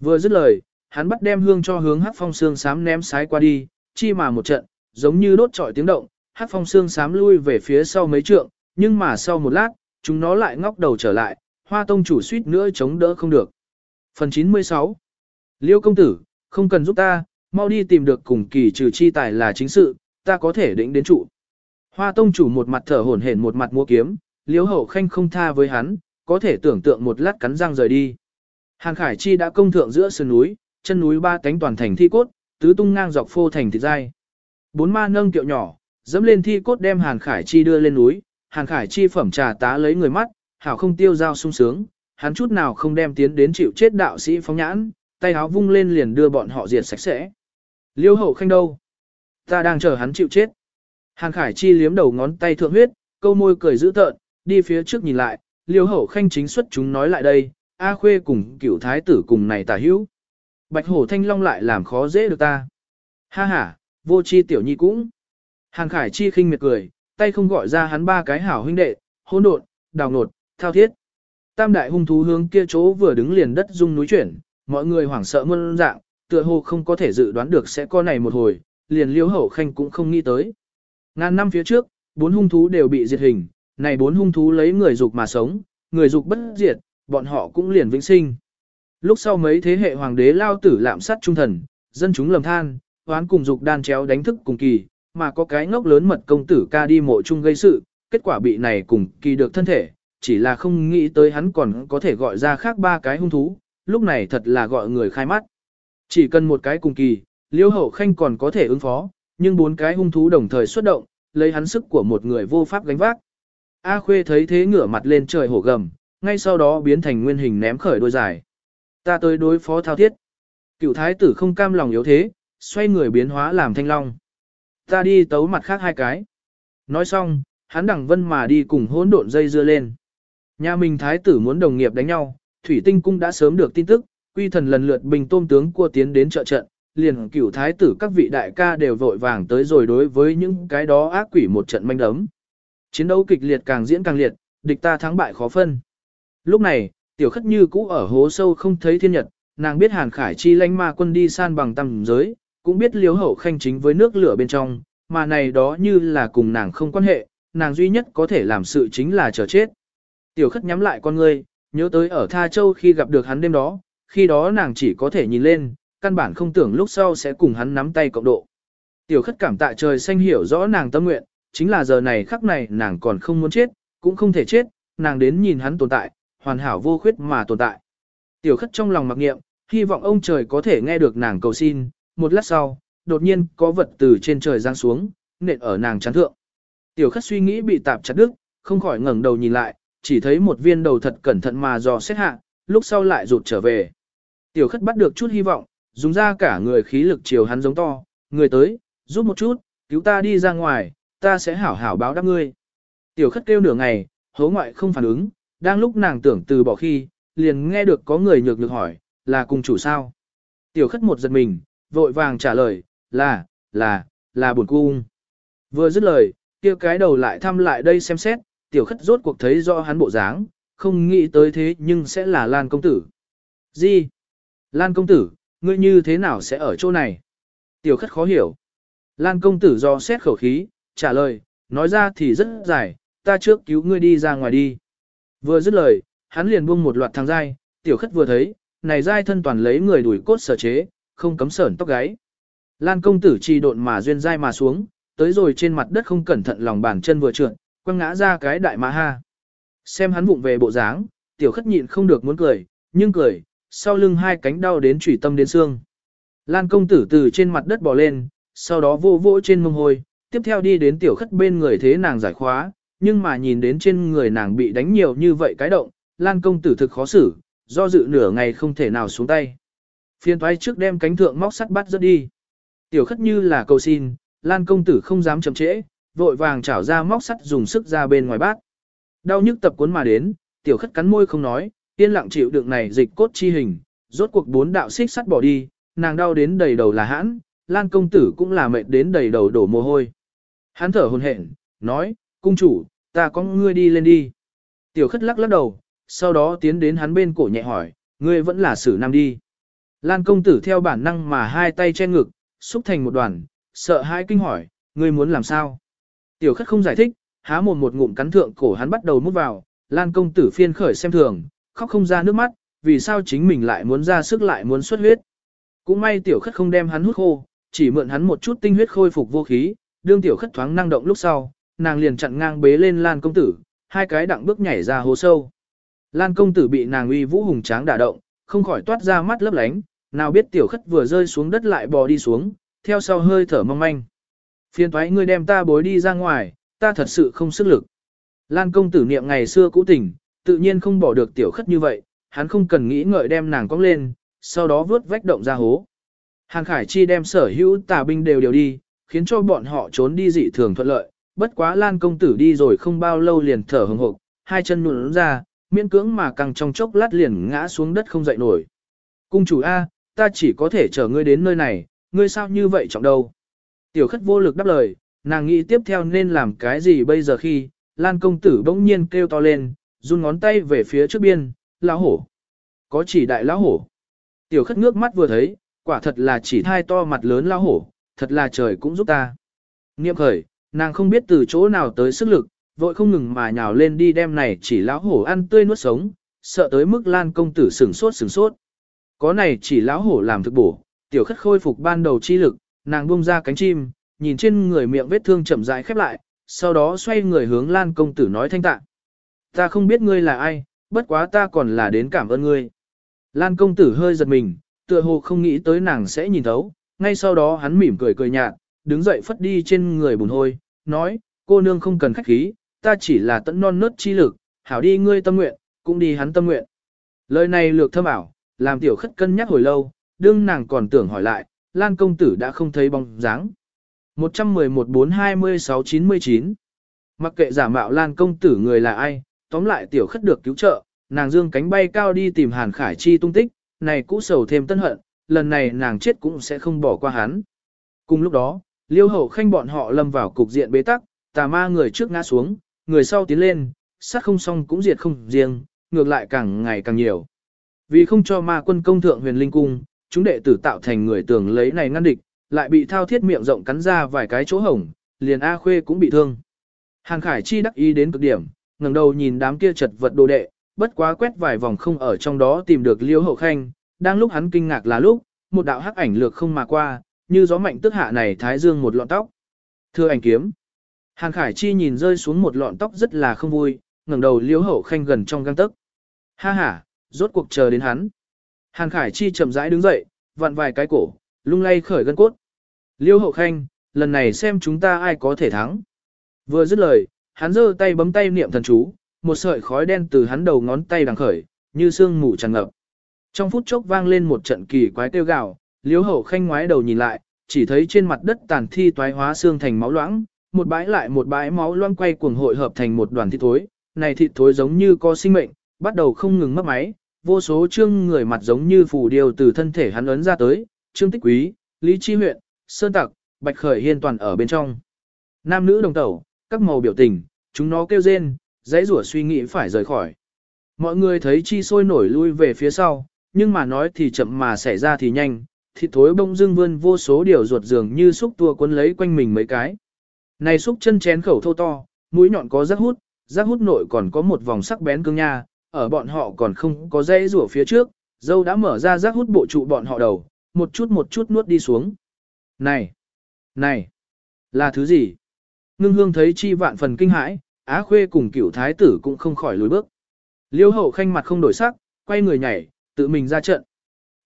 Speaker 1: Vừa dứt lời, hắn bắt đem hương cho hướng hắc phong xương sám ném sái qua đi, chi mà một trận, giống như đốt trọi tiếng động, hắc phong xương sám lui về phía sau mấy trượng, nhưng mà sau một lát, chúng nó lại ngóc đầu trở lại, hoa tông chủ suýt nữa chống đỡ không được. Phần 96 Liêu công tử, không cần giúp ta, mau đi tìm được cùng kỳ trừ chi tài là chính sự, ta có thể định đến trụ. Hoa tông chủ một mặt thở hổn hển một mặt mua kiếm, Liêu hậu khanh không tha với hắn, có thể tưởng tượng một lát cắn răng rời đi. Hàn Khải Chi đã công thượng giữa sườn núi, chân núi ba cánh toàn thành thi cốt, tứ tung ngang dọc phô thành thịt dai. Bốn ma nâng kiệu nhỏ, dẫm lên thi cốt đem Hàn Khải Chi đưa lên núi, Hàn Khải Chi phẩm trà tá lấy người mắt, hảo không tiêu dao sung sướng, hắn chút nào không đem tiến đến chịu chết đạo sĩ phóng nhãn, tay áo vung lên liền đưa bọn họ diệt sạch sẽ. Liêu hậu khanh đâu? Ta đang chờ hắn chịu chết. Hàn Khải Chi liếm đầu ngón tay thượng huyết, câu môi cười dữ tợn, đi phía trước nhìn lại, liêu hậu khanh chính xuất chúng nói lại đây, A Khuê cùng cửu thái tử cùng này tả hữu. Bạch hổ thanh long lại làm khó dễ được ta. Ha ha, vô chi tiểu nhi cũng. Hàng Khải Chi khinh miệt cười, tay không gọi ra hắn ba cái hảo huynh đệ, hỗn độn, đào nột, thao thiết. Tam đại hung thú hướng kia chỗ vừa đứng liền đất rung núi chuyển, mọi người hoảng sợ muôn dạng, tựa hồ không có thể dự đoán được sẽ có này một hồi, liền liêu hậu khanh cũng không nghĩ tới. Ngàn năm phía trước, bốn hung thú đều bị diệt hình, này bốn hung thú lấy người dục mà sống, người dục bất diệt, bọn họ cũng liền vĩnh sinh. Lúc sau mấy thế hệ hoàng đế lao tử lạm sát trung thần, dân chúng lầm than, hoán cùng dục đan chéo đánh thức cùng kỳ, mà có cái ngốc lớn mật công tử ca đi mộ chung gây sự, kết quả bị này cùng kỳ được thân thể, chỉ là không nghĩ tới hắn còn có thể gọi ra khác ba cái hung thú, lúc này thật là gọi người khai mắt. Chỉ cần một cái cùng kỳ, liêu hậu khanh còn có thể ứng phó, nhưng bốn cái hung thú đồng thời xuất động, lấy hắn sức của một người vô pháp gánh vác. A Khuê thấy thế ngửa mặt lên trời hổ gầm, ngay sau đó biến thành nguyên hình ném khởi đôi dài. Ta tới đối phó thao thiết. Cựu thái tử không cam lòng yếu thế, xoay người biến hóa làm thanh long. Ta đi tấu mặt khác hai cái. Nói xong, hắn đẳng vân mà đi cùng hỗn độn dây dưa lên. Nhà mình thái tử muốn đồng nghiệp đánh nhau, thủy tinh cung đã sớm được tin tức, quy thần lần lượt bình tôm tướng cua tiến đến trợ trận, liền cửu thái tử các vị đại ca đều vội vàng tới rồi đối với những cái đó ác quỷ một trận manh đấm. Chiến đấu kịch liệt càng diễn càng liệt, địch ta thắng bại khó phân. Lúc này, tiểu khất như cũ ở hố sâu không thấy thiên nhật, nàng biết hàn khải chi lãnh ma quân đi san bằng tầm giới, cũng biết liếu hậu khanh chính với nước lửa bên trong, mà này đó như là cùng nàng không quan hệ, nàng duy nhất có thể làm sự chính là chờ chết. Tiểu khất nhắm lại con ngươi, nhớ tới ở Tha Châu khi gặp được hắn đêm đó, khi đó nàng chỉ có thể nhìn lên, căn bản không tưởng lúc sau sẽ cùng hắn nắm tay cộng độ. Tiểu khất cảm tạ trời xanh hiểu rõ nàng tâm nguyện, chính là giờ này khắc này nàng còn không muốn chết, cũng không thể chết, nàng đến nhìn hắn tồn tại, hoàn hảo vô khuyết mà tồn tại. Tiểu khất trong lòng mặc nghiệm, hy vọng ông trời có thể nghe được nàng cầu xin, một lát sau, đột nhiên có vật từ trên trời giáng xuống, nện ở nàng chán thượng. Tiểu khất suy nghĩ bị tạp chặt đứt, không khỏi ngẩng đầu nhìn lại, chỉ thấy một viên đầu thật cẩn thận mà dò xét hạ, lúc sau lại rụt trở về. Tiểu khất bắt được chút hy vọng, dùng ra cả người khí lực chiều hắn giống to, người tới, giúp một chút, cứu ta đi ra ngoài, ta sẽ hảo hảo báo đáp ngươi. Tiểu khất kêu nửa ngày, hố ngoại không phản ứng, đang lúc nàng tưởng từ bỏ khi, liền nghe được có người nhược nhược hỏi, là cùng chủ sao. Tiểu khất một giật mình, vội vàng trả lời, là, là, là buồn cung. Vừa dứt lời, kia cái đầu lại thăm lại đây xem xét, tiểu khất rốt cuộc thấy do hắn bộ dáng, không nghĩ tới thế nhưng sẽ là Lan công tử. Gì? Lan công tử, ngươi như thế nào sẽ ở chỗ này? Tiểu khất khó hiểu. Lan công tử do xét khẩu khí, trả lời, nói ra thì rất dài, ta trước cứu ngươi đi ra ngoài đi. Vừa dứt lời, hắn liền buông một loạt thang dai, tiểu khất vừa thấy, này dai thân toàn lấy người đuổi cốt sở chế, không cấm sởn tóc gáy. Lan công tử trì độn mà duyên dai mà xuống, tới rồi trên mặt đất không cẩn thận lòng bàn chân vừa trượt, quăng ngã ra cái đại mã ha. Xem hắn vụng về bộ dáng, tiểu khất nhịn không được muốn cười, nhưng cười, sau lưng hai cánh đau đến trủy tâm đến xương. Lan công tử từ trên mặt đất bò lên, sau đó vô vỗ trên mông hôi, tiếp theo đi đến tiểu khất bên người thế nàng giải khóa, nhưng mà nhìn đến trên người nàng bị đánh nhiều như vậy cái động, Lan công tử thực khó xử, do dự nửa ngày không thể nào xuống tay. Phiên thoái trước đem cánh thượng móc sắt bắt rất đi. Tiểu khất như là cầu xin, Lan công tử không dám chậm trễ, vội vàng chảo ra móc sắt dùng sức ra bên ngoài bát. Đau nhức tập cuốn mà đến, tiểu khất cắn môi không nói, yên lặng chịu đựng này dịch cốt chi hình, rốt cuộc bốn đạo xích sắt bỏ đi, nàng đau đến đầy đầu là hãn, Lan công tử cũng là mệt đến đầy đầu đổ mồ hôi. Hắn thở hồn hển, nói, cung chủ, ta có ngươi đi lên đi. Tiểu khất lắc lắc đầu, sau đó tiến đến hắn bên cổ nhẹ hỏi, ngươi vẫn là sử nam đi. Lan công tử theo bản năng mà hai tay che ngực, xúc thành một đoàn, sợ hãi kinh hỏi, ngươi muốn làm sao? Tiểu khất không giải thích, há mồm một ngụm cắn thượng cổ hắn bắt đầu mút vào, Lan công tử phiên khởi xem thường, khóc không ra nước mắt, vì sao chính mình lại muốn ra sức lại muốn xuất huyết. Cũng may tiểu khất không đem hắn hút khô, chỉ mượn hắn một chút tinh huyết khôi phục vô khí, đương tiểu khất thoáng năng động lúc sau, nàng liền chặn ngang bế lên Lan công tử, hai cái đặng bước nhảy ra hố sâu. Lan công tử bị nàng uy vũ hùng tráng đả động, không khỏi toát ra mắt lấp lánh, nào biết tiểu khất vừa rơi xuống đất lại bò đi xuống, theo sau hơi thở mong manh. Phiên thoái ngươi đem ta bối đi ra ngoài, ta thật sự không sức lực. Lan công tử niệm ngày xưa cũ tình, tự nhiên không bỏ được tiểu khất như vậy, hắn không cần nghĩ ngợi đem nàng cong lên, sau đó vướt vách động ra hố. Hàng Khải Chi đem sở hữu tà binh đều đều đi, khiến cho bọn họ trốn đi dị thường thuận lợi, bất quá Lan công tử đi rồi không bao lâu liền thở hồng hộc, hai chân nhũn ra, miễn cưỡng mà càng trong chốc lát liền ngã xuống đất không dậy nổi. Cung chủ A, ta chỉ có thể chở ngươi đến nơi này, ngươi sao như vậy trọng đâu. Tiểu khất vô lực đáp lời, nàng nghĩ tiếp theo nên làm cái gì bây giờ khi, Lan công tử bỗng nhiên kêu to lên, run ngón tay về phía trước biên, lão hổ. Có chỉ đại lão hổ. Tiểu khất ngước mắt vừa thấy, quả thật là chỉ thai to mặt lớn lão hổ, thật là trời cũng giúp ta. Niệm khởi, nàng không biết từ chỗ nào tới sức lực, vội không ngừng mà nhào lên đi đem này chỉ lão hổ ăn tươi nuốt sống, sợ tới mức Lan công tử sửng sốt sửng sốt. Có này chỉ lão hổ làm thực bổ, tiểu khất khôi phục ban đầu chi lực, nàng buông ra cánh chim, nhìn trên người miệng vết thương chậm rãi khép lại, sau đó xoay người hướng Lan công tử nói thanh tạ. Ta không biết ngươi là ai, bất quá ta còn là đến cảm ơn ngươi. Lan công tử hơi giật mình, tựa hồ không nghĩ tới nàng sẽ nhìn thấu, ngay sau đó hắn mỉm cười cười nhạt, đứng dậy phất đi trên người bùn hôi, nói, cô nương không cần khách khí, ta chỉ là tận non nớt chi lực, hảo đi ngươi tâm nguyện, cũng đi hắn tâm nguyện. Lời này lược thâm ảo, làm tiểu khất cân nhắc hồi lâu, đương nàng còn tưởng hỏi lại, Lan công tử đã không thấy bóng dáng. 111 426 99 Mặc kệ giả mạo Lan công tử người là ai, tóm lại tiểu khất được cứu trợ, nàng dương cánh bay cao đi tìm Hàn Khải Chi tung tích, này cũ sầu thêm tân hận, lần này nàng chết cũng sẽ không bỏ qua hắn. Cùng lúc đó, liêu hậu khanh bọn họ lâm vào cục diện bế tắc, tà ma người trước ngã xuống, người sau tiến lên, sát không xong cũng diệt không riêng, ngược lại càng ngày càng nhiều. Vì không cho ma quân công thượng huyền linh cung, chúng đệ tử tạo thành người tưởng lấy này ngăn địch, lại bị thao thiết miệng rộng cắn ra vài cái chỗ hổng, liền A Khuê cũng bị thương. Hàn Khải Chi đắc ý đến cực điểm, ngẩng đầu nhìn đám kia chật vật đồ đệ, bất quá quét vài vòng không ở trong đó tìm được Liêu Hậu Khanh, đang lúc hắn kinh ngạc là lúc, một đạo hắc ảnh lược không mà qua, như gió mạnh tức hạ này thái dương một lọn tóc. Thưa ảnh kiếm. Hàn Khải Chi nhìn rơi xuống một lọn tóc rất là không vui, ngẩng đầu liếu Hậu Khanh gần trong găng tấc. Ha ha, rốt cuộc chờ đến hắn. Hàn Khải Chi chậm rãi đứng dậy, vặn vài cái cổ, lung lay khởi gân cốt. Liêu Hậu Khanh, lần này xem chúng ta ai có thể thắng. Vừa dứt lời, hắn giơ tay bấm tay niệm thần chú, một sợi khói đen từ hắn đầu ngón tay đằng khởi, như sương mù tràn ngập. Trong phút chốc vang lên một trận kỳ quái kêu gào, Liếu Hậu Khanh ngoái đầu nhìn lại, chỉ thấy trên mặt đất tàn thi toái hóa xương thành máu loãng, một bãi lại một bãi máu loang quay cuồng hội hợp thành một đoàn thịt thối, này thịt thối giống như có sinh mệnh, bắt đầu không ngừng mất máy, vô số trương người mặt giống như phù điều từ thân thể hắn ấn ra tới, trương tích quý, lý chi huyện, sơn tặc, bạch khởi hiên toàn ở bên trong. Nam nữ đồng tẩu, các màu biểu tình, chúng nó kêu rên, dãy rủa suy nghĩ phải rời khỏi. Mọi người thấy chi sôi nổi lui về phía sau, nhưng mà nói thì chậm mà xảy ra thì nhanh, thịt thối bông dưng vươn vô số điều ruột dường như xúc tua cuốn lấy quanh mình mấy cái. Này xúc chân chén khẩu thô to, mũi nhọn có rác hút, rác hút nội còn có một vòng sắc bén cương nha, ở bọn họ còn không có dây rủa phía trước, dâu đã mở ra rác hút bộ trụ bọn họ đầu, một chút một chút nuốt đi xuống. Này! Này! Là thứ gì? Ngưng hương thấy chi vạn phần kinh hãi, Á Khuê cùng cửu thái tử cũng không khỏi lùi bước. Liêu hậu khanh mặt không đổi sắc, quay người nhảy, tự mình ra trận.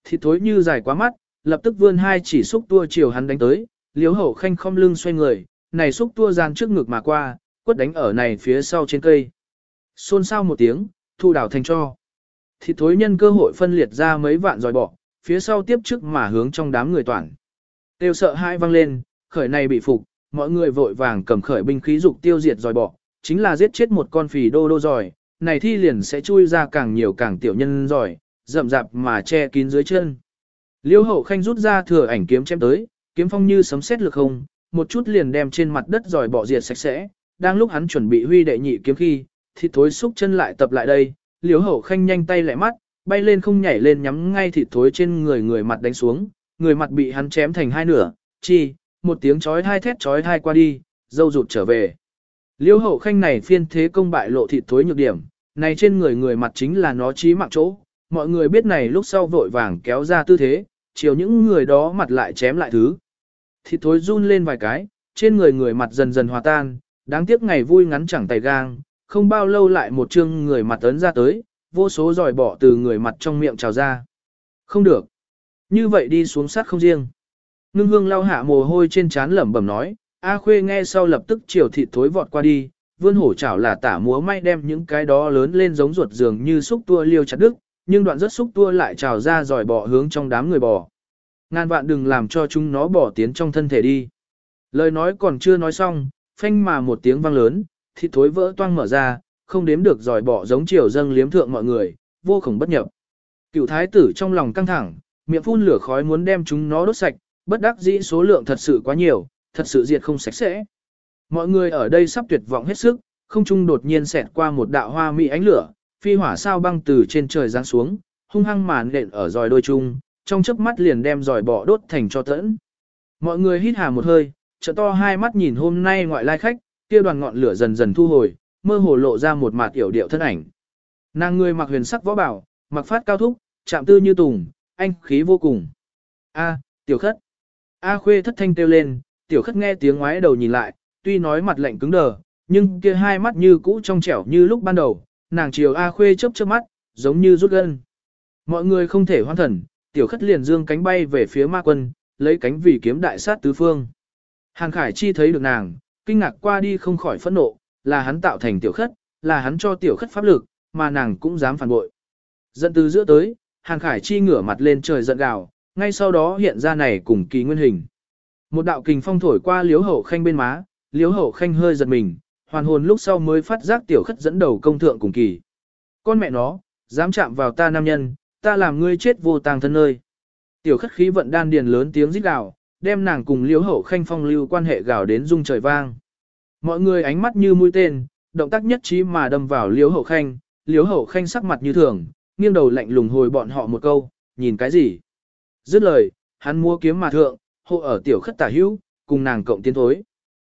Speaker 1: Thịt thối như dài quá mắt, lập tức vươn hai chỉ xúc tua chiều hắn đánh tới, liếu hậu khanh không lưng xoay người, này xúc tua gian trước ngực mà qua, quất đánh ở này phía sau trên cây. Xôn xao một tiếng, thu đảo thành cho. Thịt thối nhân cơ hội phân liệt ra mấy vạn dòi bỏ, phía sau tiếp trước mà hướng trong đám người toàn. Tiêu sợ hai văng lên, khởi này bị phục, mọi người vội vàng cầm khởi binh khí dục tiêu diệt dòi bỏ, chính là giết chết một con phì đô đô giỏi, này thi liền sẽ chui ra càng nhiều càng tiểu nhân giỏi, rậm rạp mà che kín dưới chân. Liêu hậu khanh rút ra thừa ảnh kiếm chém tới, kiếm phong như sấm sét lực không, một chút liền đem trên mặt đất giỏi bỏ diệt sạch sẽ, đang lúc hắn chuẩn bị huy đệ nhị kiếm khi, thịt thối xúc chân lại tập lại đây, liêu hậu khanh nhanh tay lẹ mắt, bay lên không nhảy lên nhắm ngay thịt thối trên người người mặt đánh xuống, người mặt bị hắn chém thành hai nửa, chi, một tiếng chói hai thét chói hai qua đi, dâu rụt trở về. Liêu hậu khanh này phiên thế công bại lộ thịt thối nhược điểm, này trên người người mặt chính là nó chí mạng chỗ, mọi người biết này lúc sau vội vàng kéo ra tư thế, chiều những người đó mặt lại chém lại thứ. Thịt thối run lên vài cái, trên người người mặt dần dần hòa tan, đáng tiếc ngày vui ngắn chẳng tay gang, không bao lâu lại một chương người mặt ấn ra tới, vô số giỏi bỏ từ người mặt trong miệng trào ra. Không được. Như vậy đi xuống sát không riêng. Ngưng hương lau hạ mồ hôi trên trán lẩm bẩm nói, A Khuê nghe sau lập tức chiều thịt thối vọt qua đi, vươn hổ chảo là tả múa may đem những cái đó lớn lên giống ruột dường như xúc tua liêu chặt đứt, nhưng đoạn rất xúc tua lại trào ra dòi bò hướng trong đám người bò. Ngàn vạn đừng làm cho chúng nó bỏ tiến trong thân thể đi. Lời nói còn chưa nói xong, phanh mà một tiếng vang lớn, thịt thối vỡ toang mở ra, không đếm được dòi bỏ giống chiều dâng liếm thượng mọi người, vô cùng bất nhập. Cựu thái tử trong lòng căng thẳng, miệng phun lửa khói muốn đem chúng nó đốt sạch, bất đắc dĩ số lượng thật sự quá nhiều, thật sự diệt không sạch sẽ. Mọi người ở đây sắp tuyệt vọng hết sức, không trung đột nhiên xẹt qua một đạo hoa mỹ ánh lửa, phi hỏa sao băng từ trên trời giáng xuống, hung hăng màn nện ở dòi đôi chung, trong chớp mắt liền đem dòi bọ đốt thành cho tẫn. Mọi người hít hà một hơi, trợ to hai mắt nhìn hôm nay ngoại lai khách, kia đoàn ngọn lửa dần dần thu hồi, mơ hồ lộ ra một mặt yểu điệu thân ảnh. Nàng người mặc huyền sắc võ bảo, mặc phát cao thúc, chạm tư như tùng, anh khí vô cùng. A, tiểu khất. A khuê thất thanh kêu lên, tiểu khất nghe tiếng ngoái đầu nhìn lại, tuy nói mặt lạnh cứng đờ, nhưng kia hai mắt như cũ trong trẻo như lúc ban đầu, nàng chiều A khuê chớp chớp mắt, giống như rút gân. Mọi người không thể hoan thần, tiểu khất liền dương cánh bay về phía ma quân, lấy cánh vì kiếm đại sát tứ phương. Hàng Khải Chi thấy được nàng, kinh ngạc qua đi không khỏi phẫn nộ, là hắn tạo thành tiểu khất, là hắn cho tiểu khất pháp lực, mà nàng cũng dám phản bội. Giận từ giữa tới, Hàng Khải Chi ngửa mặt lên trời giận gào, ngay sau đó hiện ra này cùng kỳ nguyên hình. Một đạo kình phong thổi qua liếu hậu khanh bên má, liếu hậu khanh hơi giật mình, hoàn hồn lúc sau mới phát giác tiểu khất dẫn đầu công thượng cùng kỳ. Con mẹ nó, dám chạm vào ta nam nhân, ta làm ngươi chết vô tàng thân nơi. Tiểu khất khí vận đan điền lớn tiếng rít gào, đem nàng cùng liếu hậu khanh phong lưu quan hệ gào đến rung trời vang. Mọi người ánh mắt như mũi tên, động tác nhất trí mà đâm vào liếu hậu khanh, liếu hậu khanh sắc mặt như thường, nghiêng đầu lạnh lùng hồi bọn họ một câu, nhìn cái gì. Dứt lời, hắn mua kiếm mà thượng, hộ ở tiểu khất tả hữu, cùng nàng cộng tiến thối.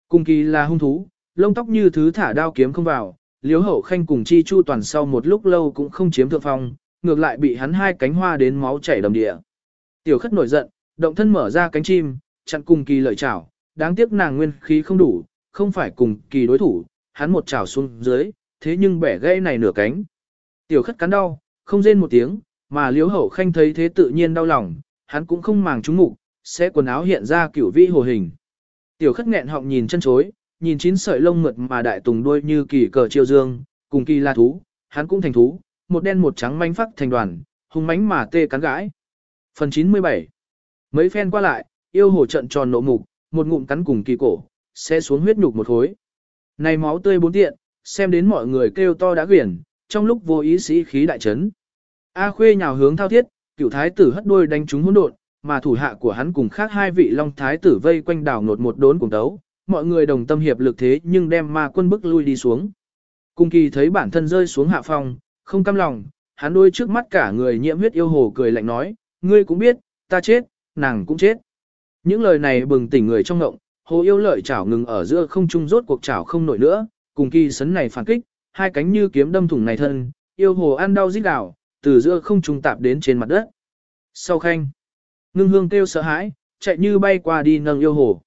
Speaker 1: Cùng kỳ là hung thú, lông tóc như thứ thả đao kiếm không vào, liếu hậu khanh cùng chi chu toàn sau một lúc lâu cũng không chiếm thượng phong, ngược lại bị hắn hai cánh hoa đến máu chảy đầm địa. Tiểu khất nổi giận, động thân mở ra cánh chim, chặn cùng kỳ lợi chảo, đáng tiếc nàng nguyên khí không đủ, không phải cùng kỳ đối thủ, hắn một chảo xuống dưới, thế nhưng bẻ gãy này nửa cánh. Tiểu khất cắn đau, không rên một tiếng, mà liếu hậu khanh thấy thế tự nhiên đau lòng, hắn cũng không màng trúng mục, sẽ quần áo hiện ra kiểu vĩ hồ hình. Tiểu khất nghẹn họng nhìn chân chối, nhìn chín sợi lông mượt mà đại tùng đuôi như kỳ cờ chiêu dương, cùng kỳ là thú, hắn cũng thành thú, một đen một trắng manh phát thành đoàn, hung mánh mà tê cắn gãi. Phần 97 Mấy phen qua lại, yêu hồ trận tròn nộ mục, một ngụm cắn cùng kỳ cổ, sẽ xuống huyết nhục một khối. Này máu tươi bốn tiện, xem đến mọi người kêu to đã quyển, trong lúc vô ý sĩ khí đại chấn. A khuê nhào hướng thao thiết, cựu thái tử hất đuôi đánh chúng hỗn độn, mà thủ hạ của hắn cùng khác hai vị long thái tử vây quanh đảo nột một đốn cùng đấu, mọi người đồng tâm hiệp lực thế nhưng đem ma quân bức lui đi xuống. Cung kỳ thấy bản thân rơi xuống hạ phong, không cam lòng, hắn đôi trước mắt cả người nhiễm huyết yêu hồ cười lạnh nói, ngươi cũng biết, ta chết, nàng cũng chết. Những lời này bừng tỉnh người trong ngộng, hồ yêu lợi chảo ngừng ở giữa không trung rốt cuộc chảo không nổi nữa, cùng kỳ sấn này phản kích, hai cánh như kiếm đâm thủng này thân, yêu hồ ăn đau rít đảo, từ giữa không trung tạp đến trên mặt đất. Sau khanh, ngưng hương kêu sợ hãi, chạy như bay qua đi nâng yêu hồ.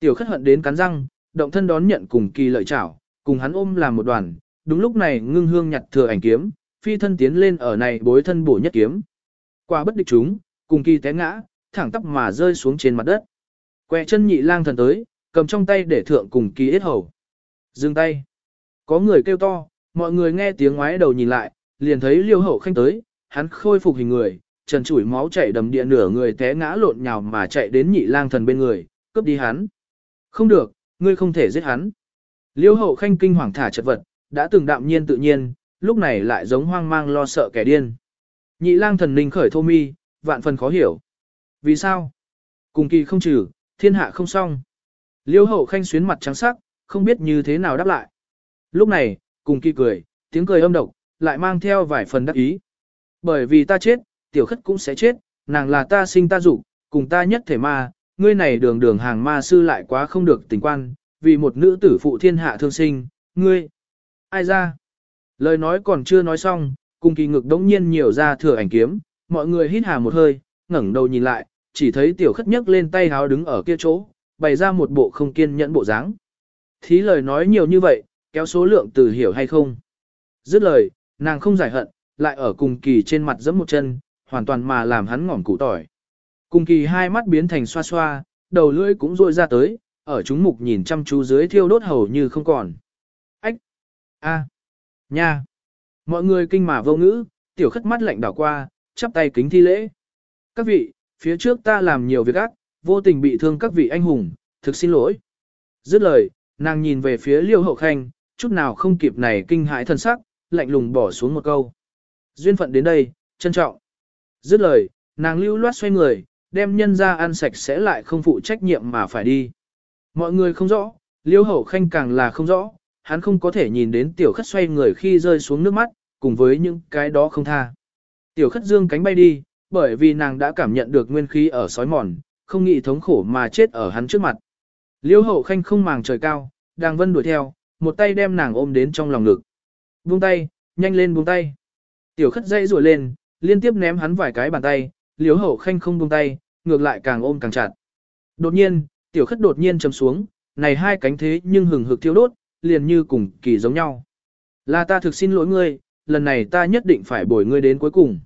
Speaker 1: Tiểu khất hận đến cắn răng, động thân đón nhận cùng kỳ lợi chảo, cùng hắn ôm làm một đoàn, đúng lúc này ngưng hương nhặt thừa ảnh kiếm, phi thân tiến lên ở này bối thân bổ nhất kiếm. Qua bất địch chúng, cùng kỳ té ngã, thẳng tắp mà rơi xuống trên mặt đất. Quẹ chân nhị lang thần tới, cầm trong tay để thượng cùng kỳ ít hầu. Dừng tay. Có người kêu to, mọi người nghe tiếng ngoái đầu nhìn lại, liền thấy liêu hậu khanh tới, hắn khôi phục hình người, trần chủi máu chảy đầm địa nửa người té ngã lộn nhào mà chạy đến nhị lang thần bên người, cướp đi hắn. Không được, ngươi không thể giết hắn. Liêu hậu khanh kinh hoàng thả chật vật, đã từng đạm nhiên tự nhiên, lúc này lại giống hoang mang lo sợ kẻ điên. Nhị lang thần ninh khởi thô mi, vạn phần khó hiểu. Vì sao? Cùng kỳ không trừ, thiên hạ không xong. Liêu hậu khanh xuyến mặt trắng sắc, không biết như thế nào đáp lại. Lúc này, cùng kỳ cười, tiếng cười âm độc, lại mang theo vài phần đắc ý. Bởi vì ta chết, tiểu khất cũng sẽ chết, nàng là ta sinh ta dục cùng ta nhất thể ma, ngươi này đường đường hàng ma sư lại quá không được tình quan, vì một nữ tử phụ thiên hạ thương sinh, ngươi. Ai ra? Lời nói còn chưa nói xong, cùng kỳ ngực đống nhiên nhiều ra thừa ảnh kiếm, mọi người hít hà một hơi, ngẩng đầu nhìn lại, chỉ thấy tiểu khất nhấc lên tay háo đứng ở kia chỗ, bày ra một bộ không kiên nhẫn bộ dáng. Thí lời nói nhiều như vậy, kéo số lượng từ hiểu hay không. Dứt lời, nàng không giải hận, lại ở cùng kỳ trên mặt giẫm một chân, hoàn toàn mà làm hắn ngỏm củ tỏi. Cùng kỳ hai mắt biến thành xoa xoa, đầu lưỡi cũng rôi ra tới, ở chúng mục nhìn chăm chú dưới thiêu đốt hầu như không còn. Ách! a, Nha! Mọi người kinh mà vô ngữ, tiểu khất mắt lạnh đảo qua, chắp tay kính thi lễ. Các vị, phía trước ta làm nhiều việc ác, vô tình bị thương các vị anh hùng, thực xin lỗi. Dứt lời, nàng nhìn về phía liêu hậu khanh, chút nào không kịp này kinh hãi thân sắc, lạnh lùng bỏ xuống một câu. Duyên phận đến đây, trân trọng. Dứt lời, nàng lưu loát xoay người, đem nhân ra ăn sạch sẽ lại không phụ trách nhiệm mà phải đi. Mọi người không rõ, liêu hậu khanh càng là không rõ, hắn không có thể nhìn đến tiểu khất xoay người khi rơi xuống nước mắt, cùng với những cái đó không tha. Tiểu khất dương cánh bay đi, bởi vì nàng đã cảm nhận được nguyên khí ở sói mòn, không nghĩ thống khổ mà chết ở hắn trước mặt. Liêu hậu khanh không màng trời cao, đang vân đuổi theo, một tay đem nàng ôm đến trong lòng ngực. Buông tay, nhanh lên buông tay. Tiểu khất dây rủa lên, liên tiếp ném hắn vài cái bàn tay, liếu hậu khanh không buông tay, ngược lại càng ôm càng chặt. Đột nhiên, tiểu khất đột nhiên chầm xuống, này hai cánh thế nhưng hừng hực thiêu đốt, liền như cùng kỳ giống nhau. Là ta thực xin lỗi ngươi, lần này ta nhất định phải bồi ngươi đến cuối cùng.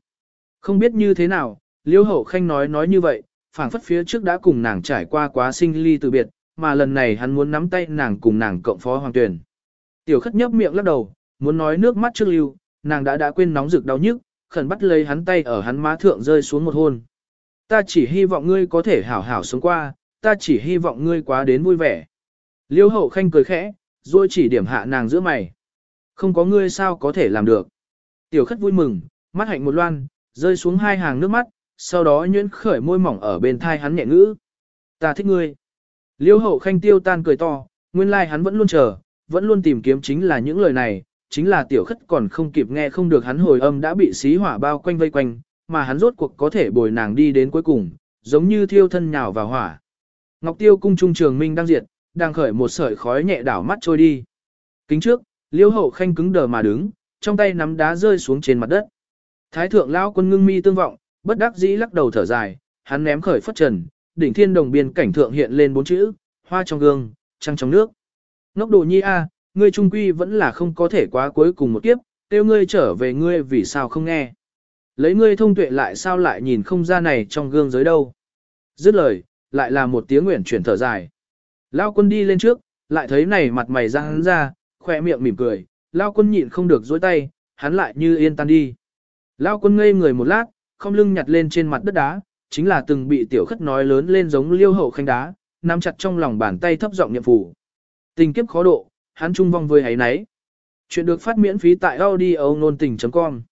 Speaker 1: Không biết như thế nào, liêu hậu khanh nói nói như vậy, phảng phất phía trước đã cùng nàng trải qua quá sinh ly từ biệt, mà lần này hắn muốn nắm tay nàng cùng nàng cộng phó hoàng tuyển. Tiểu khất nhấp miệng lắc đầu, muốn nói nước mắt trước lưu, nàng đã đã quên nóng rực đau nhức, khẩn bắt lấy hắn tay ở hắn má thượng rơi xuống một hôn. Ta chỉ hy vọng ngươi có thể hảo hảo sống qua, ta chỉ hy vọng ngươi quá đến vui vẻ. Liêu hậu khanh cười khẽ, rồi chỉ điểm hạ nàng giữa mày. Không có ngươi sao có thể làm được. Tiểu khất vui mừng, mắt hạnh một loan, rơi xuống hai hàng nước mắt, sau đó nhuyễn khởi môi mỏng ở bên thai hắn nhẹ ngữ. Ta thích ngươi. Liêu hậu khanh tiêu tan cười to, nguyên lai like hắn vẫn luôn chờ, vẫn luôn tìm kiếm chính là những lời này, chính là tiểu khất còn không kịp nghe không được hắn hồi âm đã bị xí hỏa bao quanh vây quanh, mà hắn rốt cuộc có thể bồi nàng đi đến cuối cùng, giống như thiêu thân nhào vào hỏa. Ngọc tiêu cung trung trường minh đang diệt, đang khởi một sợi khói nhẹ đảo mắt trôi đi. Kính trước, liêu hậu khanh cứng đờ mà đứng, trong tay nắm đá rơi xuống trên mặt đất. Thái thượng lão quân ngưng mi tương vọng, bất đắc dĩ lắc đầu thở dài, hắn ném khởi phất trần, đỉnh thiên đồng biên cảnh thượng hiện lên bốn chữ, hoa trong gương, trăng trong nước. Ngốc đồ nhi a, ngươi trung quy vẫn là không có thể quá cuối cùng một kiếp, tiêu ngươi trở về ngươi vì sao không nghe. Lấy ngươi thông tuệ lại sao lại nhìn không ra này trong gương giới đâu. Dứt lời, lại là một tiếng nguyện chuyển thở dài. Lao quân đi lên trước, lại thấy này mặt mày ra hắn ra, khỏe miệng mỉm cười, Lao quân nhịn không được dối tay, hắn lại như yên tan đi. Lao quân ngây người một lát, không lưng nhặt lên trên mặt đất đá, chính là từng bị tiểu khất nói lớn lên giống liêu hậu khanh đá, nắm chặt trong lòng bàn tay thấp giọng niệm phủ. Tình kiếp khó độ, hắn trung vong với ấy nấy. Chuyện được phát miễn phí tại audio nôn tình.com